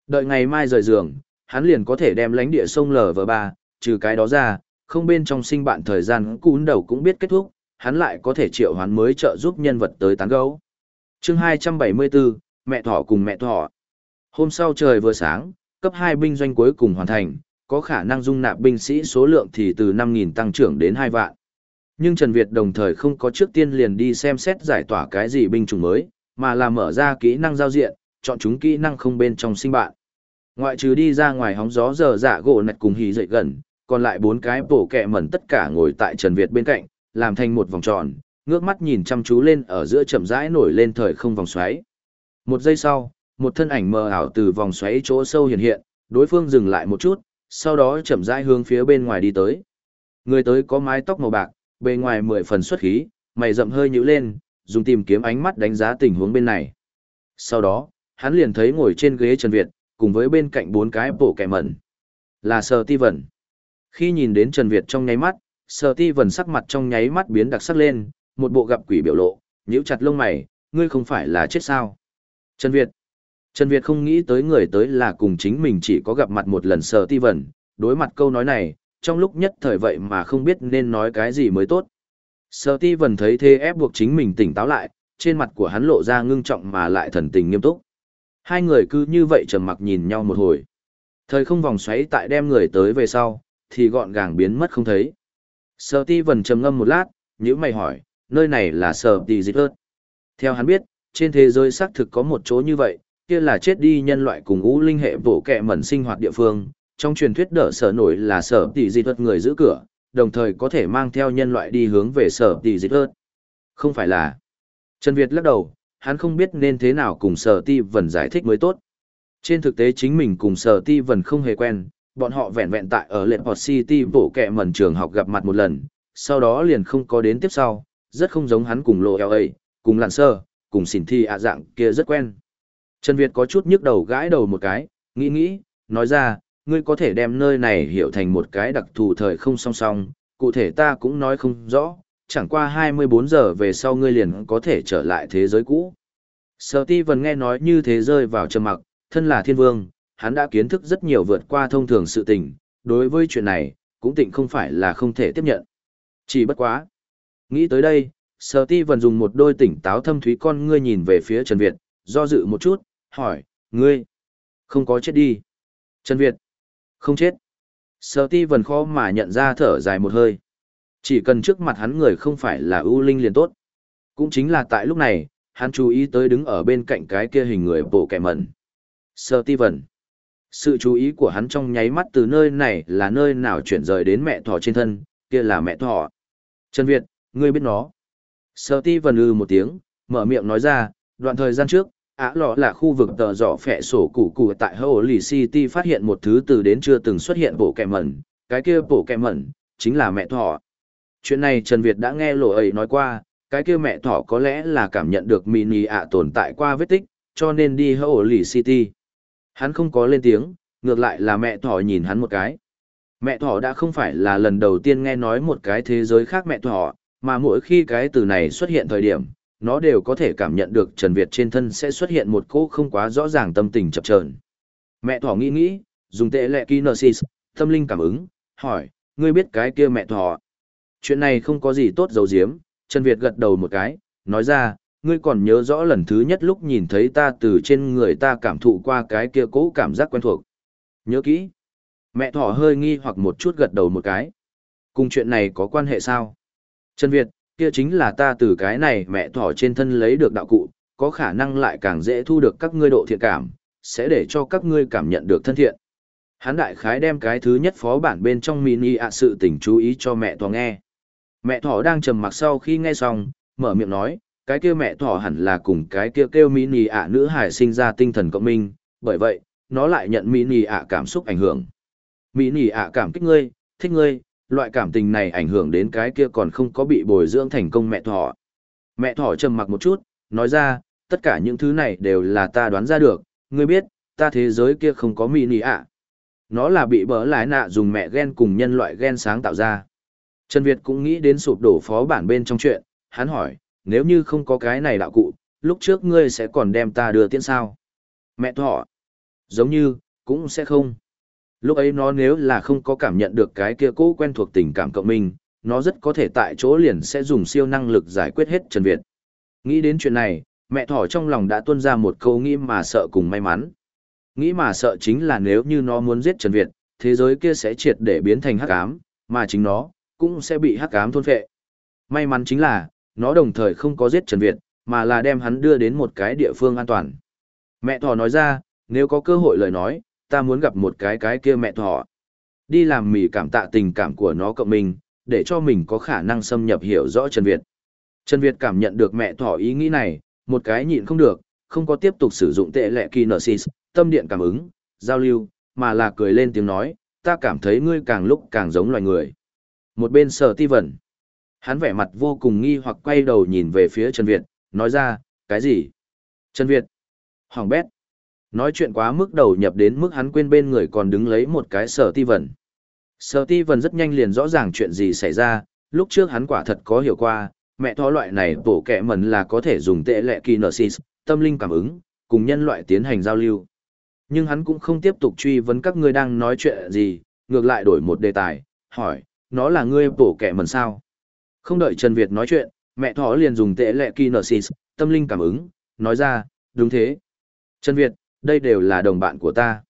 Speaker 1: Đợi ngày mai rời giường, hắn liền có thể đem lãnh địa sông LV3, trừ cái đó ra, không bên trong sinh bạn thời gian cún đầu cũng biết kết thúc, hắn lại có thể triệu hoán mới trợ giúp nhân vật tới tán gấu. chương 274, mẹ thỏ cùng mẹ thỏ. Hôm sau trời vừa sáng, cấp 2 binh doanh cuối cùng hoàn thành, có khả năng dung nạp binh sĩ số lượng thì từ 5.000 tăng trưởng đến 2 vạn. Nhưng Trần Việt đồng thời không có trước tiên liền đi xem xét giải tỏa cái gì binh chủng mới, mà là mở ra kỹ năng giao diện, chọn chúng kỹ năng không bên trong sinh bạn. Ngoại trừ đi ra ngoài hóng gió giờ dạ gỗ nạch cùng hì dậy gần, còn lại bốn cái bổ kẹ mẩn tất cả ngồi tại Trần Việt bên cạnh, làm thành một vòng tròn, ngước mắt nhìn chăm chú lên ở giữa chậm rãi nổi lên thời không vòng xoáy. Một giây sau, một thân ảnh mờ ảo từ vòng xoáy chỗ sâu hiện hiện, đối phương dừng lại một chút, sau đó chậm rãi hướng phía bên ngoài đi tới. Người tới có mái tóc màu bạc, bề ngoài mười phần xuất khí, mày rậm hơi nhíu lên, dùng tìm kiếm ánh mắt đánh giá tình huống bên này. Sau đó, hắn liền thấy ngồi trên ghế Trần Việt, cùng với bên cạnh bốn cái bộ kẻ mẩn. Là Sơ Ti Vân. Khi nhìn đến Trần Việt trong nháy mắt, Sở Ti vần sắc mặt trong nháy mắt biến đặc sắc lên, một bộ gặp quỷ biểu lộ, nhíu chặt lông mày, ngươi không phải là chết sao? Trần Việt. Trần Việt không nghĩ tới người tới là cùng chính mình chỉ có gặp mặt một lần Sở Ti vần, đối mặt câu nói này, trong lúc nhất thời vậy mà không biết nên nói cái gì mới tốt. Sở Ti vần thấy thế ép buộc chính mình tỉnh táo lại, trên mặt của hắn lộ ra ngưng trọng mà lại thần tình nghiêm túc. Hai người cứ như vậy trầm mặc nhìn nhau một hồi. Thời không vòng xoáy tại đem người tới về sau, thì gọn gàng biến mất không thấy. Sở Ti vần trầm ngâm một lát, nhíu mày hỏi, nơi này là Sở Ti Dịch ớt. Theo hắn biết, trên thế giới xác thực có một chỗ như vậy, kia là chết đi nhân loại cùng ngũ linh hệ bổ kẹ mẩn sinh hoạt địa phương. Trong truyền thuyết đỡ sở nổi là sở tỷ dịch ớt người giữ cửa, đồng thời có thể mang theo nhân loại đi hướng về sở tỷ dịch ớt. Không phải là. Trần Việt lắc đầu, hắn không biết nên thế nào cùng sở ti vần giải thích mới tốt. Trên thực tế chính mình cùng sở ti vần không hề quen, bọn họ vẹn vẹn tại ở lệnh Port City bổ kẹ mẩn trường học gặp mặt một lần, sau đó liền không có đến tiếp sau, rất không giống hắn cùng lộ LA, cùng làn sơ, cùng xỉn thi ạ dạng kia rất quen. Trần Việt có chút nhức đầu gãi đầu một cái, nghĩ nghĩ, nói ra, ngươi có thể đem nơi này hiểu thành một cái đặc thù thời không song song, cụ thể ta cũng nói không rõ, chẳng qua 24 giờ về sau ngươi liền có thể trở lại thế giới cũ. Sở ti vần nghe nói như thế rơi vào trầm mặc, thân là thiên vương, hắn đã kiến thức rất nhiều vượt qua thông thường sự tình, đối với chuyện này, cũng tịnh không phải là không thể tiếp nhận. Chỉ bất quá. Nghĩ tới đây, sở ti vần dùng một đôi tỉnh táo thâm thúy con ngươi nhìn về phía Trần Việt, do dự một chút, hỏi, ngươi, không có chết đi. Trần Việt, không chết. Sở ti vần khó mà nhận ra thở dài một hơi. Chỉ cần trước mặt hắn người không phải là ưu linh liền tốt. Cũng chính là tại lúc này, hắn chú ý tới đứng ở bên cạnh cái kia hình người bộ kẻ mẩn. Sơ ti. Sự chú ý của hắn trong nháy mắt từ nơi này là nơi nào chuyển rời đến mẹ thỏ trên thân, kia là mẹ thỏ. Trần Việt, ngươi biết nó. Sơ ti vần ư một tiếng, mở miệng nói ra, đoạn thời gian trước, ả lọ là khu vực tờ giỏ phẹ sổ củ củ tại Holy City phát hiện một thứ từ đến chưa từng xuất hiện bộ kẻ mẩn, cái kia bộ kẻ mẩn, chính là mẹ thỏ. Chuyện này Trần Việt đã nghe lộ ấy nói qua, cái kia mẹ thỏ có lẽ là cảm nhận được mini ạ tồn tại qua vết tích, cho nên đi Holy city. Hắn không có lên tiếng, ngược lại là mẹ thỏ nhìn hắn một cái. Mẹ thỏ đã không phải là lần đầu tiên nghe nói một cái thế giới khác mẹ thỏ, mà mỗi khi cái từ này xuất hiện thời điểm, nó đều có thể cảm nhận được Trần Việt trên thân sẽ xuất hiện một cô không quá rõ ràng tâm tình chập chờn. Mẹ thỏ nghĩ nghĩ, dùng tệ lệ kinesis, tâm linh cảm ứng, hỏi, ngươi biết cái kia mẹ thỏ. Chuyện này không có gì tốt dầu diếm, Trần Việt gật đầu một cái, nói ra, ngươi còn nhớ rõ lần thứ nhất lúc nhìn thấy ta từ trên người ta cảm thụ qua cái kia cố cảm giác quen thuộc. Nhớ kỹ. Mẹ thỏ hơi nghi hoặc một chút gật đầu một cái. Cùng chuyện này có quan hệ sao? Trần Việt, kia chính là ta từ cái này mẹ thỏ trên thân lấy được đạo cụ, có khả năng lại càng dễ thu được các ngươi độ thiện cảm, sẽ để cho các ngươi cảm nhận được thân thiện. Hán đại khái đem cái thứ nhất phó bản bên trong mini ạ sự tình chú ý cho mẹ thỏ nghe. Mẹ thỏ đang trầm mặc sau khi nghe xong, mở miệng nói, cái kia mẹ thỏ hẳn là cùng cái kia kêu mini ạ nữ hải sinh ra tinh thần cộng minh, bởi vậy, nó lại nhận mini ạ cảm xúc ảnh hưởng. Mini ạ cảm kích ngươi, thích ngươi, loại cảm tình này ảnh hưởng đến cái kia còn không có bị bồi dưỡng thành công mẹ thỏ. Mẹ thỏ trầm mặc một chút, nói ra, tất cả những thứ này đều là ta đoán ra được, ngươi biết, ta thế giới kia không có mini ạ. Nó là bị bỡ lái nạ dùng mẹ gen cùng nhân loại gen sáng tạo ra. Trần Việt cũng nghĩ đến sụp đổ phó bản bên trong chuyện, hắn hỏi, nếu như không có cái này đạo cụ, lúc trước ngươi sẽ còn đem ta đưa tiễn sao? Mẹ thọ, giống như, cũng sẽ không. Lúc ấy nó nếu là không có cảm nhận được cái kia cũ quen thuộc tình cảm cộng minh, nó rất có thể tại chỗ liền sẽ dùng siêu năng lực giải quyết hết Trần Việt. Nghĩ đến chuyện này, mẹ thỏ trong lòng đã tuôn ra một câu nghĩ mà sợ cùng may mắn. Nghĩ mà sợ chính là nếu như nó muốn giết Trần Việt, thế giới kia sẽ triệt để biến thành hắc ám, mà chính nó cũng sẽ bị hắc ám thôn phệ. May mắn chính là, nó đồng thời không có giết Trần Việt, mà là đem hắn đưa đến một cái địa phương an toàn. Mẹ thỏ nói ra, nếu có cơ hội lời nói, ta muốn gặp một cái cái kia mẹ thỏ. Đi làm mỉ cảm tạ tình cảm của nó cộng mình, để cho mình có khả năng xâm nhập hiểu rõ Trần Việt. Trần Việt cảm nhận được mẹ thỏ ý nghĩ này, một cái nhịn không được, không có tiếp tục sử dụng tệ lệ kinesis, tâm điện cảm ứng, giao lưu, mà là cười lên tiếng nói, ta cảm thấy ngươi càng lúc càng giống loài người. Một bên sở ti vẩn, hắn vẻ mặt vô cùng nghi hoặc quay đầu nhìn về phía Trần Việt, nói ra, cái gì? Trần Việt, hoàng bét, nói chuyện quá mức đầu nhập đến mức hắn quên bên người còn đứng lấy một cái sở ti vần, Sở ti vần rất nhanh liền rõ ràng chuyện gì xảy ra, lúc trước hắn quả thật có hiểu qua, mẹ thó loại này bổ kẹ mần là có thể dùng tệ lệ kinesis tâm linh cảm ứng, cùng nhân loại tiến hành giao lưu. Nhưng hắn cũng không tiếp tục truy vấn các ngươi đang nói chuyện gì, ngược lại đổi một đề tài, hỏi, nó là ngươi bổ kẻ mần sao? Không đợi Trần Việt nói chuyện, mẹ thỏ liền dùng tệ lệ kinesis, tâm linh cảm ứng, nói ra, đúng thế. Trần Việt, đây đều là đồng bạn của ta.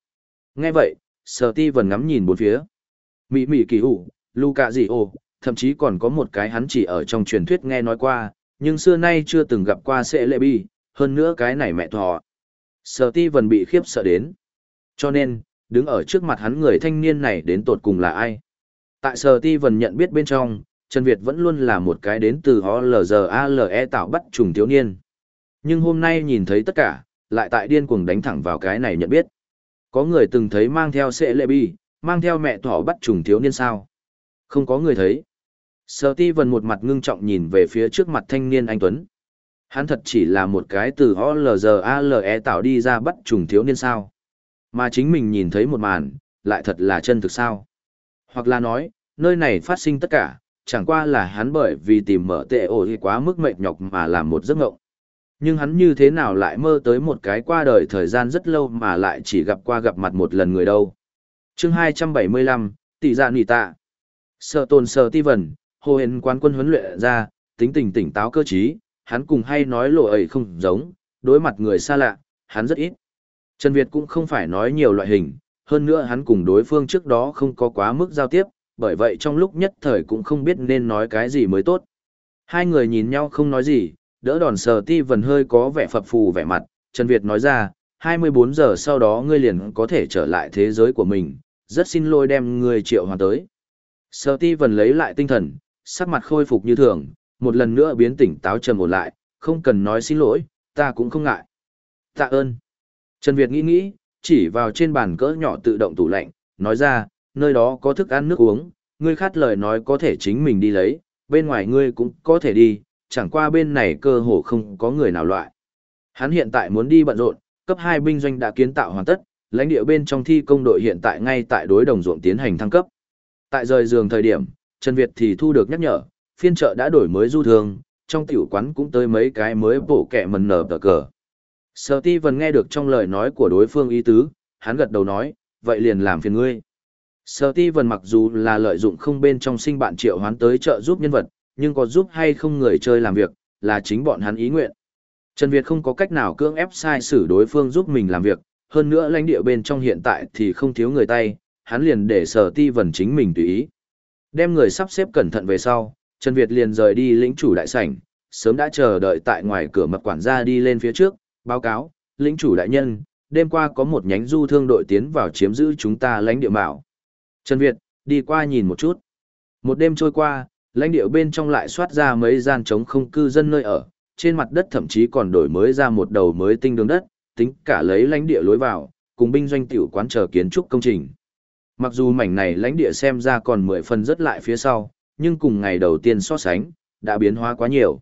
Speaker 1: Nghe vậy, Sở Ti vẫn ngắm nhìn bốn phía. Mỹ Mỹ kỳ hủ, Luca gì ồ, thậm chí còn có một cái hắn chỉ ở trong truyền thuyết nghe nói qua, nhưng xưa nay chưa từng gặp qua sẽ lệ bi, hơn nữa cái này mẹ thỏ. Sở ti vẫn bị khiếp sợ đến. Cho nên, đứng ở trước mặt hắn người thanh niên này đến tột cùng là ai? Tại sở ti vẫn nhận biết bên trong, Trần Việt vẫn luôn là một cái đến từ HLZALE tạo bắt trùng thiếu niên. Nhưng hôm nay nhìn thấy tất cả, lại tại điên cuồng đánh thẳng vào cái này nhận biết. Có người từng thấy mang theo sệ lệ bi, mang theo mẹ thỏ bắt trùng thiếu niên sao? Không có người thấy. Sở ti vần một mặt ngưng trọng nhìn về phía trước mặt thanh niên anh Tuấn. Hắn thật chỉ là một cái từ OLZALE tạo đi ra bắt trùng thiếu niên sao. Mà chính mình nhìn thấy một màn, lại thật là chân thực sao. Hoặc là nói, nơi này phát sinh tất cả, chẳng qua là hắn bởi vì tìm mở tệ ổ quá mức mệt nhọc mà làm một giấc ngộng. Nhưng hắn như thế nào lại mơ tới một cái qua đời thời gian rất lâu mà lại chỉ gặp qua gặp mặt một lần người đâu. chương 275, tỷ dạ nỉ tạ. Sợ tồn sợ ti vần, hồ hền quán quân huấn luyện ra, tính tình tỉnh táo cơ trí, hắn cùng hay nói lộ ấy không giống, đối mặt người xa lạ, hắn rất ít. Trần Việt cũng không phải nói nhiều loại hình, hơn nữa hắn cùng đối phương trước đó không có quá mức giao tiếp, bởi vậy trong lúc nhất thời cũng không biết nên nói cái gì mới tốt. Hai người nhìn nhau không nói gì, đỡ đòn sờ ti vần hơi có vẻ phập phù vẻ mặt, Trần Việt nói ra, 24 giờ sau đó ngươi liền có thể trở lại thế giới của mình, rất xin lỗi đem ngươi triệu hoàn tới. Sờ ti vần lấy lại tinh thần, sắc mặt khôi phục như thường, một lần nữa biến tỉnh táo trầm ổn lại, không cần nói xin lỗi, ta cũng không ngại. Tạ ơn. Trần Việt nghĩ nghĩ, chỉ vào trên bàn cỡ nhỏ tự động tủ lạnh, nói ra, nơi đó có thức ăn nước uống, ngươi khát lời nói có thể chính mình đi lấy, bên ngoài ngươi cũng có thể đi, chẳng qua bên này cơ hồ không có người nào loại. Hắn hiện tại muốn đi bận rộn, cấp 2 binh doanh đã kiến tạo hoàn tất, lãnh địa bên trong thi công đội hiện tại ngay tại đối đồng ruộng tiến hành thăng cấp. Tại rời giường thời điểm, Trần Việt thì thu được nhắc nhở, phiên chợ đã đổi mới du thương, trong tiểu quán cũng tới mấy cái mới bổ kẻ mần nở tờ cờ. Sở ti vần nghe được trong lời nói của đối phương ý tứ, hắn gật đầu nói, vậy liền làm phiền ngươi. Sở ti vần mặc dù là lợi dụng không bên trong sinh bạn triệu hoán tới trợ giúp nhân vật, nhưng có giúp hay không người chơi làm việc, là chính bọn hắn ý nguyện. Trần Việt không có cách nào cưỡng ép sai xử đối phương giúp mình làm việc, hơn nữa lãnh địa bên trong hiện tại thì không thiếu người tay, hắn liền để sở ti vần chính mình tùy ý. Đem người sắp xếp cẩn thận về sau, Trần Việt liền rời đi lĩnh chủ đại sảnh, sớm đã chờ đợi tại ngoài cửa mật quản gia đi lên phía trước, báo cáo, lĩnh chủ đại nhân, đêm qua có một nhánh du thương đội tiến vào chiếm giữ chúng ta lãnh địa mạo. Trần Việt, đi qua nhìn một chút. Một đêm trôi qua, lãnh địa bên trong lại soát ra mấy gian chống không cư dân nơi ở, trên mặt đất thậm chí còn đổi mới ra một đầu mới tinh đường đất, tính cả lấy lãnh địa lối vào, cùng binh doanh tiểu quán chờ kiến trúc công trình. Mặc dù mảnh này lãnh địa xem ra còn mười phần rất lại phía sau, nhưng cùng ngày đầu tiên so sánh, đã biến hóa quá nhiều.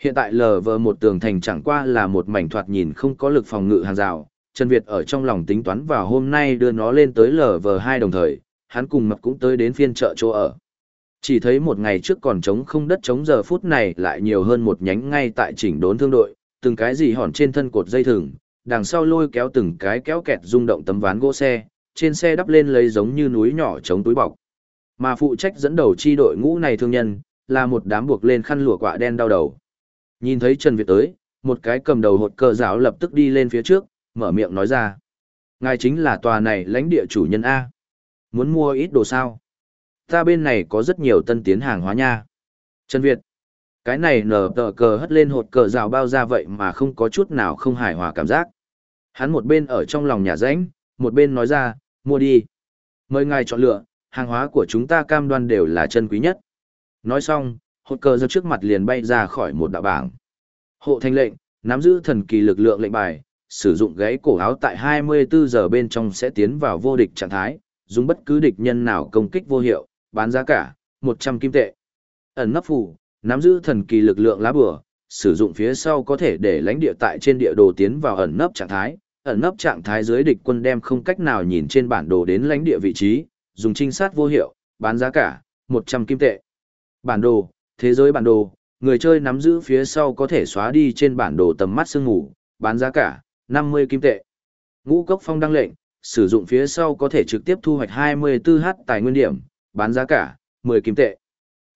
Speaker 1: Hiện tại lờ vờ một tường thành chẳng qua là một mảnh thoạt nhìn không có lực phòng ngự hàng rào, Trần Việt ở trong lòng tính toán vào hôm nay đưa nó lên tới lờ vờ hai đồng thời, hắn cùng mập cũng tới đến phiên chợ chỗ ở. Chỉ thấy một ngày trước còn trống không đất trống giờ phút này lại nhiều hơn một nhánh ngay tại chỉnh đốn thương đội, từng cái gì hòn trên thân cột dây thừng, đằng sau lôi kéo từng cái kéo kẹt rung động tấm ván gỗ xe, trên xe đắp lên lấy giống như núi nhỏ chống túi bọc. Mà phụ trách dẫn đầu chi đội ngũ này thương nhân, là một đám buộc lên khăn lụa quạ đen đau đầu. Nhìn thấy Trần Việt tới, một cái cầm đầu hột cờ giáo lập tức đi lên phía trước, mở miệng nói ra. Ngài chính là tòa này lãnh địa chủ nhân A. Muốn mua ít đồ sao? Ta bên này có rất nhiều tân tiến hàng hóa nha. Trần Việt. Cái này nở tờ cờ hất lên hột cờ rào bao ra vậy mà không có chút nào không hài hòa cảm giác. Hắn một bên ở trong lòng nhà rãnh, một bên nói ra, mua đi. Mời ngài chọn lựa, hàng hóa của chúng ta cam đoan đều là chân quý nhất. Nói xong, hột cờ giơ trước mặt liền bay ra khỏi một đạo bảng. Hộ Thanh lệnh, nắm giữ thần kỳ lực lượng lệnh bài, sử dụng gáy cổ áo tại 24 giờ bên trong sẽ tiến vào vô địch trạng thái, dùng bất cứ địch nhân nào công kích vô hiệu, bán giá cả, 100 kim tệ. Ẩn nấp phù, nắm giữ thần kỳ lực lượng lá bùa, sử dụng phía sau có thể để lãnh địa tại trên địa đồ tiến vào ẩn nấp trạng thái, ẩn nấp trạng thái dưới địch quân đem không cách nào nhìn trên bản đồ đến lãnh địa vị trí, dùng trinh sát vô hiệu, bán giá cả, 100 kim tệ. Bản đồ, thế giới bản đồ, người chơi nắm giữ phía sau có thể xóa đi trên bản đồ tầm mắt sương ngủ, bán giá cả, 50 kim tệ. Ngũ cốc phong đăng lệnh, sử dụng phía sau có thể trực tiếp thu hoạch 24h tài nguyên điểm, bán giá cả, 10 kim tệ.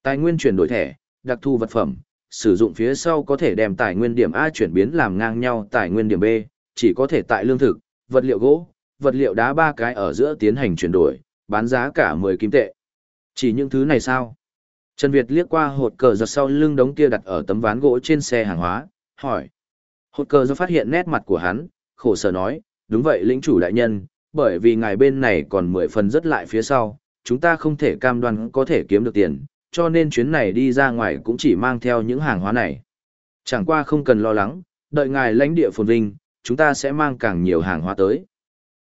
Speaker 1: Tài nguyên chuyển đổi thẻ, đặc thu vật phẩm, sử dụng phía sau có thể đem tài nguyên điểm A chuyển biến làm ngang nhau tài nguyên điểm B, chỉ có thể tại lương thực, vật liệu gỗ, vật liệu đá ba cái ở giữa tiến hành chuyển đổi, bán giá cả 10 kim tệ. Chỉ những thứ này sao? Trần Việt liếc qua hột cờ giật sau lưng đống kia đặt ở tấm ván gỗ trên xe hàng hóa, hỏi. Hột cờ giật phát hiện nét mặt của hắn, khổ sở nói, đúng vậy lĩnh chủ đại nhân, bởi vì ngài bên này còn 10 phần rất lại phía sau, chúng ta không thể cam đoan có thể kiếm được tiền, cho nên chuyến này đi ra ngoài cũng chỉ mang theo những hàng hóa này. Chẳng qua không cần lo lắng, đợi ngài lãnh địa phồn vinh, chúng ta sẽ mang càng nhiều hàng hóa tới.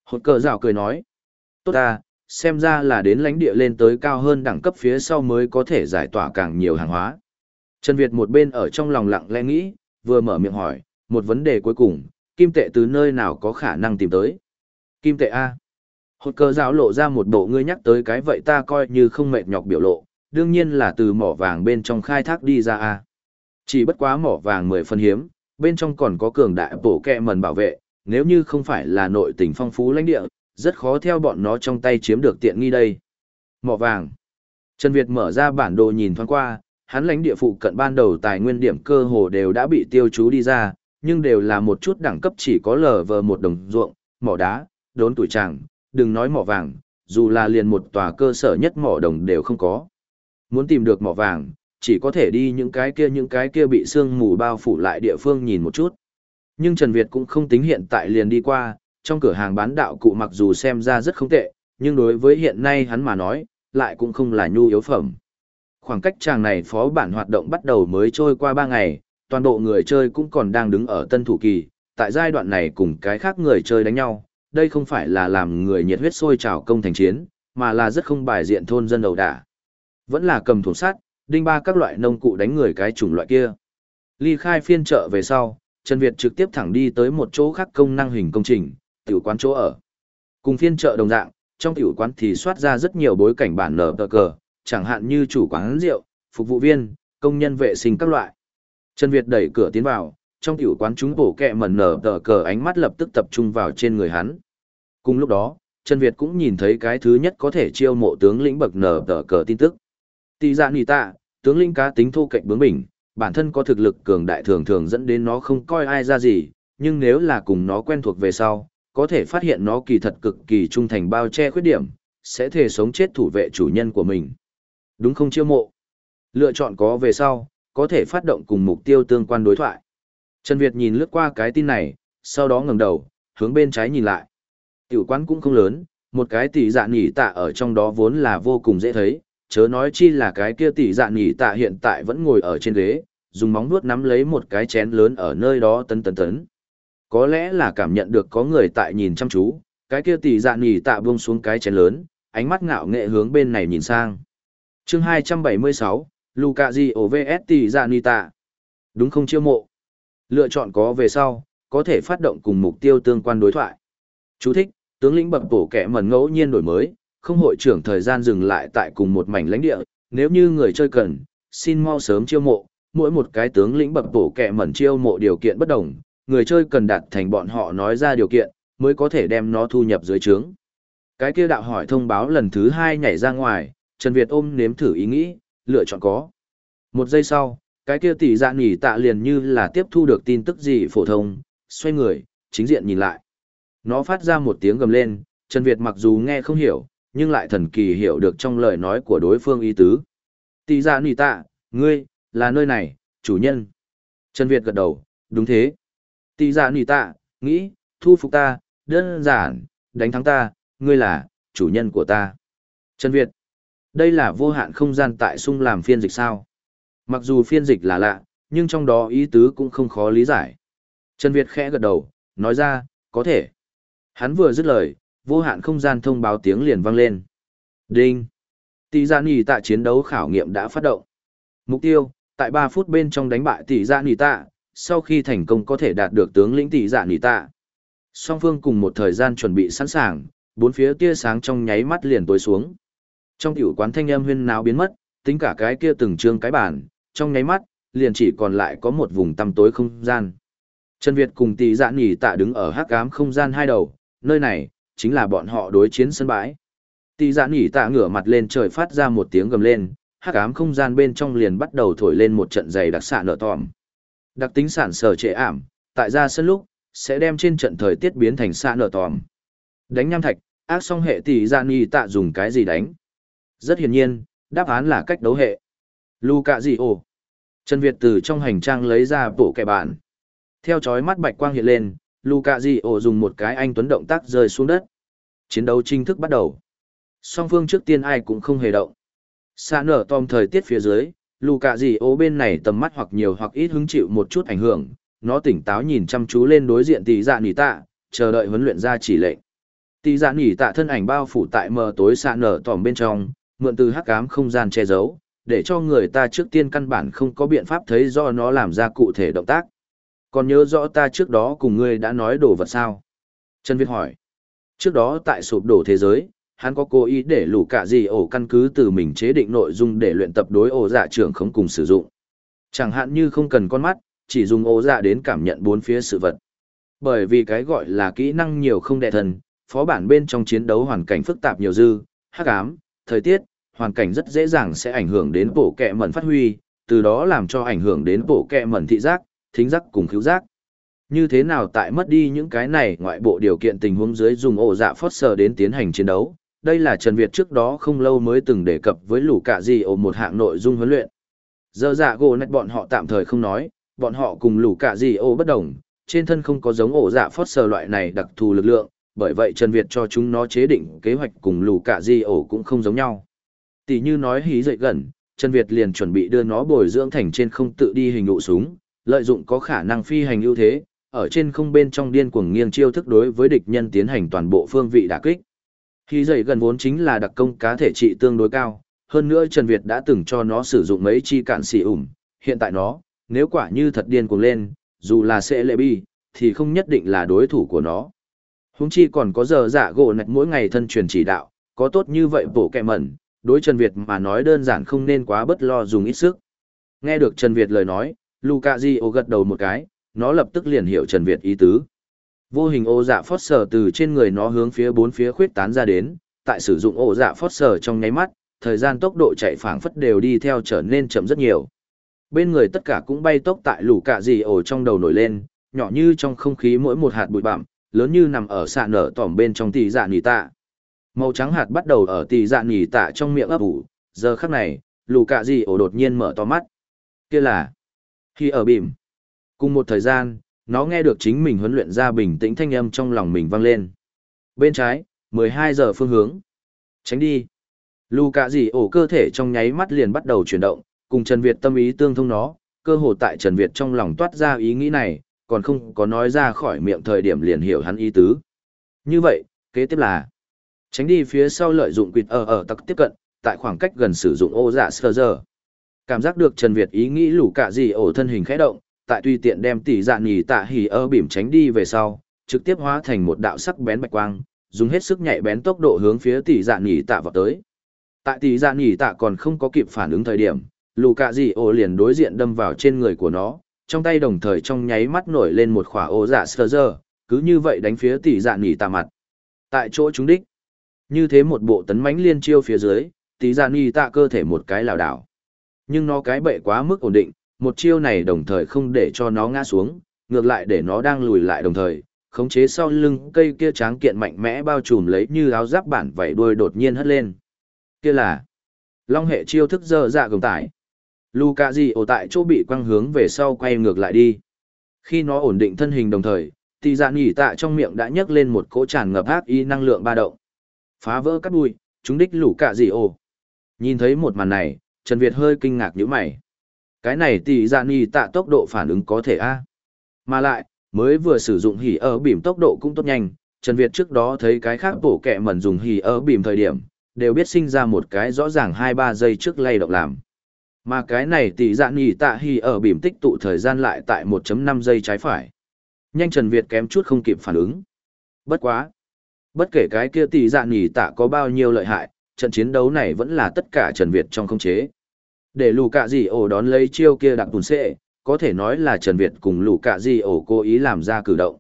Speaker 1: Hột cờ rào cười nói, tốt ta, xem ra là đến lãnh địa lên tới cao hơn đẳng cấp phía sau mới có thể giải tỏa càng nhiều hàng hóa. Trần Việt một bên ở trong lòng lặng lẽ nghĩ, vừa mở miệng hỏi, một vấn đề cuối cùng, kim tệ từ nơi nào có khả năng tìm tới? Kim tệ A. Hột cờ giáo lộ ra một bộ ngươi nhắc tới cái vậy ta coi như không mệt nhọc biểu lộ, đương nhiên là từ mỏ vàng bên trong khai thác đi ra A. Chỉ bất quá mỏ vàng mười phân hiếm, bên trong còn có cường đại bổ kẹ mần bảo vệ, nếu như không phải là nội tình phong phú lãnh địa, rất khó theo bọn nó trong tay chiếm được tiện nghi đây. Mỏ vàng. Trần Việt mở ra bản đồ nhìn thoáng qua, hắn lãnh địa phụ cận ban đầu tài nguyên điểm cơ hồ đều đã bị tiêu chú đi ra, nhưng đều là một chút đẳng cấp chỉ có lờ vờ một đồng ruộng, mỏ đá, đốn tuổi tràng, đừng nói mỏ vàng, dù là liền một tòa cơ sở nhất mỏ đồng đều không có. Muốn tìm được mỏ vàng, chỉ có thể đi những cái kia những cái kia bị sương mù bao phủ lại địa phương nhìn một chút. Nhưng Trần Việt cũng không tính hiện tại liền đi qua, trong cửa hàng bán đạo cụ mặc dù xem ra rất không tệ, nhưng đối với hiện nay hắn mà nói, lại cũng không là nhu yếu phẩm. Khoảng cách chàng này phó bản hoạt động bắt đầu mới trôi qua 3 ngày, toàn bộ người chơi cũng còn đang đứng ở tân thủ kỳ, tại giai đoạn này cùng cái khác người chơi đánh nhau, đây không phải là làm người nhiệt huyết sôi trào công thành chiến, mà là rất không bài diện thôn dân đầu đả. Vẫn là cầm thủ sát, đinh ba các loại nông cụ đánh người cái chủng loại kia. Ly khai phiên chợ về sau, Trần Việt trực tiếp thẳng đi tới một chỗ khác công năng hình công trình, tiểu quán chỗ ở. Cùng phiên chợ đồng dạng, trong tiểu quán thì soát ra rất nhiều bối cảnh bản nở tờ cờ, chẳng hạn như chủ quán rượu, phục vụ viên, công nhân vệ sinh các loại. Trần Việt đẩy cửa tiến vào, trong tiểu quán chúng bổ kẹ mẩn nở tờ cờ ánh mắt lập tức tập trung vào trên người hắn. Cùng lúc đó, Trần Việt cũng nhìn thấy cái thứ nhất có thể chiêu mộ tướng lĩnh bậc nở tờ cờ tin tức. Tỷ dạ nì tạ, tướng lĩnh cá tính thô cạnh bướng bỉnh, bản thân có thực lực cường đại thường thường dẫn đến nó không coi ai ra gì, nhưng nếu là cùng nó quen thuộc về sau, có thể phát hiện nó kỳ thật cực kỳ trung thành bao che khuyết điểm, sẽ thể sống chết thủ vệ chủ nhân của mình. Đúng không chiêu mộ? Lựa chọn có về sau, có thể phát động cùng mục tiêu tương quan đối thoại. Trần Việt nhìn lướt qua cái tin này, sau đó ngẩng đầu, hướng bên trái nhìn lại. Tiểu quán cũng không lớn, một cái tỷ dạ nhỉ tạ ở trong đó vốn là vô cùng dễ thấy, chớ nói chi là cái kia tỷ dạ nhỉ tạ hiện tại vẫn ngồi ở trên ghế, dùng móng vuốt nắm lấy một cái chén lớn ở nơi đó tấn tấn tấn. Có lẽ là cảm nhận được có người tại nhìn chăm chú, cái kia tỷ dạ nhỉ tạ buông xuống cái chén lớn, ánh mắt ngạo nghệ hướng bên này nhìn sang. Chương 276, Luca Di OVS tỷ dạ nhỉ tạ. Đúng không chiêu mộ? Lựa chọn có về sau, có thể phát động cùng mục tiêu tương quan đối thoại. Chú thích, tướng lĩnh bậc bổ kẻ mẩn ngẫu nhiên đổi mới, không hội trưởng thời gian dừng lại tại cùng một mảnh lãnh địa, nếu như người chơi cần, xin mau sớm chiêu mộ, mỗi một cái tướng lĩnh bậc bổ kẻ mẩn chiêu mộ điều kiện bất đồng, người chơi cần đạt thành bọn họ nói ra điều kiện, mới có thể đem nó thu nhập dưới trướng. Cái kia đạo hỏi thông báo lần thứ hai nhảy ra ngoài, Trần Việt ôm nếm thử ý nghĩ, lựa chọn có. Một giây sau, cái kia tỷ dạ nỉ tạ liền như là tiếp thu được tin tức gì phổ thông, xoay người, chính diện nhìn lại. Nó phát ra một tiếng gầm lên, Trần Việt mặc dù nghe không hiểu, nhưng lại thần kỳ hiểu được trong lời nói của đối phương ý tứ. Tỷ dạ nỉ tạ, ngươi, là nơi này, chủ nhân. Trần Việt gật đầu, đúng thế. Tỷ dạ nỉ tạ, nghĩ, thu phục ta, đơn giản, đánh thắng ta, ngươi là, chủ nhân của ta. Trần Việt, đây là vô hạn không gian tại sung làm phiên dịch sao. Mặc dù phiên dịch là lạ, nhưng trong đó ý tứ cũng không khó lý giải. Trần Việt khẽ gật đầu, nói ra, có thể. Hắn vừa dứt lời, vô hạn không gian thông báo tiếng liền vang lên. Đinh! Tỷ gia nỉ tạ chiến đấu khảo nghiệm đã phát động. Mục tiêu, tại 3 phút bên trong đánh bại tỷ gia nỉ tạ, sau khi thành công có thể đạt được tướng lĩnh tỷ gia nỉ tạ. Song phương cùng một thời gian chuẩn bị sẵn sàng, bốn phía tia sáng trong nháy mắt liền tối xuống. Trong tiểu quán thanh âm huyên náo biến mất, tính cả cái kia từng trương cái bản, trong nháy mắt, liền chỉ còn lại có một vùng tăm tối không gian. Trần Việt cùng tỷ dạ nỉ tạ đứng ở hắc ám không gian hai đầu, nơi này, chính là bọn họ đối chiến sân bãi. Tỷ dạ nỉ tạ ngửa mặt lên trời phát ra một tiếng gầm lên, hắc ám không gian bên trong liền bắt đầu thổi lên một trận dày đặc xạ nở tòm. Đặc tính sản sở trệ ảm, tại ra sân lúc, sẽ đem trên trận thời tiết biến thành xạ nở tòm. Đánh nham thạch, ác song hệ tỷ dạ nỉ tạ dùng cái gì đánh? Rất hiển nhiên, đáp án là cách đấu hệ. Luca gì ồ? Trần Việt từ trong hành trang lấy ra bộ kẻ bản. Theo chói mắt bạch quang hiện lên, Luca gì ổ dùng một cái anh tuấn động tác rơi xuống đất. Chiến đấu chính thức bắt đầu. Song phương trước tiên ai cũng không hề động. Xa nở tom thời tiết phía dưới, Luca gì ổ bên này tầm mắt hoặc nhiều hoặc ít hứng chịu một chút ảnh hưởng, nó tỉnh táo nhìn chăm chú lên đối diện tỷ dạ nỉ tạ, chờ đợi huấn luyện ra chỉ lệnh. Tỷ dạ nỉ tạ thân ảnh bao phủ tại mờ tối xa nở tòm bên trong, mượn từ hắc ám không gian che giấu, để cho người ta trước tiên căn bản không có biện pháp thấy do nó làm ra cụ thể động tác. Còn nhớ rõ ta trước đó cùng ngươi đã nói đồ vật sao? Trần Việt hỏi. Trước đó tại sụp đổ thế giới, hắn có cố ý để lũ cả gì ổ căn cứ từ mình chế định nội dung để luyện tập đối ổ dạ trưởng không cùng sử dụng. Chẳng hạn như không cần con mắt, chỉ dùng ổ dạ đến cảm nhận bốn phía sự vật. Bởi vì cái gọi là kỹ năng nhiều không đệ thần, phó bản bên trong chiến đấu hoàn cảnh phức tạp nhiều dư, hắc ám, thời tiết, hoàn cảnh rất dễ dàng sẽ ảnh hưởng đến bộ kệ mẩn phát huy, từ đó làm cho ảnh hưởng đến bộ kệ mẩn thị giác, thính giác cùng khứu giác. Như thế nào tại mất đi những cái này ngoại bộ điều kiện tình huống dưới dùng ổ dạ phót sờ đến tiến hành chiến đấu. Đây là Trần Việt trước đó không lâu mới từng đề cập với lũ cả gì ổ một hạng nội dung huấn luyện. Giờ dạ gồ nạch bọn họ tạm thời không nói, bọn họ cùng lũ cả gì ổ bất đồng, trên thân không có giống ổ dạ phót sờ loại này đặc thù lực lượng, bởi vậy Trần Việt cho chúng nó chế định kế hoạch cùng lũ cả gì ổ cũng không giống nhau. Tỷ như nói hí dậy gần, Trần Việt liền chuẩn bị đưa nó bồi dưỡng thành trên không tự đi hình đụ súng, lợi dụng có khả năng phi hành ưu thế, ở trên không bên trong điên cuồng nghiêng chiêu thức đối với địch nhân tiến hành toàn bộ phương vị đả kích. Hí dậy gần vốn chính là đặc công cá thể trị tương đối cao, hơn nữa Trần Việt đã từng cho nó sử dụng mấy chi cạn xỉ ủng, hiện tại nó, nếu quả như thật điên cuồng lên, dù là sẽ lệ bi, thì không nhất định là đối thủ của nó. Húng chi còn có giờ giả gỗ nạch mỗi ngày thân truyền chỉ đạo, có tốt như vậy bổ kẹ mẩn, đối Trần Việt mà nói đơn giản không nên quá bất lo dùng ít sức. Nghe được Trần Việt lời nói, Luca Gio gật đầu một cái, nó lập tức liền hiểu Trần Việt ý tứ. Vô hình ô dạ phót sở từ trên người nó hướng phía bốn phía khuyết tán ra đến, tại sử dụng ô dạ phót sở trong nháy mắt, thời gian tốc độ chạy phảng phất đều đi theo trở nên chậm rất nhiều. Bên người tất cả cũng bay tốc tại lũ cạ gì ổ trong đầu nổi lên, nhỏ như trong không khí mỗi một hạt bụi bặm, lớn như nằm ở xạ nở tỏm bên trong tỷ dạ nỉ tạ. Màu trắng hạt bắt đầu ở tỷ dạ nỉ tạ trong miệng ấp ủ, giờ khắc này, lù cạ gì ổ đột nhiên mở to mắt. Kia là khi ở bìm. Cùng một thời gian, nó nghe được chính mình huấn luyện ra bình tĩnh thanh âm trong lòng mình vang lên. Bên trái, 12 giờ phương hướng. Tránh đi. Lù cạ gì ổ cơ thể trong nháy mắt liền bắt đầu chuyển động, cùng Trần Việt tâm ý tương thông nó, cơ hồ tại Trần Việt trong lòng toát ra ý nghĩ này, còn không có nói ra khỏi miệng thời điểm liền hiểu hắn ý tứ. Như vậy, kế tiếp là tránh đi phía sau lợi dụng quỳt ở ở tặc tiếp cận, tại khoảng cách gần sử dụng ô dạ sơ giờ. Cảm giác được Trần Việt ý nghĩ lũ cả gì ổ thân hình khẽ động, tại tùy tiện đem tỷ dạ nhì tạ hỉ ơ bìm tránh đi về sau, trực tiếp hóa thành một đạo sắc bén bạch quang, dùng hết sức nhạy bén tốc độ hướng phía tỷ dạ nhì tạ vào tới. Tại tỷ dạ nhì tạ còn không có kịp phản ứng thời điểm, lũ cả gì ổ liền đối diện đâm vào trên người của nó, trong tay đồng thời trong nháy mắt nổi lên một khỏa ô dạ sơ giờ cứ như vậy đánh phía tỷ dạ nhì tạ mặt. Tại chỗ chúng đích, như thế một bộ tấn mãnh liên chiêu phía dưới, tỷ dạ y tạ cơ thể một cái lảo đảo nhưng nó cái bệ quá mức ổn định, một chiêu này đồng thời không để cho nó ngã xuống, ngược lại để nó đang lùi lại đồng thời, khống chế sau lưng cây kia tráng kiện mạnh mẽ bao trùm lấy như áo giáp bản vảy đuôi đột nhiên hất lên. Kia là Long hệ chiêu thức dơ dạ gồng tải. Luka gì ổ tại chỗ bị quăng hướng về sau quay ngược lại đi. Khi nó ổn định thân hình đồng thời, tỷ dạ nghỉ tạ trong miệng đã nhấc lên một cỗ tràn ngập ác y năng lượng ba động. Phá vỡ cắt bụi, chúng đích lũ cả gì ổ. Nhìn thấy một màn này, Trần Việt hơi kinh ngạc nhữ mày. Cái này tỷ dạ ni tạ tốc độ phản ứng có thể a Mà lại, mới vừa sử dụng hỉ ở bìm tốc độ cũng tốt nhanh, Trần Việt trước đó thấy cái khác bổ kẹ mẩn dùng hỉ ở bìm thời điểm, đều biết sinh ra một cái rõ ràng 2-3 giây trước lay động làm. Mà cái này tỷ dạ ni tạ hỉ ở bìm tích tụ thời gian lại tại 1.5 giây trái phải. Nhanh Trần Việt kém chút không kịp phản ứng. Bất quá. Bất kể cái kia tỷ dạ nỉ tạ có bao nhiêu lợi hại, trận chiến đấu này vẫn là tất cả Trần Việt trong không chế. Để lù cạ gì ổ đón lấy chiêu kia đặc tùn xệ, có thể nói là Trần Việt cùng lù cạ gì ổ cố ý làm ra cử động.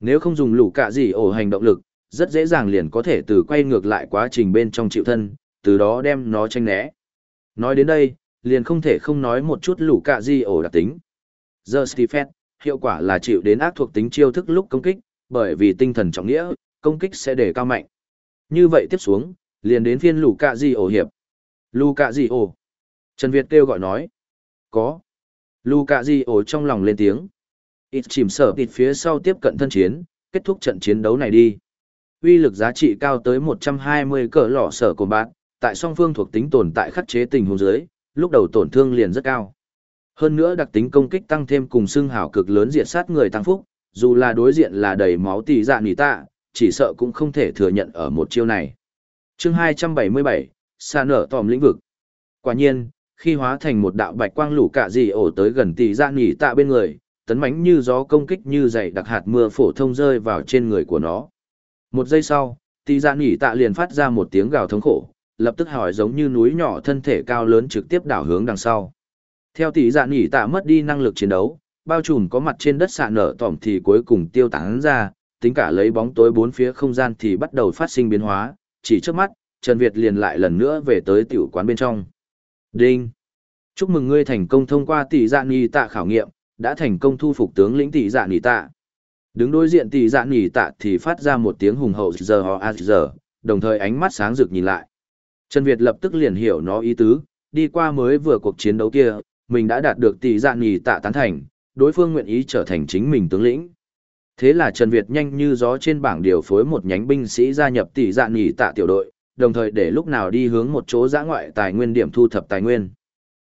Speaker 1: Nếu không dùng lù cạ gì ổ hành động lực, rất dễ dàng liền có thể từ quay ngược lại quá trình bên trong chịu thân, từ đó đem nó tranh né. Nói đến đây, liền không thể không nói một chút lù cạ gì ổ đặc tính. Giờ Stephen, hiệu quả là chịu đến ác thuộc tính chiêu thức lúc công kích, bởi vì tinh thần trọng nghĩa, công kích sẽ để cao mạnh. Như vậy tiếp xuống, liền đến phiên lù cạ gì ổ hiệp. Lù cạ gì ổ. Trần Việt kêu gọi nói. Có. Lù cạ gì ổ trong lòng lên tiếng. Ít chìm sở tịt phía sau tiếp cận thân chiến, kết thúc trận chiến đấu này đi. Uy lực giá trị cao tới 120 cỡ lọ sở của bạn, tại song phương thuộc tính tồn tại khắc chế tình huống dưới, lúc đầu tổn thương liền rất cao. Hơn nữa đặc tính công kích tăng thêm cùng xương hảo cực lớn diệt sát người tăng phúc, dù là đối diện là đầy máu tỷ dạ nỉ tạ, chỉ sợ cũng không thể thừa nhận ở một chiêu này. chương 277, xa nở tòm lĩnh vực. Quả nhiên, khi hóa thành một đạo bạch quang lũ cả gì ổ tới gần tỷ ra dạ nghỉ tạ bên người, tấn mãnh như gió công kích như dày đặc hạt mưa phổ thông rơi vào trên người của nó. Một giây sau, tỷ ra dạ nghỉ tạ liền phát ra một tiếng gào thống khổ, lập tức hỏi giống như núi nhỏ thân thể cao lớn trực tiếp đảo hướng đằng sau. Theo tỷ dạ nghỉ tạ mất đi năng lực chiến đấu, bao trùm có mặt trên đất xạ nở tỏm thì cuối cùng tiêu tán ra, tính cả lấy bóng tối bốn phía không gian thì bắt đầu phát sinh biến hóa, chỉ trước mắt, Trần Việt liền lại lần nữa về tới tiểu quán bên trong. Đinh! Chúc mừng ngươi thành công thông qua tỷ dạ nì tạ khảo nghiệm, đã thành công thu phục tướng lĩnh tỷ dạ nì tạ. Đứng đối diện tỷ dạ nì tạ thì phát ra một tiếng hùng hậu giờ ho a giờ, đồng thời ánh mắt sáng rực nhìn lại. Trần Việt lập tức liền hiểu nó ý tứ, đi qua mới vừa cuộc chiến đấu kia, mình đã đạt được tỷ dạ nì tạ tán thành, đối phương nguyện ý trở thành chính mình tướng lĩnh. Thế là Trần Việt nhanh như gió trên bảng điều phối một nhánh binh sĩ gia nhập tỷ dạ nhì tạ tiểu đội, đồng thời để lúc nào đi hướng một chỗ giã ngoại tài nguyên điểm thu thập tài nguyên.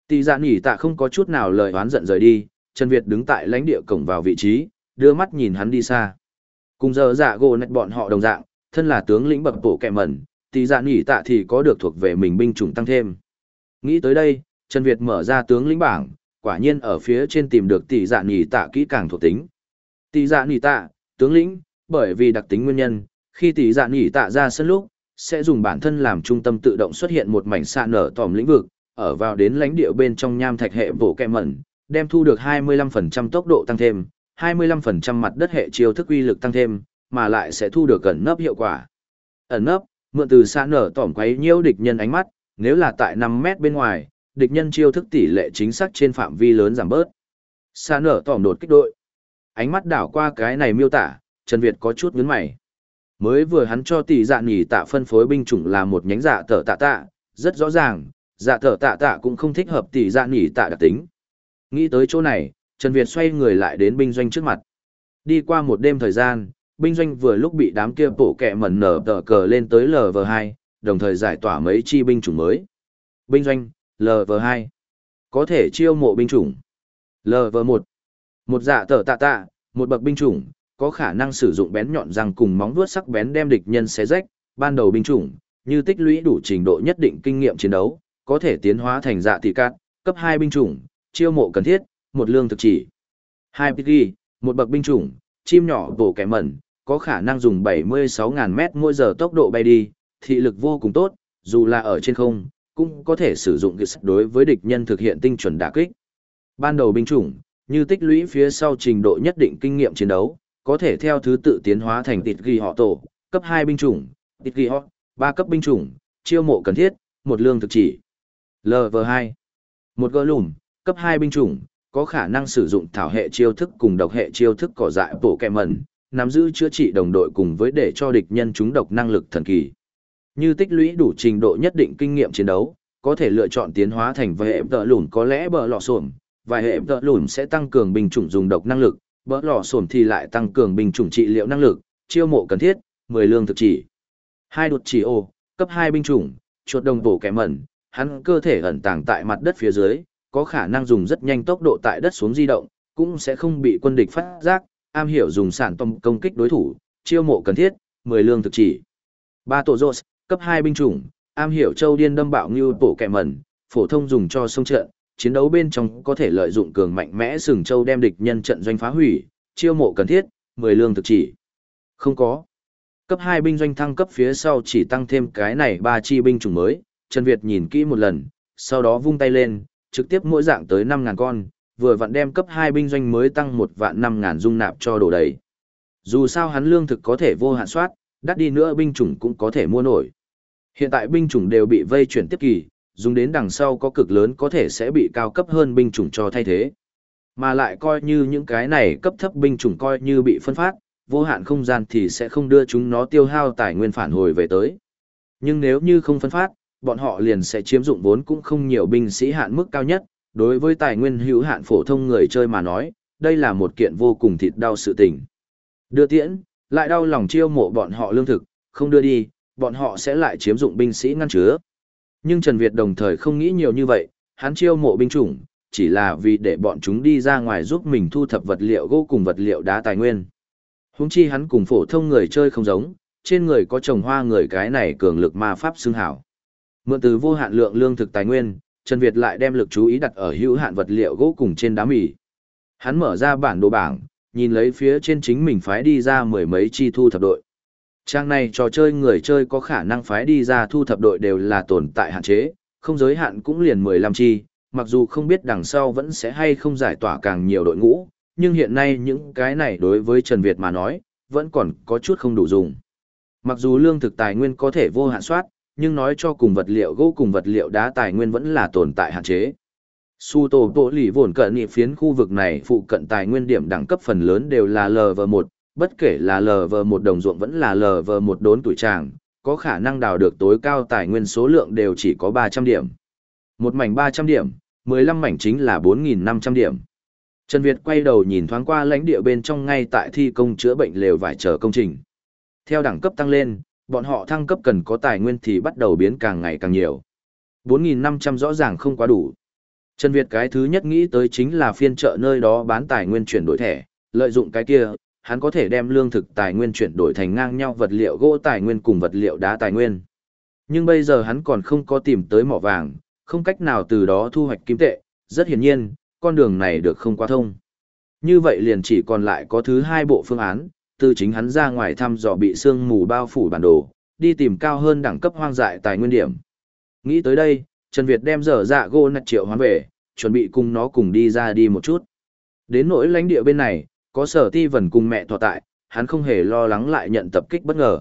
Speaker 1: Tỷ dạ nhì tạ không có chút nào lời oán giận rời đi, Trần Việt đứng tại lãnh địa cổng vào vị trí, đưa mắt nhìn hắn đi xa. Cùng giờ dạ Gồ nạch bọn họ đồng dạng, thân là tướng lĩnh bậc bổ kẹ mẩn, tỷ dạ nhì tạ thì có được thuộc về mình binh chủng tăng thêm. Nghĩ tới đây, Trần Việt mở ra tướng lĩnh bảng, quả nhiên ở phía trên tìm được tỷ dạ nhì tạ kỹ càng thuộc tính. Tỷ dạ nỉ tạ, tướng lĩnh, bởi vì đặc tính nguyên nhân, khi tỷ dạ nỉ tạ ra sân lúc, sẽ dùng bản thân làm trung tâm tự động xuất hiện một mảnh xạ nở tòm lĩnh vực, ở vào đến lãnh địa bên trong nham thạch hệ bổ kẹ mẩn, đem thu được 25% tốc độ tăng thêm, 25% mặt đất hệ chiêu thức uy lực tăng thêm, mà lại sẽ thu được ẩn nấp hiệu quả. Ẩn nấp, mượn từ xạ nở tòm quấy nhiễu địch nhân ánh mắt, nếu là tại 5 mét bên ngoài, địch nhân chiêu thức tỷ lệ chính xác trên phạm vi lớn giảm bớt. Xa nở tỏm đột kích đội. Ánh mắt đảo qua cái này miêu tả, Trần Việt có chút nhướng mày. Mới vừa hắn cho tỷ dạ nhỉ tạ phân phối binh chủng là một nhánh dạ tở tạ tạ, rất rõ ràng, dạ tở tạ tạ cũng không thích hợp tỷ dạ nhỉ tạ đặc tính. Nghĩ tới chỗ này, Trần Việt xoay người lại đến binh doanh trước mặt. Đi qua một đêm thời gian, binh doanh vừa lúc bị đám kia bổ kẹ mẩn nở tờ cờ lên tới LV2, đồng thời giải tỏa mấy chi binh chủng mới. Binh doanh, LV2. Có thể chiêu mộ binh chủng. LV1. Một dạ tở tạ tạ, một bậc binh chủng, có khả năng sử dụng bén nhọn răng cùng móng vuốt sắc bén đem địch nhân xé rách, ban đầu binh chủng, như tích lũy đủ trình độ nhất định kinh nghiệm chiến đấu, có thể tiến hóa thành dạ tỷ cát, cấp 2 binh chủng, chiêu mộ cần thiết, một lương thực chỉ. Hai PG, một bậc binh chủng, chim nhỏ bổ kẻ mẩn, có khả năng dùng 76.000 mét mỗi giờ tốc độ bay đi, thị lực vô cùng tốt, dù là ở trên không, cũng có thể sử dụng gis đối với địch nhân thực hiện tinh chuẩn đả kích. Ban đầu binh chủng, như tích lũy phía sau trình độ nhất định kinh nghiệm chiến đấu, có thể theo thứ tự tiến hóa thành tịt ghi họ tổ, cấp 2 binh chủng, tịt ghi họ, 3 cấp binh chủng, chiêu mộ cần thiết, một lương thực chỉ. LV2. Một gỡ lùm, cấp 2 binh chủng, có khả năng sử dụng thảo hệ chiêu thức cùng độc hệ chiêu thức cỏ dại bổ kẹ mẩn, nắm giữ chữa trị đồng đội cùng với để cho địch nhân chúng độc năng lực thần kỳ. Như tích lũy đủ trình độ nhất định kinh nghiệm chiến đấu, có thể lựa chọn tiến hóa thành Vệ tợ lùn có lẽ bờ lọ xuồng vài hệ vợ lùn sẽ tăng cường binh chủng dùng độc năng lực, bờ lò sổm thì lại tăng cường binh chủng trị liệu năng lực, chiêu mộ cần thiết, 10 lương thực chỉ. Hai đột chỉ ô, cấp 2 binh chủng, chuột đồng bổ kẻ mẩn, hắn cơ thể ẩn tàng tại mặt đất phía dưới, có khả năng dùng rất nhanh tốc độ tại đất xuống di động, cũng sẽ không bị quân địch phát giác, am hiểu dùng sản tông công kích đối thủ, chiêu mộ cần thiết, 10 lương thực chỉ. Ba tổ rốt, cấp 2 binh chủng, am hiểu châu điên đâm bạo như bổ kẻ mẩn, phổ thông dùng cho sông trận, chiến đấu bên trong có thể lợi dụng cường mạnh mẽ sừng châu đem địch nhân trận doanh phá hủy, chiêu mộ cần thiết, 10 lương thực chỉ. Không có. Cấp 2 binh doanh thăng cấp phía sau chỉ tăng thêm cái này ba chi binh chủng mới, Trần Việt nhìn kỹ một lần, sau đó vung tay lên, trực tiếp mỗi dạng tới 5.000 con, vừa vặn đem cấp 2 binh doanh mới tăng một vạn 5.000 dung nạp cho đổ đầy. Dù sao hắn lương thực có thể vô hạn soát, đắt đi nữa binh chủng cũng có thể mua nổi. Hiện tại binh chủng đều bị vây chuyển tiếp kỳ, dùng đến đằng sau có cực lớn có thể sẽ bị cao cấp hơn binh chủng cho thay thế. Mà lại coi như những cái này cấp thấp binh chủng coi như bị phân phát, vô hạn không gian thì sẽ không đưa chúng nó tiêu hao tài nguyên phản hồi về tới. Nhưng nếu như không phân phát, bọn họ liền sẽ chiếm dụng vốn cũng không nhiều binh sĩ hạn mức cao nhất, đối với tài nguyên hữu hạn phổ thông người chơi mà nói, đây là một kiện vô cùng thịt đau sự tình. Đưa tiễn, lại đau lòng chiêu mộ bọn họ lương thực, không đưa đi, bọn họ sẽ lại chiếm dụng binh sĩ ngăn chứa. Nhưng Trần Việt đồng thời không nghĩ nhiều như vậy, hắn chiêu mộ binh chủng, chỉ là vì để bọn chúng đi ra ngoài giúp mình thu thập vật liệu gỗ cùng vật liệu đá tài nguyên. Húng chi hắn cùng phổ thông người chơi không giống, trên người có trồng hoa người cái này cường lực ma pháp xương hảo. Mượn từ vô hạn lượng lương thực tài nguyên, Trần Việt lại đem lực chú ý đặt ở hữu hạn vật liệu gỗ cùng trên đá mì. Hắn mở ra bản đồ bảng, nhìn lấy phía trên chính mình phái đi ra mười mấy chi thu thập đội. Trang này trò chơi người chơi có khả năng phái đi ra thu thập đội đều là tồn tại hạn chế, không giới hạn cũng liền 15 chi, mặc dù không biết đằng sau vẫn sẽ hay không giải tỏa càng nhiều đội ngũ, nhưng hiện nay những cái này đối với Trần Việt mà nói, vẫn còn có chút không đủ dùng. Mặc dù lương thực tài nguyên có thể vô hạn soát, nhưng nói cho cùng vật liệu gỗ cùng vật liệu đá tài nguyên vẫn là tồn tại hạn chế. Su tổ tổ lì vồn cận nghị phiến khu vực này phụ cận tài nguyên điểm đẳng cấp phần lớn đều là LV1, bất kể là lv một đồng ruộng vẫn là lv một đốn tuổi tràng, có khả năng đào được tối cao tài nguyên số lượng đều chỉ có 300 điểm. Một mảnh 300 điểm, 15 mảnh chính là 4.500 điểm. Trần Việt quay đầu nhìn thoáng qua lãnh địa bên trong ngay tại thi công chữa bệnh lều vải chờ công trình. Theo đẳng cấp tăng lên, bọn họ thăng cấp cần có tài nguyên thì bắt đầu biến càng ngày càng nhiều. 4.500 rõ ràng không quá đủ. Trần Việt cái thứ nhất nghĩ tới chính là phiên chợ nơi đó bán tài nguyên chuyển đổi thẻ, lợi dụng cái kia, hắn có thể đem lương thực tài nguyên chuyển đổi thành ngang nhau vật liệu gỗ tài nguyên cùng vật liệu đá tài nguyên. Nhưng bây giờ hắn còn không có tìm tới mỏ vàng, không cách nào từ đó thu hoạch kim tệ, rất hiển nhiên, con đường này được không qua thông. Như vậy liền chỉ còn lại có thứ hai bộ phương án, từ chính hắn ra ngoài thăm dò bị sương mù bao phủ bản đồ, đi tìm cao hơn đẳng cấp hoang dại tài nguyên điểm. Nghĩ tới đây, Trần Việt đem dở dạ gỗ nạch triệu hoán về, chuẩn bị cùng nó cùng đi ra đi một chút. Đến nỗi lãnh địa bên này, có sở ti vần cùng mẹ thọ tại, hắn không hề lo lắng lại nhận tập kích bất ngờ.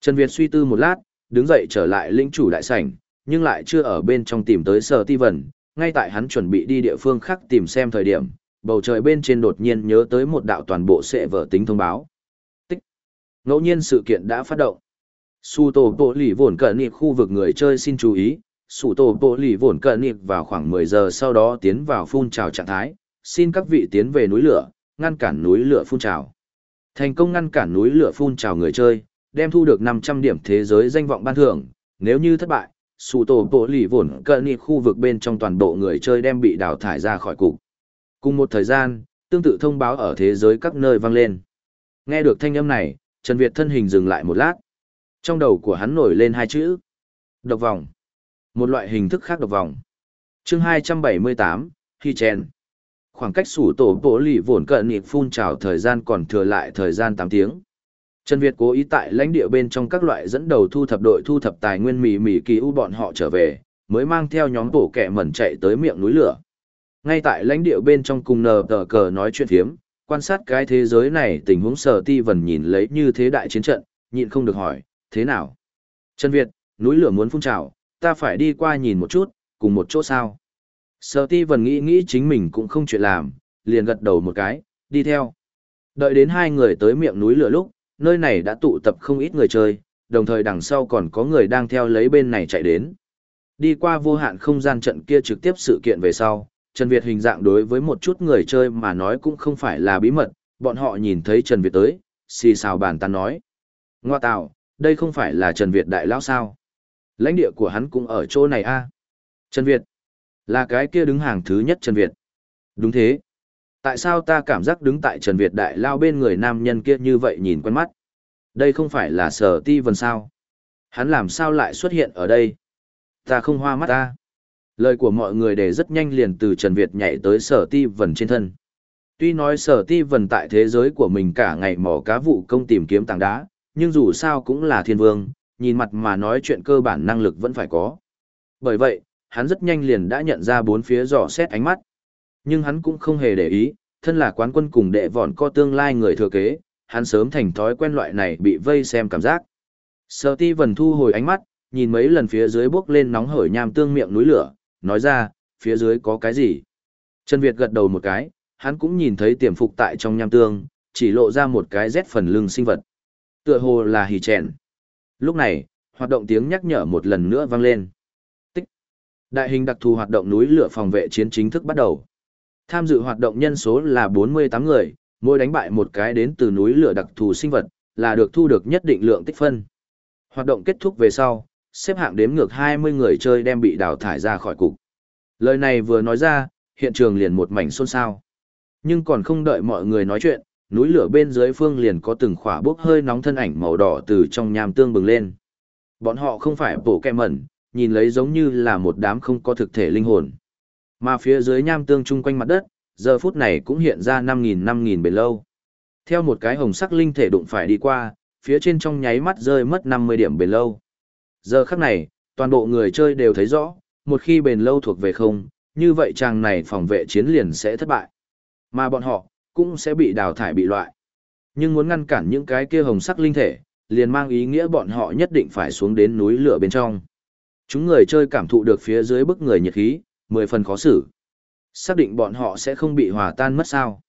Speaker 1: Trần Việt suy tư một lát, đứng dậy trở lại lĩnh chủ đại sảnh, nhưng lại chưa ở bên trong tìm tới sở ti vần, ngay tại hắn chuẩn bị đi địa phương khác tìm xem thời điểm, bầu trời bên trên đột nhiên nhớ tới một đạo toàn bộ sẽ vở tính thông báo. Tích. Ngẫu nhiên sự kiện đã phát động. Su tổ bộ lì vồn cận nịp khu vực người chơi xin chú ý, Su tổ bộ lì vồn cận nịp vào khoảng 10 giờ sau đó tiến vào phun trào trạng thái, xin các vị tiến về núi lửa, ngăn cản núi lửa phun trào. Thành công ngăn cản núi lửa phun trào người chơi, đem thu được 500 điểm thế giới danh vọng ban thưởng, nếu như thất bại, sụ tổ bộ lì vồn cận nịp khu vực bên trong toàn bộ người chơi đem bị đào thải ra khỏi cục. Cùng một thời gian, tương tự thông báo ở thế giới các nơi vang lên. Nghe được thanh âm này, Trần Việt thân hình dừng lại một lát. Trong đầu của hắn nổi lên hai chữ. Độc vòng. Một loại hình thức khác độc vòng. chương 278, Hy Chen. Khoảng cách sủ tổ bộ lì vồn cận nhịp phun trào thời gian còn thừa lại thời gian 8 tiếng. Trần Việt cố ý tại lãnh địa bên trong các loại dẫn đầu thu thập đội thu thập tài nguyên mì mì kỳ u bọn họ trở về, mới mang theo nhóm tổ kẻ mẩn chạy tới miệng núi lửa. Ngay tại lãnh địa bên trong cùng nờ tờ cờ nói chuyện thiếm, quan sát cái thế giới này tình huống sở ti vần nhìn lấy như thế đại chiến trận, nhịn không được hỏi, thế nào? Trần Việt, núi lửa muốn phun trào, ta phải đi qua nhìn một chút, cùng một chỗ sao? Sở ti vần nghĩ nghĩ chính mình cũng không chuyện làm, liền gật đầu một cái, đi theo. Đợi đến hai người tới miệng núi lửa lúc, nơi này đã tụ tập không ít người chơi, đồng thời đằng sau còn có người đang theo lấy bên này chạy đến. Đi qua vô hạn không gian trận kia trực tiếp sự kiện về sau, Trần Việt hình dạng đối với một chút người chơi mà nói cũng không phải là bí mật, bọn họ nhìn thấy Trần Việt tới, xì xào bàn tán nói. Ngoa tạo, đây không phải là Trần Việt đại lão sao? Lãnh địa của hắn cũng ở chỗ này a à? Trần Việt, là cái kia đứng hàng thứ nhất Trần Việt. Đúng thế. Tại sao ta cảm giác đứng tại Trần Việt đại lao bên người nam nhân kia như vậy nhìn quen mắt? Đây không phải là sở ti vần sao? Hắn làm sao lại xuất hiện ở đây? Ta không hoa mắt ta. Lời của mọi người để rất nhanh liền từ Trần Việt nhảy tới sở ti vần trên thân. Tuy nói sở ti vần tại thế giới của mình cả ngày mò cá vụ công tìm kiếm tảng đá, nhưng dù sao cũng là thiên vương, nhìn mặt mà nói chuyện cơ bản năng lực vẫn phải có. Bởi vậy, hắn rất nhanh liền đã nhận ra bốn phía dò xét ánh mắt. Nhưng hắn cũng không hề để ý, thân là quán quân cùng đệ vọn co tương lai người thừa kế, hắn sớm thành thói quen loại này bị vây xem cảm giác. Sở ti vần thu hồi ánh mắt, nhìn mấy lần phía dưới bước lên nóng hởi nham tương miệng núi lửa, nói ra, phía dưới có cái gì? Trần Việt gật đầu một cái, hắn cũng nhìn thấy tiềm phục tại trong nham tương, chỉ lộ ra một cái rét phần lưng sinh vật. Tựa hồ là hì chèn. Lúc này, hoạt động tiếng nhắc nhở một lần nữa vang lên. Đại hình đặc thù hoạt động núi lửa phòng vệ chiến chính thức bắt đầu. Tham dự hoạt động nhân số là 48 người, mỗi đánh bại một cái đến từ núi lửa đặc thù sinh vật, là được thu được nhất định lượng tích phân. Hoạt động kết thúc về sau, xếp hạng đếm ngược 20 người chơi đem bị đào thải ra khỏi cục. Lời này vừa nói ra, hiện trường liền một mảnh xôn xao. Nhưng còn không đợi mọi người nói chuyện, núi lửa bên dưới phương liền có từng khỏa bốc hơi nóng thân ảnh màu đỏ từ trong nham tương bừng lên. Bọn họ không phải bổ kẹ mẩn, nhìn lấy giống như là một đám không có thực thể linh hồn. Mà phía dưới nham tương chung quanh mặt đất, giờ phút này cũng hiện ra 5.000-5.000 bề lâu. Theo một cái hồng sắc linh thể đụng phải đi qua, phía trên trong nháy mắt rơi mất 50 điểm bền lâu. Giờ khắc này, toàn bộ người chơi đều thấy rõ, một khi bền lâu thuộc về không, như vậy chàng này phòng vệ chiến liền sẽ thất bại. Mà bọn họ, cũng sẽ bị đào thải bị loại. Nhưng muốn ngăn cản những cái kia hồng sắc linh thể, liền mang ý nghĩa bọn họ nhất định phải xuống đến núi lửa bên trong. Chúng người chơi cảm thụ được phía dưới bức người nhiệt khí, mười phần khó xử. Xác định bọn họ sẽ không bị hòa tan mất sao.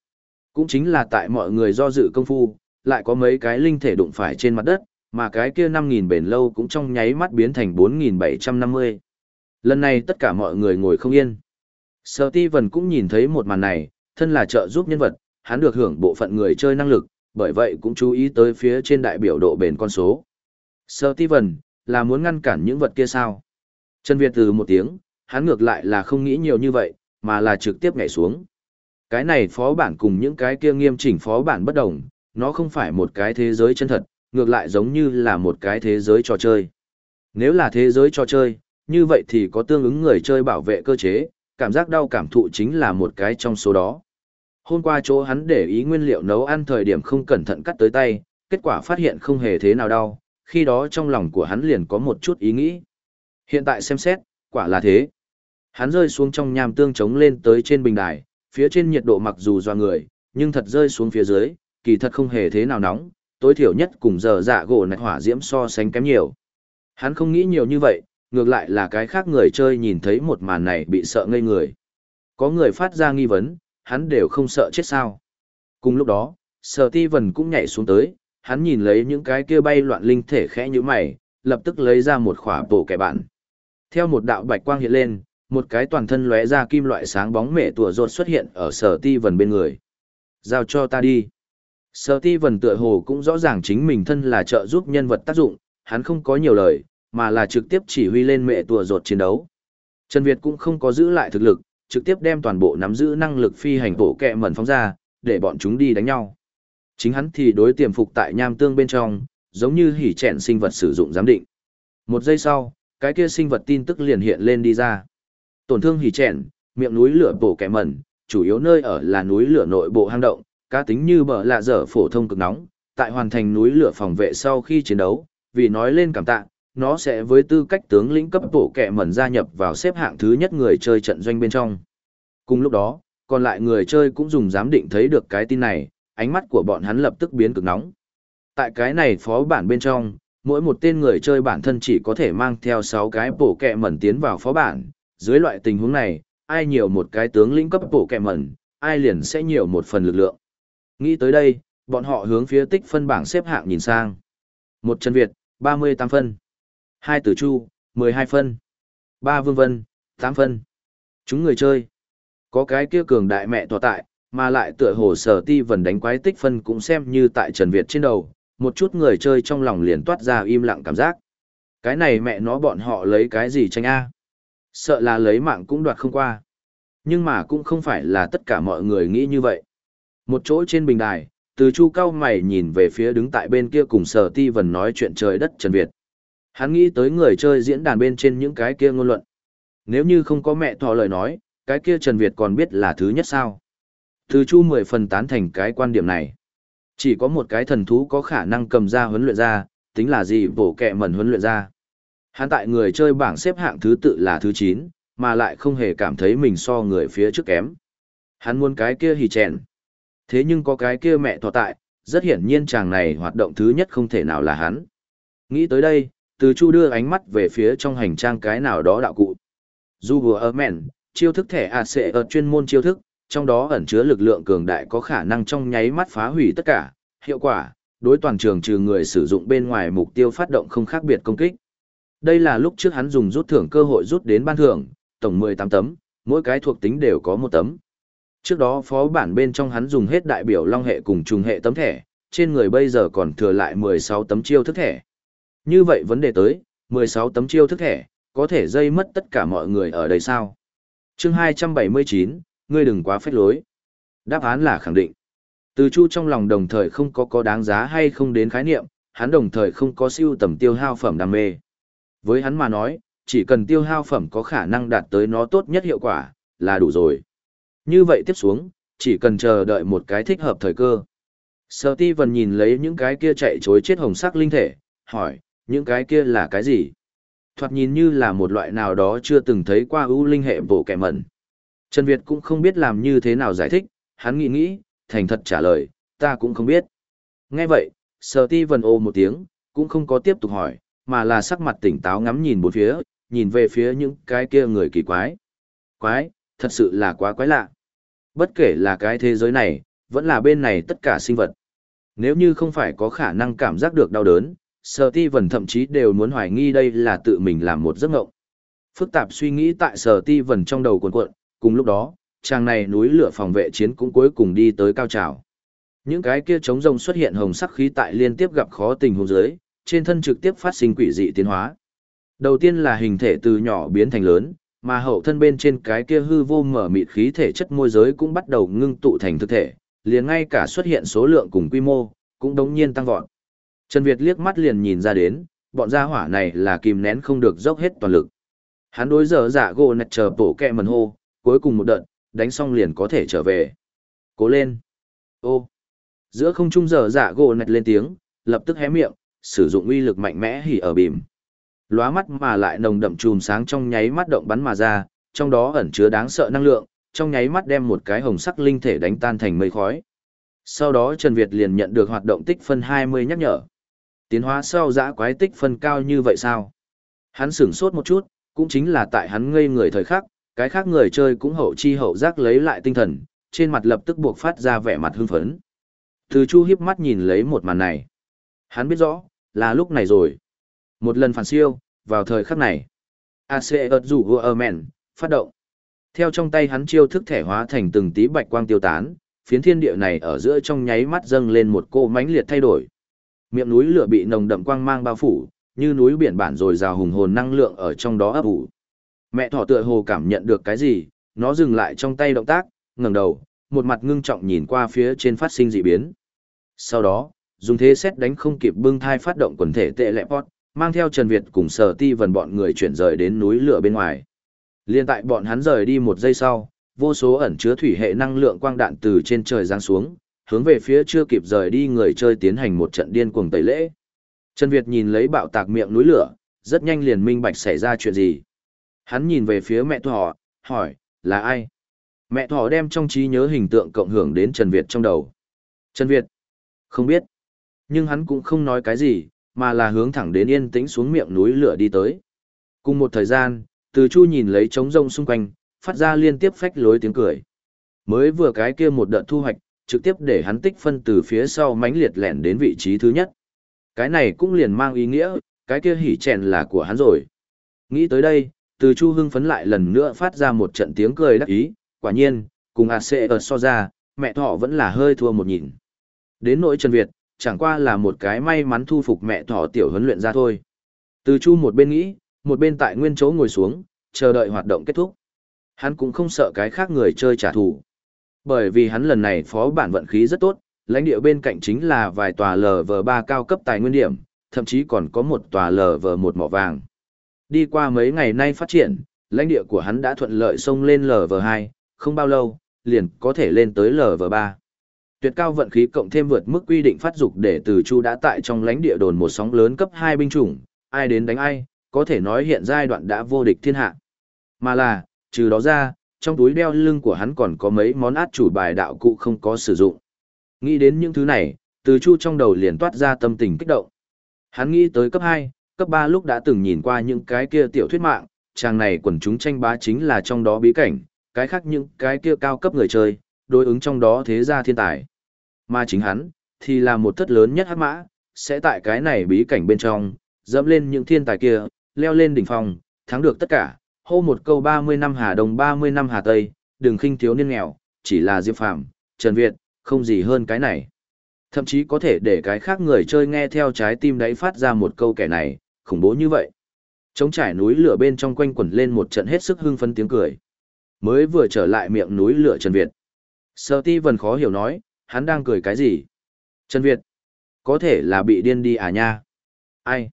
Speaker 1: Cũng chính là tại mọi người do dự công phu, lại có mấy cái linh thể đụng phải trên mặt đất, mà cái kia 5.000 bền lâu cũng trong nháy mắt biến thành 4.750. Lần này tất cả mọi người ngồi không yên. Sở ti vần cũng nhìn thấy một màn này, thân là trợ giúp nhân vật, hắn được hưởng bộ phận người chơi năng lực, bởi vậy cũng chú ý tới phía trên đại biểu độ bền con số. Sở ti vần, là muốn ngăn cản những vật kia sao? Trần Việt từ một tiếng, hắn ngược lại là không nghĩ nhiều như vậy, mà là trực tiếp nhảy xuống. Cái này phó bản cùng những cái kia nghiêm chỉnh phó bản bất đồng, nó không phải một cái thế giới chân thật, ngược lại giống như là một cái thế giới trò chơi. Nếu là thế giới trò chơi, như vậy thì có tương ứng người chơi bảo vệ cơ chế, cảm giác đau cảm thụ chính là một cái trong số đó. Hôm qua chỗ hắn để ý nguyên liệu nấu ăn thời điểm không cẩn thận cắt tới tay, kết quả phát hiện không hề thế nào đau, khi đó trong lòng của hắn liền có một chút ý nghĩ. Hiện tại xem xét, quả là thế. Hắn rơi xuống trong nham tương trống lên tới trên bình đài, phía trên nhiệt độ mặc dù do người, nhưng thật rơi xuống phía dưới, kỳ thật không hề thế nào nóng, tối thiểu nhất cùng giờ dạ gỗ nạch hỏa diễm so sánh kém nhiều. Hắn không nghĩ nhiều như vậy, ngược lại là cái khác người chơi nhìn thấy một màn này bị sợ ngây người. Có người phát ra nghi vấn, hắn đều không sợ chết sao. Cùng lúc đó, sở ti vần cũng nhảy xuống tới, hắn nhìn lấy những cái kia bay loạn linh thể khẽ như mày, lập tức lấy ra một khỏa bổ kẻ bạn. Theo một đạo bạch quang hiện lên, một cái toàn thân lóe ra kim loại sáng bóng mẹ tủa rột xuất hiện ở sở ti vần bên người. Giao cho ta đi. Sở ti vần tựa hồ cũng rõ ràng chính mình thân là trợ giúp nhân vật tác dụng, hắn không có nhiều lời, mà là trực tiếp chỉ huy lên mẹ tùa rột chiến đấu. Trần Việt cũng không có giữ lại thực lực, trực tiếp đem toàn bộ nắm giữ năng lực phi hành bộ kẹ mẩn phóng ra, để bọn chúng đi đánh nhau. Chính hắn thì đối tiềm phục tại nham tương bên trong, giống như hỉ chẹn sinh vật sử dụng giám định. Một giây sau, cái kia sinh vật tin tức liền hiện lên đi ra. Tổn thương hỉ chèn, miệng núi lửa bổ kẻ mẩn, chủ yếu nơi ở là núi lửa nội bộ hang động, cá tính như bờ lạ dở phổ thông cực nóng, tại hoàn thành núi lửa phòng vệ sau khi chiến đấu, vì nói lên cảm tạ, nó sẽ với tư cách tướng lĩnh cấp bộ kẻ mẩn gia nhập vào xếp hạng thứ nhất người chơi trận doanh bên trong. Cùng lúc đó, còn lại người chơi cũng dùng giám định thấy được cái tin này, ánh mắt của bọn hắn lập tức biến cực nóng. Tại cái này phó bản bên trong, mỗi một tên người chơi bản thân chỉ có thể mang theo 6 cái bổ kẹ mẩn tiến vào phó bản, dưới loại tình huống này, ai nhiều một cái tướng lĩnh cấp bổ kẹ mẩn, ai liền sẽ nhiều một phần lực lượng. Nghĩ tới đây, Bọn họ hướng phía tích phân bảng xếp hạng nhìn sang. Một Trần Việt, 38 phân. Hai Tử Chu, 12 phân. Ba Vương Vân, 8 phân. Chúng người chơi. Có cái kia cường đại mẹ tọa tại, mà lại tựa hồ sở ti vần đánh quái tích phân cũng xem như tại Trần Việt trên đầu, một chút người chơi trong lòng liền toát ra im lặng cảm giác. Cái này mẹ nó bọn họ lấy cái gì tranh A. Sợ là lấy mạng cũng đoạt không qua. Nhưng mà cũng không phải là tất cả mọi người nghĩ như vậy. Một chỗ trên bình đài, từ chu cao mày nhìn về phía đứng tại bên kia cùng sở ti vần nói chuyện trời đất Trần Việt. Hắn nghĩ tới người chơi diễn đàn bên trên những cái kia ngôn luận. Nếu như không có mẹ thọ lời nói, cái kia Trần Việt còn biết là thứ nhất sao. Từ chu mười phần tán thành cái quan điểm này. Chỉ có một cái thần thú có khả năng cầm ra huấn luyện ra, tính là gì bổ kẹ mẩn huấn luyện ra. Hắn tại người chơi bảng xếp hạng thứ tự là thứ 9, mà lại không hề cảm thấy mình so người phía trước kém. Hắn muốn cái kia hì chèn. Thế nhưng có cái kia mẹ thọ tại, rất hiển nhiên chàng này hoạt động thứ nhất không thể nào là hắn. Nghĩ tới đây, từ chu đưa ánh mắt về phía trong hành trang cái nào đó đạo cụ. Dù vừa ở mẹn, chiêu thức thẻ sệ ở chuyên môn chiêu thức, trong đó ẩn chứa lực lượng cường đại có khả năng trong nháy mắt phá hủy tất cả, hiệu quả, đối toàn trường trừ người sử dụng bên ngoài mục tiêu phát động không khác biệt công kích. Đây là lúc trước hắn dùng rút thưởng cơ hội rút đến ban thưởng, tổng 18 tấm, mỗi cái thuộc tính đều có một tấm. Trước đó phó bản bên trong hắn dùng hết đại biểu long hệ cùng trùng hệ tấm thẻ, trên người bây giờ còn thừa lại 16 tấm chiêu thức thẻ. Như vậy vấn đề tới, 16 tấm chiêu thức thẻ, có thể dây mất tất cả mọi người ở đây sao? chương 279, ngươi đừng quá phách lối. Đáp án là khẳng định. Từ chu trong lòng đồng thời không có có đáng giá hay không đến khái niệm, hắn đồng thời không có siêu tầm tiêu hao phẩm đam mê. Với hắn mà nói, chỉ cần tiêu hao phẩm có khả năng đạt tới nó tốt nhất hiệu quả, là đủ rồi. Như vậy tiếp xuống, chỉ cần chờ đợi một cái thích hợp thời cơ. Sở ti vần nhìn lấy những cái kia chạy chối chết hồng sắc linh thể, hỏi, những cái kia là cái gì? Thoạt nhìn như là một loại nào đó chưa từng thấy qua ưu linh hệ bộ kẻ mẩn. Trần Việt cũng không biết làm như thế nào giải thích, hắn nghĩ nghĩ, thành thật trả lời, ta cũng không biết. Nghe vậy, sở ti Vân ô một tiếng, cũng không có tiếp tục hỏi, mà là sắc mặt tỉnh táo ngắm nhìn bốn phía, nhìn về phía những cái kia người kỳ quái. Quái, thật sự là quá quái lạ. Bất kể là cái thế giới này, vẫn là bên này tất cả sinh vật. Nếu như không phải có khả năng cảm giác được đau đớn, Sở Ti Vân thậm chí đều muốn hoài nghi đây là tự mình làm một giấc ngộng. Phức tạp suy nghĩ tại Sở Ti Vân trong đầu cuộn cuộn, cùng lúc đó, chàng này núi lửa phòng vệ chiến cũng cuối cùng đi tới cao trào. Những cái kia trống rông xuất hiện hồng sắc khí tại liên tiếp gặp khó tình huống dưới, trên thân trực tiếp phát sinh quỷ dị tiến hóa. Đầu tiên là hình thể từ nhỏ biến thành lớn, mà hậu thân bên trên cái kia hư vô mở mịt khí thể chất môi giới cũng bắt đầu ngưng tụ thành thực thể, liền ngay cả xuất hiện số lượng cùng quy mô, cũng đống nhiên tăng vọt. Trần Việt liếc mắt liền nhìn ra đến, bọn gia hỏa này là kìm nén không được dốc hết toàn lực. Hắn đối giờ dạ giả gồ nạch chờ bổ kẹ mần hô, cuối cùng một đợt, đánh xong liền có thể trở về. Cố lên. Ô. Giữa không trung giờ dạ gỗ nạch lên tiếng, lập tức hé miệng, sử dụng uy lực mạnh mẽ hỉ ở bìm. Lóa mắt mà lại nồng đậm chùm sáng trong nháy mắt động bắn mà ra, trong đó ẩn chứa đáng sợ năng lượng, trong nháy mắt đem một cái hồng sắc linh thể đánh tan thành mây khói. Sau đó Trần Việt liền nhận được hoạt động tích phân 20 nhắc nhở. Tiến hóa sau dã quái tích phân cao như vậy sao? Hắn sửng sốt một chút, cũng chính là tại hắn ngây người thời khắc, cái khác người chơi cũng hậu chi hậu giác lấy lại tinh thần, trên mặt lập tức buộc phát ra vẻ mặt hưng phấn. Từ Chu hiếp mắt nhìn lấy một màn này. Hắn biết rõ, là lúc này rồi. Một lần phản siêu, vào thời khắc này. AC ợt rủ vừa mẹn, phát động. Theo trong tay hắn chiêu thức thể hóa thành từng tí bạch quang tiêu tán, phiến thiên địa này ở giữa trong nháy mắt dâng lên một cô mãnh liệt thay đổi. Miệng núi lửa bị nồng đậm quang mang bao phủ, như núi biển bản rồi rào hùng hồn năng lượng ở trong đó ấp ủ. Mẹ thỏ tựa hồ cảm nhận được cái gì, nó dừng lại trong tay động tác, ngẩng đầu, một mặt ngưng trọng nhìn qua phía trên phát sinh dị biến. Sau đó, dùng thế xét đánh không kịp bưng thai phát động quần thể tệ lẹ pot, mang theo Trần Việt cùng sở ti vần bọn người chuyển rời đến núi lửa bên ngoài. Liên tại bọn hắn rời đi một giây sau, vô số ẩn chứa thủy hệ năng lượng quang đạn từ trên trời giáng xuống, hướng về phía chưa kịp rời đi người chơi tiến hành một trận điên cuồng tẩy lễ. Trần Việt nhìn lấy bạo tạc miệng núi lửa, rất nhanh liền minh bạch xảy ra chuyện gì. Hắn nhìn về phía mẹ thỏ, hỏi, là ai? Mẹ thỏ đem trong trí nhớ hình tượng cộng hưởng đến Trần Việt trong đầu. Trần Việt, không biết. Nhưng hắn cũng không nói cái gì, mà là hướng thẳng đến yên tĩnh xuống miệng núi lửa đi tới. Cùng một thời gian, từ chu nhìn lấy trống rông xung quanh, phát ra liên tiếp phách lối tiếng cười. Mới vừa cái kia một đợt thu hoạch, trực tiếp để hắn tích phân từ phía sau mãnh liệt lẻn đến vị trí thứ nhất. Cái này cũng liền mang ý nghĩa, cái kia hỉ chèn là của hắn rồi. Nghĩ tới đây, từ Chu hưng phấn lại lần nữa phát ra một trận tiếng cười đắc ý, quả nhiên, cùng AC ở so ra, mẹ thọ vẫn là hơi thua một nhìn. Đến nỗi Trần Việt, chẳng qua là một cái may mắn thu phục mẹ thọ tiểu huấn luyện ra thôi. Từ Chu một bên nghĩ, một bên tại nguyên chỗ ngồi xuống, chờ đợi hoạt động kết thúc. Hắn cũng không sợ cái khác người chơi trả thù. Bởi vì hắn lần này phó bản vận khí rất tốt, lãnh địa bên cạnh chính là vài tòa lv ba cao cấp tài nguyên điểm, thậm chí còn có một tòa lv một mỏ vàng. Đi qua mấy ngày nay phát triển, lãnh địa của hắn đã thuận lợi xông lên LV2, không bao lâu, liền có thể lên tới LV3. Tuyệt cao vận khí cộng thêm vượt mức quy định phát dục để từ Chu đã tại trong lãnh địa đồn một sóng lớn cấp 2 binh chủng, ai đến đánh ai, có thể nói hiện giai đoạn đã vô địch thiên hạ. Mà là, trừ đó ra, trong túi đeo lưng của hắn còn có mấy món át chủ bài đạo cụ không có sử dụng. Nghĩ đến những thứ này, từ chu trong đầu liền toát ra tâm tình kích động. Hắn nghĩ tới cấp 2, cấp 3 lúc đã từng nhìn qua những cái kia tiểu thuyết mạng, chàng này quần chúng tranh bá chính là trong đó bí cảnh, cái khác những cái kia cao cấp người chơi, đối ứng trong đó thế gia thiên tài. Mà chính hắn, thì là một thất lớn nhất hắc mã, sẽ tại cái này bí cảnh bên trong, dẫm lên những thiên tài kia, leo lên đỉnh phong, thắng được tất cả, hô một câu 30 năm Hà Đông 30 năm Hà Tây, đừng khinh thiếu niên nghèo, chỉ là Diệp Phàm, Trần Việt, không gì hơn cái này. Thậm chí có thể để cái khác người chơi nghe theo trái tim đấy phát ra một câu kẻ này, khủng bố như vậy. Trống trải núi lửa bên trong quanh quẩn lên một trận hết sức hưng phấn tiếng cười. Mới vừa trở lại miệng núi lửa Trần Việt. Sở ti vần khó hiểu nói, hắn đang cười cái gì? Trần Việt, có thể là bị điên đi à nha? Ai?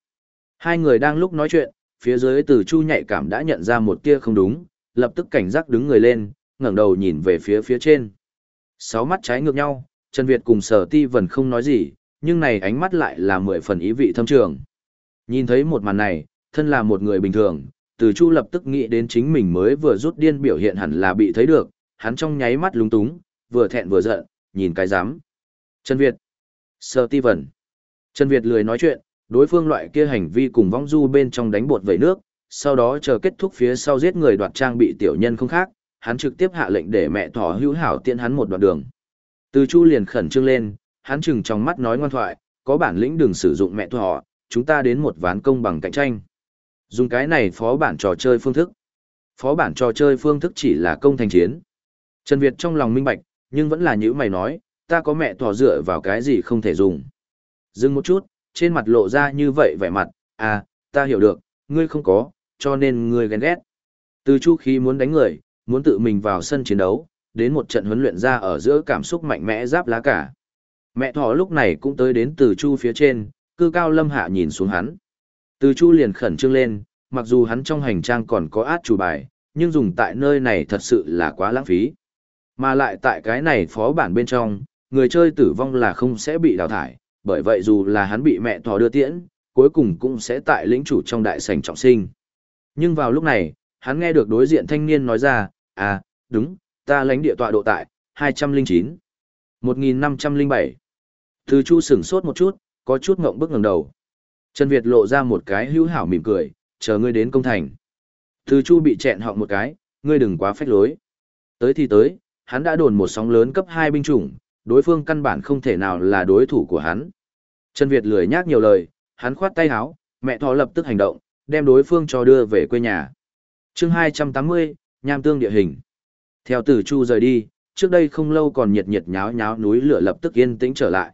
Speaker 1: Hai người đang lúc nói chuyện, phía dưới từ chu nhạy cảm đã nhận ra một tia không đúng, lập tức cảnh giác đứng người lên, ngẩng đầu nhìn về phía phía trên. Sáu mắt trái ngược nhau, Trần Việt cùng sở ti vần không nói gì, nhưng này ánh mắt lại là mười phần ý vị thâm trường. Nhìn thấy một màn này, thân là một người bình thường, từ chu lập tức nghĩ đến chính mình mới vừa rút điên biểu hiện hẳn là bị thấy được, hắn trong nháy mắt lúng túng, vừa thẹn vừa giận, nhìn cái dám. Trần Việt. Sơ ti vần. Trần Việt lười nói chuyện, đối phương loại kia hành vi cùng vong du bên trong đánh bột vẩy nước, sau đó chờ kết thúc phía sau giết người đoạt trang bị tiểu nhân không khác, hắn trực tiếp hạ lệnh để mẹ thỏ hữu hảo tiện hắn một đoạn đường. Từ Chu liền khẩn trương lên, hắn chừng trong mắt nói ngoan thoại, có bản lĩnh đừng sử dụng mẹ thỏ, chúng ta đến một ván công bằng cạnh tranh. Dùng cái này phó bản trò chơi phương thức. Phó bản trò chơi phương thức chỉ là công thành chiến. Trần Việt trong lòng minh bạch, nhưng vẫn là những mày nói, ta có mẹ thỏ dựa vào cái gì không thể dùng. Dừng một chút, trên mặt lộ ra như vậy vẻ mặt, à, ta hiểu được, ngươi không có, cho nên ngươi ghen ghét. Từ chu khí muốn đánh người, muốn tự mình vào sân chiến đấu, đến một trận huấn luyện ra ở giữa cảm xúc mạnh mẽ giáp lá cả. Mẹ thỏ lúc này cũng tới đến từ chu phía trên, cư cao lâm hạ nhìn xuống hắn. Từ chu liền khẩn trương lên, mặc dù hắn trong hành trang còn có át chủ bài, nhưng dùng tại nơi này thật sự là quá lãng phí. Mà lại tại cái này phó bản bên trong, người chơi tử vong là không sẽ bị đào thải, bởi vậy dù là hắn bị mẹ thỏ đưa tiễn, cuối cùng cũng sẽ tại lĩnh chủ trong đại sảnh trọng sinh. Nhưng vào lúc này, hắn nghe được đối diện thanh niên nói ra, à, đúng, ta lãnh địa tọa độ tại, 209, 1507. Từ chu sửng sốt một chút, có chút ngộng bức ngẩng đầu. Trần Việt lộ ra một cái hữu hảo mỉm cười, chờ ngươi đến công thành. Từ chu bị chẹn họng một cái, ngươi đừng quá phách lối. Tới thì tới, hắn đã đồn một sóng lớn cấp 2 binh chủng, đối phương căn bản không thể nào là đối thủ của hắn. Trần Việt lười nhác nhiều lời, hắn khoát tay áo, mẹ thỏ lập tức hành động, đem đối phương cho đưa về quê nhà. chương 280, nham tương địa hình. Theo tử chu rời đi, trước đây không lâu còn nhiệt nhiệt nháo nháo núi lửa lập tức yên tĩnh trở lại.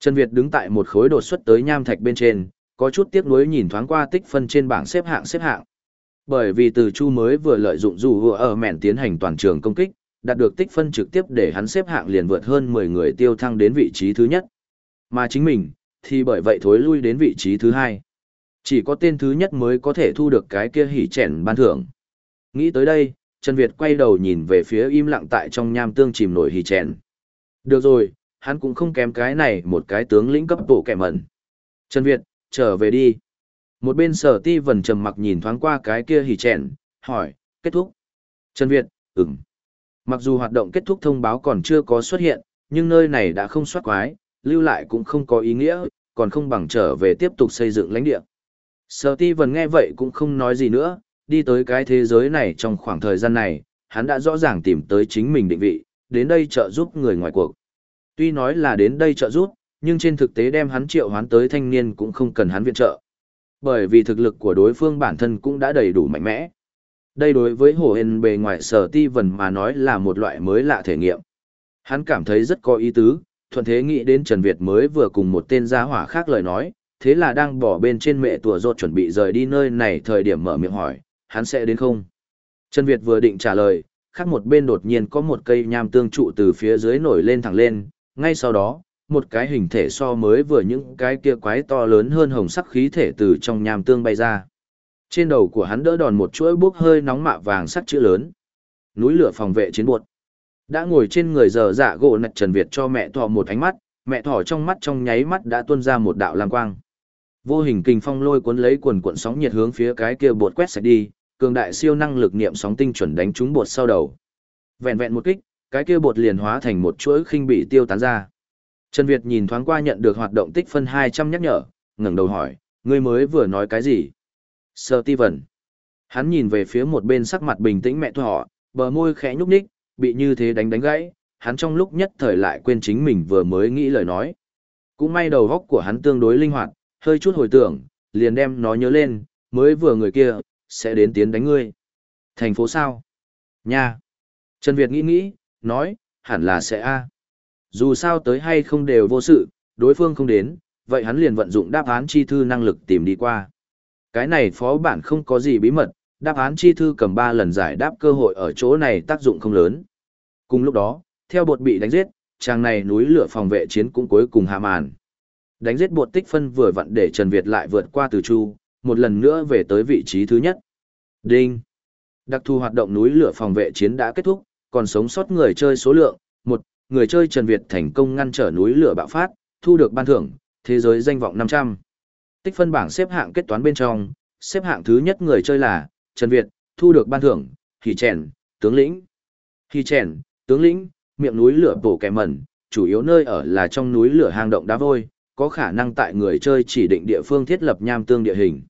Speaker 1: Trần Việt đứng tại một khối đột xuất tới nham thạch bên trên, có chút tiếc nuối nhìn thoáng qua tích phân trên bảng xếp hạng xếp hạng. Bởi vì từ chu mới vừa lợi dụng dù vừa ở mẹn tiến hành toàn trường công kích, đạt được tích phân trực tiếp để hắn xếp hạng liền vượt hơn 10 người tiêu thăng đến vị trí thứ nhất. Mà chính mình, thì bởi vậy thối lui đến vị trí thứ hai. Chỉ có tên thứ nhất mới có thể thu được cái kia hỉ chèn ban thưởng. Nghĩ tới đây, Trần Việt quay đầu nhìn về phía im lặng tại trong nham tương chìm nổi hỉ chèn. Được rồi, hắn cũng không kém cái này một cái tướng lĩnh cấp bộ kẻ mẩn. Trần Việt, trở về đi. Một bên sở ti vần trầm mặc nhìn thoáng qua cái kia hỉ chèn, hỏi, kết thúc. Trần Việt, ừm. Mặc dù hoạt động kết thúc thông báo còn chưa có xuất hiện, nhưng nơi này đã không soát quái, lưu lại cũng không có ý nghĩa, còn không bằng trở về tiếp tục xây dựng lãnh địa. Sở ti vần nghe vậy cũng không nói gì nữa, đi tới cái thế giới này trong khoảng thời gian này, hắn đã rõ ràng tìm tới chính mình định vị, đến đây trợ giúp người ngoài cuộc. Tuy nói là đến đây trợ giúp, nhưng trên thực tế đem hắn triệu hoán tới thanh niên cũng không cần hắn viện trợ. Bởi vì thực lực của đối phương bản thân cũng đã đầy đủ mạnh mẽ. Đây đối với Hồ Hên bề ngoài sở ti vần mà nói là một loại mới lạ thể nghiệm. Hắn cảm thấy rất có ý tứ, thuận thế nghĩ đến Trần Việt mới vừa cùng một tên gia hỏa khác lời nói, thế là đang bỏ bên trên mẹ tùa rột chuẩn bị rời đi nơi này thời điểm mở miệng hỏi, hắn sẽ đến không? Trần Việt vừa định trả lời, khác một bên đột nhiên có một cây nham tương trụ từ phía dưới nổi lên thẳng lên, ngay sau đó, một cái hình thể so mới vừa những cái kia quái to lớn hơn hồng sắc khí thể từ trong nham tương bay ra. Trên đầu của hắn đỡ đòn một chuỗi bốc hơi nóng mạ vàng sắc chữ lớn. Núi lửa phòng vệ chiến buột. Đã ngồi trên người giờ dạ gỗ nạch Trần Việt cho mẹ thỏ một ánh mắt, mẹ thỏ trong mắt trong nháy mắt đã tuôn ra một đạo lam quang. Vô hình kinh phong lôi cuốn lấy quần cuộn sóng nhiệt hướng phía cái kia bột quét sạch đi, cường đại siêu năng lực niệm sóng tinh chuẩn đánh trúng bột sau đầu. Vẹn vẹn một kích, cái kia bột liền hóa thành một chuỗi khinh bị tiêu tán ra. Trần Việt nhìn thoáng qua nhận được hoạt động tích phân 200 nhắc nhở, ngẩng đầu hỏi, ngươi mới vừa nói cái gì? Sir ti. Hắn nhìn về phía một bên sắc mặt bình tĩnh mẹ thỏ, bờ môi khẽ nhúc nhích, bị như thế đánh đánh gãy, hắn trong lúc nhất thời lại quên chính mình vừa mới nghĩ lời nói. Cũng may đầu góc của hắn tương đối linh hoạt, hơi chút hồi tưởng, liền đem nó nhớ lên, mới vừa người kia, sẽ đến tiến đánh ngươi. Thành phố sao? Nha! Trần Việt nghĩ nghĩ, nói, hẳn là sẽ a. Dù sao tới hay không đều vô sự, đối phương không đến, vậy hắn liền vận dụng đáp án chi thư năng lực tìm đi qua. Cái này phó bản không có gì bí mật, đáp án chi thư cầm 3 lần giải đáp cơ hội ở chỗ này tác dụng không lớn. Cùng lúc đó, theo bột bị đánh giết, chàng này núi lửa phòng vệ chiến cũng cuối cùng hạ màn. Đánh giết bột tích phân vừa vặn để Trần Việt lại vượt qua từ chu, một lần nữa về tới vị trí thứ nhất. Đinh! Đặc thù hoạt động núi lửa phòng vệ chiến đã kết thúc, còn sống sót người chơi số lượng, một người chơi Trần Việt thành công ngăn trở núi lửa bạo phát, thu được ban thưởng, thế giới danh vọng 500. Tích phân bảng xếp hạng kết toán bên trong, xếp hạng thứ nhất người chơi là Trần Việt, thu được ban thưởng, Hỉ Trèn, tướng lĩnh. Hỉ Trèn, tướng lĩnh, miệng núi lửa bổ kẻ mẩn, chủ yếu nơi ở là trong núi lửa hang động đá vôi, có khả năng tại người chơi chỉ định địa phương thiết lập nham tương địa hình.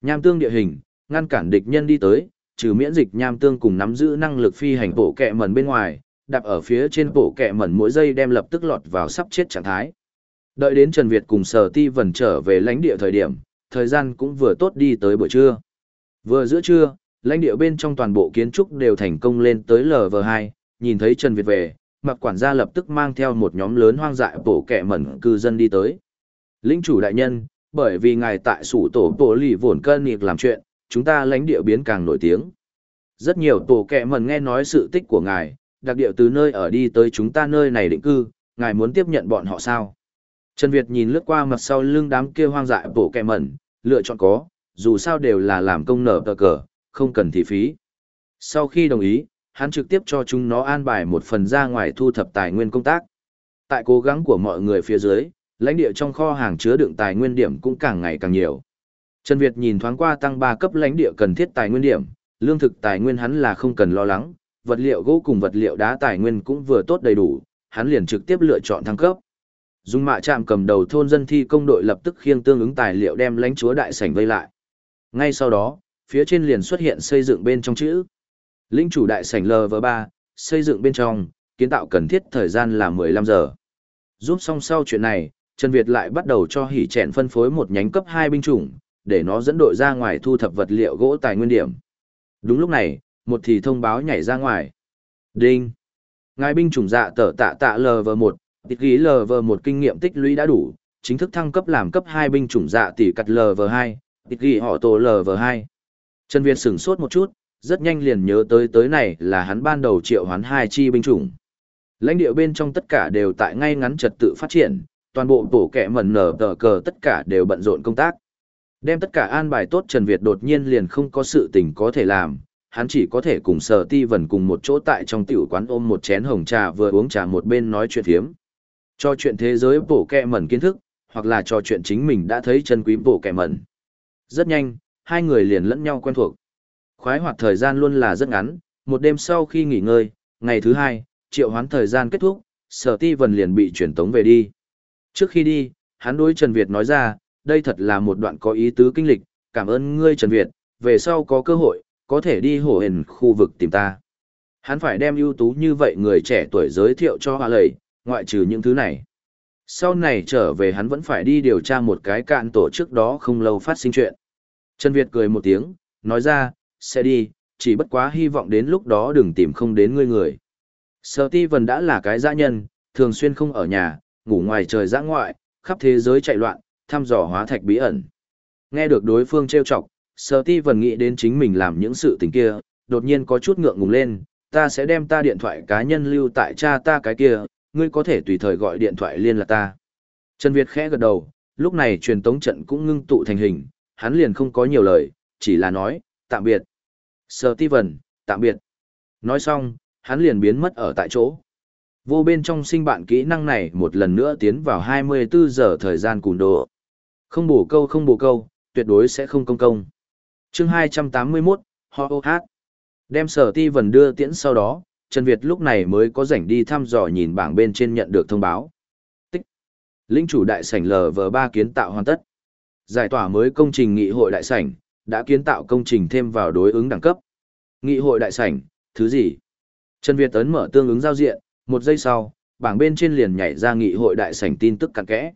Speaker 1: Nham tương địa hình, ngăn cản địch nhân đi tới, trừ miễn dịch nham tương cùng nắm giữ năng lực phi hành bộ kẹ mẩn bên ngoài, đạp ở phía trên bộ kẹ mẩn mỗi giây đem lập tức lọt vào sắp chết trạng thái. Đợi đến Trần Việt cùng Sở Ti Vân trở về lãnh địa thời điểm, thời gian cũng vừa tốt đi tới buổi trưa. Vừa giữa trưa, lãnh địa bên trong toàn bộ kiến trúc đều thành công lên tới LV2, nhìn thấy Trần Việt về, mặc quản gia lập tức mang theo một nhóm lớn hoang dại bổ kẹ mẩn cư dân đi tới. Lĩnh chủ đại nhân, bởi vì ngài tại sủ tổ tổ lì vổn cân nghiệp làm chuyện, chúng ta lãnh địa biến càng nổi tiếng. Rất nhiều tổ kẹ mẩn nghe nói sự tích của ngài, đặc điệu từ nơi ở đi tới chúng ta nơi này định cư, ngài muốn tiếp nhận bọn họ sao? Trần Việt nhìn lướt qua mặt sau lưng đám kia hoang dại tổ kẹ mẩn, lựa chọn có, dù sao đều là làm công nở tờ cờ, không cần thị phí. Sau khi đồng ý, hắn trực tiếp cho chúng nó an bài một phần ra ngoài thu thập tài nguyên công tác. Tại cố gắng của mọi người phía dưới, lãnh địa trong kho hàng chứa đựng tài nguyên điểm cũng càng ngày càng nhiều. Trần Việt nhìn thoáng qua tăng 3 cấp lãnh địa cần thiết tài nguyên điểm, lương thực tài nguyên hắn là không cần lo lắng, vật liệu gỗ cùng vật liệu đá tài nguyên cũng vừa tốt đầy đủ, hắn liền trực tiếp lựa chọn thăng cấp. Dung mạ chạm cầm đầu thôn dân thi công đội lập tức khiêng tương ứng tài liệu đem lãnh chúa đại sảnh vây lại. Ngay sau đó, phía trên liền xuất hiện xây dựng bên trong chữ. Lĩnh chủ đại sảnh LV3, xây dựng bên trong, kiến tạo cần thiết thời gian là 15 giờ. Giúp xong sau chuyện này, Trần Việt lại bắt đầu cho hỉ chèn phân phối một nhánh cấp 2 binh chủng, để nó dẫn đội ra ngoài thu thập vật liệu gỗ tài nguyên điểm. Đúng lúc này, một thì thông báo nhảy ra ngoài. Đinh! Ngài binh chủng dạ tở tạ tạ LV1, tịch ghi LV1 kinh nghiệm tích lũy đã đủ, chính thức thăng cấp làm cấp 2 binh chủng dạ tỷ cặt LV2, tịch ghi họ tổ LV2. Trần Việt sửng sốt một chút, rất nhanh liền nhớ tới tới này là hắn ban đầu triệu hoán hai chi binh chủng. Lãnh địa bên trong tất cả đều tại ngay ngắn trật tự phát triển, toàn bộ tổ kẻ mẩn nở tờ cờ tất cả đều bận rộn công tác. Đem tất cả an bài tốt Trần Việt đột nhiên liền không có sự tình có thể làm, hắn chỉ có thể cùng sở ti vần cùng một chỗ tại trong tiểu quán ôm một chén hồng trà vừa uống trà một bên nói chuyện thiếm. Cho chuyện thế giới bổ kẹ mẩn kiến thức, hoặc là cho chuyện chính mình đã thấy chân quý bổ kẹ mẩn. Rất nhanh, hai người liền lẫn nhau quen thuộc. Khoái hoạt thời gian luôn là rất ngắn, một đêm sau khi nghỉ ngơi, ngày thứ hai, triệu hoán thời gian kết thúc, sở ti vần liền bị chuyển tống về đi. Trước khi đi, hắn đối Trần Việt nói ra, đây thật là một đoạn có ý tứ kinh lịch, cảm ơn ngươi Trần Việt, về sau có cơ hội, có thể đi hổ hình khu vực tìm ta. Hắn phải đem ưu tú như vậy người trẻ tuổi giới thiệu cho hòa Lầy, ngoại trừ những thứ này. Sau này trở về hắn vẫn phải đi điều tra một cái cạn tổ trước đó không lâu phát sinh chuyện. Trần Việt cười một tiếng, nói ra, sẽ đi, chỉ bất quá hy vọng đến lúc đó đừng tìm không đến ngươi người. Sở ti vần đã là cái dã nhân, thường xuyên không ở nhà, ngủ ngoài trời dã ngoại, khắp thế giới chạy loạn, thăm dò hóa thạch bí ẩn. Nghe được đối phương trêu chọc, Sở ti vần nghĩ đến chính mình làm những sự tình kia, đột nhiên có chút ngượng ngùng lên, ta sẽ đem ta điện thoại cá nhân lưu tại cha ta cái kia, ngươi có thể tùy thời gọi điện thoại liên lạc ta. Trần Việt khẽ gật đầu, lúc này truyền tống trận cũng ngưng tụ thành hình, hắn liền không có nhiều lời, chỉ là nói, tạm biệt. Sở ti tạm biệt. Nói xong, hắn liền biến mất ở tại chỗ. Vô bên trong sinh bạn kỹ năng này một lần nữa tiến vào 24 giờ thời gian cùn đồ. Không bổ câu không bổ câu, tuyệt đối sẽ không công công. chương 281, ho ô hát. Đem sở ti vần đưa tiễn sau đó, Trần Việt lúc này mới có rảnh đi thăm dò nhìn bảng bên trên nhận được thông báo. Tích. Linh chủ đại sảnh LV3 kiến tạo hoàn tất. Giải tỏa mới công trình nghị hội đại sảnh, đã kiến tạo công trình thêm vào đối ứng đẳng cấp. Nghị hội đại sảnh, thứ gì? Trần Việt ấn mở tương ứng giao diện, một giây sau, bảng bên trên liền nhảy ra nghị hội đại sảnh tin tức cặn kẽ.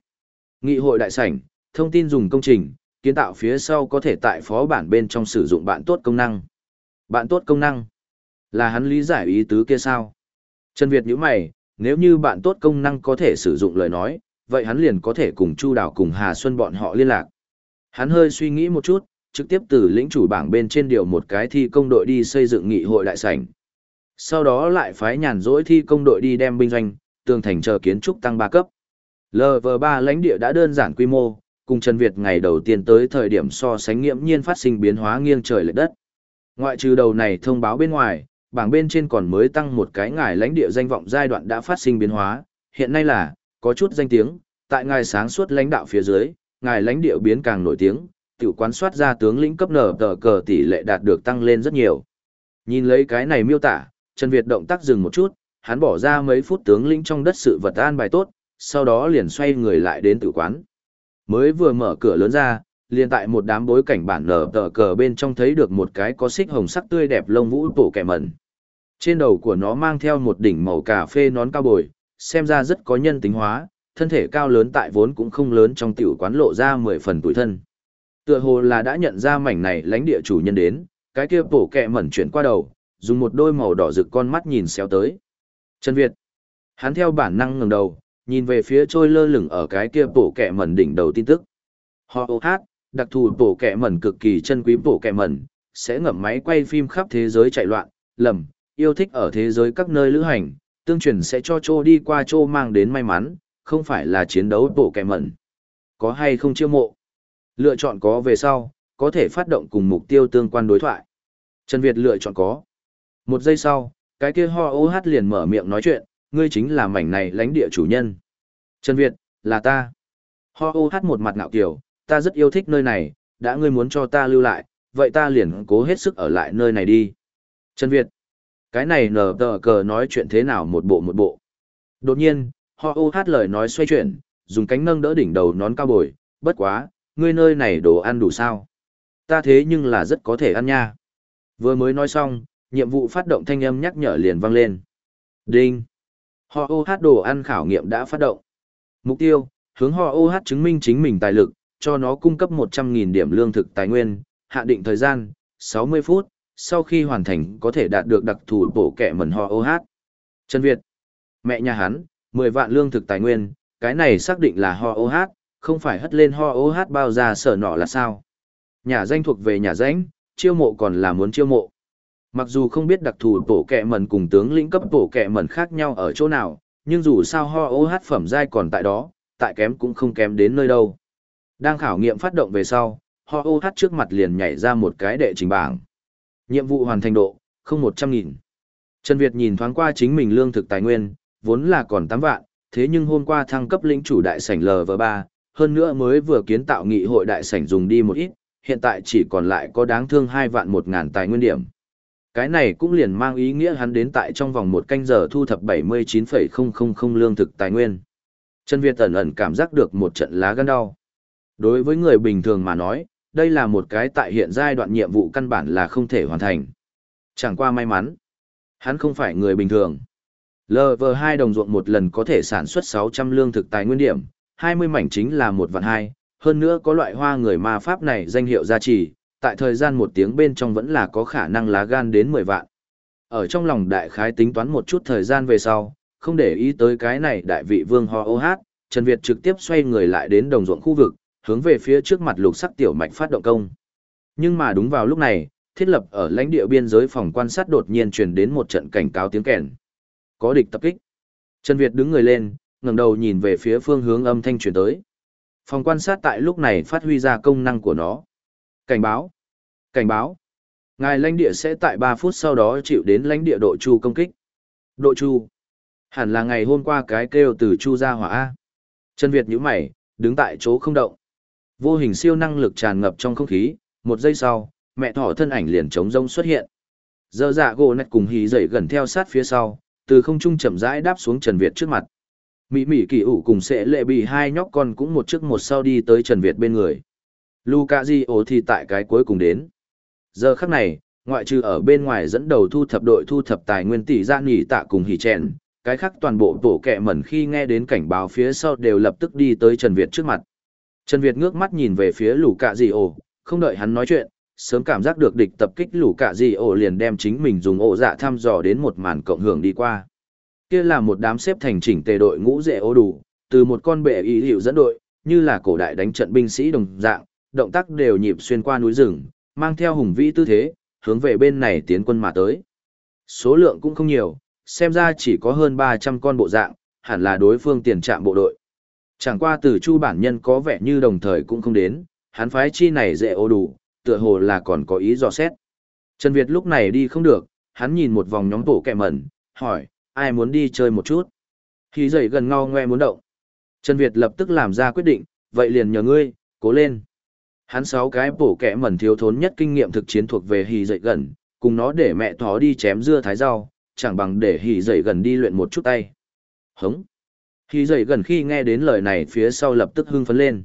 Speaker 1: Nghị hội đại sảnh, thông tin dùng công trình, kiến tạo phía sau có thể tại phó bản bên trong sử dụng bạn tốt công năng. Bạn tốt công năng. Là hắn lý giải ý tứ kia sao? Trần Việt nhíu mày, nếu như bạn tốt công năng có thể sử dụng lời nói, vậy hắn liền có thể cùng Chu Đào cùng Hà Xuân bọn họ liên lạc. Hắn hơi suy nghĩ một chút, trực tiếp từ lĩnh chủ bảng bên trên điều một cái thi công đội đi xây dựng nghị hội đại sảnh. Sau đó lại phái nhàn rỗi thi công đội đi đem binh doanh, tường thành chờ kiến trúc tăng ba cấp. LV3 lãnh địa đã đơn giản quy mô, cùng Trần Việt ngày đầu tiên tới thời điểm so sánh nghiễm nhiên phát sinh biến hóa nghiêng trời lệch đất. Ngoại trừ đầu này thông báo bên ngoài, bảng bên trên còn mới tăng một cái ngài lãnh địa danh vọng giai đoạn đã phát sinh biến hóa, hiện nay là, có chút danh tiếng, tại ngài sáng suốt lãnh đạo phía dưới, ngài lãnh địa biến càng nổi tiếng, tiểu quán soát ra tướng lĩnh cấp nở tờ cờ tỷ lệ đạt được tăng lên rất nhiều. Nhìn lấy cái này miêu tả, Trần Việt động tác dừng một chút, hắn bỏ ra mấy phút tướng lĩnh trong đất sự vật an bài tốt, sau đó liền xoay người lại đến tử quán. Mới vừa mở cửa lớn ra, liền tại một đám bối cảnh bản nở tờ cờ bên trong thấy được một cái có xích hồng sắc tươi đẹp lông vũ bổ kẻ mẩn. Trên đầu của nó mang theo một đỉnh màu cà phê nón cao bồi, xem ra rất có nhân tính hóa, thân thể cao lớn tại vốn cũng không lớn trong tiểu quán lộ ra mười phần tuổi thân. Tựa hồ là đã nhận ra mảnh này lãnh địa chủ nhân đến, cái kia bổ kẹ mẩn chuyển qua đầu, dùng một đôi màu đỏ rực con mắt nhìn xéo tới. Trần Việt. Hắn theo bản năng ngẩng đầu, nhìn về phía trôi lơ lửng ở cái kia bổ kẹ mẩn đỉnh đầu tin tức. Họ ô hát, đặc thù bổ kẹ mẩn cực kỳ chân quý bổ kẹ mẩn, sẽ ngậm máy quay phim khắp thế giới chạy loạn, lầm, yêu thích ở thế giới các nơi lữ hành, tương truyền sẽ cho Trô đi qua Trô mang đến may mắn, không phải là chiến đấu bổ kẹ mẩn. Có hay không chiêu mộ? Lựa chọn có về sau, có thể phát động cùng mục tiêu tương quan đối thoại. Trần Việt lựa chọn có. Một giây sau, cái kia ho ô hát liền mở miệng nói chuyện, ngươi chính là mảnh này lãnh địa chủ nhân. Trần Việt, là ta. Ho ô hát một mặt ngạo kiểu, ta rất yêu thích nơi này, đã ngươi muốn cho ta lưu lại, vậy ta liền cố hết sức ở lại nơi này đi. Trần Việt, cái này nở tờ cờ nói chuyện thế nào một bộ một bộ. Đột nhiên, ho ô hát lời nói xoay chuyển, dùng cánh nâng đỡ đỉnh đầu nón cao bồi, bất quá, ngươi nơi này đồ ăn đủ sao? Ta thế nhưng là rất có thể ăn nha. Vừa mới nói xong, nhiệm vụ phát động thanh âm nhắc nhở liền vang lên. Đinh. Họ OH đồ ăn khảo nghiệm đã phát động. Mục tiêu, hướng họ OH chứng minh chính mình tài lực, cho nó cung cấp 100.000 điểm lương thực tài nguyên, hạ định thời gian, 60 phút, sau khi hoàn thành có thể đạt được đặc thù bổ kẹ mẩn họ OH. Trần Việt. Mẹ nhà hắn, 10 vạn lương thực tài nguyên, cái này xác định là Ho OH, không phải hất lên ho ô hát bao ra sở nọ là sao. Nhà danh thuộc về nhà danh, chiêu mộ còn là muốn chiêu mộ. Mặc dù không biết đặc thù bổ kẹ mẩn cùng tướng lĩnh cấp bổ kẹ mẩn khác nhau ở chỗ nào, nhưng dù sao ho ô hát phẩm giai còn tại đó, tại kém cũng không kém đến nơi đâu. Đang khảo nghiệm phát động về sau, ho ô hát trước mặt liền nhảy ra một cái đệ trình bảng. Nhiệm vụ hoàn thành độ, không một trăm nghìn. Trần Việt nhìn thoáng qua chính mình lương thực tài nguyên, vốn là còn tám vạn, thế nhưng hôm qua thăng cấp lĩnh chủ đại sảnh LV3, hơn nữa mới vừa kiến tạo nghị hội đại sảnh dùng đi một ít, hiện tại chỉ còn lại có đáng thương hai vạn một ngàn tài nguyên điểm. Cái này cũng liền mang ý nghĩa hắn đến tại trong vòng một canh giờ thu thập 79,000 lương thực tài nguyên. Trần Việt ẩn ẩn cảm giác được một trận lá gan đau. Đối với người bình thường mà nói, đây là một cái tại hiện giai đoạn nhiệm vụ căn bản là không thể hoàn thành. Chẳng qua may mắn, hắn không phải người bình thường. LV2 đồng ruộng một lần có thể sản xuất 600 lương thực tài nguyên điểm, 20 mảnh chính là một vạn hai, hơn nữa có loại hoa người ma pháp này danh hiệu gia trì, tại thời gian một tiếng bên trong vẫn là có khả năng lá gan đến 10 vạn. Ở trong lòng đại khái tính toán một chút thời gian về sau, không để ý tới cái này đại vị vương ho ô hát, Trần Việt trực tiếp xoay người lại đến đồng ruộng khu vực, hướng về phía trước mặt lục sắc tiểu mạch phát động công. Nhưng mà đúng vào lúc này, thiết lập ở lãnh địa biên giới phòng quan sát đột nhiên truyền đến một trận cảnh cáo tiếng kèn. Có địch tập kích. Trần Việt đứng người lên, ngẩng đầu nhìn về phía phương hướng âm thanh truyền tới. Phòng quan sát tại lúc này phát huy ra công năng của nó. Cảnh báo. Cảnh báo. Ngài lãnh địa sẽ tại 3 phút sau đó chịu đến lãnh địa độ chu công kích. Độ chu. Hẳn là ngày hôm qua cái kêu từ chu ra hỏa A. Trần Việt nhíu mày, đứng tại chỗ không động. Vô hình siêu năng lực tràn ngập trong không khí, một giây sau, mẹ thỏ thân ảnh liền trống rông xuất hiện. Giờ dạ gỗ nạch cùng hí dậy gần theo sát phía sau, từ không trung chậm rãi đáp xuống Trần Việt trước mặt. Mỹ Mỹ kỳ ủ cùng sẽ lệ bị hai nhóc con cũng một trước một sau đi tới Trần Việt bên người. Luca Di ổ thì tại cái cuối cùng đến. Giờ khắc này, ngoại trừ ở bên ngoài dẫn đầu thu thập đội thu thập tài nguyên tỷ ra nghỉ tạ cùng hỉ chèn, cái khác toàn bộ tổ kẹ mẩn khi nghe đến cảnh báo phía sau đều lập tức đi tới Trần Việt trước mặt. Trần Việt ngước mắt nhìn về phía lũ cạ gì ổ, không đợi hắn nói chuyện, sớm cảm giác được địch tập kích lũ cạ gì ổ liền đem chính mình dùng ổ dạ thăm dò đến một màn cộng hưởng đi qua. Kia là một đám xếp thành chỉnh tề đội ngũ dễ ô đủ, từ một con bệ ý hiệu dẫn đội, như là cổ đại đánh trận binh sĩ đồng dạng, động tác đều nhịp xuyên qua núi rừng, mang theo hùng vĩ tư thế, hướng về bên này tiến quân mà tới. Số lượng cũng không nhiều, xem ra chỉ có hơn 300 con bộ dạng, hẳn là đối phương tiền trạm bộ đội. Chẳng qua từ chu bản nhân có vẻ như đồng thời cũng không đến, hắn phái chi này dễ ô đủ, tựa hồ là còn có ý dò xét. Trần Việt lúc này đi không được, hắn nhìn một vòng nhóm tổ kẹ mẩn, hỏi, ai muốn đi chơi một chút? Khi dậy gần ngao ngoe muốn động. Trần Việt lập tức làm ra quyết định, vậy liền nhờ ngươi, cố lên. Hắn sáu cái bổ kẻ mẩn thiếu thốn nhất kinh nghiệm thực chiến thuộc về hì dậy gần, cùng nó để mẹ thó đi chém dưa thái rau, chẳng bằng để hì dậy gần đi luyện một chút tay. Hống. Hì dậy gần khi nghe đến lời này phía sau lập tức hưng phấn lên.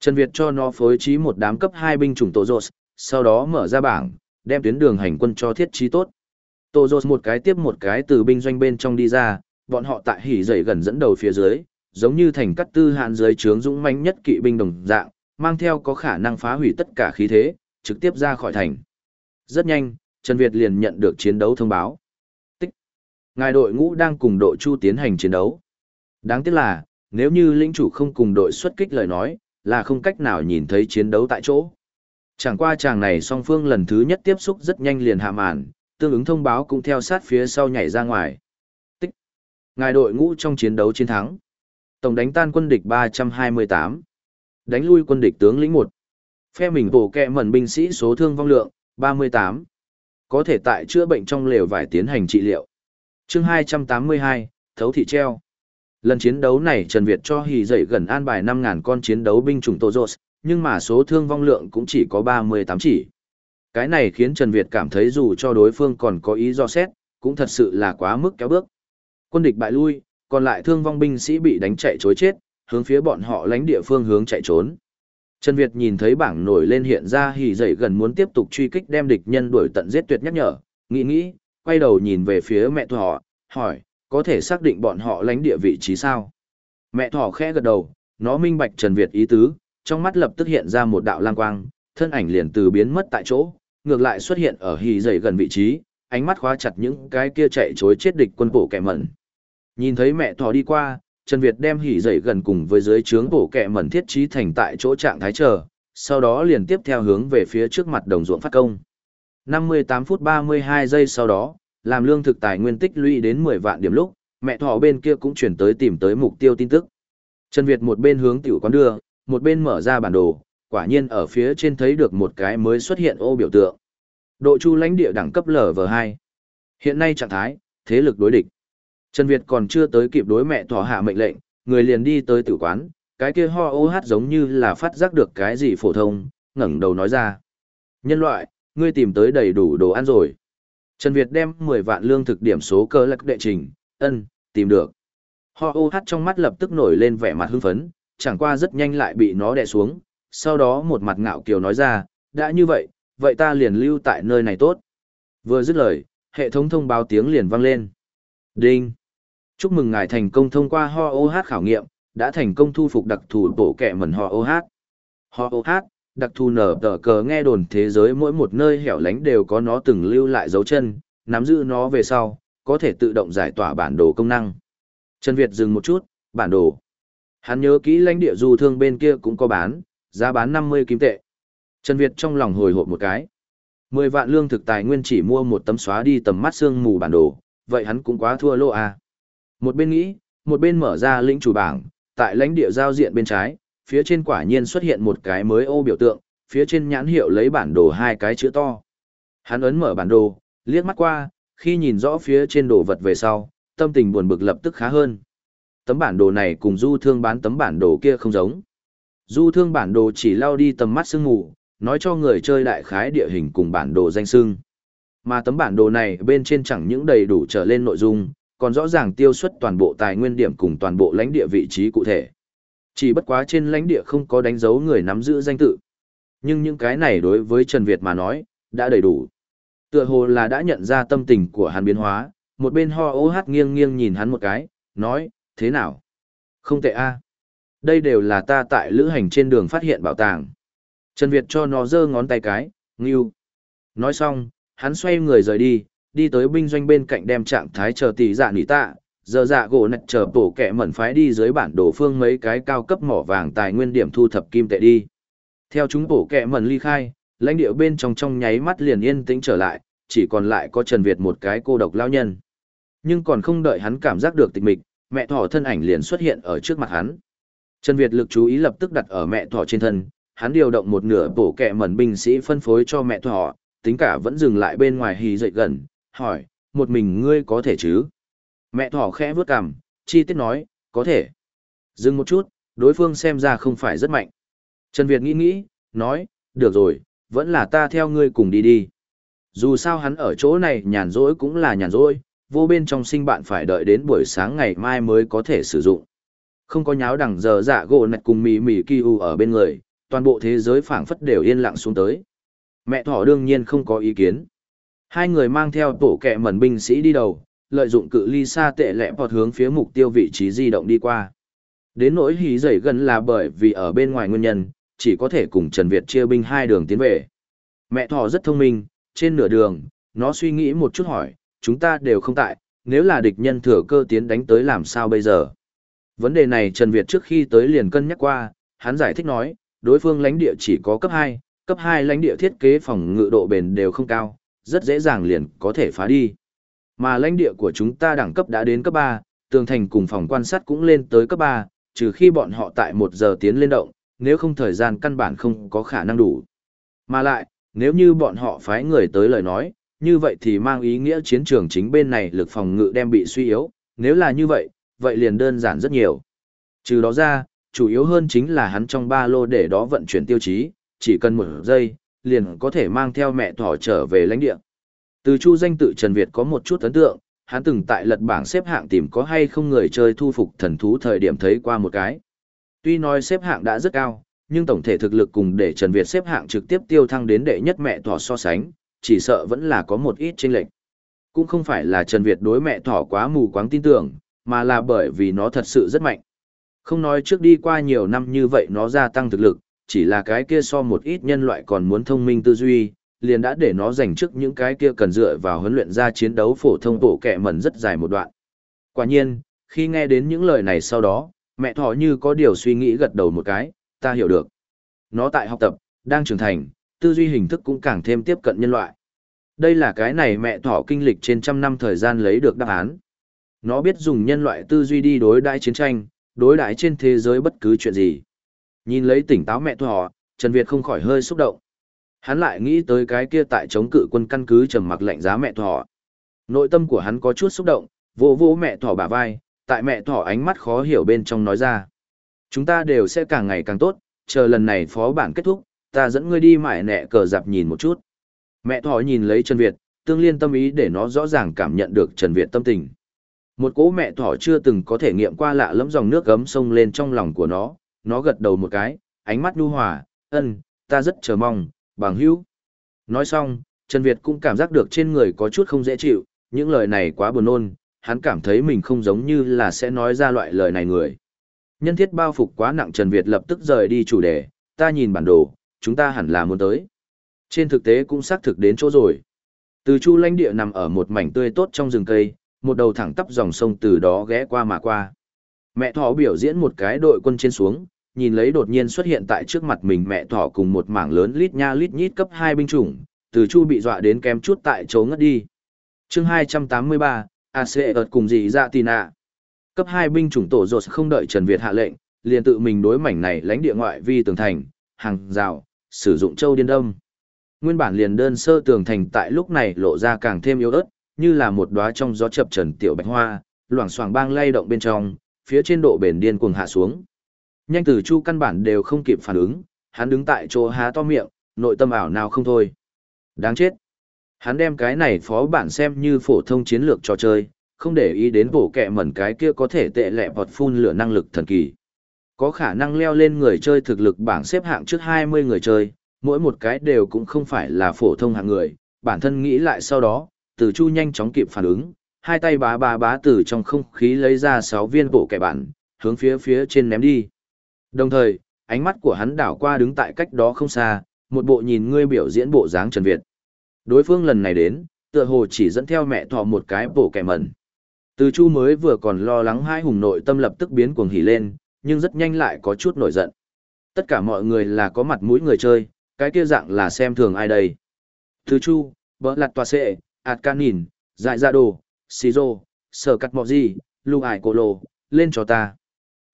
Speaker 1: Trần Việt cho nó phối trí một đám cấp hai binh chủng tổ rột, sau đó mở ra bảng, đem tuyến đường hành quân cho thiết trí tốt. Tổ rột một cái tiếp một cái từ binh doanh bên trong đi ra, bọn họ tại hỉ dậy gần dẫn đầu phía dưới, giống như thành cắt tư hạn dưới trướng dũng mãnh nhất kỵ binh đồng dạng, mang theo có khả năng phá hủy tất cả khí thế, trực tiếp ra khỏi thành. Rất nhanh, Trần Việt liền nhận được chiến đấu thông báo. Tích. Ngài đội ngũ đang cùng đội Chu tiến hành chiến đấu. Đáng tiếc là, nếu như lĩnh chủ không cùng đội xuất kích lời nói, là không cách nào nhìn thấy chiến đấu tại chỗ. Chẳng qua chàng này song phương lần thứ nhất tiếp xúc rất nhanh liền hạ màn, tương ứng thông báo cũng theo sát phía sau nhảy ra ngoài. Tích. Ngài đội ngũ trong chiến đấu chiến thắng. Tổng đánh tan quân địch 328. Đánh lui quân địch tướng lĩnh một, Phe mình bổ kẹ mẩn binh sĩ số thương vong lượng, 38. Có thể tại chữa bệnh trong lều vải tiến hành trị liệu. chương 282, thấu thị treo. Lần chiến đấu này Trần Việt cho hì dậy gần an bài 5.000 con chiến đấu binh chủng Tozos, nhưng mà số thương vong lượng cũng chỉ có 38 chỉ. Cái này khiến Trần Việt cảm thấy dù cho đối phương còn có ý do xét, cũng thật sự là quá mức kéo bước. Quân địch bại lui, còn lại thương vong binh sĩ bị đánh chạy chối chết, hướng phía bọn họ lánh địa phương hướng chạy trốn. Trần Việt nhìn thấy bảng nổi lên hiện ra hỉ dậy gần muốn tiếp tục truy kích đem địch nhân đuổi tận giết tuyệt nhắc nhở, nghĩ nghĩ, quay đầu nhìn về phía mẹ thỏ, hỏi, có thể xác định bọn họ lánh địa vị trí sao? Mẹ thỏ khẽ gật đầu, nó minh bạch Trần Việt ý tứ, trong mắt lập tức hiện ra một đạo lang quang, thân ảnh liền từ biến mất tại chỗ, ngược lại xuất hiện ở hỉ dậy gần vị trí, ánh mắt khóa chặt những cái kia chạy chối chết địch quân bộ kẻ mẩn. Nhìn thấy mẹ thỏ đi qua, Trần Việt đem hỉ dậy gần cùng với dưới trướng bổ kẹ mẩn thiết trí thành tại chỗ trạng thái chờ, sau đó liền tiếp theo hướng về phía trước mặt đồng ruộng phát công. 58 phút 32 giây sau đó, làm lương thực tài nguyên tích lũy đến 10 vạn điểm lúc, mẹ thỏ bên kia cũng chuyển tới tìm tới mục tiêu tin tức. Trần Việt một bên hướng tiểu quán đưa, một bên mở ra bản đồ, quả nhiên ở phía trên thấy được một cái mới xuất hiện ô biểu tượng. Độ chu lãnh địa đẳng cấp LV2. Hiện nay trạng thái, thế lực đối địch. Trần Việt còn chưa tới kịp đối mẹ thỏ hạ mệnh lệnh, người liền đi tới tử quán, cái kia ho ô hát giống như là phát giác được cái gì phổ thông, ngẩng đầu nói ra. Nhân loại, ngươi tìm tới đầy đủ đồ ăn rồi. Trần Việt đem 10 vạn lương thực điểm số cơ lạc đệ trình, ân, tìm được. Ho ô hát trong mắt lập tức nổi lên vẻ mặt hưng phấn, chẳng qua rất nhanh lại bị nó đè xuống, sau đó một mặt ngạo kiều nói ra, đã như vậy, vậy ta liền lưu tại nơi này tốt. Vừa dứt lời, hệ thống thông báo tiếng liền vang lên. Đinh! Chúc mừng ngài thành công thông qua ho OH khảo nghiệm, đã thành công thu phục đặc thù tổ kẹ mẩn ho OH. Ho OH, đặc thù nở tờ cờ nghe đồn thế giới mỗi một nơi hẻo lánh đều có nó từng lưu lại dấu chân, nắm giữ nó về sau, có thể tự động giải tỏa bản đồ công năng. Trần Việt dừng một chút, bản đồ. Hắn nhớ kỹ lãnh địa du thương bên kia cũng có bán, giá bán 50 kim tệ. Trần Việt trong lòng hồi hộp một cái. 10 vạn lương thực tài nguyên chỉ mua một tấm xóa đi tầm mắt xương mù bản đồ, vậy hắn cũng quá thua lô à. Một bên nghĩ, một bên mở ra lĩnh chủ bảng, tại lãnh địa giao diện bên trái, phía trên quả nhiên xuất hiện một cái mới ô biểu tượng, phía trên nhãn hiệu lấy bản đồ hai cái chữ to. Hắn ấn mở bản đồ, liếc mắt qua, khi nhìn rõ phía trên đồ vật về sau, tâm tình buồn bực lập tức khá hơn. Tấm bản đồ này cùng du thương bán tấm bản đồ kia không giống. Du thương bản đồ chỉ lao đi tầm mắt sương ngủ, nói cho người chơi đại khái địa hình cùng bản đồ danh sưng. Mà tấm bản đồ này bên trên chẳng những đầy đủ trở lên nội dung, còn rõ ràng tiêu xuất toàn bộ tài nguyên điểm cùng toàn bộ lãnh địa vị trí cụ thể. Chỉ bất quá trên lãnh địa không có đánh dấu người nắm giữ danh tự. Nhưng những cái này đối với Trần Việt mà nói, đã đầy đủ. Tựa hồ là đã nhận ra tâm tình của hắn biến hóa, một bên ho ô hát nghiêng nghiêng nhìn hắn một cái, nói, thế nào? Không tệ a Đây đều là ta tại lữ hành trên đường phát hiện bảo tàng. Trần Việt cho nó giơ ngón tay cái, nghiêu. Nói xong, hắn xoay người rời đi, đi tới binh doanh bên cạnh đem trạng thái chờ tỷ dạ nỉ tạ, giờ dạ gỗ nạch chờ bổ kẹ mẩn phái đi dưới bản đồ phương mấy cái cao cấp mỏ vàng tài nguyên điểm thu thập kim tệ đi. Theo chúng bổ kẹ mẩn ly khai, lãnh địa bên trong trong nháy mắt liền yên tĩnh trở lại, chỉ còn lại có Trần Việt một cái cô độc lao nhân. Nhưng còn không đợi hắn cảm giác được tịch mịch, mẹ thỏ thân ảnh liền xuất hiện ở trước mặt hắn. Trần Việt lực chú ý lập tức đặt ở mẹ thỏ trên thân, hắn điều động một nửa bổ kẹ mẩn binh sĩ phân phối cho mẹ thỏ, tính cả vẫn dừng lại bên ngoài hì dậy gần, hỏi, một mình ngươi có thể chứ? Mẹ thỏ khẽ vướt cằm, chi tiết nói, có thể. Dừng một chút, đối phương xem ra không phải rất mạnh. Trần Việt nghĩ nghĩ, nói, được rồi, vẫn là ta theo ngươi cùng đi đi. Dù sao hắn ở chỗ này nhàn rỗi cũng là nhàn rỗi, vô bên trong sinh bạn phải đợi đến buổi sáng ngày mai mới có thể sử dụng. Không có nháo đằng giờ dạ gỗ nạch cùng mì mì kỳ u ở bên người, toàn bộ thế giới phảng phất đều yên lặng xuống tới. Mẹ thỏ đương nhiên không có ý kiến. Hai người mang theo tổ kẹ mẩn binh sĩ đi đầu, lợi dụng cự ly xa tệ lẹ bọt hướng phía mục tiêu vị trí di động đi qua. Đến nỗi hí dậy gần là bởi vì ở bên ngoài nguyên nhân, chỉ có thể cùng Trần Việt chia binh hai đường tiến về. Mẹ thỏ rất thông minh, trên nửa đường, nó suy nghĩ một chút hỏi, chúng ta đều không tại, nếu là địch nhân thừa cơ tiến đánh tới làm sao bây giờ? Vấn đề này Trần Việt trước khi tới liền cân nhắc qua, hắn giải thích nói, đối phương lãnh địa chỉ có cấp 2, cấp 2 lãnh địa thiết kế phòng ngự độ bền đều không cao, rất dễ dàng liền có thể phá đi. Mà lãnh địa của chúng ta đẳng cấp đã đến cấp 3, tường thành cùng phòng quan sát cũng lên tới cấp 3, trừ khi bọn họ tại 1 giờ tiến lên động, nếu không thời gian căn bản không có khả năng đủ. Mà lại, nếu như bọn họ phái người tới lời nói, như vậy thì mang ý nghĩa chiến trường chính bên này lực phòng ngự đem bị suy yếu, nếu là như vậy, vậy liền đơn giản rất nhiều. Trừ đó ra, chủ yếu hơn chính là hắn trong ba lô để đó vận chuyển tiêu chí, chỉ cần một giây, liền có thể mang theo mẹ thỏ trở về lãnh địa. Từ chu danh tự Trần Việt có một chút ấn tượng, hắn từng tại lật bảng xếp hạng tìm có hay không người chơi thu phục thần thú thời điểm thấy qua một cái. Tuy nói xếp hạng đã rất cao, nhưng tổng thể thực lực cùng để Trần Việt xếp hạng trực tiếp tiêu thăng đến đệ nhất mẹ thỏ so sánh, chỉ sợ vẫn là có một ít chênh lệch. Cũng không phải là Trần Việt đối mẹ thỏ quá mù quáng tin tưởng, mà là bởi vì nó thật sự rất mạnh. Không nói trước đi qua nhiều năm như vậy nó gia tăng thực lực, chỉ là cái kia so một ít nhân loại còn muốn thông minh tư duy, liền đã để nó dành trước những cái kia cần dựa vào huấn luyện ra chiến đấu phổ thông bộ kẻ mẩn rất dài một đoạn. Quả nhiên, khi nghe đến những lời này sau đó, mẹ thỏ như có điều suy nghĩ gật đầu một cái, ta hiểu được. Nó tại học tập, đang trưởng thành, tư duy hình thức cũng càng thêm tiếp cận nhân loại. Đây là cái này mẹ thỏ kinh lịch trên trăm năm thời gian lấy được đáp án. Nó biết dùng nhân loại tư duy đi đối đãi chiến tranh, đối đãi trên thế giới bất cứ chuyện gì. Nhìn lấy tỉnh táo mẹ thỏ, Trần Việt không khỏi hơi xúc động. Hắn lại nghĩ tới cái kia tại chống cự quân căn cứ trầm mặc lạnh giá mẹ thỏ. Nội tâm của hắn có chút xúc động, vô vô mẹ thỏ bả vai, tại mẹ thỏ ánh mắt khó hiểu bên trong nói ra. Chúng ta đều sẽ càng ngày càng tốt, chờ lần này phó bản kết thúc, ta dẫn ngươi đi mải nẹ cờ dạp nhìn một chút. Mẹ thỏ nhìn lấy Trần Việt, tương liên tâm ý để nó rõ ràng cảm nhận được Trần Việt tâm tình. Một cỗ mẹ thỏ chưa từng có thể nghiệm qua lạ lẫm dòng nước gấm sông lên trong lòng của nó, nó gật đầu một cái, ánh mắt nhu hòa, ân, ta rất chờ mong, bằng hữu. Nói xong, Trần Việt cũng cảm giác được trên người có chút không dễ chịu, những lời này quá buồn nôn, hắn cảm thấy mình không giống như là sẽ nói ra loại lời này người. Nhân thiết bao phục quá nặng Trần Việt lập tức rời đi chủ đề, ta nhìn bản đồ, chúng ta hẳn là muốn tới. Trên thực tế cũng xác thực đến chỗ rồi. Từ chu lãnh địa nằm ở một mảnh tươi tốt trong rừng cây, một đầu thẳng tắp dòng sông từ đó ghé qua mà qua. Mẹ thỏ biểu diễn một cái đội quân trên xuống, nhìn lấy đột nhiên xuất hiện tại trước mặt mình mẹ thỏ cùng một mảng lớn lít nha lít nhít cấp hai binh chủng, từ chu bị dọa đến kém chút tại chỗ ngất đi. chương hai trăm tám mươi ba, AC ợt cùng gì dạ tì nạ. Cấp hai binh chủng tổ rột không đợi Trần Việt hạ lệnh, liền tự mình đối mảnh này lãnh địa ngoại vi tường thành, hàng rào, sử dụng châu điên đông. Nguyên bản liền đơn sơ tường thành tại lúc này lộ ra càng thêm yếu ớt, như là một đóa trong gió chập trần tiểu bạch hoa, loảng xoảng bang lay động bên trong, phía trên độ bền điên cuồng hạ xuống. Nhanh từ chu căn bản đều không kịp phản ứng, hắn đứng tại chỗ há to miệng, nội tâm ảo nào không thôi. Đáng chết. Hắn đem cái này phó bản xem như phổ thông chiến lược trò chơi, không để ý đến bổ kẹ mẩn cái kia có thể tệ lẹ vọt phun lửa năng lực thần kỳ. Có khả năng leo lên người chơi thực lực bảng xếp hạng trước 20 người chơi, mỗi một cái đều cũng không phải là phổ thông hạng người, bản thân nghĩ lại sau đó, từ chu nhanh chóng kịp phản ứng, hai tay bá bá bá từ trong không khí lấy ra 6 viên bộ kẹ bản, hướng phía phía trên ném đi. Đồng thời, ánh mắt của hắn đảo qua đứng tại cách đó không xa, một bộ nhìn ngươi biểu diễn bộ dáng Trần Việt. Đối phương lần này đến, tựa hồ chỉ dẫn theo mẹ thọ một cái bộ kẻ mẩn. Từ chu mới vừa còn lo lắng hai hùng nội tâm lập tức biến cuồng hỉ lên, nhưng rất nhanh lại có chút nổi giận. Tất cả mọi người là có mặt mũi người chơi, cái kia dạng là xem thường ai đây. Từ chu, bỡ lặt tòa xệ, ạt can nhìn, dại ra đồ, xì rô, sở cắt mọ gì, lưu ải cổ lồ, lên cho ta.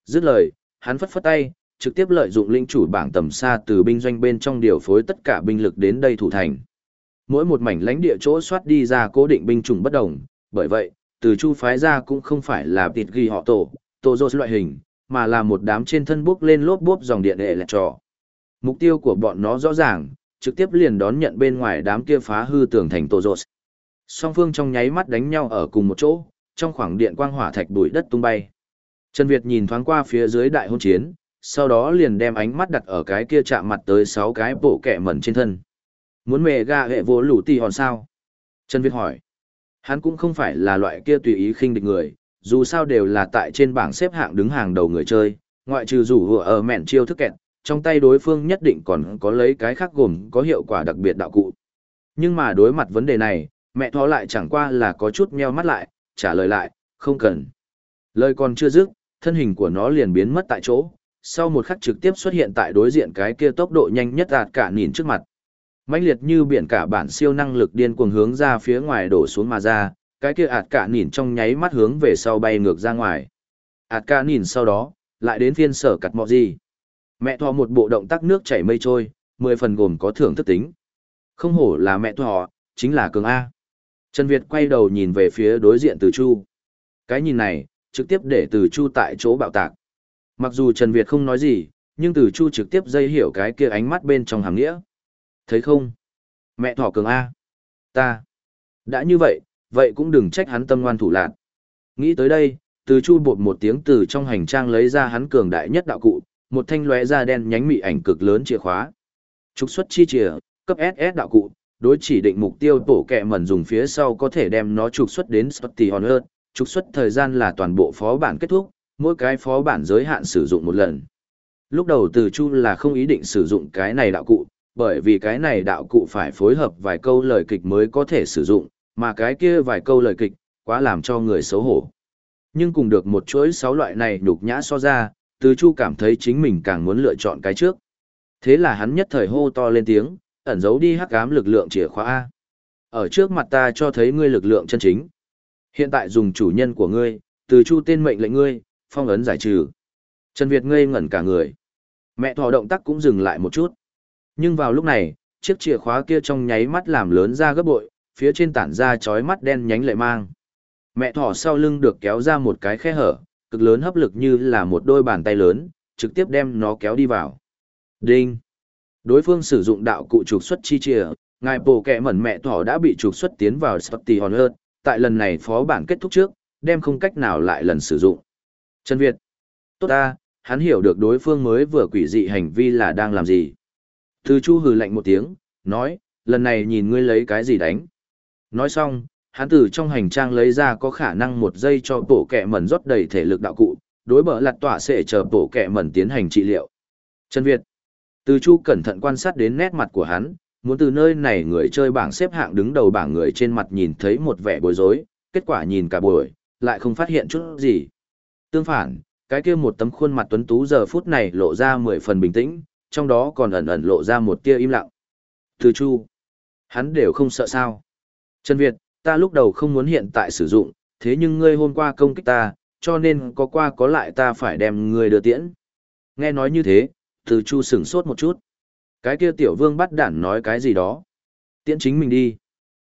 Speaker 1: Dứt lời, hắn phất phất tay, trực tiếp lợi dụng linh chủ bảng tầm xa từ binh doanh bên trong điều phối tất cả binh lực đến đây thủ thành. Mỗi một mảnh lãnh địa chỗ soát đi ra cố định binh chủng bất đồng, bởi vậy, từ chu phái ra cũng không phải là tịt ghi họ tổ, tổ dô loại hình, mà là một đám trên thân bốc lên lốp bốp dòng điện hệ lẹt trò. Mục tiêu của bọn nó rõ ràng, trực tiếp liền đón nhận bên ngoài đám kia phá hư tường thành tổ dô. Song phương trong nháy mắt đánh nhau ở cùng một chỗ, trong khoảng điện quang hỏa thạch bụi đất tung bay. Trần Việt nhìn thoáng qua phía dưới đại hôn chiến, sau đó liền đem ánh mắt đặt ở cái kia chạm mặt tới sáu cái bộ kẻ mẩn trên thân. Muốn mề ga hệ vô lũ tì hòn sao? Trần Việt hỏi. Hắn cũng không phải là loại kia tùy ý khinh địch người, dù sao đều là tại trên bảng xếp hạng đứng hàng đầu người chơi, ngoại trừ rủ vừa ở mẹn chiêu thức kẹt, trong tay đối phương nhất định còn có lấy cái khác gồm có hiệu quả đặc biệt đạo cụ. Nhưng mà đối mặt vấn đề này, mẹ thó lại chẳng qua là có chút meo mắt lại, trả lời lại, không cần. Lời còn chưa dứt, thân hình của nó liền biến mất tại chỗ, sau một khắc trực tiếp xuất hiện tại đối diện cái kia tốc độ nhanh nhất ạt cả nhìn trước mặt mãnh liệt như biển cả bản siêu năng lực điên cuồng hướng ra phía ngoài đổ xuống mà ra, cái kia ạt cả nhìn trong nháy mắt hướng về sau bay ngược ra ngoài. ạt cả nhìn sau đó, lại đến phiên sở cặt mọ gì. Mẹ thọ một bộ động tác nước chảy mây trôi, mười phần gồm có thưởng thức tính. Không hổ là mẹ thọ, chính là cường A. Trần Việt quay đầu nhìn về phía đối diện từ Chu. Cái nhìn này, trực tiếp để từ Chu tại chỗ bạo tạc. Mặc dù Trần Việt không nói gì, nhưng từ Chu trực tiếp dây hiểu cái kia ánh mắt bên trong hàng nghĩa thấy không? Mẹ thỏ cường A. Ta. Đã như vậy, vậy cũng đừng trách hắn tâm ngoan thủ lạc. Nghĩ tới đây, từ chu bột một tiếng từ trong hành trang lấy ra hắn cường đại nhất đạo cụ, một thanh lóe da đen nhánh mị ảnh cực lớn chìa khóa. Trục xuất chi chìa, cấp SS đạo cụ, đối chỉ định mục tiêu tổ kẹ mẩn dùng phía sau có thể đem nó trục xuất đến Spotty on Earth, trục xuất thời gian là toàn bộ phó bản kết thúc, mỗi cái phó bản giới hạn sử dụng một lần. Lúc đầu từ chu là không ý định sử dụng cái này đạo cụ, bởi vì cái này đạo cụ phải phối hợp vài câu lời kịch mới có thể sử dụng, mà cái kia vài câu lời kịch, quá làm cho người xấu hổ. Nhưng cùng được một chuỗi sáu loại này nhục nhã so ra, Từ Chu cảm thấy chính mình càng muốn lựa chọn cái trước. Thế là hắn nhất thời hô to lên tiếng, ẩn giấu đi hắc ám lực lượng chìa khóa A. Ở trước mặt ta cho thấy ngươi lực lượng chân chính. Hiện tại dùng chủ nhân của ngươi, Từ Chu tên mệnh lệnh ngươi, phong ấn giải trừ. Trần Việt ngây ngẩn cả người. Mẹ thỏ động tác cũng dừng lại một chút. Nhưng vào lúc này, chiếc chìa khóa kia trong nháy mắt làm lớn ra gấp bội, phía trên tản ra chói mắt đen nhánh lệ mang. Mẹ thỏ sau lưng được kéo ra một cái khe hở, cực lớn hấp lực như là một đôi bàn tay lớn, trực tiếp đem nó kéo đi vào. Đinh! Đối phương sử dụng đạo cụ trục xuất chi chìa, ngài bổ kẹ mẩn mẹ thỏ đã bị trục xuất tiến vào Spotty Hòn Hơn, tại lần này phó bản kết thúc trước, đem không cách nào lại lần sử dụng. Trần Việt! Tốt ta, hắn hiểu được đối phương mới vừa quỷ dị hành vi là đang làm gì. Từ Chu hừ lạnh một tiếng, nói, lần này nhìn ngươi lấy cái gì đánh. Nói xong, hắn từ trong hành trang lấy ra có khả năng một giây cho bộ kẹ mẩn rót đầy thể lực đạo cụ, đối bờ lặt tỏa sẽ chờ bộ kẹ mẩn tiến hành trị liệu. Trần Việt. Từ Chu cẩn thận quan sát đến nét mặt của hắn, muốn từ nơi này người chơi bảng xếp hạng đứng đầu bảng người trên mặt nhìn thấy một vẻ bối rối, kết quả nhìn cả buổi, lại không phát hiện chút gì. Tương phản, cái kia một tấm khuôn mặt tuấn tú giờ phút này lộ ra mười phần bình tĩnh, trong đó còn ẩn ẩn lộ ra một tia im lặng. Từ Chu, hắn đều không sợ sao. Trần Việt, ta lúc đầu không muốn hiện tại sử dụng, thế nhưng ngươi hôm qua công kích ta, cho nên có qua có lại ta phải đem ngươi đưa tiễn. Nghe nói như thế, từ Chu sửng sốt một chút. Cái kia tiểu vương bắt đản nói cái gì đó. Tiễn chính mình đi.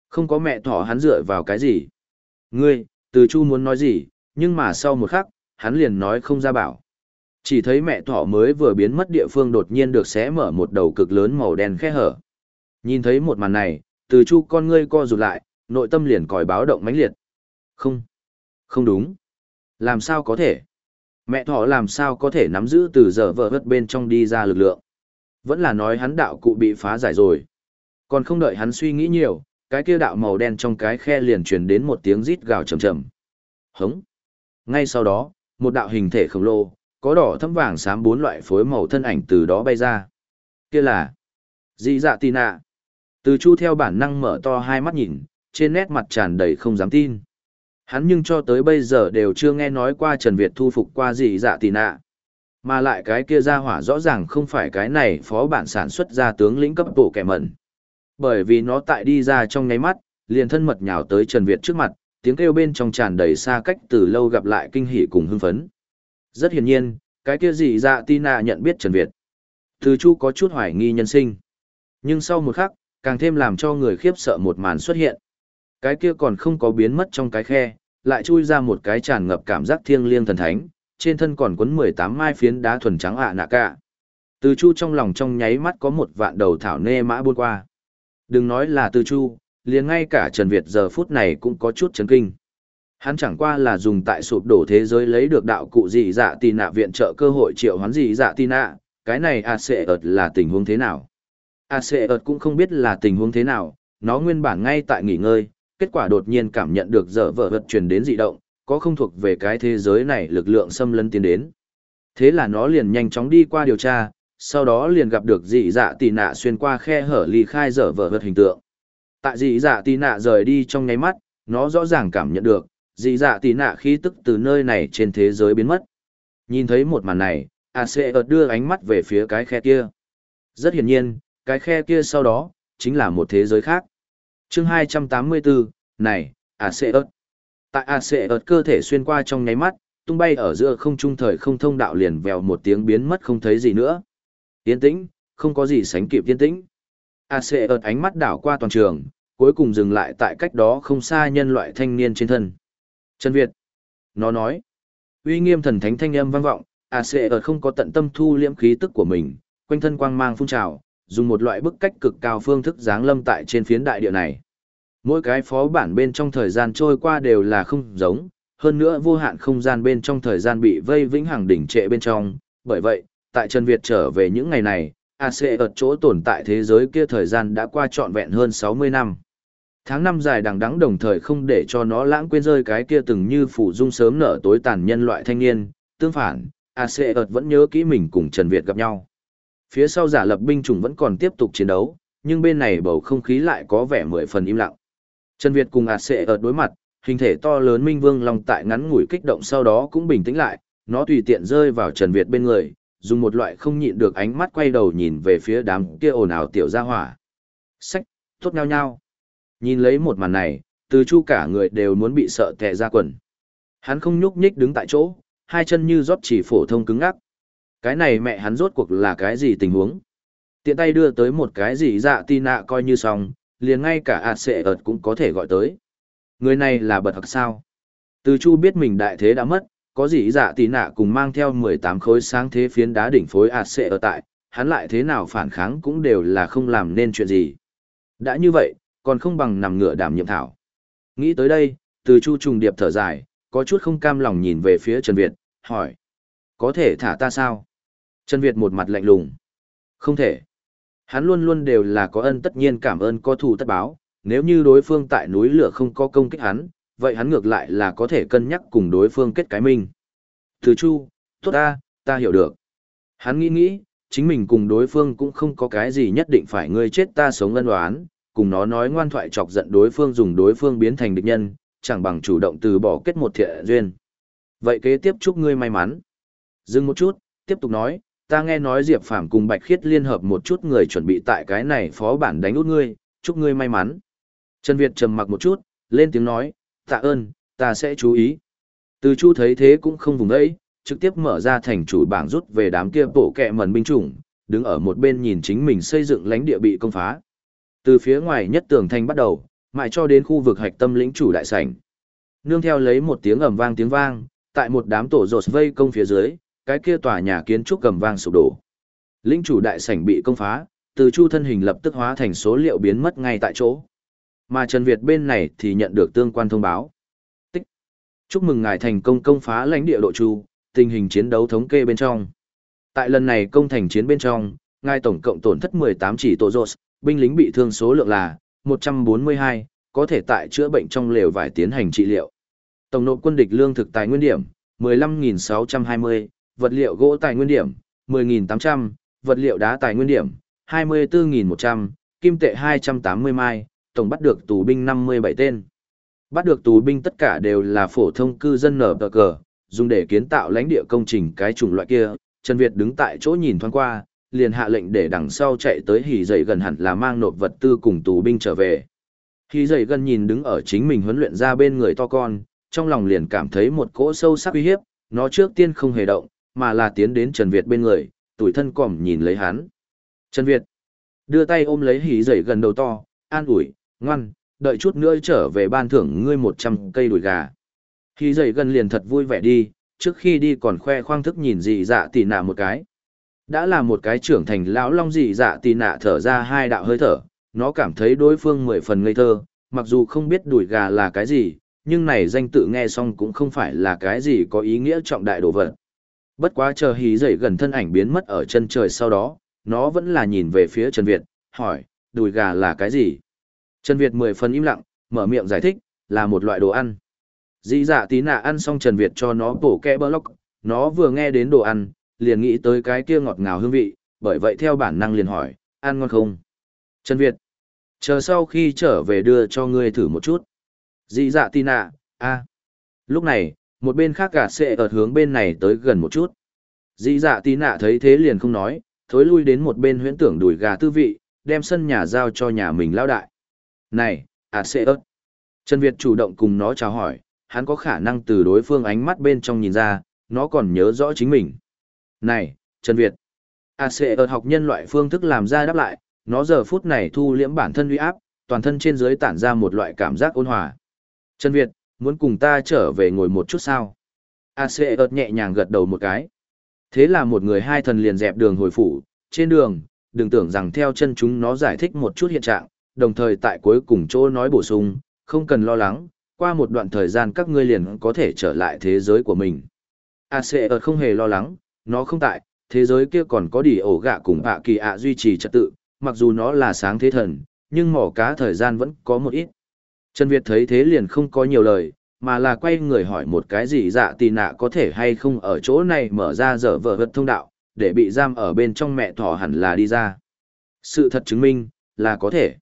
Speaker 1: Không có mẹ thỏ hắn dựa vào cái gì. Ngươi, từ Chu muốn nói gì, nhưng mà sau một khắc, hắn liền nói không ra bảo. Chỉ thấy mẹ thỏ mới vừa biến mất địa phương đột nhiên được xé mở một đầu cực lớn màu đen khe hở. Nhìn thấy một màn này, từ Chu con ngươi co rụt lại, nội tâm liền còi báo động mãnh liệt. Không, không đúng. Làm sao có thể? Mẹ thỏ làm sao có thể nắm giữ từ giờ vợ vất bên trong đi ra lực lượng? Vẫn là nói hắn đạo cụ bị phá giải rồi. Còn không đợi hắn suy nghĩ nhiều, cái kia đạo màu đen trong cái khe liền truyền đến một tiếng rít gào trầm trầm. Hống. Ngay sau đó, một đạo hình thể khổng lồ, có đỏ thâm vàng xám bốn loại phối màu thân ảnh từ đó bay ra. Kia là Dị Dạ Tì Nạ. Từ Chu theo bản năng mở to hai mắt nhìn, trên nét mặt tràn đầy không dám tin. Hắn nhưng cho tới bây giờ đều chưa nghe nói qua Trần Việt thu phục qua Dị Dạ Tì Nạ. Mà lại cái kia ra hỏa rõ ràng không phải cái này phó bản sản xuất ra tướng lĩnh cấp bộ kẻ mẩn. Bởi vì nó tại đi ra trong nháy mắt, liền thân mật nhào tới Trần Việt trước mặt, tiếng kêu bên trong tràn đầy xa cách từ lâu gặp lại kinh hỉ cùng hưng phấn. Rất hiển nhiên, cái kia dị dạ Tina nhận biết Trần Việt. Từ Chu có chút hoài nghi nhân sinh. Nhưng sau một khắc, càng thêm làm cho người khiếp sợ một màn xuất hiện. Cái kia còn không có biến mất trong cái khe, lại chui ra một cái tràn ngập cảm giác thiêng liêng thần thánh, trên thân còn quấn 18 mai phiến đá thuần trắng ạ nạ cả. Từ Chu trong lòng trong nháy mắt có một vạn đầu thảo nê mã buôn qua. Đừng nói là Từ Chu, liền ngay cả Trần Việt giờ phút này cũng có chút chấn kinh. Hắn chẳng qua là dùng tại sụp đổ thế giới lấy được đạo cụ dị dạ tì nạ viện trợ cơ hội triệu hoán dị dạ tì nạ, cái này a sệ ợt là tình huống thế nào? A sệ ợt cũng không biết là tình huống thế nào, nó nguyên bản ngay tại nghỉ ngơi, kết quả đột nhiên cảm nhận được dở vợ vật truyền đến dị động, có không thuộc về cái thế giới này lực lượng xâm lấn tiến đến. Thế là nó liền nhanh chóng đi qua điều tra, sau đó liền gặp được dị dạ tì nạ xuyên qua khe hở ly khai dở vợ vật hình tượng. Tại dị dạ tì nạ rời đi trong nháy mắt, nó rõ ràng cảm nhận được, dị dạ tì nạ khí tức từ nơi này trên thế giới biến mất. Nhìn thấy một màn này, a đưa ánh mắt về phía cái khe kia. Rất hiển nhiên, cái khe kia sau đó, chính là một thế giới khác. chương 284, này, a. Tại a Sệ ợt cơ thể xuyên qua trong nháy mắt, tung bay ở giữa không trung thời không thông đạo liền vèo một tiếng biến mất không thấy gì nữa. Yên tĩnh, không có gì sánh kịp yên tĩnh. A Sệ ợt ánh mắt đảo qua toàn trường, cuối cùng dừng lại tại cách đó không xa nhân loại thanh niên trên thân. Trần Việt. Nó nói. uy nghiêm thần thánh thanh âm vang vọng, A Sệ ợt không có tận tâm thu liễm khí tức của mình, quanh thân quang mang phun trào, dùng một loại bức cách cực cao phương thức dáng lâm tại trên phiến đại địa này. Mỗi cái phó bản bên trong thời gian trôi qua đều là không giống, hơn nữa vô hạn không gian bên trong thời gian bị vây vĩnh hằng đỉnh trệ bên trong, bởi vậy, tại Trần Việt trở về những ngày này, AC ở chỗ tồn tại thế giới kia thời gian đã qua trọn vẹn hơn 60 năm. Tháng năm dài đằng đẵng đồng thời không để cho nó lãng quên rơi cái kia từng như phủ dung sớm nở tối tàn nhân loại thanh niên, tương phản, AC ợt vẫn nhớ kỹ mình cùng Trần Việt gặp nhau. Phía sau giả lập binh chủng vẫn còn tiếp tục chiến đấu, nhưng bên này bầu không khí lại có vẻ mười phần im lặng. Trần Việt cùng à sệ ở đối mặt, hình thể to lớn Minh Vương Long tại ngắn ngủi kích động sau đó cũng bình tĩnh lại, nó tùy tiện rơi vào Trần Việt bên người, dùng một loại không nhịn được ánh mắt quay đầu nhìn về phía đám kia ồn ào tiểu gia hỏa. Sách, tốt nhau nhau. Nhìn lấy một màn này, từ chu cả người đều muốn bị sợ tè ra quần. Hắn không nhúc nhích đứng tại chỗ, hai chân như rót chỉ phổ thông cứng ngắc. Cái này mẹ hắn rốt cuộc là cái gì tình huống? Tiện tay đưa tới một cái gì dạ tì nạ coi như xong, liền ngay cả ạt sệ ợt cũng có thể gọi tới. Người này là bật thật sao? Từ chu biết mình đại thế đã mất, có gì dạ tì nạ cùng mang theo 18 khối sáng thế phiến đá đỉnh phối ạt sệ ở tại, hắn lại thế nào phản kháng cũng đều là không làm nên chuyện gì. Đã như vậy, còn không bằng nằm ngựa đảm nhiệm thảo. Nghĩ tới đây, từ chu trùng điệp thở dài, có chút không cam lòng nhìn về phía Trần Việt, hỏi. Có thể thả ta sao? Trần Việt một mặt lạnh lùng. Không thể. Hắn luôn luôn đều là có ân tất nhiên cảm ơn có thù tất báo, nếu như đối phương tại núi lửa không có công kích hắn, vậy hắn ngược lại là có thể cân nhắc cùng đối phương kết cái mình Từ chu, tốt ta, ta hiểu được. Hắn nghĩ nghĩ, chính mình cùng đối phương cũng không có cái gì nhất định phải ngươi chết ta sống ân oán cùng nó nói ngoan thoại chọc giận đối phương dùng đối phương biến thành địch nhân, chẳng bằng chủ động từ bỏ kết một thiện duyên. Vậy kế tiếp chúc ngươi may mắn. Dừng một chút, tiếp tục nói, ta nghe nói Diệp Phàm cùng Bạch Khiết liên hợp một chút người chuẩn bị tại cái này phó bản đánh út ngươi, chúc ngươi may mắn. Trần Việt trầm mặc một chút, lên tiếng nói, tạ ơn, ta sẽ chú ý. Từ Chu thấy thế cũng không vùng đấy, trực tiếp mở ra thành chủ bảng rút về đám kia bộ kẹ mần binh chủng, đứng ở một bên nhìn chính mình xây dựng lãnh địa bị công phá. Từ phía ngoài nhất tường thành bắt đầu, mãi cho đến khu vực hạch tâm lĩnh chủ đại sảnh. Nương theo lấy một tiếng ầm vang tiếng vang, tại một đám tổ rột vây công phía dưới, cái kia tòa nhà kiến trúc cầm vang sụp đổ. linh chủ đại sảnh bị công phá, từ chu thân hình lập tức hóa thành số liệu biến mất ngay tại chỗ. Mà Trần Việt bên này thì nhận được tương quan thông báo. Tích. Chúc mừng ngài thành công công phá lãnh địa độ chu, tình hình chiến đấu thống kê bên trong. Tại lần này công thành chiến bên trong, ngài tổng cộng tổn thất 18 chỉ tổ rột, binh lính bị thương số lượng là 142, có thể tại chữa bệnh trong lều vải tiến hành trị liệu. Tổng nộp quân địch lương thực tài nguyên điểm 15.620, vật liệu gỗ tài nguyên điểm 10.800, vật liệu đá tài nguyên điểm 24.100, kim tệ 280 mai, tổng bắt được tù binh 57 tên. Bắt được tù binh tất cả đều là phổ thông cư dân nở tờ cờ, dùng để kiến tạo lãnh địa công trình cái chủng loại kia. Trần Việt đứng tại chỗ nhìn thoáng qua, liền hạ lệnh để đằng sau chạy tới hỉ dậy gần hẳn là mang nộp vật tư cùng tù binh trở về. Hỉ dậy gần nhìn đứng ở chính mình huấn luyện ra bên người to con, trong lòng liền cảm thấy một cỗ sâu sắc uy hiếp, nó trước tiên không hề động, mà là tiến đến Trần Việt bên người, tuổi thân còm nhìn lấy hắn. Trần Việt đưa tay ôm lấy hỉ dậy gần đầu to, an ủi, ngoan, đợi chút nữa trở về ban thưởng ngươi 100 cây đùi gà. Hỉ dậy gần liền thật vui vẻ đi, trước khi đi còn khoe khoang thức nhìn dị dạ tỷ nạ một cái. Đã là một cái trưởng thành lão long dị dạ tỷ nạ thở ra hai đạo hơi thở, nó cảm thấy đối phương mười phần ngây thơ, mặc dù không biết đùi gà là cái gì, nhưng này danh tự nghe xong cũng không phải là cái gì có ý nghĩa trọng đại đồ vật. Bất quá chờ hí dậy gần thân ảnh biến mất ở chân trời sau đó, nó vẫn là nhìn về phía Trần Việt, hỏi, đùi gà là cái gì? Trần Việt mười phần im lặng, mở miệng giải thích, là một loại đồ ăn. Dĩ dạ tí nạ ăn xong Trần Việt cho nó bổ kẹ bơ lóc, nó vừa nghe đến đồ ăn, liền nghĩ tới cái kia ngọt ngào hương vị, bởi vậy theo bản năng liền hỏi, ăn ngon không? Trần Việt, chờ sau khi trở về đưa cho ngươi thử một chút. Dĩ dạ Tí nạ, a. Lúc này, một bên khác gạt sẽ ở hướng bên này tới gần một chút. Dị dạ tí nạ thấy thế liền không nói, thối lui đến một bên huyễn tưởng đùi gà tư vị, đem sân nhà giao cho nhà mình lao đại. Này, ạt sẽ ớt. Trần Việt chủ động cùng nó chào hỏi, hắn có khả năng từ đối phương ánh mắt bên trong nhìn ra, nó còn nhớ rõ chính mình. Này, Trần Việt. A sẽ ớt học nhân loại phương thức làm ra đáp lại, nó giờ phút này thu liễm bản thân uy áp, toàn thân trên dưới tản ra một loại cảm giác ôn hòa. Trần Việt, muốn cùng ta trở về ngồi một chút sao? A ợt nhẹ nhàng gật đầu một cái. Thế là một người hai thần liền dẹp đường hồi phủ, trên đường, đừng tưởng rằng theo chân chúng nó giải thích một chút hiện trạng, đồng thời tại cuối cùng chỗ nói bổ sung, không cần lo lắng, qua một đoạn thời gian các ngươi liền có thể trở lại thế giới của mình. A ợt không hề lo lắng, nó không tại, thế giới kia còn có đỉ ổ gạ cùng ạ kỳ ạ duy trì trật tự, mặc dù nó là sáng thế thần, nhưng mỏ cá thời gian vẫn có một ít. Trần Việt thấy thế liền không có nhiều lời, mà là quay người hỏi một cái gì dạ tì nạ có thể hay không ở chỗ này mở ra dở vợ vật thông đạo, để bị giam ở bên trong mẹ thỏ hẳn là đi ra. Sự thật chứng minh, là có thể.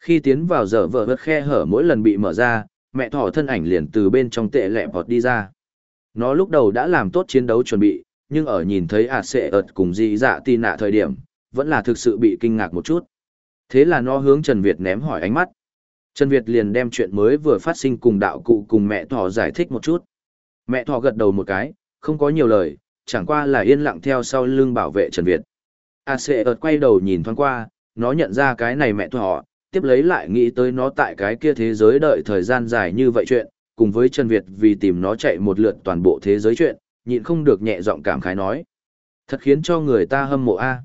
Speaker 1: Khi tiến vào dở vợ vật khe hở mỗi lần bị mở ra, mẹ thỏ thân ảnh liền từ bên trong tệ lẹ vọt đi ra. Nó lúc đầu đã làm tốt chiến đấu chuẩn bị, nhưng ở nhìn thấy ạt sệ ợt cùng dị dạ tì nạ thời điểm, vẫn là thực sự bị kinh ngạc một chút. Thế là nó hướng Trần Việt ném hỏi ánh mắt. Trần Việt liền đem chuyện mới vừa phát sinh cùng đạo cụ cùng mẹ thỏ giải thích một chút. Mẹ thỏ gật đầu một cái, không có nhiều lời, chẳng qua là yên lặng theo sau lưng bảo vệ Trần Việt. A sệ ợt quay đầu nhìn thoáng qua, nó nhận ra cái này mẹ thỏ, tiếp lấy lại nghĩ tới nó tại cái kia thế giới đợi thời gian dài như vậy chuyện, cùng với Trần Việt vì tìm nó chạy một lượt toàn bộ thế giới chuyện, nhịn không được nhẹ giọng cảm khái nói. Thật khiến cho người ta hâm mộ a.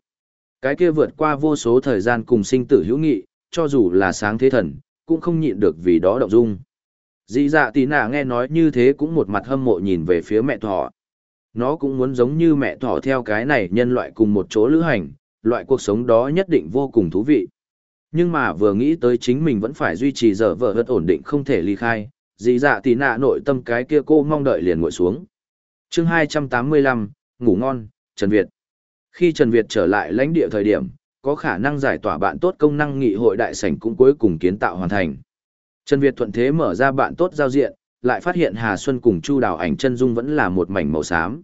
Speaker 1: Cái kia vượt qua vô số thời gian cùng sinh tử hữu nghị, cho dù là sáng thế thần, cũng không nhịn được vì đó động dung. Dĩ dạ tí nạ nghe nói như thế cũng một mặt hâm mộ nhìn về phía mẹ thỏ. Nó cũng muốn giống như mẹ thỏ theo cái này nhân loại cùng một chỗ lữ hành, loại cuộc sống đó nhất định vô cùng thú vị. Nhưng mà vừa nghĩ tới chính mình vẫn phải duy trì giờ vợ vật ổn định không thể ly khai, dì dạ tí nạ nội tâm cái kia cô mong đợi liền ngồi xuống. chương 285, ngủ ngon, Trần Việt. Khi Trần Việt trở lại lãnh địa thời điểm, có khả năng giải tỏa bạn tốt công năng nghị hội đại sảnh cũng cuối cùng kiến tạo hoàn thành. Trần Việt thuận thế mở ra bạn tốt giao diện, lại phát hiện Hà Xuân cùng Chu Đào ảnh chân dung vẫn là một mảnh màu xám.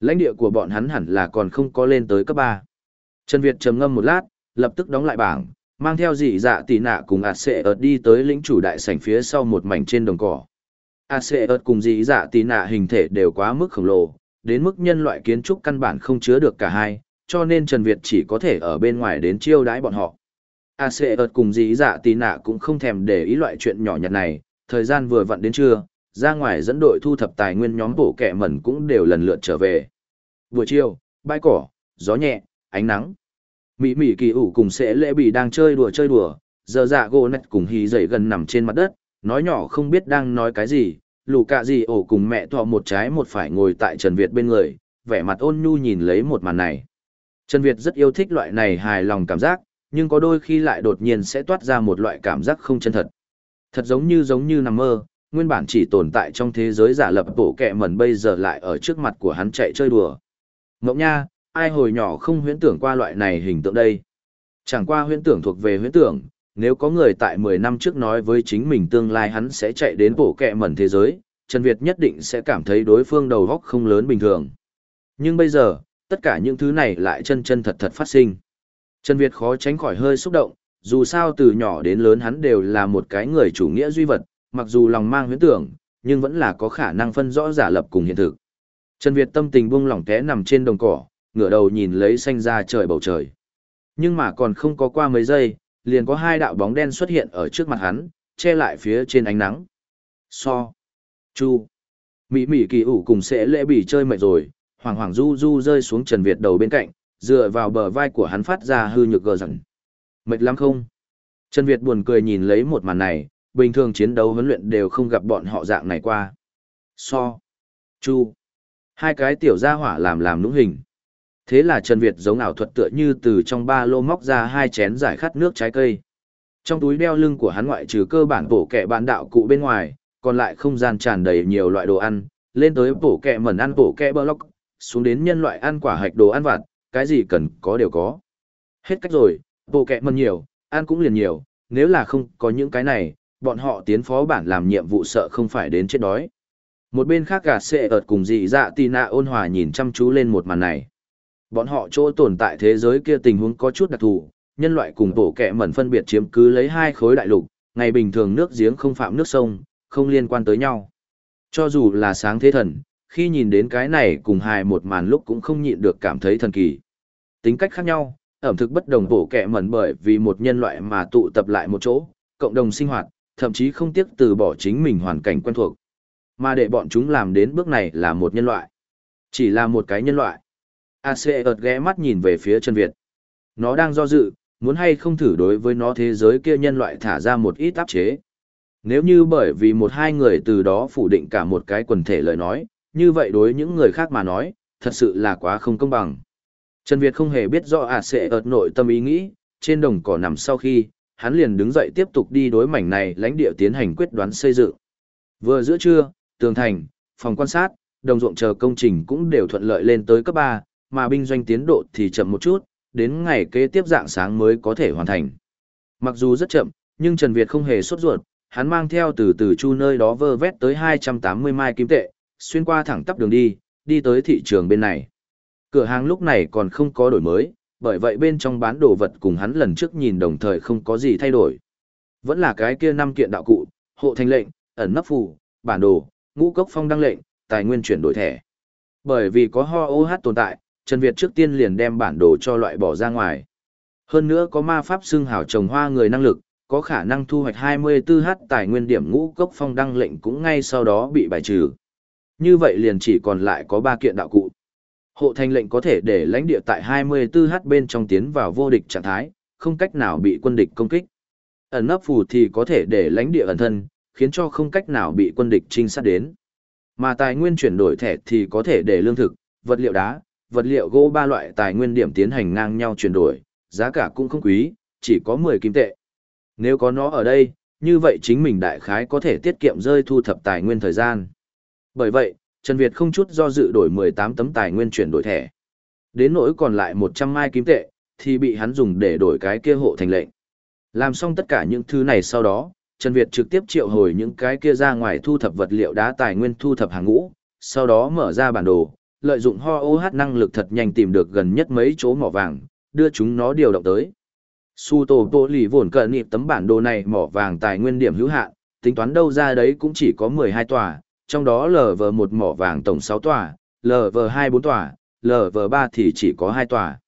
Speaker 1: Lãnh địa của bọn hắn hẳn là còn không có lên tới cấp 3. Trần Việt trầm ngâm một lát, lập tức đóng lại bảng, mang theo dị dạ tỷ nạ cùng ạt sệ ợt đi tới lĩnh chủ đại sảnh phía sau một mảnh trên đồng cỏ. ạt sệ ợt cùng dị dạ tỷ nạ hình thể đều quá mức khổng lồ, đến mức nhân loại kiến trúc căn bản không chứa được cả hai, cho nên Trần Việt chỉ có thể ở bên ngoài đến chiêu đãi bọn họ. A C ợt cùng dĩ dạ tí nạ cũng không thèm để ý loại chuyện nhỏ nhặt này, thời gian vừa vặn đến trưa, ra ngoài dẫn đội thu thập tài nguyên nhóm bộ kẻ mẩn cũng đều lần lượt trở về. Buổi chiều, bãi cỏ, gió nhẹ, ánh nắng. Mỹ Mỹ kỳ ủ cùng sẽ lễ bị đang chơi đùa chơi đùa, giờ dạ gỗ nét cùng hì dậy gần nằm trên mặt đất, nói nhỏ không biết đang nói cái gì, lù cạ gì ổ cùng mẹ thọ một trái một phải ngồi tại Trần Việt bên người, vẻ mặt ôn nhu nhìn lấy một màn này. Trần Việt rất yêu thích loại này hài lòng cảm giác, nhưng có đôi khi lại đột nhiên sẽ toát ra một loại cảm giác không chân thật. Thật giống như giống như nằm mơ, nguyên bản chỉ tồn tại trong thế giới giả lập bộ kẹ mẩn bây giờ lại ở trước mặt của hắn chạy chơi đùa. Ngộng nha, ai hồi nhỏ không huyễn tưởng qua loại này hình tượng đây. Chẳng qua huyễn tưởng thuộc về huyễn tưởng, nếu có người tại 10 năm trước nói với chính mình tương lai hắn sẽ chạy đến bộ kẹ mẩn thế giới, Trần Việt nhất định sẽ cảm thấy đối phương đầu góc không lớn bình thường. Nhưng bây giờ, tất cả những thứ này lại chân chân thật thật phát sinh. Trần Việt khó tránh khỏi hơi xúc động, dù sao từ nhỏ đến lớn hắn đều là một cái người chủ nghĩa duy vật, mặc dù lòng mang huyễn tưởng, nhưng vẫn là có khả năng phân rõ giả lập cùng hiện thực. Trần Việt tâm tình buông lỏng té nằm trên đồng cỏ, ngửa đầu nhìn lấy xanh ra trời bầu trời. Nhưng mà còn không có qua mấy giây, liền có hai đạo bóng đen xuất hiện ở trước mặt hắn, che lại phía trên ánh nắng. So. Chu. Mỹ Mỹ kỳ ủ cùng sẽ lễ bị chơi mệt rồi, hoàng hoàng du du rơi xuống Trần Việt đầu bên cạnh, dựa vào bờ vai của hắn phát ra hư nhược gờ rằng. Mệt lắm không? Trần Việt buồn cười nhìn lấy một màn này, bình thường chiến đấu huấn luyện đều không gặp bọn họ dạng này qua. So. Chu. Hai cái tiểu gia hỏa làm làm nũng hình. Thế là Trần Việt giống ảo thuật tựa như từ trong ba lô móc ra hai chén giải khát nước trái cây. Trong túi đeo lưng của hắn ngoại trừ cơ bản bổ kẹ bản đạo cụ bên ngoài, còn lại không gian tràn đầy nhiều loại đồ ăn, lên tới bổ kẹ mẩn ăn bổ kẹ block, xuống đến nhân loại ăn quả hạch đồ ăn vặt, cái gì cần có đều có. Hết cách rồi, bộ kẹ mần nhiều, ăn cũng liền nhiều, nếu là không có những cái này, bọn họ tiến phó bản làm nhiệm vụ sợ không phải đến chết đói. Một bên khác gà xệ ợt cùng dị dạ tì nạ ôn hòa nhìn chăm chú lên một màn này. Bọn họ chỗ tồn tại thế giới kia tình huống có chút đặc thù, nhân loại cùng bộ kẹ mẩn phân biệt chiếm cứ lấy hai khối đại lục, ngày bình thường nước giếng không phạm nước sông, không liên quan tới nhau. Cho dù là sáng thế thần, khi nhìn đến cái này cùng hài một màn lúc cũng không nhịn được cảm thấy thần kỳ. Tính cách khác nhau, ẩm thực bất đồng bổ kẻ mẩn bởi vì một nhân loại mà tụ tập lại một chỗ, cộng đồng sinh hoạt, thậm chí không tiếc từ bỏ chính mình hoàn cảnh quen thuộc. Mà để bọn chúng làm đến bước này là một nhân loại. Chỉ là một cái nhân loại. AC ợt ghé mắt nhìn về phía chân Việt. Nó đang do dự, muốn hay không thử đối với nó thế giới kia nhân loại thả ra một ít áp chế. Nếu như bởi vì một hai người từ đó phủ định cả một cái quần thể lời nói, như vậy đối những người khác mà nói, thật sự là quá không công bằng. Trần Việt không hề biết rõ ả sẽ ợt nội tâm ý nghĩ, trên đồng cỏ nằm sau khi, hắn liền đứng dậy tiếp tục đi đối mảnh này lãnh địa tiến hành quyết đoán xây dựng. Vừa giữa trưa, tường thành, phòng quan sát, đồng ruộng chờ công trình cũng đều thuận lợi lên tới cấp 3, mà binh doanh tiến độ thì chậm một chút, đến ngày kế tiếp dạng sáng mới có thể hoàn thành. Mặc dù rất chậm, nhưng Trần Việt không hề sốt ruột, hắn mang theo từ từ chu nơi đó vơ vét tới 280 mai kim tệ, xuyên qua thẳng tắp đường đi, đi tới thị trường bên này. Cửa hàng lúc này còn không có đổi mới, bởi vậy bên trong bán đồ vật cùng hắn lần trước nhìn đồng thời không có gì thay đổi. Vẫn là cái kia năm kiện đạo cụ, hộ thành lệnh, ẩn nấp phù, bản đồ, ngũ cốc phong đăng lệnh, tài nguyên chuyển đổi thẻ. Bởi vì có ho OH tồn tại, Trần Việt trước tiên liền đem bản đồ cho loại bỏ ra ngoài. Hơn nữa có ma pháp xưng hào trồng hoa người năng lực, có khả năng thu hoạch 24h tài nguyên điểm ngũ cốc phong đăng lệnh cũng ngay sau đó bị bài trừ. Như vậy liền chỉ còn lại có 3 kiện đạo cụ. Hộ thành lệnh có thể để lãnh địa tại 24h bên trong tiến vào vô địch trạng thái, không cách nào bị quân địch công kích. Ẩn nấp phù thì có thể để lãnh địa ẩn thân, khiến cho không cách nào bị quân địch trinh sát đến. Mà tài nguyên chuyển đổi thẻ thì có thể để lương thực, vật liệu đá, vật liệu gỗ ba loại tài nguyên điểm tiến hành ngang nhau chuyển đổi, giá cả cũng không quý, chỉ có 10 kim tệ. Nếu có nó ở đây, như vậy chính mình đại khái có thể tiết kiệm rơi thu thập tài nguyên thời gian. Bởi vậy, Trần Việt không chút do dự đổi 18 tấm tài nguyên chuyển đổi thẻ. Đến nỗi còn lại 100 mai kim tệ, thì bị hắn dùng để đổi cái kia hộ thành lệnh. Làm xong tất cả những thứ này sau đó, Trần Việt trực tiếp triệu hồi những cái kia ra ngoài thu thập vật liệu đá tài nguyên thu thập hàng ngũ, sau đó mở ra bản đồ, lợi dụng ho OH năng lực thật nhanh tìm được gần nhất mấy chỗ mỏ vàng, đưa chúng nó điều động tới. Su tổ bộ lì vốn cận nịp tấm bản đồ này mỏ vàng tài nguyên điểm hữu hạn, tính toán đâu ra đấy cũng chỉ có 12 tòa, trong đó lv một mỏ vàng tổng 6 tòa, lv hai bốn tòa, lv ba thì chỉ có 2 tòa.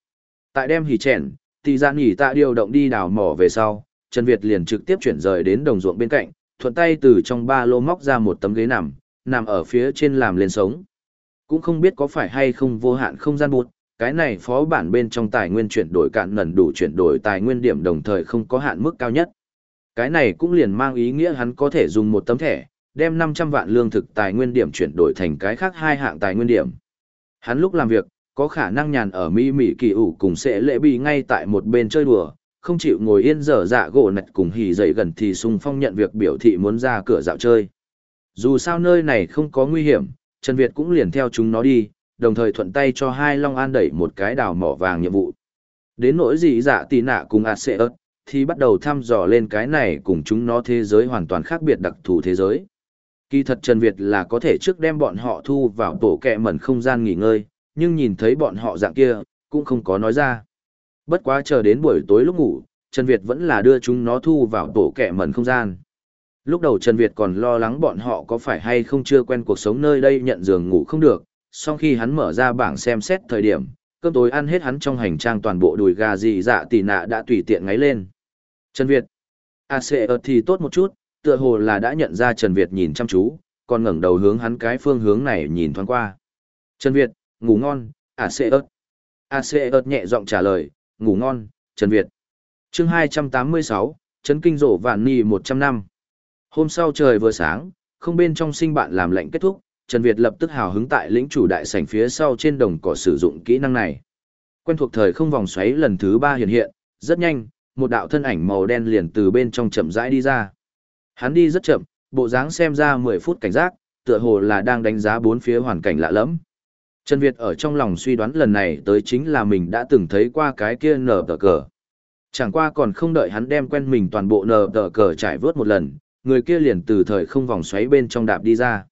Speaker 1: Tại đem hỉ chèn, thì gian nghỉ tạ điều động đi đào mỏ về sau, Trần Việt liền trực tiếp chuyển rời đến đồng ruộng bên cạnh, thuận tay từ trong ba lô móc ra một tấm ghế nằm, nằm ở phía trên làm lên sống. Cũng không biết có phải hay không vô hạn không gian bụt, cái này phó bản bên trong tài nguyên chuyển đổi cạn nần đủ chuyển đổi tài nguyên điểm đồng thời không có hạn mức cao nhất. Cái này cũng liền mang ý nghĩa hắn có thể dùng một tấm thẻ, đem 500 vạn lương thực tài nguyên điểm chuyển đổi thành cái khác hai hạng tài nguyên điểm. Hắn lúc làm việc, có khả năng nhàn ở Mỹ Mỹ kỳ ủ cùng sẽ lễ bị ngay tại một bên chơi đùa, không chịu ngồi yên dở dạ gỗ nạch cùng hì dậy gần thì sung phong nhận việc biểu thị muốn ra cửa dạo chơi. Dù sao nơi này không có nguy hiểm, Trần Việt cũng liền theo chúng nó đi, đồng thời thuận tay cho hai Long An đẩy một cái đào mỏ vàng nhiệm vụ. Đến nỗi gì dạ tì nạ cùng ạt sẽ ớt, thì bắt đầu thăm dò lên cái này cùng chúng nó thế giới hoàn toàn khác biệt đặc thù thế giới. Kỳ thật Trần Việt là có thể trước đem bọn họ thu vào tổ kẹ mẩn không gian nghỉ ngơi, nhưng nhìn thấy bọn họ dạng kia, cũng không có nói ra. Bất quá chờ đến buổi tối lúc ngủ, Trần Việt vẫn là đưa chúng nó thu vào tổ kẹ mẩn không gian. Lúc đầu Trần Việt còn lo lắng bọn họ có phải hay không chưa quen cuộc sống nơi đây nhận giường ngủ không được, sau khi hắn mở ra bảng xem xét thời điểm, cơm tối ăn hết hắn trong hành trang toàn bộ đùi gà gì dạ tỉ nạ đã tùy tiện ngáy lên. Trần Việt. À sẽ ợt thì tốt một chút, tựa hồ là đã nhận ra Trần Việt nhìn chăm chú, còn ngẩng đầu hướng hắn cái phương hướng này nhìn thoáng qua. Trần Việt, ngủ ngon, à xê ớt. À xê ớt nhẹ giọng trả lời, ngủ ngon, Trần Việt. chương 286, Trấn Kinh Rổ Vạn Nì 100 năm. Hôm sau trời vừa sáng, không bên trong sinh bạn làm lệnh kết thúc, Trần Việt lập tức hào hứng tại lĩnh chủ đại sảnh phía sau trên đồng cỏ sử dụng kỹ năng này. Quen thuộc thời không vòng xoáy lần thứ ba hiện hiện, rất nhanh, một đạo thân ảnh màu đen liền từ bên trong chậm rãi đi ra. Hắn đi rất chậm, bộ dáng xem ra 10 phút cảnh giác, tựa hồ là đang đánh giá bốn phía hoàn cảnh lạ lẫm. Trần Việt ở trong lòng suy đoán lần này tới chính là mình đã từng thấy qua cái kia nở tờ cờ. Chẳng qua còn không đợi hắn đem quen mình toàn bộ nở tờ cờ trải vớt một lần, người kia liền từ thời không vòng xoáy bên trong đạp đi ra.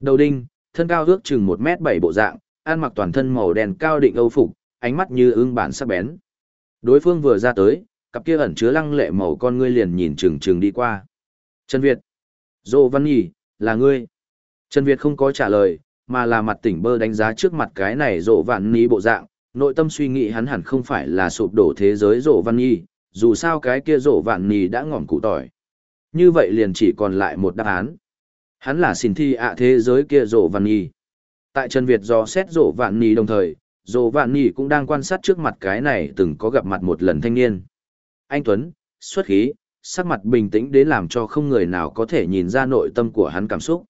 Speaker 1: Đầu đinh, thân cao ước chừng 1 mét bảy bộ dạng, ăn mặc toàn thân màu đen cao định âu phục, ánh mắt như ương bản sắc bén. Đối phương vừa ra tới, cặp kia ẩn chứa lăng lệ màu con ngươi liền nhìn chừng chừng đi qua. Trần Việt. Dô Văn Nhì, là ngươi. Trần Việt không có trả lời, mà là mặt tỉnh bơ đánh giá trước mặt cái này Dô Văn Nhì bộ dạng, nội tâm suy nghĩ hắn hẳn không phải là sụp đổ thế giới Dô Văn Nhì, dù sao cái kia Dô Văn Nhì đã ngỏm cụ tỏi. Như vậy liền chỉ còn lại một đáp án. Hắn là xin thi ạ thế giới kia Dô Văn Nhì. Tại Trần Việt do xét Dô Văn Nhì đồng thời, Dô Văn Nhì cũng đang quan sát trước mặt cái này từng có gặp mặt một lần thanh niên. Anh Tuấn, xuất khí, sắc mặt bình tĩnh đến làm cho không người nào có thể nhìn ra nội tâm của hắn cảm xúc.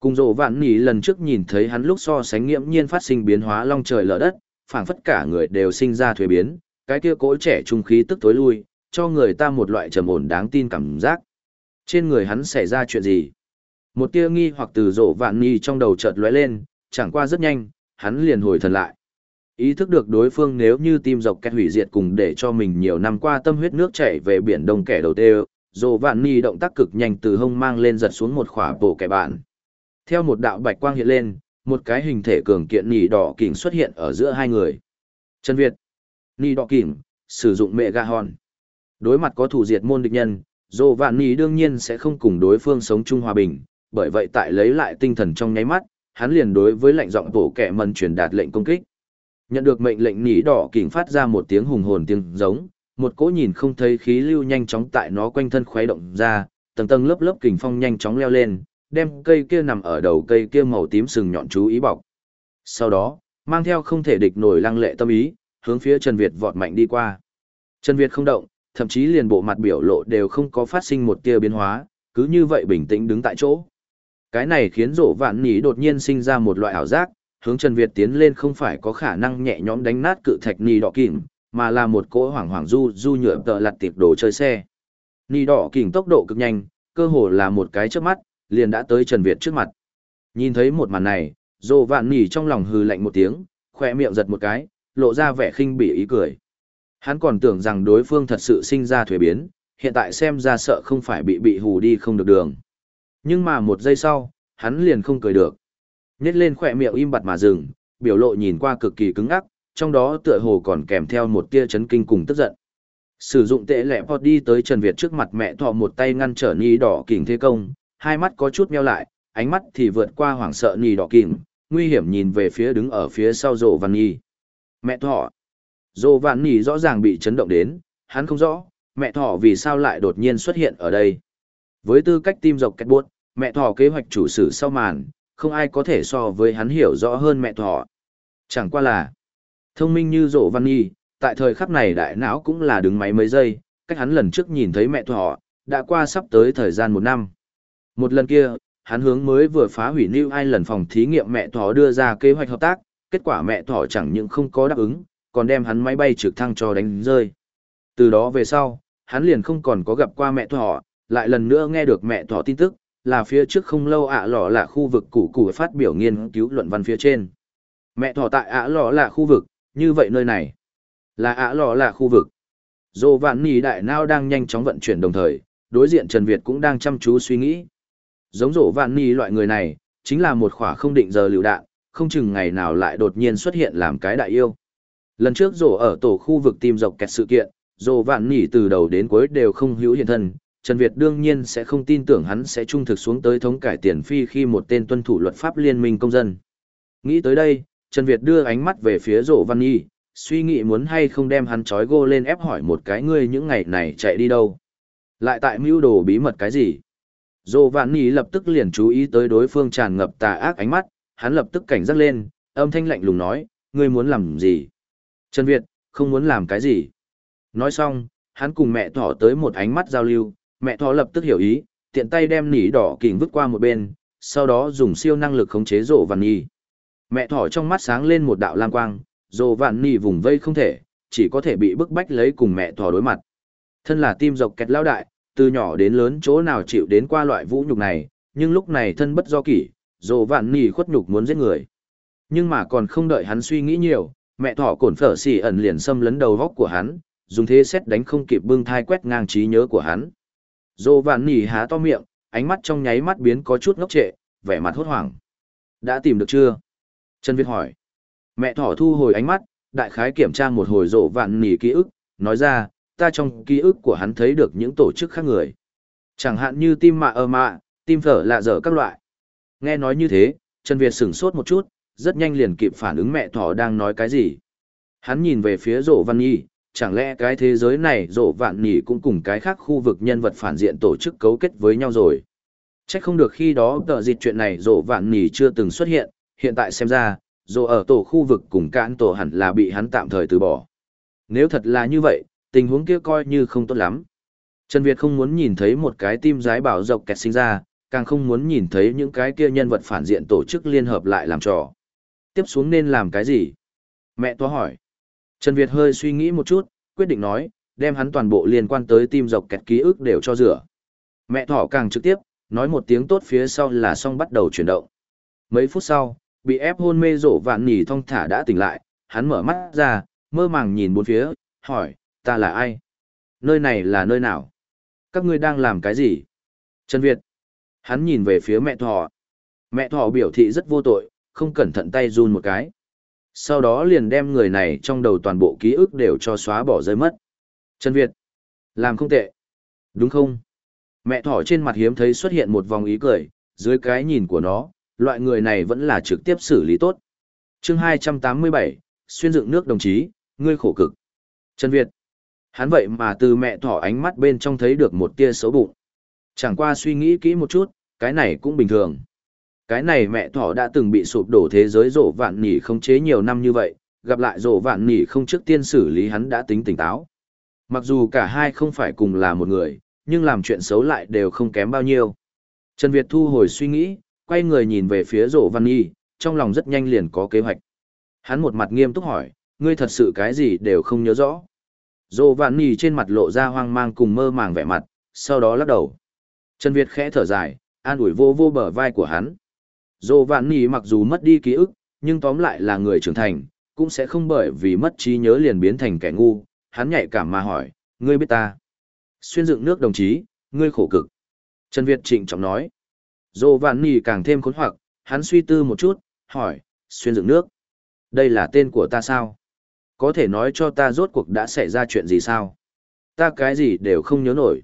Speaker 1: Cùng rộ vạn nỉ lần trước nhìn thấy hắn lúc so sánh nghiễm nhiên phát sinh biến hóa long trời lở đất, phảng phất cả người đều sinh ra thuế biến, cái kia cỗ trẻ trung khí tức tối lui, cho người ta một loại trầm ổn đáng tin cảm giác. Trên người hắn xảy ra chuyện gì? Một tia nghi hoặc từ rộ vạn nỉ trong đầu chợt lóe lên, chẳng qua rất nhanh, hắn liền hồi thần lại. Ý thức được đối phương nếu như tim dọc kẹt hủy diệt cùng để cho mình nhiều năm qua tâm huyết nước chảy về biển đông kẻ đầu tê dồ vạn ni động tác cực nhanh từ hông mang lên giật xuống một khỏa bộ kẻ bạn. Theo một đạo bạch quang hiện lên, một cái hình thể cường kiện nỉ đỏ kỉnh xuất hiện ở giữa hai người. Trần Việt, nỉ đỏ kỉnh, sử dụng mẹ ga hòn. Đối mặt có thủ diệt môn địch nhân, dồ vạn ni đương nhiên sẽ không cùng đối phương sống chung hòa bình, bởi vậy tại lấy lại tinh thần trong nháy mắt, hắn liền đối với lệnh giọng bộ kẻ mần truyền đạt lệnh công kích. Nhận được mệnh lệnh nỉ đỏ kình phát ra một tiếng hùng hồn tiếng giống, một cỗ nhìn không thấy khí lưu nhanh chóng tại nó quanh thân khuấy động ra, tầng tầng lớp lớp kình phong nhanh chóng leo lên, đem cây kia nằm ở đầu cây kia màu tím sừng nhọn chú ý bọc. Sau đó, mang theo không thể địch nổi lăng lệ tâm ý, hướng phía Trần Việt vọt mạnh đi qua. Trần Việt không động, thậm chí liền bộ mặt biểu lộ đều không có phát sinh một tia biến hóa, cứ như vậy bình tĩnh đứng tại chỗ. Cái này khiến rổ vạn nỉ đột nhiên sinh ra một loại ảo giác, hướng Trần Việt tiến lên không phải có khả năng nhẹ nhõm đánh nát cự thạch nì đỏ kìm, mà là một cỗ hoảng hoảng du du nhựa tợ lặt tiệp đồ chơi xe. Nì đỏ kỉnh tốc độ cực nhanh, cơ hồ là một cái trước mắt, liền đã tới Trần Việt trước mặt. Nhìn thấy một màn này, Dô Vạn Nỉ trong lòng hừ lạnh một tiếng, khỏe miệng giật một cái, lộ ra vẻ khinh bỉ ý cười. Hắn còn tưởng rằng đối phương thật sự sinh ra thuế biến, hiện tại xem ra sợ không phải bị bị hù đi không được đường. Nhưng mà một giây sau, hắn liền không cười được. Nhét lên khỏe miệng im bặt mà dừng, biểu lộ nhìn qua cực kỳ cứng ắc, trong đó tựa hồ còn kèm theo một tia chấn kinh cùng tức giận. Sử dụng tệ lẹ pot đi tới Trần Việt trước mặt mẹ thọ một tay ngăn trở ni đỏ kình thế công, hai mắt có chút meo lại, ánh mắt thì vượt qua hoảng sợ ni đỏ kình, nguy hiểm nhìn về phía đứng ở phía sau rộ văn nhi. Mẹ thọ. Rộ văn nhi rõ ràng bị chấn động đến, hắn không rõ, mẹ thọ vì sao lại đột nhiên xuất hiện ở đây. Với tư cách tim dọc kết buốt, mẹ thọ kế hoạch chủ sử sau màn, không ai có thể so với hắn hiểu rõ hơn mẹ thọ. Chẳng qua là, thông minh như rộ văn nhi, tại thời khắc này đại não cũng là đứng máy mấy giây, cách hắn lần trước nhìn thấy mẹ thọ, đã qua sắp tới thời gian một năm. Một lần kia, hắn hướng mới vừa phá hủy New lần phòng thí nghiệm mẹ thỏ đưa ra kế hoạch hợp tác, kết quả mẹ thỏ chẳng những không có đáp ứng, còn đem hắn máy bay trực thăng cho đánh rơi. Từ đó về sau, hắn liền không còn có gặp qua mẹ thỏ, lại lần nữa nghe được mẹ thỏ tin tức, là phía trước không lâu ạ lọ là khu vực củ củ phát biểu nghiên cứu luận văn phía trên. Mẹ thỏ tại ạ lọ là khu vực, như vậy nơi này là ạ lọ là khu vực. Dô vạn nì đại nao đang nhanh chóng vận chuyển đồng thời, đối diện Trần Việt cũng đang chăm chú suy nghĩ. Giống rổ vạn nì loại người này, chính là một khỏa không định giờ lựu đạn, không chừng ngày nào lại đột nhiên xuất hiện làm cái đại yêu. Lần trước rổ ở tổ khu vực tìm dọc kẹt sự kiện, rổ vạn nỉ từ đầu đến cuối đều không hữu hiện thân. Trần Việt đương nhiên sẽ không tin tưởng hắn sẽ trung thực xuống tới thống cải tiền phi khi một tên tuân thủ luật pháp liên minh công dân. Nghĩ tới đây, Trần Việt đưa ánh mắt về phía Dỗ văn nhi, suy nghĩ muốn hay không đem hắn trói gô lên ép hỏi một cái ngươi những ngày này chạy đi đâu. Lại tại mưu đồ bí mật cái gì? Dô Vạn Nhi lập tức liền chú ý tới đối phương tràn ngập tà ác ánh mắt, hắn lập tức cảnh giác lên, âm thanh lạnh lùng nói, ngươi muốn làm gì? Trần Việt, không muốn làm cái gì? Nói xong, hắn cùng mẹ thỏ tới một ánh mắt giao lưu, mẹ thỏ lập tức hiểu ý, tiện tay đem nỉ đỏ kình vứt qua một bên, sau đó dùng siêu năng lực khống chế rộ Vạn Nhi. Mẹ thỏ trong mắt sáng lên một đạo lam quang, rộ Vạn Nhi vùng vây không thể, chỉ có thể bị bức bách lấy cùng mẹ thỏ đối mặt. Thân là tim dọc kẹt lao đại, từ nhỏ đến lớn chỗ nào chịu đến qua loại vũ nhục này, nhưng lúc này thân bất do kỷ, dồ vạn Nhi khuất nhục muốn giết người. Nhưng mà còn không đợi hắn suy nghĩ nhiều, mẹ thỏ cổn phở xỉ ẩn liền xâm lấn đầu góc của hắn, dùng thế xét đánh không kịp bưng thai quét ngang trí nhớ của hắn. Dô vạn nỉ há to miệng, ánh mắt trong nháy mắt biến có chút ngốc trệ, vẻ mặt hốt hoảng. Đã tìm được chưa? Trần Việt hỏi. Mẹ thỏ thu hồi ánh mắt, đại khái kiểm tra một hồi rộ vạn nỉ ký ức, nói ra, ta trong ký ức của hắn thấy được những tổ chức khác người. Chẳng hạn như tim mạ ơ mạ, tim phở lạ dở các loại. Nghe nói như thế, Trần Việt sửng sốt một chút, rất nhanh liền kịp phản ứng mẹ thỏ đang nói cái gì. Hắn nhìn về phía rổ văn nhi, chẳng lẽ cái thế giới này rộ vạn nỉ cũng cùng cái khác khu vực nhân vật phản diện tổ chức cấu kết với nhau rồi. Chắc không được khi đó tờ dịch chuyện này rộ vạn nỉ chưa từng xuất hiện, hiện tại xem ra, rộ ở tổ khu vực cùng cạn tổ hẳn là bị hắn tạm thời từ bỏ. Nếu thật là như vậy, tình huống kia coi như không tốt lắm. Trần Việt không muốn nhìn thấy một cái tim giái bảo dọc kẹt sinh ra, càng không muốn nhìn thấy những cái kia nhân vật phản diện tổ chức liên hợp lại làm trò. Tiếp xuống nên làm cái gì? Mẹ toa hỏi. Trần Việt hơi suy nghĩ một chút, quyết định nói, đem hắn toàn bộ liên quan tới tim dọc kẹt ký ức đều cho rửa. Mẹ thỏ càng trực tiếp, nói một tiếng tốt phía sau là xong bắt đầu chuyển động. Mấy phút sau, bị ép hôn mê rổ vạn nỉ thong thả đã tỉnh lại, hắn mở mắt ra, mơ màng nhìn bốn phía, hỏi, ta là ai? Nơi này là nơi nào? Các ngươi đang làm cái gì? Trần Việt. Hắn nhìn về phía mẹ thỏ. Mẹ thỏ biểu thị rất vô tội, không cẩn thận tay run một cái. Sau đó liền đem người này trong đầu toàn bộ ký ức đều cho xóa bỏ rơi mất. Trần Việt. Làm không tệ. Đúng không? Mẹ thỏ trên mặt hiếm thấy xuất hiện một vòng ý cười, dưới cái nhìn của nó, loại người này vẫn là trực tiếp xử lý tốt. chương 287, xuyên dựng nước đồng chí, ngươi khổ cực. Trần Việt. Hắn vậy mà từ mẹ thỏ ánh mắt bên trong thấy được một tia xấu bụng. Chẳng qua suy nghĩ kỹ một chút, cái này cũng bình thường. Cái này mẹ thỏ đã từng bị sụp đổ thế giới rộ vạn nỉ không chế nhiều năm như vậy, gặp lại rộ vạn nỉ không trước tiên xử lý hắn đã tính tỉnh táo. Mặc dù cả hai không phải cùng là một người, nhưng làm chuyện xấu lại đều không kém bao nhiêu. Trần Việt thu hồi suy nghĩ, quay người nhìn về phía rộ văn nhi, trong lòng rất nhanh liền có kế hoạch. Hắn một mặt nghiêm túc hỏi, ngươi thật sự cái gì đều không nhớ rõ. Dô vạn nì trên mặt lộ ra hoang mang cùng mơ màng vẻ mặt, sau đó lắc đầu. Trần Việt khẽ thở dài, an ủi vô vô bờ vai của hắn. Dô vạn nỉ mặc dù mất đi ký ức, nhưng tóm lại là người trưởng thành, cũng sẽ không bởi vì mất trí nhớ liền biến thành kẻ ngu. Hắn nhạy cảm mà hỏi, ngươi biết ta. Xuyên dựng nước đồng chí, ngươi khổ cực. Trần Việt trịnh trọng nói. Dô vạn nỉ càng thêm khốn hoặc, hắn suy tư một chút, hỏi, xuyên dựng nước. Đây là tên của ta sao? Có thể nói cho ta rốt cuộc đã xảy ra chuyện gì sao? Ta cái gì đều không nhớ nổi.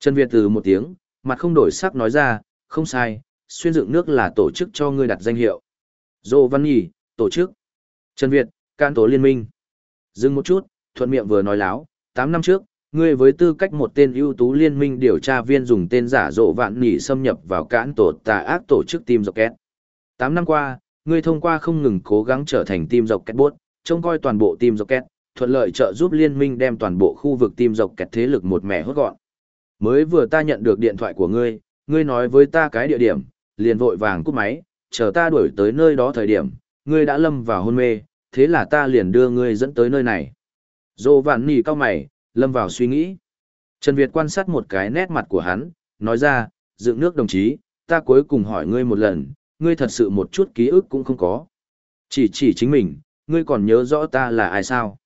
Speaker 1: Trần Việt từ một tiếng, mặt không đổi sắc nói ra, không sai, xuyên dựng nước là tổ chức cho ngươi đặt danh hiệu. Dô Văn Nhì, tổ chức. Trần Việt, can tổ liên minh. Dừng một chút, thuận miệng vừa nói láo, 8 năm trước, ngươi với tư cách một tên ưu tú liên minh điều tra viên dùng tên giả dộ vạn nỉ xâm nhập vào cản tổ tà ác tổ chức tìm dọc két. 8 năm qua, ngươi thông qua không ngừng cố gắng trở thành tìm dọc két bốt, trông coi toàn bộ tìm dọc két, thuận lợi trợ giúp liên minh đem toàn bộ khu vực tim dọc kẹt thế lực một mẻ hốt gọn. Mới vừa ta nhận được điện thoại của ngươi, ngươi nói với ta cái địa điểm, liền vội vàng cúp máy, chờ ta đuổi tới nơi đó thời điểm, ngươi đã lâm vào hôn mê, thế là ta liền đưa ngươi dẫn tới nơi này. Dô vạn nỉ cao mày, lâm vào suy nghĩ. Trần Việt quan sát một cái nét mặt của hắn, nói ra, dựng nước đồng chí, ta cuối cùng hỏi ngươi một lần, ngươi thật sự một chút ký ức cũng không có. Chỉ chỉ chính mình, ngươi còn nhớ rõ ta là ai sao?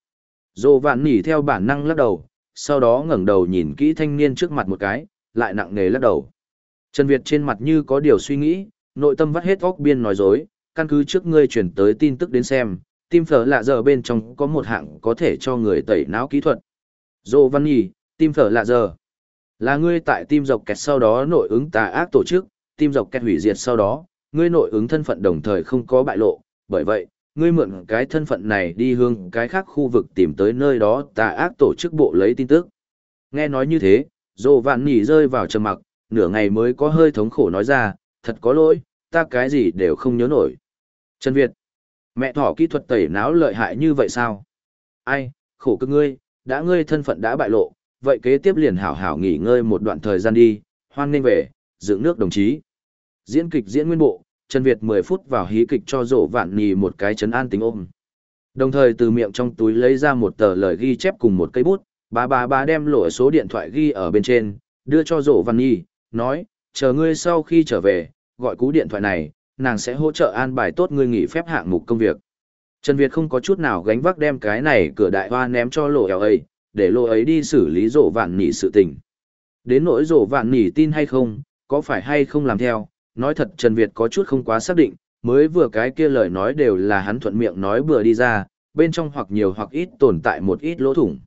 Speaker 1: Dô vạn nỉ theo bản năng lắc đầu, sau đó ngẩng đầu nhìn kỹ thanh niên trước mặt một cái, lại nặng nề lắc đầu. Trần Việt trên mặt như có điều suy nghĩ, nội tâm vắt hết óc biên nói dối, căn cứ trước ngươi chuyển tới tin tức đến xem, tim phở lạ giờ bên trong có một hạng có thể cho người tẩy não kỹ thuật. Dô Văn nhì, tim phở lạ giờ. Là ngươi tại tim dọc kẹt sau đó nội ứng tà ác tổ chức, tim dọc kẹt hủy diệt sau đó, ngươi nội ứng thân phận đồng thời không có bại lộ, bởi vậy, ngươi mượn cái thân phận này đi hướng cái khác khu vực tìm tới nơi đó tà ác tổ chức bộ lấy tin tức. Nghe nói như thế, Dô Vạn Nhi rơi vào trầm mặc, nửa ngày mới có hơi thống khổ nói ra, thật có lỗi, ta cái gì đều không nhớ nổi. Trần Việt, mẹ thỏ kỹ thuật tẩy não lợi hại như vậy sao? Ai, khổ cực ngươi, đã ngươi thân phận đã bại lộ, vậy kế tiếp liền hảo hảo nghỉ ngơi một đoạn thời gian đi, hoan nên về, dưỡng nước đồng chí. Diễn kịch diễn nguyên bộ, Trần Việt 10 phút vào hí kịch cho rổ vạn nhì một cái chấn an tính ôm. Đồng thời từ miệng trong túi lấy ra một tờ lời ghi chép cùng một cây bút, bà bà bà đem lộ số điện thoại ghi ở bên trên, đưa cho rổ vạn nhì, nói, chờ ngươi sau khi trở về, gọi cú điện thoại này, nàng sẽ hỗ trợ an bài tốt ngươi nghỉ phép hạng mục công việc. Trần Việt không có chút nào gánh vác đem cái này cửa đại hoa ném cho lộ eo ấy, để lộ ấy đi xử lý rổ vạn nỉ sự tình. Đến nỗi rổ vạn nỉ tin hay không, có phải hay không làm theo, nói thật Trần Việt có chút không quá xác định, mới vừa cái kia lời nói đều là hắn thuận miệng nói bừa đi ra, bên trong hoặc nhiều hoặc ít tồn tại một ít lỗ thủng.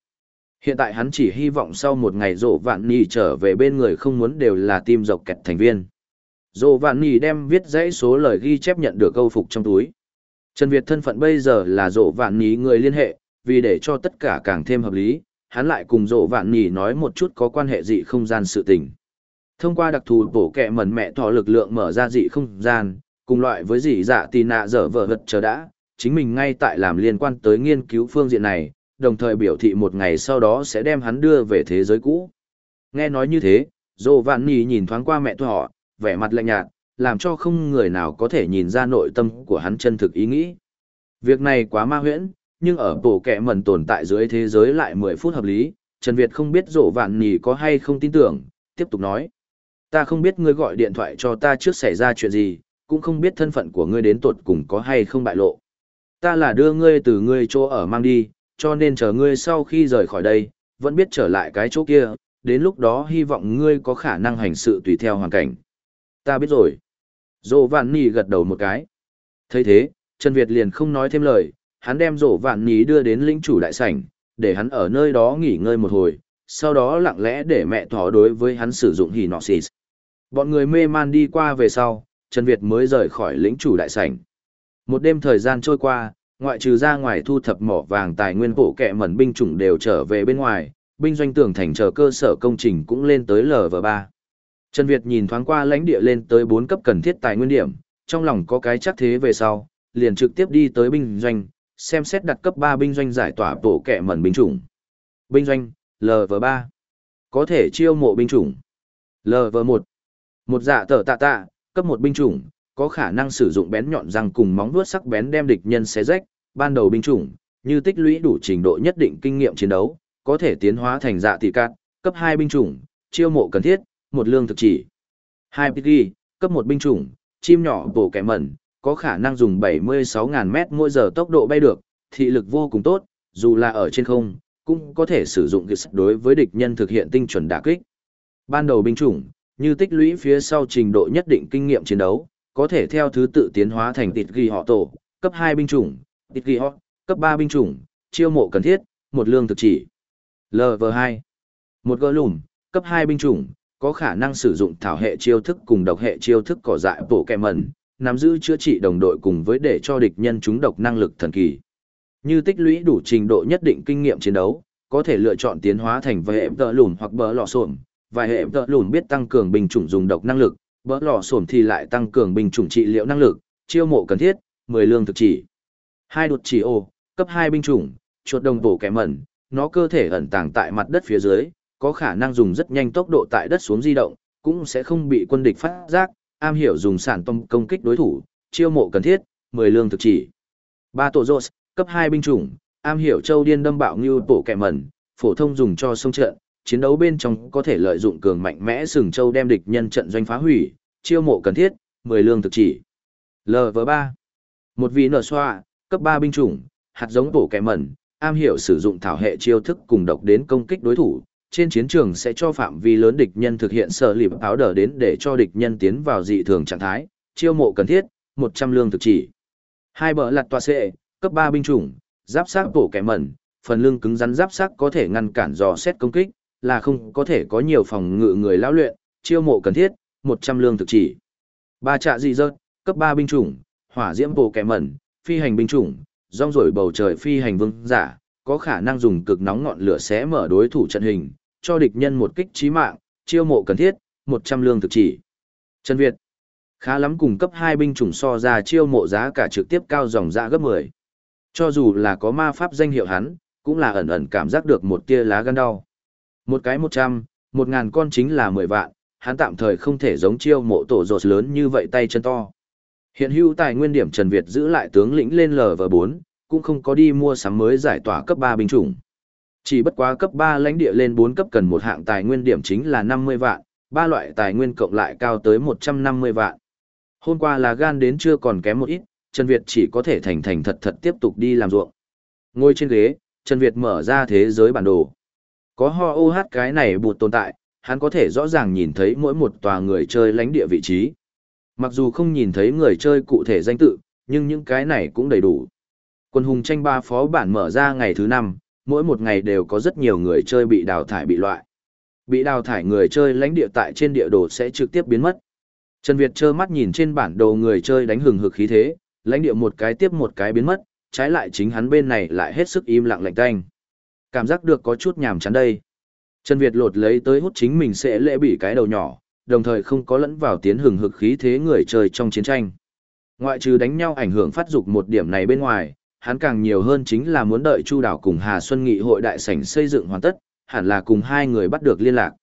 Speaker 1: Hiện tại hắn chỉ hy vọng sau một ngày rộ vạn nì trở về bên người không muốn đều là tim dọc kẹt thành viên. Rộ vạn nì đem viết dãy số lời ghi chép nhận được câu phục trong túi. Trần Việt thân phận bây giờ là rộ vạn nì người liên hệ, vì để cho tất cả càng thêm hợp lý, hắn lại cùng rộ vạn nì nói một chút có quan hệ dị không gian sự tình. Thông qua đặc thù bổ kẹ mẩn mẹ thọ lực lượng mở ra dị không gian, cùng loại với dị dạ tì nạ dở vợ vật chờ đã, chính mình ngay tại làm liên quan tới nghiên cứu phương diện này, đồng thời biểu thị một ngày sau đó sẽ đem hắn đưa về thế giới cũ. Nghe nói như thế, Dô Vạn Nì nhìn thoáng qua mẹ họ, vẻ mặt lạnh nhạt, làm cho không người nào có thể nhìn ra nội tâm của hắn chân thực ý nghĩ. Việc này quá ma huyễn, nhưng ở bộ kẻ mẩn tồn tại dưới thế giới lại 10 phút hợp lý, Trần Việt không biết Dô Vạn Nì có hay không tin tưởng, tiếp tục nói. Ta không biết ngươi gọi điện thoại cho ta trước xảy ra chuyện gì, cũng không biết thân phận của ngươi đến tột cùng có hay không bại lộ. Ta là đưa ngươi từ ngươi chỗ ở mang đi, cho nên chờ ngươi sau khi rời khỏi đây, vẫn biết trở lại cái chỗ kia, đến lúc đó hy vọng ngươi có khả năng hành sự tùy theo hoàn cảnh. Ta biết rồi. Dỗ vạn nì gật đầu một cái. thấy thế, Trần Việt liền không nói thêm lời, hắn đem dỗ vạn nì đưa đến lĩnh chủ đại sảnh, để hắn ở nơi đó nghỉ ngơi một hồi, sau đó lặng lẽ để mẹ thỏ đối với hắn sử dụng hinoxis. Bọn người mê man đi qua về sau, Trần Việt mới rời khỏi lĩnh chủ đại sảnh. Một đêm thời gian trôi qua, ngoại trừ ra ngoài thu thập mỏ vàng tài nguyên bộ kệ mẩn binh chủng đều trở về bên ngoài, binh doanh tường thành chờ cơ sở công trình cũng lên tới LV3. Trần Việt nhìn thoáng qua lãnh địa lên tới 4 cấp cần thiết tài nguyên điểm, trong lòng có cái chắc thế về sau, liền trực tiếp đi tới binh doanh, xem xét đặt cấp 3 binh doanh giải tỏa bộ kệ mẩn binh chủng. Binh doanh, LV3. Có thể chiêu mộ binh chủng. LV1. Một dạ tở tạ tạ, cấp một binh chủng, có khả năng sử dụng bén nhọn răng cùng móng vuốt sắc bén đem địch nhân xé rách, ban đầu binh chủng, như tích lũy đủ trình độ nhất định kinh nghiệm chiến đấu, có thể tiến hóa thành dạ tỷ cát, cấp 2 binh chủng, chiêu mộ cần thiết, một lương thực chỉ. 2 PG, cấp 1 binh chủng, chim nhỏ bổ kẻ mẩn, có khả năng dùng 76.000 mét mỗi giờ tốc độ bay được, thị lực vô cùng tốt, dù là ở trên không, cũng có thể sử dụng kỹ đối với địch nhân thực hiện tinh chuẩn đả kích. Ban đầu binh chủng, như tích lũy phía sau trình độ nhất định kinh nghiệm chiến đấu, có thể theo thứ tự tiến hóa thành tịt ghi họ tổ, cấp 2 binh chủng, Ít ghi họ, cấp 3 binh chủng, chiêu mộ cần thiết, một lương thực chỉ. LV2. Một gỡ lùm, cấp 2 binh chủng, có khả năng sử dụng thảo hệ chiêu thức cùng độc hệ chiêu thức cỏ dại bổ kẹ mẩn, nắm giữ chữa trị đồng đội cùng với để cho địch nhân chúng độc năng lực thần kỳ. Như tích lũy đủ trình độ nhất định kinh nghiệm chiến đấu, có thể lựa chọn tiến hóa thành vài hệ tợ lùn hoặc bờ lò xổm. Vài hệ tợ lùn biết tăng cường binh chủng dùng độc năng lực, bờ lò xổm thì lại tăng cường binh chủng trị liệu năng lực, chiêu mộ cần thiết, 10 lương thực chỉ. Hai đột chỉ ô, cấp hai binh chủng, chuột đồng bổ kẻ mẩn, nó cơ thể ẩn tàng tại mặt đất phía dưới, có khả năng dùng rất nhanh tốc độ tại đất xuống di động, cũng sẽ không bị quân địch phát giác, am hiểu dùng sản tông công kích đối thủ, chiêu mộ cần thiết, 10 lương thực chỉ. Ba tổ rô cấp hai binh chủng, am hiểu châu điên đâm bạo như bổ kẻ mẩn, phổ thông dùng cho sông trận, chiến đấu bên trong có thể lợi dụng cường mạnh mẽ sừng châu đem địch nhân trận doanh phá hủy, chiêu mộ cần thiết, 10 lương thực chỉ. lv ba Một vị nở xoa, cấp 3 binh chủng, hạt giống bổ kẻ mẩn, am hiểu sử dụng thảo hệ chiêu thức cùng độc đến công kích đối thủ, trên chiến trường sẽ cho phạm vi lớn địch nhân thực hiện sở lịp áo đờ đến để cho địch nhân tiến vào dị thường trạng thái, chiêu mộ cần thiết, 100 lương thực chỉ. Hai bờ lặt tòa xệ, cấp 3 binh chủng, giáp sát bổ kẻ mẩn, phần lưng cứng rắn giáp sát có thể ngăn cản dò xét công kích, là không có thể có nhiều phòng ngự người lão luyện, chiêu mộ cần thiết, 100 lương thực chỉ. Ba trạ dị dơ, cấp 3 binh chủng, hỏa diễm bổ kẻ mẩn, phi hành binh chủng, rong rổi bầu trời phi hành vương giả, có khả năng dùng cực nóng ngọn lửa xé mở đối thủ trận hình, cho địch nhân một kích chí mạng, chiêu mộ cần thiết, 100 lương thực chỉ. Trần Việt khá lắm cùng cấp 2 binh chủng so ra chiêu mộ giá cả trực tiếp cao dòng ra gấp 10. Cho dù là có ma pháp danh hiệu hắn, cũng là ẩn ẩn cảm giác được một tia lá gan đau. Một cái 100, 1000 con chính là 10 vạn, hắn tạm thời không thể giống chiêu mộ tổ rột lớn như vậy tay chân to. Hiện hữu tài nguyên điểm Trần Việt giữ lại tướng lĩnh lên LV4, cũng không có đi mua sắm mới giải tỏa cấp 3 binh chủng. Chỉ bất quá cấp 3 lãnh địa lên 4 cấp cần một hạng tài nguyên điểm chính là 50 vạn, ba loại tài nguyên cộng lại cao tới 150 vạn. Hôm qua là gan đến chưa còn kém một ít, Trần Việt chỉ có thể thành thành thật thật tiếp tục đi làm ruộng. Ngồi trên ghế, Trần Việt mở ra thế giới bản đồ. Có ho ô hát cái này bụt tồn tại, hắn có thể rõ ràng nhìn thấy mỗi một tòa người chơi lãnh địa vị trí. Mặc dù không nhìn thấy người chơi cụ thể danh tự, nhưng những cái này cũng đầy đủ. Quân hùng tranh ba phó bản mở ra ngày thứ năm, mỗi một ngày đều có rất nhiều người chơi bị đào thải bị loại. Bị đào thải người chơi lãnh địa tại trên địa đồ sẽ trực tiếp biến mất. Trần Việt trơ mắt nhìn trên bản đồ người chơi đánh hừng hực khí thế, lãnh địa một cái tiếp một cái biến mất, trái lại chính hắn bên này lại hết sức im lặng lạnh tanh. Cảm giác được có chút nhàm chán đây. Trần Việt lột lấy tới hút chính mình sẽ lễ bị cái đầu nhỏ, đồng thời không có lẫn vào tiến hừng hực khí thế người chơi trong chiến tranh. Ngoại trừ đánh nhau ảnh hưởng phát dục một điểm này bên ngoài, hắn càng nhiều hơn chính là muốn đợi Chu Đảo cùng Hà Xuân Nghị hội đại sảnh xây dựng hoàn tất, hẳn là cùng hai người bắt được liên lạc.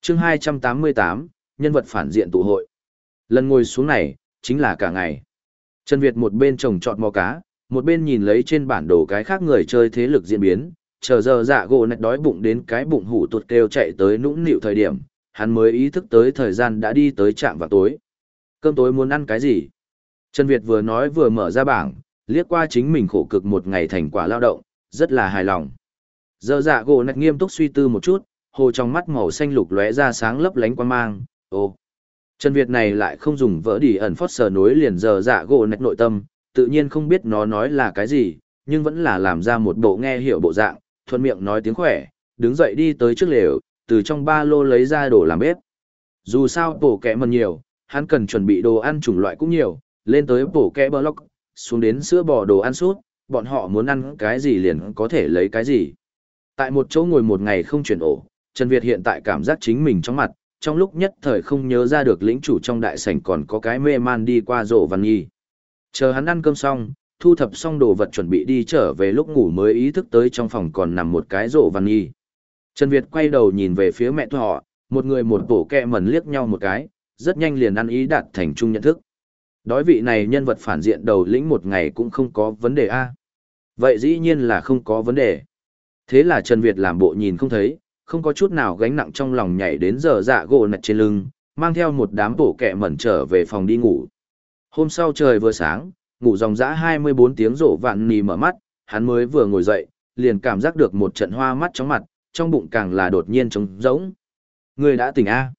Speaker 1: Chương 288, nhân vật phản diện tụ hội. Lần ngồi xuống này, chính là cả ngày. Trần Việt một bên trồng trọt mò cá, một bên nhìn lấy trên bản đồ cái khác người chơi thế lực diễn biến, chờ giờ dạ gỗ nạch đói bụng đến cái bụng hủ tuột kêu chạy tới nũng nịu thời điểm, hắn mới ý thức tới thời gian đã đi tới trạm vào tối. Cơm tối muốn ăn cái gì? Trần Việt vừa nói vừa mở ra bảng, liếc qua chính mình khổ cực một ngày thành quả lao động, rất là hài lòng. Giờ dạ gỗ nạch nghiêm túc suy tư một chút, hồ trong mắt màu xanh lục lóe ra sáng lấp lánh quan mang, ồ. Trần Việt này lại không dùng vỡ đi ẩn phót sờ nối liền giờ dạ gỗ nạch nội tâm, tự nhiên không biết nó nói là cái gì, nhưng vẫn là làm ra một bộ nghe hiểu bộ dạng, thuận miệng nói tiếng khỏe, đứng dậy đi tới trước lều, từ trong ba lô lấy ra đồ làm bếp. Dù sao bổ kẹ mần nhiều, hắn cần chuẩn bị đồ ăn chủng loại cũng nhiều, lên tới bổ kẹ block, xuống đến sữa bò đồ ăn suốt, bọn họ muốn ăn cái gì liền có thể lấy cái gì. Tại một chỗ ngồi một ngày không chuyển ổ, Trần Việt hiện tại cảm giác chính mình trong mặt, trong lúc nhất thời không nhớ ra được lĩnh chủ trong đại sảnh còn có cái mê man đi qua rổ văn nhi Chờ hắn ăn cơm xong, thu thập xong đồ vật chuẩn bị đi trở về lúc ngủ mới ý thức tới trong phòng còn nằm một cái rổ văn nhi Trần Việt quay đầu nhìn về phía mẹ họ, một người một bổ kẹ mẩn liếc nhau một cái, rất nhanh liền ăn ý đạt thành chung nhận thức. Đói vị này nhân vật phản diện đầu lĩnh một ngày cũng không có vấn đề A. Vậy dĩ nhiên là không có vấn đề. Thế là Trần Việt làm bộ nhìn không thấy, không có chút nào gánh nặng trong lòng nhảy đến giờ dạ gỗ nặt trên lưng, mang theo một đám bổ kẹ mẩn trở về phòng đi ngủ. Hôm sau trời vừa sáng, ngủ dòng dã 24 tiếng rổ vạn nì mở mắt, hắn mới vừa ngồi dậy, liền cảm giác được một trận hoa mắt chóng mặt, trong bụng càng là đột nhiên trống rỗng. Người đã tỉnh A.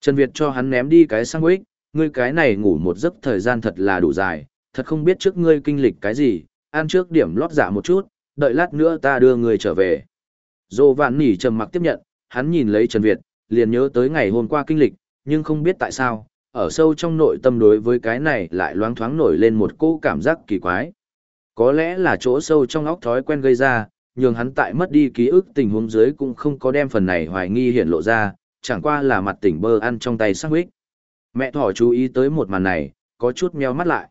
Speaker 1: Trần Việt cho hắn ném đi cái sandwich, ngươi cái này ngủ một giấc thời gian thật là đủ dài, thật không biết trước ngươi kinh lịch cái gì, ăn trước điểm lót dạ một chút, đợi lát nữa ta đưa người trở về. Dô vạn nỉ trầm mặc tiếp nhận, hắn nhìn lấy Trần Việt, liền nhớ tới ngày hôm qua kinh lịch, nhưng không biết tại sao, ở sâu trong nội tâm đối với cái này lại loáng thoáng nổi lên một cô cảm giác kỳ quái. Có lẽ là chỗ sâu trong óc thói quen gây ra, nhường hắn tại mất đi ký ức tình huống dưới cũng không có đem phần này hoài nghi hiện lộ ra, chẳng qua là mặt tỉnh bơ ăn trong tay sắc huyết. Mẹ thỏ chú ý tới một màn này, có chút meo mắt lại.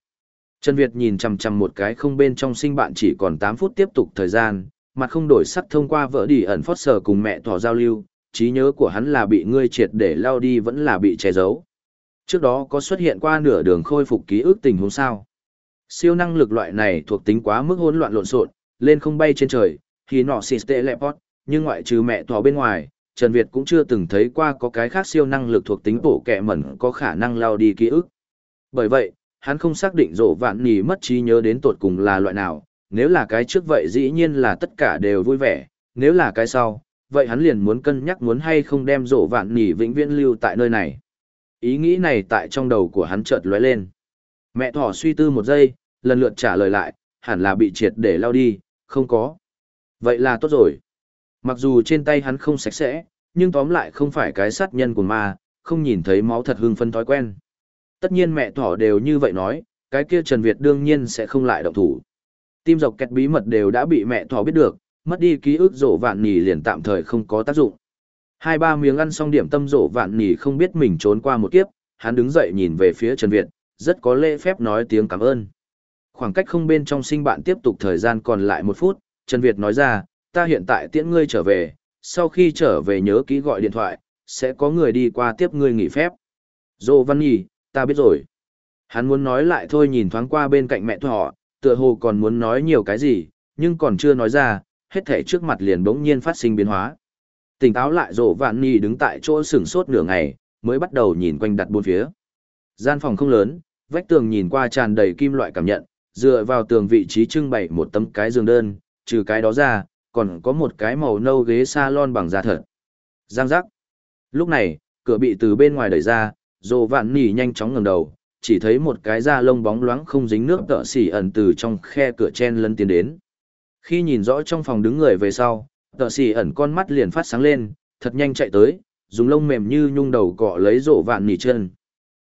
Speaker 1: Trần Việt nhìn chằm chằm một cái không bên trong sinh bạn chỉ còn 8 phút tiếp tục thời gian, mặt không đổi sắc thông qua vợ đi ẩn phót sờ cùng mẹ thỏ giao lưu, trí nhớ của hắn là bị ngươi triệt để lao đi vẫn là bị che giấu. Trước đó có xuất hiện qua nửa đường khôi phục ký ức tình huống sao. Siêu năng lực loại này thuộc tính quá mức hỗn loạn lộn xộn, lên không bay trên trời, thì nọ xịt tệ lẹp pot, nhưng ngoại trừ mẹ thỏ bên ngoài, Trần Việt cũng chưa từng thấy qua có cái khác siêu năng lực thuộc tính bổ kẹ mẩn có khả năng lao đi ký ức. Bởi vậy, hắn không xác định rộ vạn nỉ mất trí nhớ đến tột cùng là loại nào, nếu là cái trước vậy dĩ nhiên là tất cả đều vui vẻ, nếu là cái sau, vậy hắn liền muốn cân nhắc muốn hay không đem rộ vạn nỉ vĩnh viễn lưu tại nơi này. Ý nghĩ này tại trong đầu của hắn chợt lóe lên. Mẹ thỏ suy tư một giây, lần lượt trả lời lại, hẳn là bị triệt để lao đi, không có. Vậy là tốt rồi. Mặc dù trên tay hắn không sạch sẽ, nhưng tóm lại không phải cái sát nhân của ma, không nhìn thấy máu thật hưng phân thói quen. Tất nhiên mẹ thỏ đều như vậy nói, cái kia Trần Việt đương nhiên sẽ không lại động thủ. Tim dọc kẹt bí mật đều đã bị mẹ thỏ biết được, mất đi ký ức rổ vạn nỉ liền tạm thời không có tác dụng. Hai ba miếng ăn xong điểm tâm rổ vạn nỉ không biết mình trốn qua một kiếp, hắn đứng dậy nhìn về phía Trần Việt, rất có lễ phép nói tiếng cảm ơn. Khoảng cách không bên trong sinh bạn tiếp tục thời gian còn lại một phút, Trần Việt nói ra, ta hiện tại tiễn ngươi trở về, sau khi trở về nhớ kỹ gọi điện thoại, sẽ có người đi qua tiếp ngươi nghỉ phép. Dô Văn Nhi, ta biết rồi. Hắn muốn nói lại thôi nhìn thoáng qua bên cạnh mẹ thỏ, tựa hồ còn muốn nói nhiều cái gì, nhưng còn chưa nói ra, hết thể trước mặt liền bỗng nhiên phát sinh biến hóa. Tỉnh táo lại Dô Văn Nhi đứng tại chỗ sửng sốt nửa ngày, mới bắt đầu nhìn quanh đặt bốn phía. Gian phòng không lớn, vách tường nhìn qua tràn đầy kim loại cảm nhận, dựa vào tường vị trí trưng bày một tấm cái giường đơn, trừ cái đó ra, còn có một cái màu nâu ghế salon bằng da thật. Giang giác. Lúc này, cửa bị từ bên ngoài đẩy ra, dồ vạn nỉ nhanh chóng ngẩng đầu, chỉ thấy một cái da lông bóng loáng không dính nước tợ xỉ ẩn từ trong khe cửa chen lân tiến đến. Khi nhìn rõ trong phòng đứng người về sau, tợ xỉ ẩn con mắt liền phát sáng lên, thật nhanh chạy tới, dùng lông mềm như nhung đầu cọ lấy dồ vạn nỉ chân.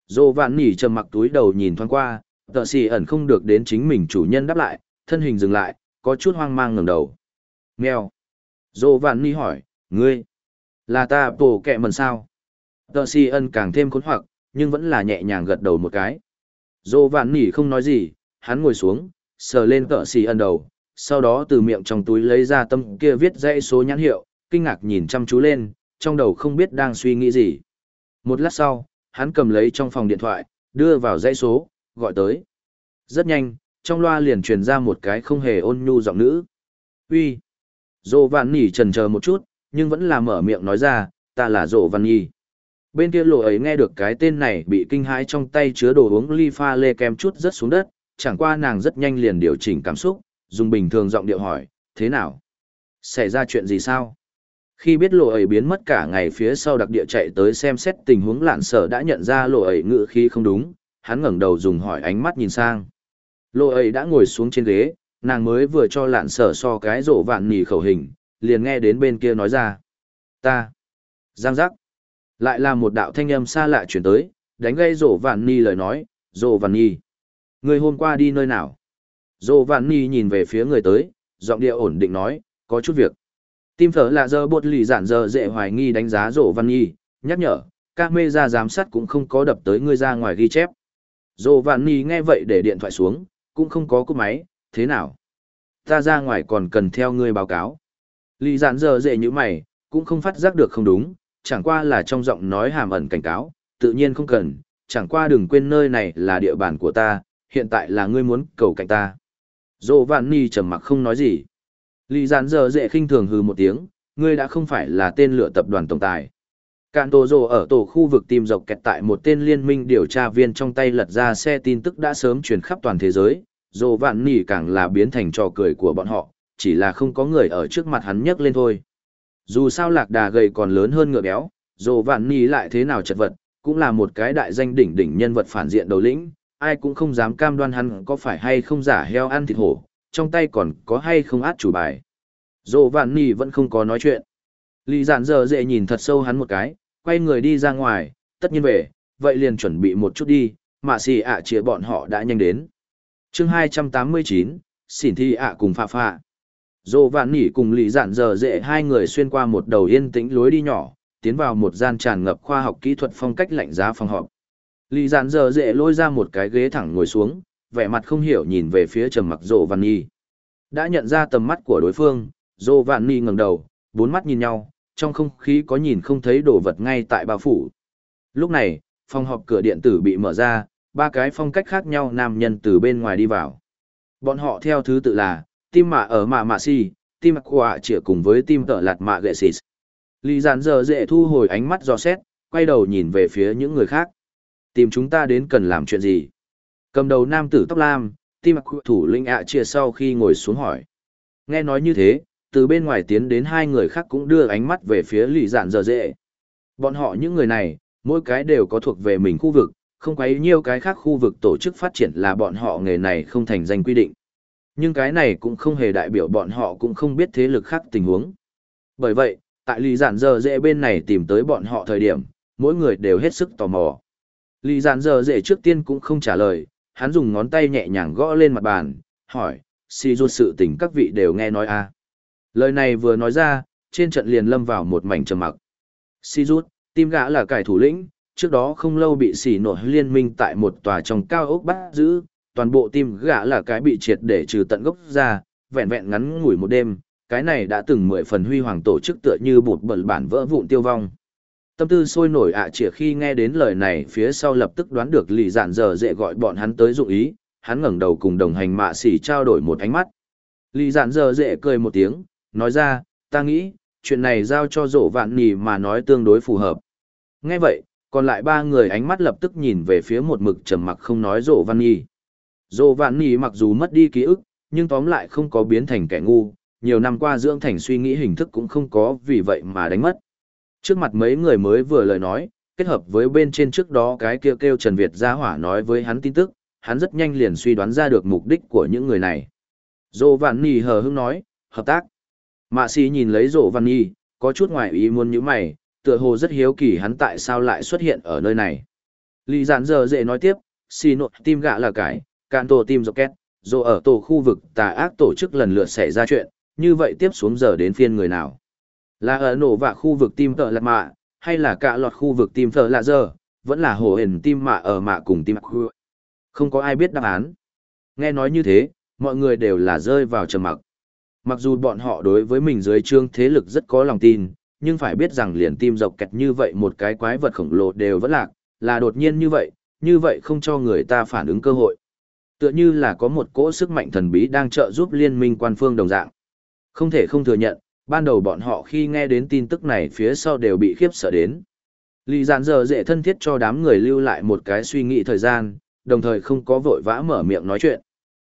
Speaker 1: dồ vạn nỉ trầm mặc túi đầu nhìn thoáng qua, tợ xỉ ẩn không được đến chính mình chủ nhân đáp lại, thân hình dừng lại, có chút hoang mang ngẩng đầu. Mèo. Dô vạn Ni hỏi, ngươi, là ta bổ kẹ mần sao? Tờ si ân càng thêm khốn hoặc, nhưng vẫn là nhẹ nhàng gật đầu một cái. Dô vạn Ni không nói gì, hắn ngồi xuống, sờ lên tờ si ân đầu, sau đó từ miệng trong túi lấy ra tâm kia viết dãy số nhãn hiệu, kinh ngạc nhìn chăm chú lên, trong đầu không biết đang suy nghĩ gì. Một lát sau, hắn cầm lấy trong phòng điện thoại, đưa vào dãy số, gọi tới. Rất nhanh, trong loa liền truyền ra một cái không hề ôn nhu giọng nữ. Uy. Dô vạn nỉ trần chờ một chút, nhưng vẫn là mở miệng nói ra, ta là Dô Văn Nhi. Bên kia lộ ấy nghe được cái tên này bị kinh hãi trong tay chứa đồ uống ly pha lê kem chút rất xuống đất, chẳng qua nàng rất nhanh liền điều chỉnh cảm xúc, dùng bình thường giọng điệu hỏi, thế nào? Xảy ra chuyện gì sao? Khi biết lộ ấy biến mất cả ngày phía sau đặc địa chạy tới xem xét tình huống lạn sở đã nhận ra lộ ấy ngữ khí không đúng, hắn ngẩng đầu dùng hỏi ánh mắt nhìn sang. Lô ấy đã ngồi xuống trên ghế, nàng mới vừa cho lạn sở so cái rổ vạn nỉ khẩu hình, liền nghe đến bên kia nói ra. Ta. Giang giác. Lại là một đạo thanh âm xa lạ chuyển tới, đánh gây rổ vạn nỉ lời nói, rổ vạn nỉ. Người hôm qua đi nơi nào? Rổ vạn nỉ nhìn về phía người tới, giọng địa ổn định nói, có chút việc. Tim phở là giờ bột lì giản giờ dễ hoài nghi đánh giá rổ vạn nỉ, nhắc nhở, các mê ra giám sát cũng không có đập tới ngươi ra ngoài ghi chép. Rổ vạn ni nghe vậy để điện thoại xuống, cũng không có cúp máy, thế nào? Ta ra ngoài còn cần theo ngươi báo cáo. Lý giản giờ dễ như mày, cũng không phát giác được không đúng, chẳng qua là trong giọng nói hàm ẩn cảnh cáo, tự nhiên không cần, chẳng qua đừng quên nơi này là địa bàn của ta, hiện tại là ngươi muốn cầu cạnh ta. Dô Vạn Ni trầm mặc không nói gì. Lý giản giờ dễ khinh thường hừ một tiếng, ngươi đã không phải là tên lửa tập đoàn tổng tài. Cạn tổ rồ ở tổ khu vực tìm dọc kẹt tại một tên liên minh điều tra viên trong tay lật ra xe tin tức đã sớm truyền khắp toàn thế giới, dồ vạn nỉ càng là biến thành trò cười của bọn họ, chỉ là không có người ở trước mặt hắn nhấc lên thôi. Dù sao lạc đà gầy còn lớn hơn ngựa béo, dồ vạn nỉ lại thế nào chật vật, cũng là một cái đại danh đỉnh đỉnh nhân vật phản diện đầu lĩnh, ai cũng không dám cam đoan hắn có phải hay không giả heo ăn thịt hổ, trong tay còn có hay không át chủ bài. Dồ vạn nỉ vẫn không có nói chuyện. Lý giản giờ dễ nhìn thật sâu hắn một cái, quay người đi ra ngoài, tất nhiên về, vậy liền chuẩn bị một chút đi, mà xì ạ à bọn họ đã nhanh đến chương 289, xỉn thi ạ cùng phạ phạ. Dô vạn nỉ cùng lý giản giờ dễ hai người xuyên qua một đầu yên tĩnh lối đi nhỏ, tiến vào một gian tràn ngập khoa học kỹ thuật phong cách lạnh giá phòng họp. Lý giản giờ dễ lôi ra một cái ghế thẳng ngồi xuống, vẻ mặt không hiểu nhìn về phía trầm mặc dô vạn nỉ. Đã nhận ra tầm mắt của đối phương, dô vạn nỉ ngẩng đầu, bốn mắt nhìn nhau, trong không khí có nhìn không thấy đồ vật ngay tại bao phủ. Lúc này, phòng họp cửa điện tử bị mở ra, ba cái phong cách khác nhau nam nhân từ bên ngoài đi vào. Bọn họ theo thứ tự là, tim mạ ở mạ mạ si, tim mạ quả chĩa cùng với tim tở lạt mạ gệ xịt. Lý giản giờ dễ thu hồi ánh mắt do xét, quay đầu nhìn về phía những người khác. Tìm chúng ta đến cần làm chuyện gì? Cầm đầu nam tử tóc lam, tim mạ thủ linh ạ chia sau khi ngồi xuống hỏi. Nghe nói như thế, từ bên ngoài tiến đến hai người khác cũng đưa ánh mắt về phía lì dạn dở dễ. Bọn họ những người này, mỗi cái đều có thuộc về mình khu vực, không quấy nhiêu cái khác khu vực tổ chức phát triển là bọn họ nghề này không thành danh quy định. Nhưng cái này cũng không hề đại biểu bọn họ cũng không biết thế lực khác tình huống. Bởi vậy, tại lì giản dở dễ bên này tìm tới bọn họ thời điểm, mỗi người đều hết sức tò mò. Lì giản dở dễ trước tiên cũng không trả lời, hắn dùng ngón tay nhẹ nhàng gõ lên mặt bàn, hỏi, si ruột sự tình các vị đều nghe nói à. Lời này vừa nói ra, trên trận liền lâm vào một mảnh trầm mặc. Si rút, tim gã là cải thủ lĩnh, trước đó không lâu bị xỉ nổi liên minh tại một tòa trong cao ốc bắt giữ, toàn bộ tim gã là cái bị triệt để trừ tận gốc ra, vẹn vẹn ngắn ngủi một đêm, cái này đã từng mười phần huy hoàng tổ chức tựa như bột bẩn bản vỡ vụn tiêu vong. Tâm tư sôi nổi ạ chỉ khi nghe đến lời này phía sau lập tức đoán được lì giản giờ dễ gọi bọn hắn tới dụng ý, hắn ngẩng đầu cùng đồng hành mạ xỉ trao đổi một ánh mắt. Lì giản giờ dễ cười một tiếng, nói ra, ta nghĩ, chuyện này giao cho rổ vạn nì mà nói tương đối phù hợp. Nghe vậy, còn lại ba người ánh mắt lập tức nhìn về phía một mực trầm mặc không nói rộ văn nhi rộ văn nhi mặc dù mất đi ký ức, nhưng tóm lại không có biến thành kẻ ngu, nhiều năm qua dưỡng thành suy nghĩ hình thức cũng không có vì vậy mà đánh mất. Trước mặt mấy người mới vừa lời nói, kết hợp với bên trên trước đó cái kêu kêu Trần Việt ra hỏa nói với hắn tin tức, hắn rất nhanh liền suy đoán ra được mục đích của những người này. Dô Vạn nhi hờ hững nói, hợp tác. Mạ xì nhìn lấy rổ văn nhi, có chút ngoài ý muốn nhữ mày, tựa hồ rất hiếu kỳ hắn tại sao lại xuất hiện ở nơi này. Lý giản giờ dễ nói tiếp, xì nội tim gạ là cái, cạn tổ tim dọc két, rồi ở tổ khu vực tà ác tổ chức lần lượt xảy ra chuyện, như vậy tiếp xuống giờ đến phiên người nào. Là ở nổ vạ khu vực tim tợ lạc mạ, hay là cả lọt khu vực tim tợ lạ giờ, vẫn là hồ hình tim mạ ở mạ cùng tim khu. Không có ai biết đáp án. Nghe nói như thế, mọi người đều là rơi vào trầm mặc. Mặc dù bọn họ đối với mình dưới trương thế lực rất có lòng tin, nhưng phải biết rằng liền tim dọc kẹt như vậy một cái quái vật khổng lồ đều vẫn lạc, là đột nhiên như vậy, như vậy không cho người ta phản ứng cơ hội. Tựa như là có một cỗ sức mạnh thần bí đang trợ giúp liên minh quan phương đồng dạng. Không thể không thừa nhận, ban đầu bọn họ khi nghe đến tin tức này phía sau đều bị khiếp sợ đến. Lý giản giờ dễ thân thiết cho đám người lưu lại một cái suy nghĩ thời gian, đồng thời không có vội vã mở miệng nói chuyện.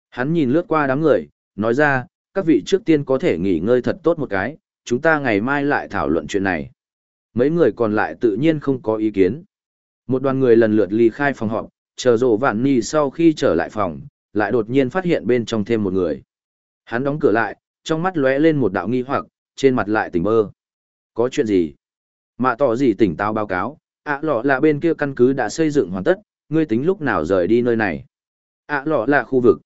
Speaker 1: Hắn nhìn lướt qua đám người, nói ra, các vị trước tiên có thể nghỉ ngơi thật tốt một cái, chúng ta ngày mai lại thảo luận chuyện này. Mấy người còn lại tự nhiên không có ý kiến. Một đoàn người lần lượt ly khai phòng họp, chờ rộ vạn ni sau khi trở lại phòng, lại đột nhiên phát hiện bên trong thêm một người. Hắn đóng cửa lại, trong mắt lóe lên một đạo nghi hoặc, trên mặt lại tỉnh bơ. Có chuyện gì? Mạ tỏ gì tỉnh táo báo cáo, ạ à, lọ là bên kia căn cứ đã xây dựng hoàn tất, ngươi tính lúc nào rời đi nơi này. ạ à, lọ là khu vực.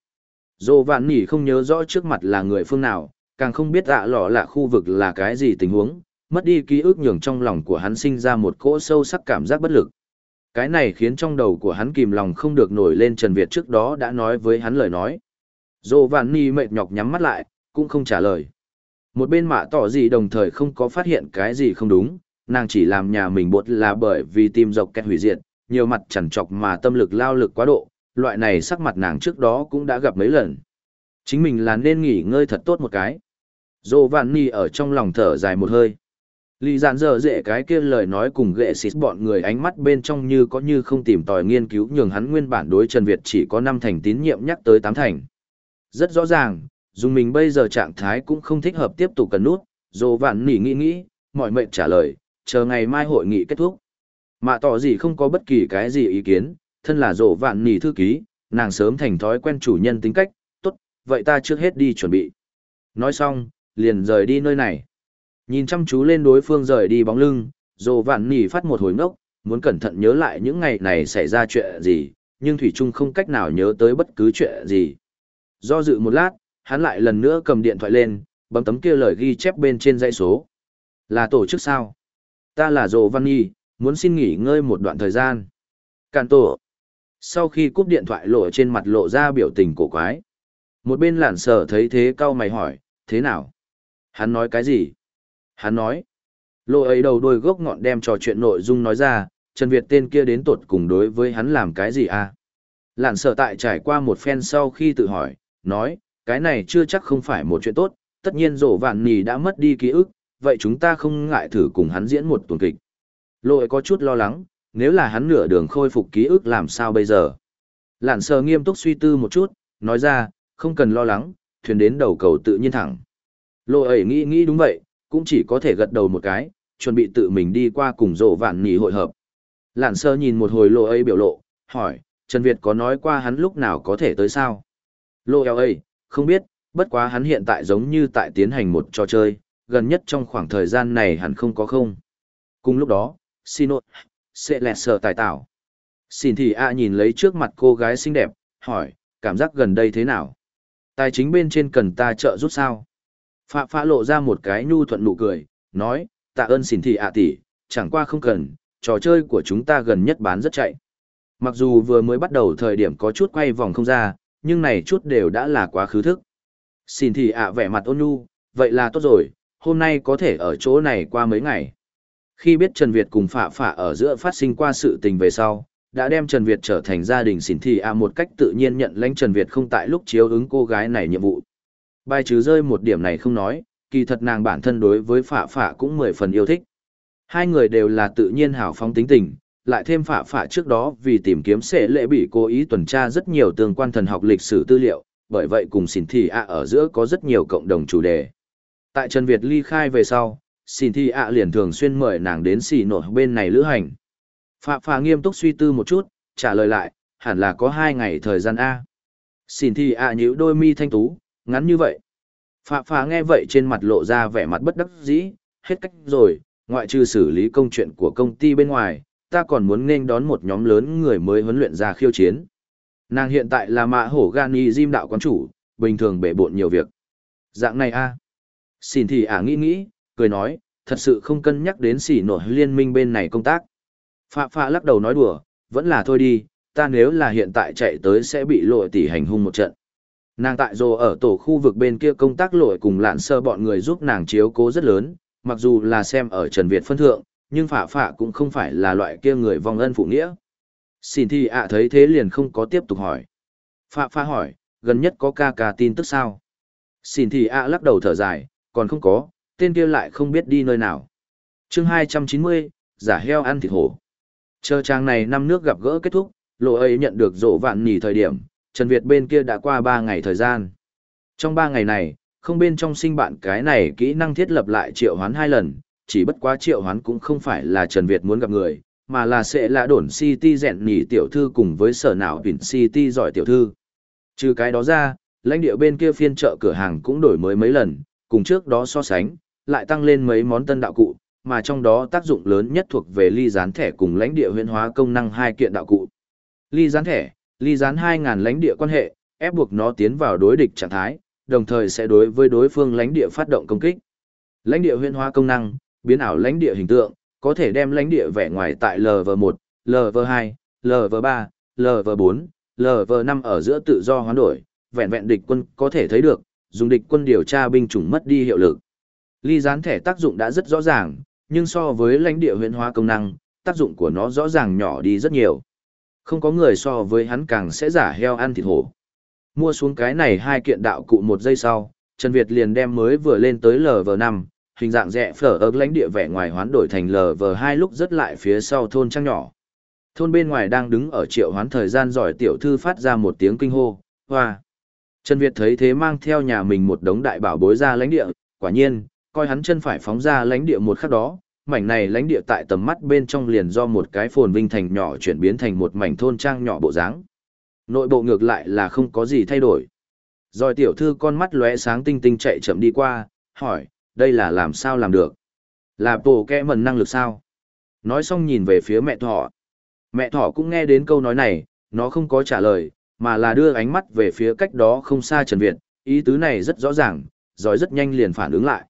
Speaker 1: Dô vạn nỉ không nhớ rõ trước mặt là người phương nào, càng không biết ạ lọ là khu vực là cái gì tình huống, mất đi ký ức nhường trong lòng của hắn sinh ra một cỗ sâu sắc cảm giác bất lực. Cái này khiến trong đầu của hắn kìm lòng không được nổi lên Trần Việt trước đó đã nói với hắn lời nói. Dô vạn ni mệt nhọc nhắm mắt lại, cũng không trả lời. Một bên mạ tỏ gì đồng thời không có phát hiện cái gì không đúng, nàng chỉ làm nhà mình bột là bởi vì tim dọc kẹt hủy diệt, nhiều mặt chẳng chọc mà tâm lực lao lực quá độ, loại này sắc mặt nàng trước đó cũng đã gặp mấy lần. Chính mình là nên nghỉ ngơi thật tốt một cái. Dô Vạn Ni ở trong lòng thở dài một hơi. Lý giản dở dễ cái kia lời nói cùng ghệ xịt bọn người ánh mắt bên trong như có như không tìm tòi nghiên cứu nhường hắn nguyên bản đối Trần Việt chỉ có 5 thành tín nhiệm nhắc tới 8 thành. Rất rõ ràng, dùng mình bây giờ trạng thái cũng không thích hợp tiếp tục cần nút, dồ vạn nỉ nghĩ nghĩ, mọi mệnh trả lời, chờ ngày mai hội nghị kết thúc. Mạ tỏ gì không có bất kỳ cái gì ý kiến, thân là dồ vạn nỉ thư ký, nàng sớm thành thói quen chủ nhân tính cách, tốt, vậy ta trước hết đi chuẩn bị. Nói xong, liền rời đi nơi này. Nhìn chăm chú lên đối phương rời đi bóng lưng, dồ vạn nỉ phát một hồi ngốc, muốn cẩn thận nhớ lại những ngày này xảy ra chuyện gì, nhưng Thủy Trung không cách nào nhớ tới bất cứ chuyện gì. Do dự một lát, hắn lại lần nữa cầm điện thoại lên, bấm tấm kia lời ghi chép bên trên dãy số. Là tổ chức sao? Ta là Dồ Văn Nhi, muốn xin nghỉ ngơi một đoạn thời gian. Cản tổ. Sau khi cúp điện thoại lộ trên mặt lộ ra biểu tình cổ quái. Một bên lản sở thấy thế cau mày hỏi, thế nào? Hắn nói cái gì? Hắn nói. Lộ ấy đầu đôi gốc ngọn đem trò chuyện nội dung nói ra, Trần Việt tên kia đến tột cùng đối với hắn làm cái gì à? Lạn sở tại trải qua một phen sau khi tự hỏi, nói, cái này chưa chắc không phải một chuyện tốt, tất nhiên rổ vạn nì đã mất đi ký ức, vậy chúng ta không ngại thử cùng hắn diễn một tuần kịch. lôi có chút lo lắng, nếu là hắn nửa đường khôi phục ký ức làm sao bây giờ? Lạn sờ nghiêm túc suy tư một chút, nói ra, không cần lo lắng, thuyền đến đầu cầu tự nhiên thẳng. Lộ ấy nghĩ nghĩ đúng vậy, cũng chỉ có thể gật đầu một cái, chuẩn bị tự mình đi qua cùng rộ vạn nhì hội hợp. Lạn sơ nhìn một hồi lộ ấy biểu lộ, hỏi, Trần Việt có nói qua hắn lúc nào có thể tới sao? Lộ eo ấy, không biết, bất quá hắn hiện tại giống như tại tiến hành một trò chơi, gần nhất trong khoảng thời gian này hẳn không có không. Cùng lúc đó, Sinot, sẽ lẹt sờ tài tạo. Xin thì A nhìn lấy trước mặt cô gái xinh đẹp, hỏi, cảm giác gần đây thế nào? Tài chính bên trên cần ta trợ giúp sao? Phạ phạ lộ ra một cái nhu thuận nụ cười, nói, tạ ơn xin thị ạ tỷ, chẳng qua không cần, trò chơi của chúng ta gần nhất bán rất chạy. Mặc dù vừa mới bắt đầu thời điểm có chút quay vòng không ra, nhưng này chút đều đã là quá khứ thức. Xin thị ạ vẻ mặt ôn nhu, vậy là tốt rồi, hôm nay có thể ở chỗ này qua mấy ngày. Khi biết Trần Việt cùng Phạ Phạ ở giữa phát sinh qua sự tình về sau, đã đem Trần Việt trở thành gia đình xin thị ạ một cách tự nhiên nhận lãnh Trần Việt không tại lúc chiếu ứng cô gái này nhiệm vụ. Bài trừ rơi một điểm này không nói, kỳ thật nàng bản thân đối với Phạ Phạ cũng mười phần yêu thích. Hai người đều là tự nhiên hảo phóng tính tình, lại thêm phạ phạ trước đó vì tìm kiếm sẽ lễ bị cố ý tuần tra rất nhiều tương quan thần học lịch sử tư liệu, bởi vậy cùng xin thị ạ ở giữa có rất nhiều cộng đồng chủ đề. Tại Trần Việt ly khai về sau, xin thị ạ liền thường xuyên mời nàng đến xì nội bên này lữ hành. Phạ phạ nghiêm túc suy tư một chút, trả lời lại, hẳn là có hai ngày thời gian A. Xin thị ạ nhíu đôi mi thanh tú, ngắn như vậy. Phạ phạ nghe vậy trên mặt lộ ra vẻ mặt bất đắc dĩ, hết cách rồi, ngoại trừ xử lý công chuyện của công ty bên ngoài, ta còn muốn nên đón một nhóm lớn người mới huấn luyện ra khiêu chiến. Nàng hiện tại là mạ hổ Gani Jim đạo quán chủ, bình thường bể bộn nhiều việc. Dạng này a Xin thì ả nghĩ nghĩ, cười nói, thật sự không cân nhắc đến xỉ nổi liên minh bên này công tác. Phạ phạ lắc đầu nói đùa, vẫn là thôi đi, ta nếu là hiện tại chạy tới sẽ bị lội tỷ hành hung một trận. Nàng tại rồ ở tổ khu vực bên kia công tác lội cùng lạn sơ bọn người giúp nàng chiếu cố rất lớn, mặc dù là xem ở Trần Việt phân thượng, nhưng phả phả cũng không phải là loại kia người vong ân phụ nghĩa. Xin thì ạ thấy thế liền không có tiếp tục hỏi. Phạ phạ hỏi, gần nhất có ca ca tin tức sao? Xin thì ạ lắc đầu thở dài, còn không có, tên kia lại không biết đi nơi nào. chương 290, giả heo ăn thịt hổ. Chờ trang này năm nước gặp gỡ kết thúc, lộ ấy nhận được rộ vạn nhì thời điểm, Trần Việt bên kia đã qua 3 ngày thời gian. Trong 3 ngày này, không bên trong sinh bạn cái này kỹ năng thiết lập lại triệu hoán hai lần, chỉ bất quá triệu hoán cũng không phải là Trần Việt muốn gặp người, mà là sẽ là đổn City dẹn nỉ tiểu thư cùng với sở nào vịn City giỏi tiểu thư. Trừ cái đó ra, lãnh địa bên kia phiên chợ cửa hàng cũng đổi mới mấy lần, cùng trước đó so sánh, lại tăng lên mấy món tân đạo cụ, mà trong đó tác dụng lớn nhất thuộc về ly gián thẻ cùng lãnh địa huyễn hóa công năng hai kiện đạo cụ. Ly gián thẻ, ly gián 2000 lãnh địa quan hệ, ép buộc nó tiến vào đối địch trạng thái, đồng thời sẽ đối với đối phương lãnh địa phát động công kích. Lãnh địa huyễn hóa công năng, biến ảo lãnh địa hình tượng, có thể đem lãnh địa vẻ ngoài tại LV1, LV2, LV3, LV4, LV5 ở giữa tự do hoán đổi, vẹn vẹn địch quân có thể thấy được, dùng địch quân điều tra binh chủng mất đi hiệu lực. Ly gián thẻ tác dụng đã rất rõ ràng, nhưng so với lãnh địa huyễn hóa công năng, tác dụng của nó rõ ràng nhỏ đi rất nhiều. Không có người so với hắn càng sẽ giả heo ăn thịt hổ. Mua xuống cái này hai kiện đạo cụ một giây sau, Trần Việt liền đem mới vừa lên tới LV5, hình dạng rẽ phở ở lãnh địa vẻ ngoài hoán đổi thành LV2 lúc rất lại phía sau thôn trang nhỏ. Thôn bên ngoài đang đứng ở triệu hoán thời gian giỏi tiểu thư phát ra một tiếng kinh hô, hoa. Trần Việt thấy thế mang theo nhà mình một đống đại bảo bối ra lãnh địa, quả nhiên, coi hắn chân phải phóng ra lãnh địa một khắc đó, mảnh này lãnh địa tại tầm mắt bên trong liền do một cái phồn vinh thành nhỏ chuyển biến thành một mảnh thôn trang nhỏ bộ dáng. Nội bộ ngược lại là không có gì thay đổi. Rồi tiểu thư con mắt lóe sáng tinh tinh chạy chậm đi qua, hỏi, đây là làm sao làm được? Là bổ kẽ mần năng lực sao? Nói xong nhìn về phía mẹ thỏ. Mẹ thỏ cũng nghe đến câu nói này, nó không có trả lời, mà là đưa ánh mắt về phía cách đó không xa Trần Việt, ý tứ này rất rõ ràng, rồi rất nhanh liền phản ứng lại.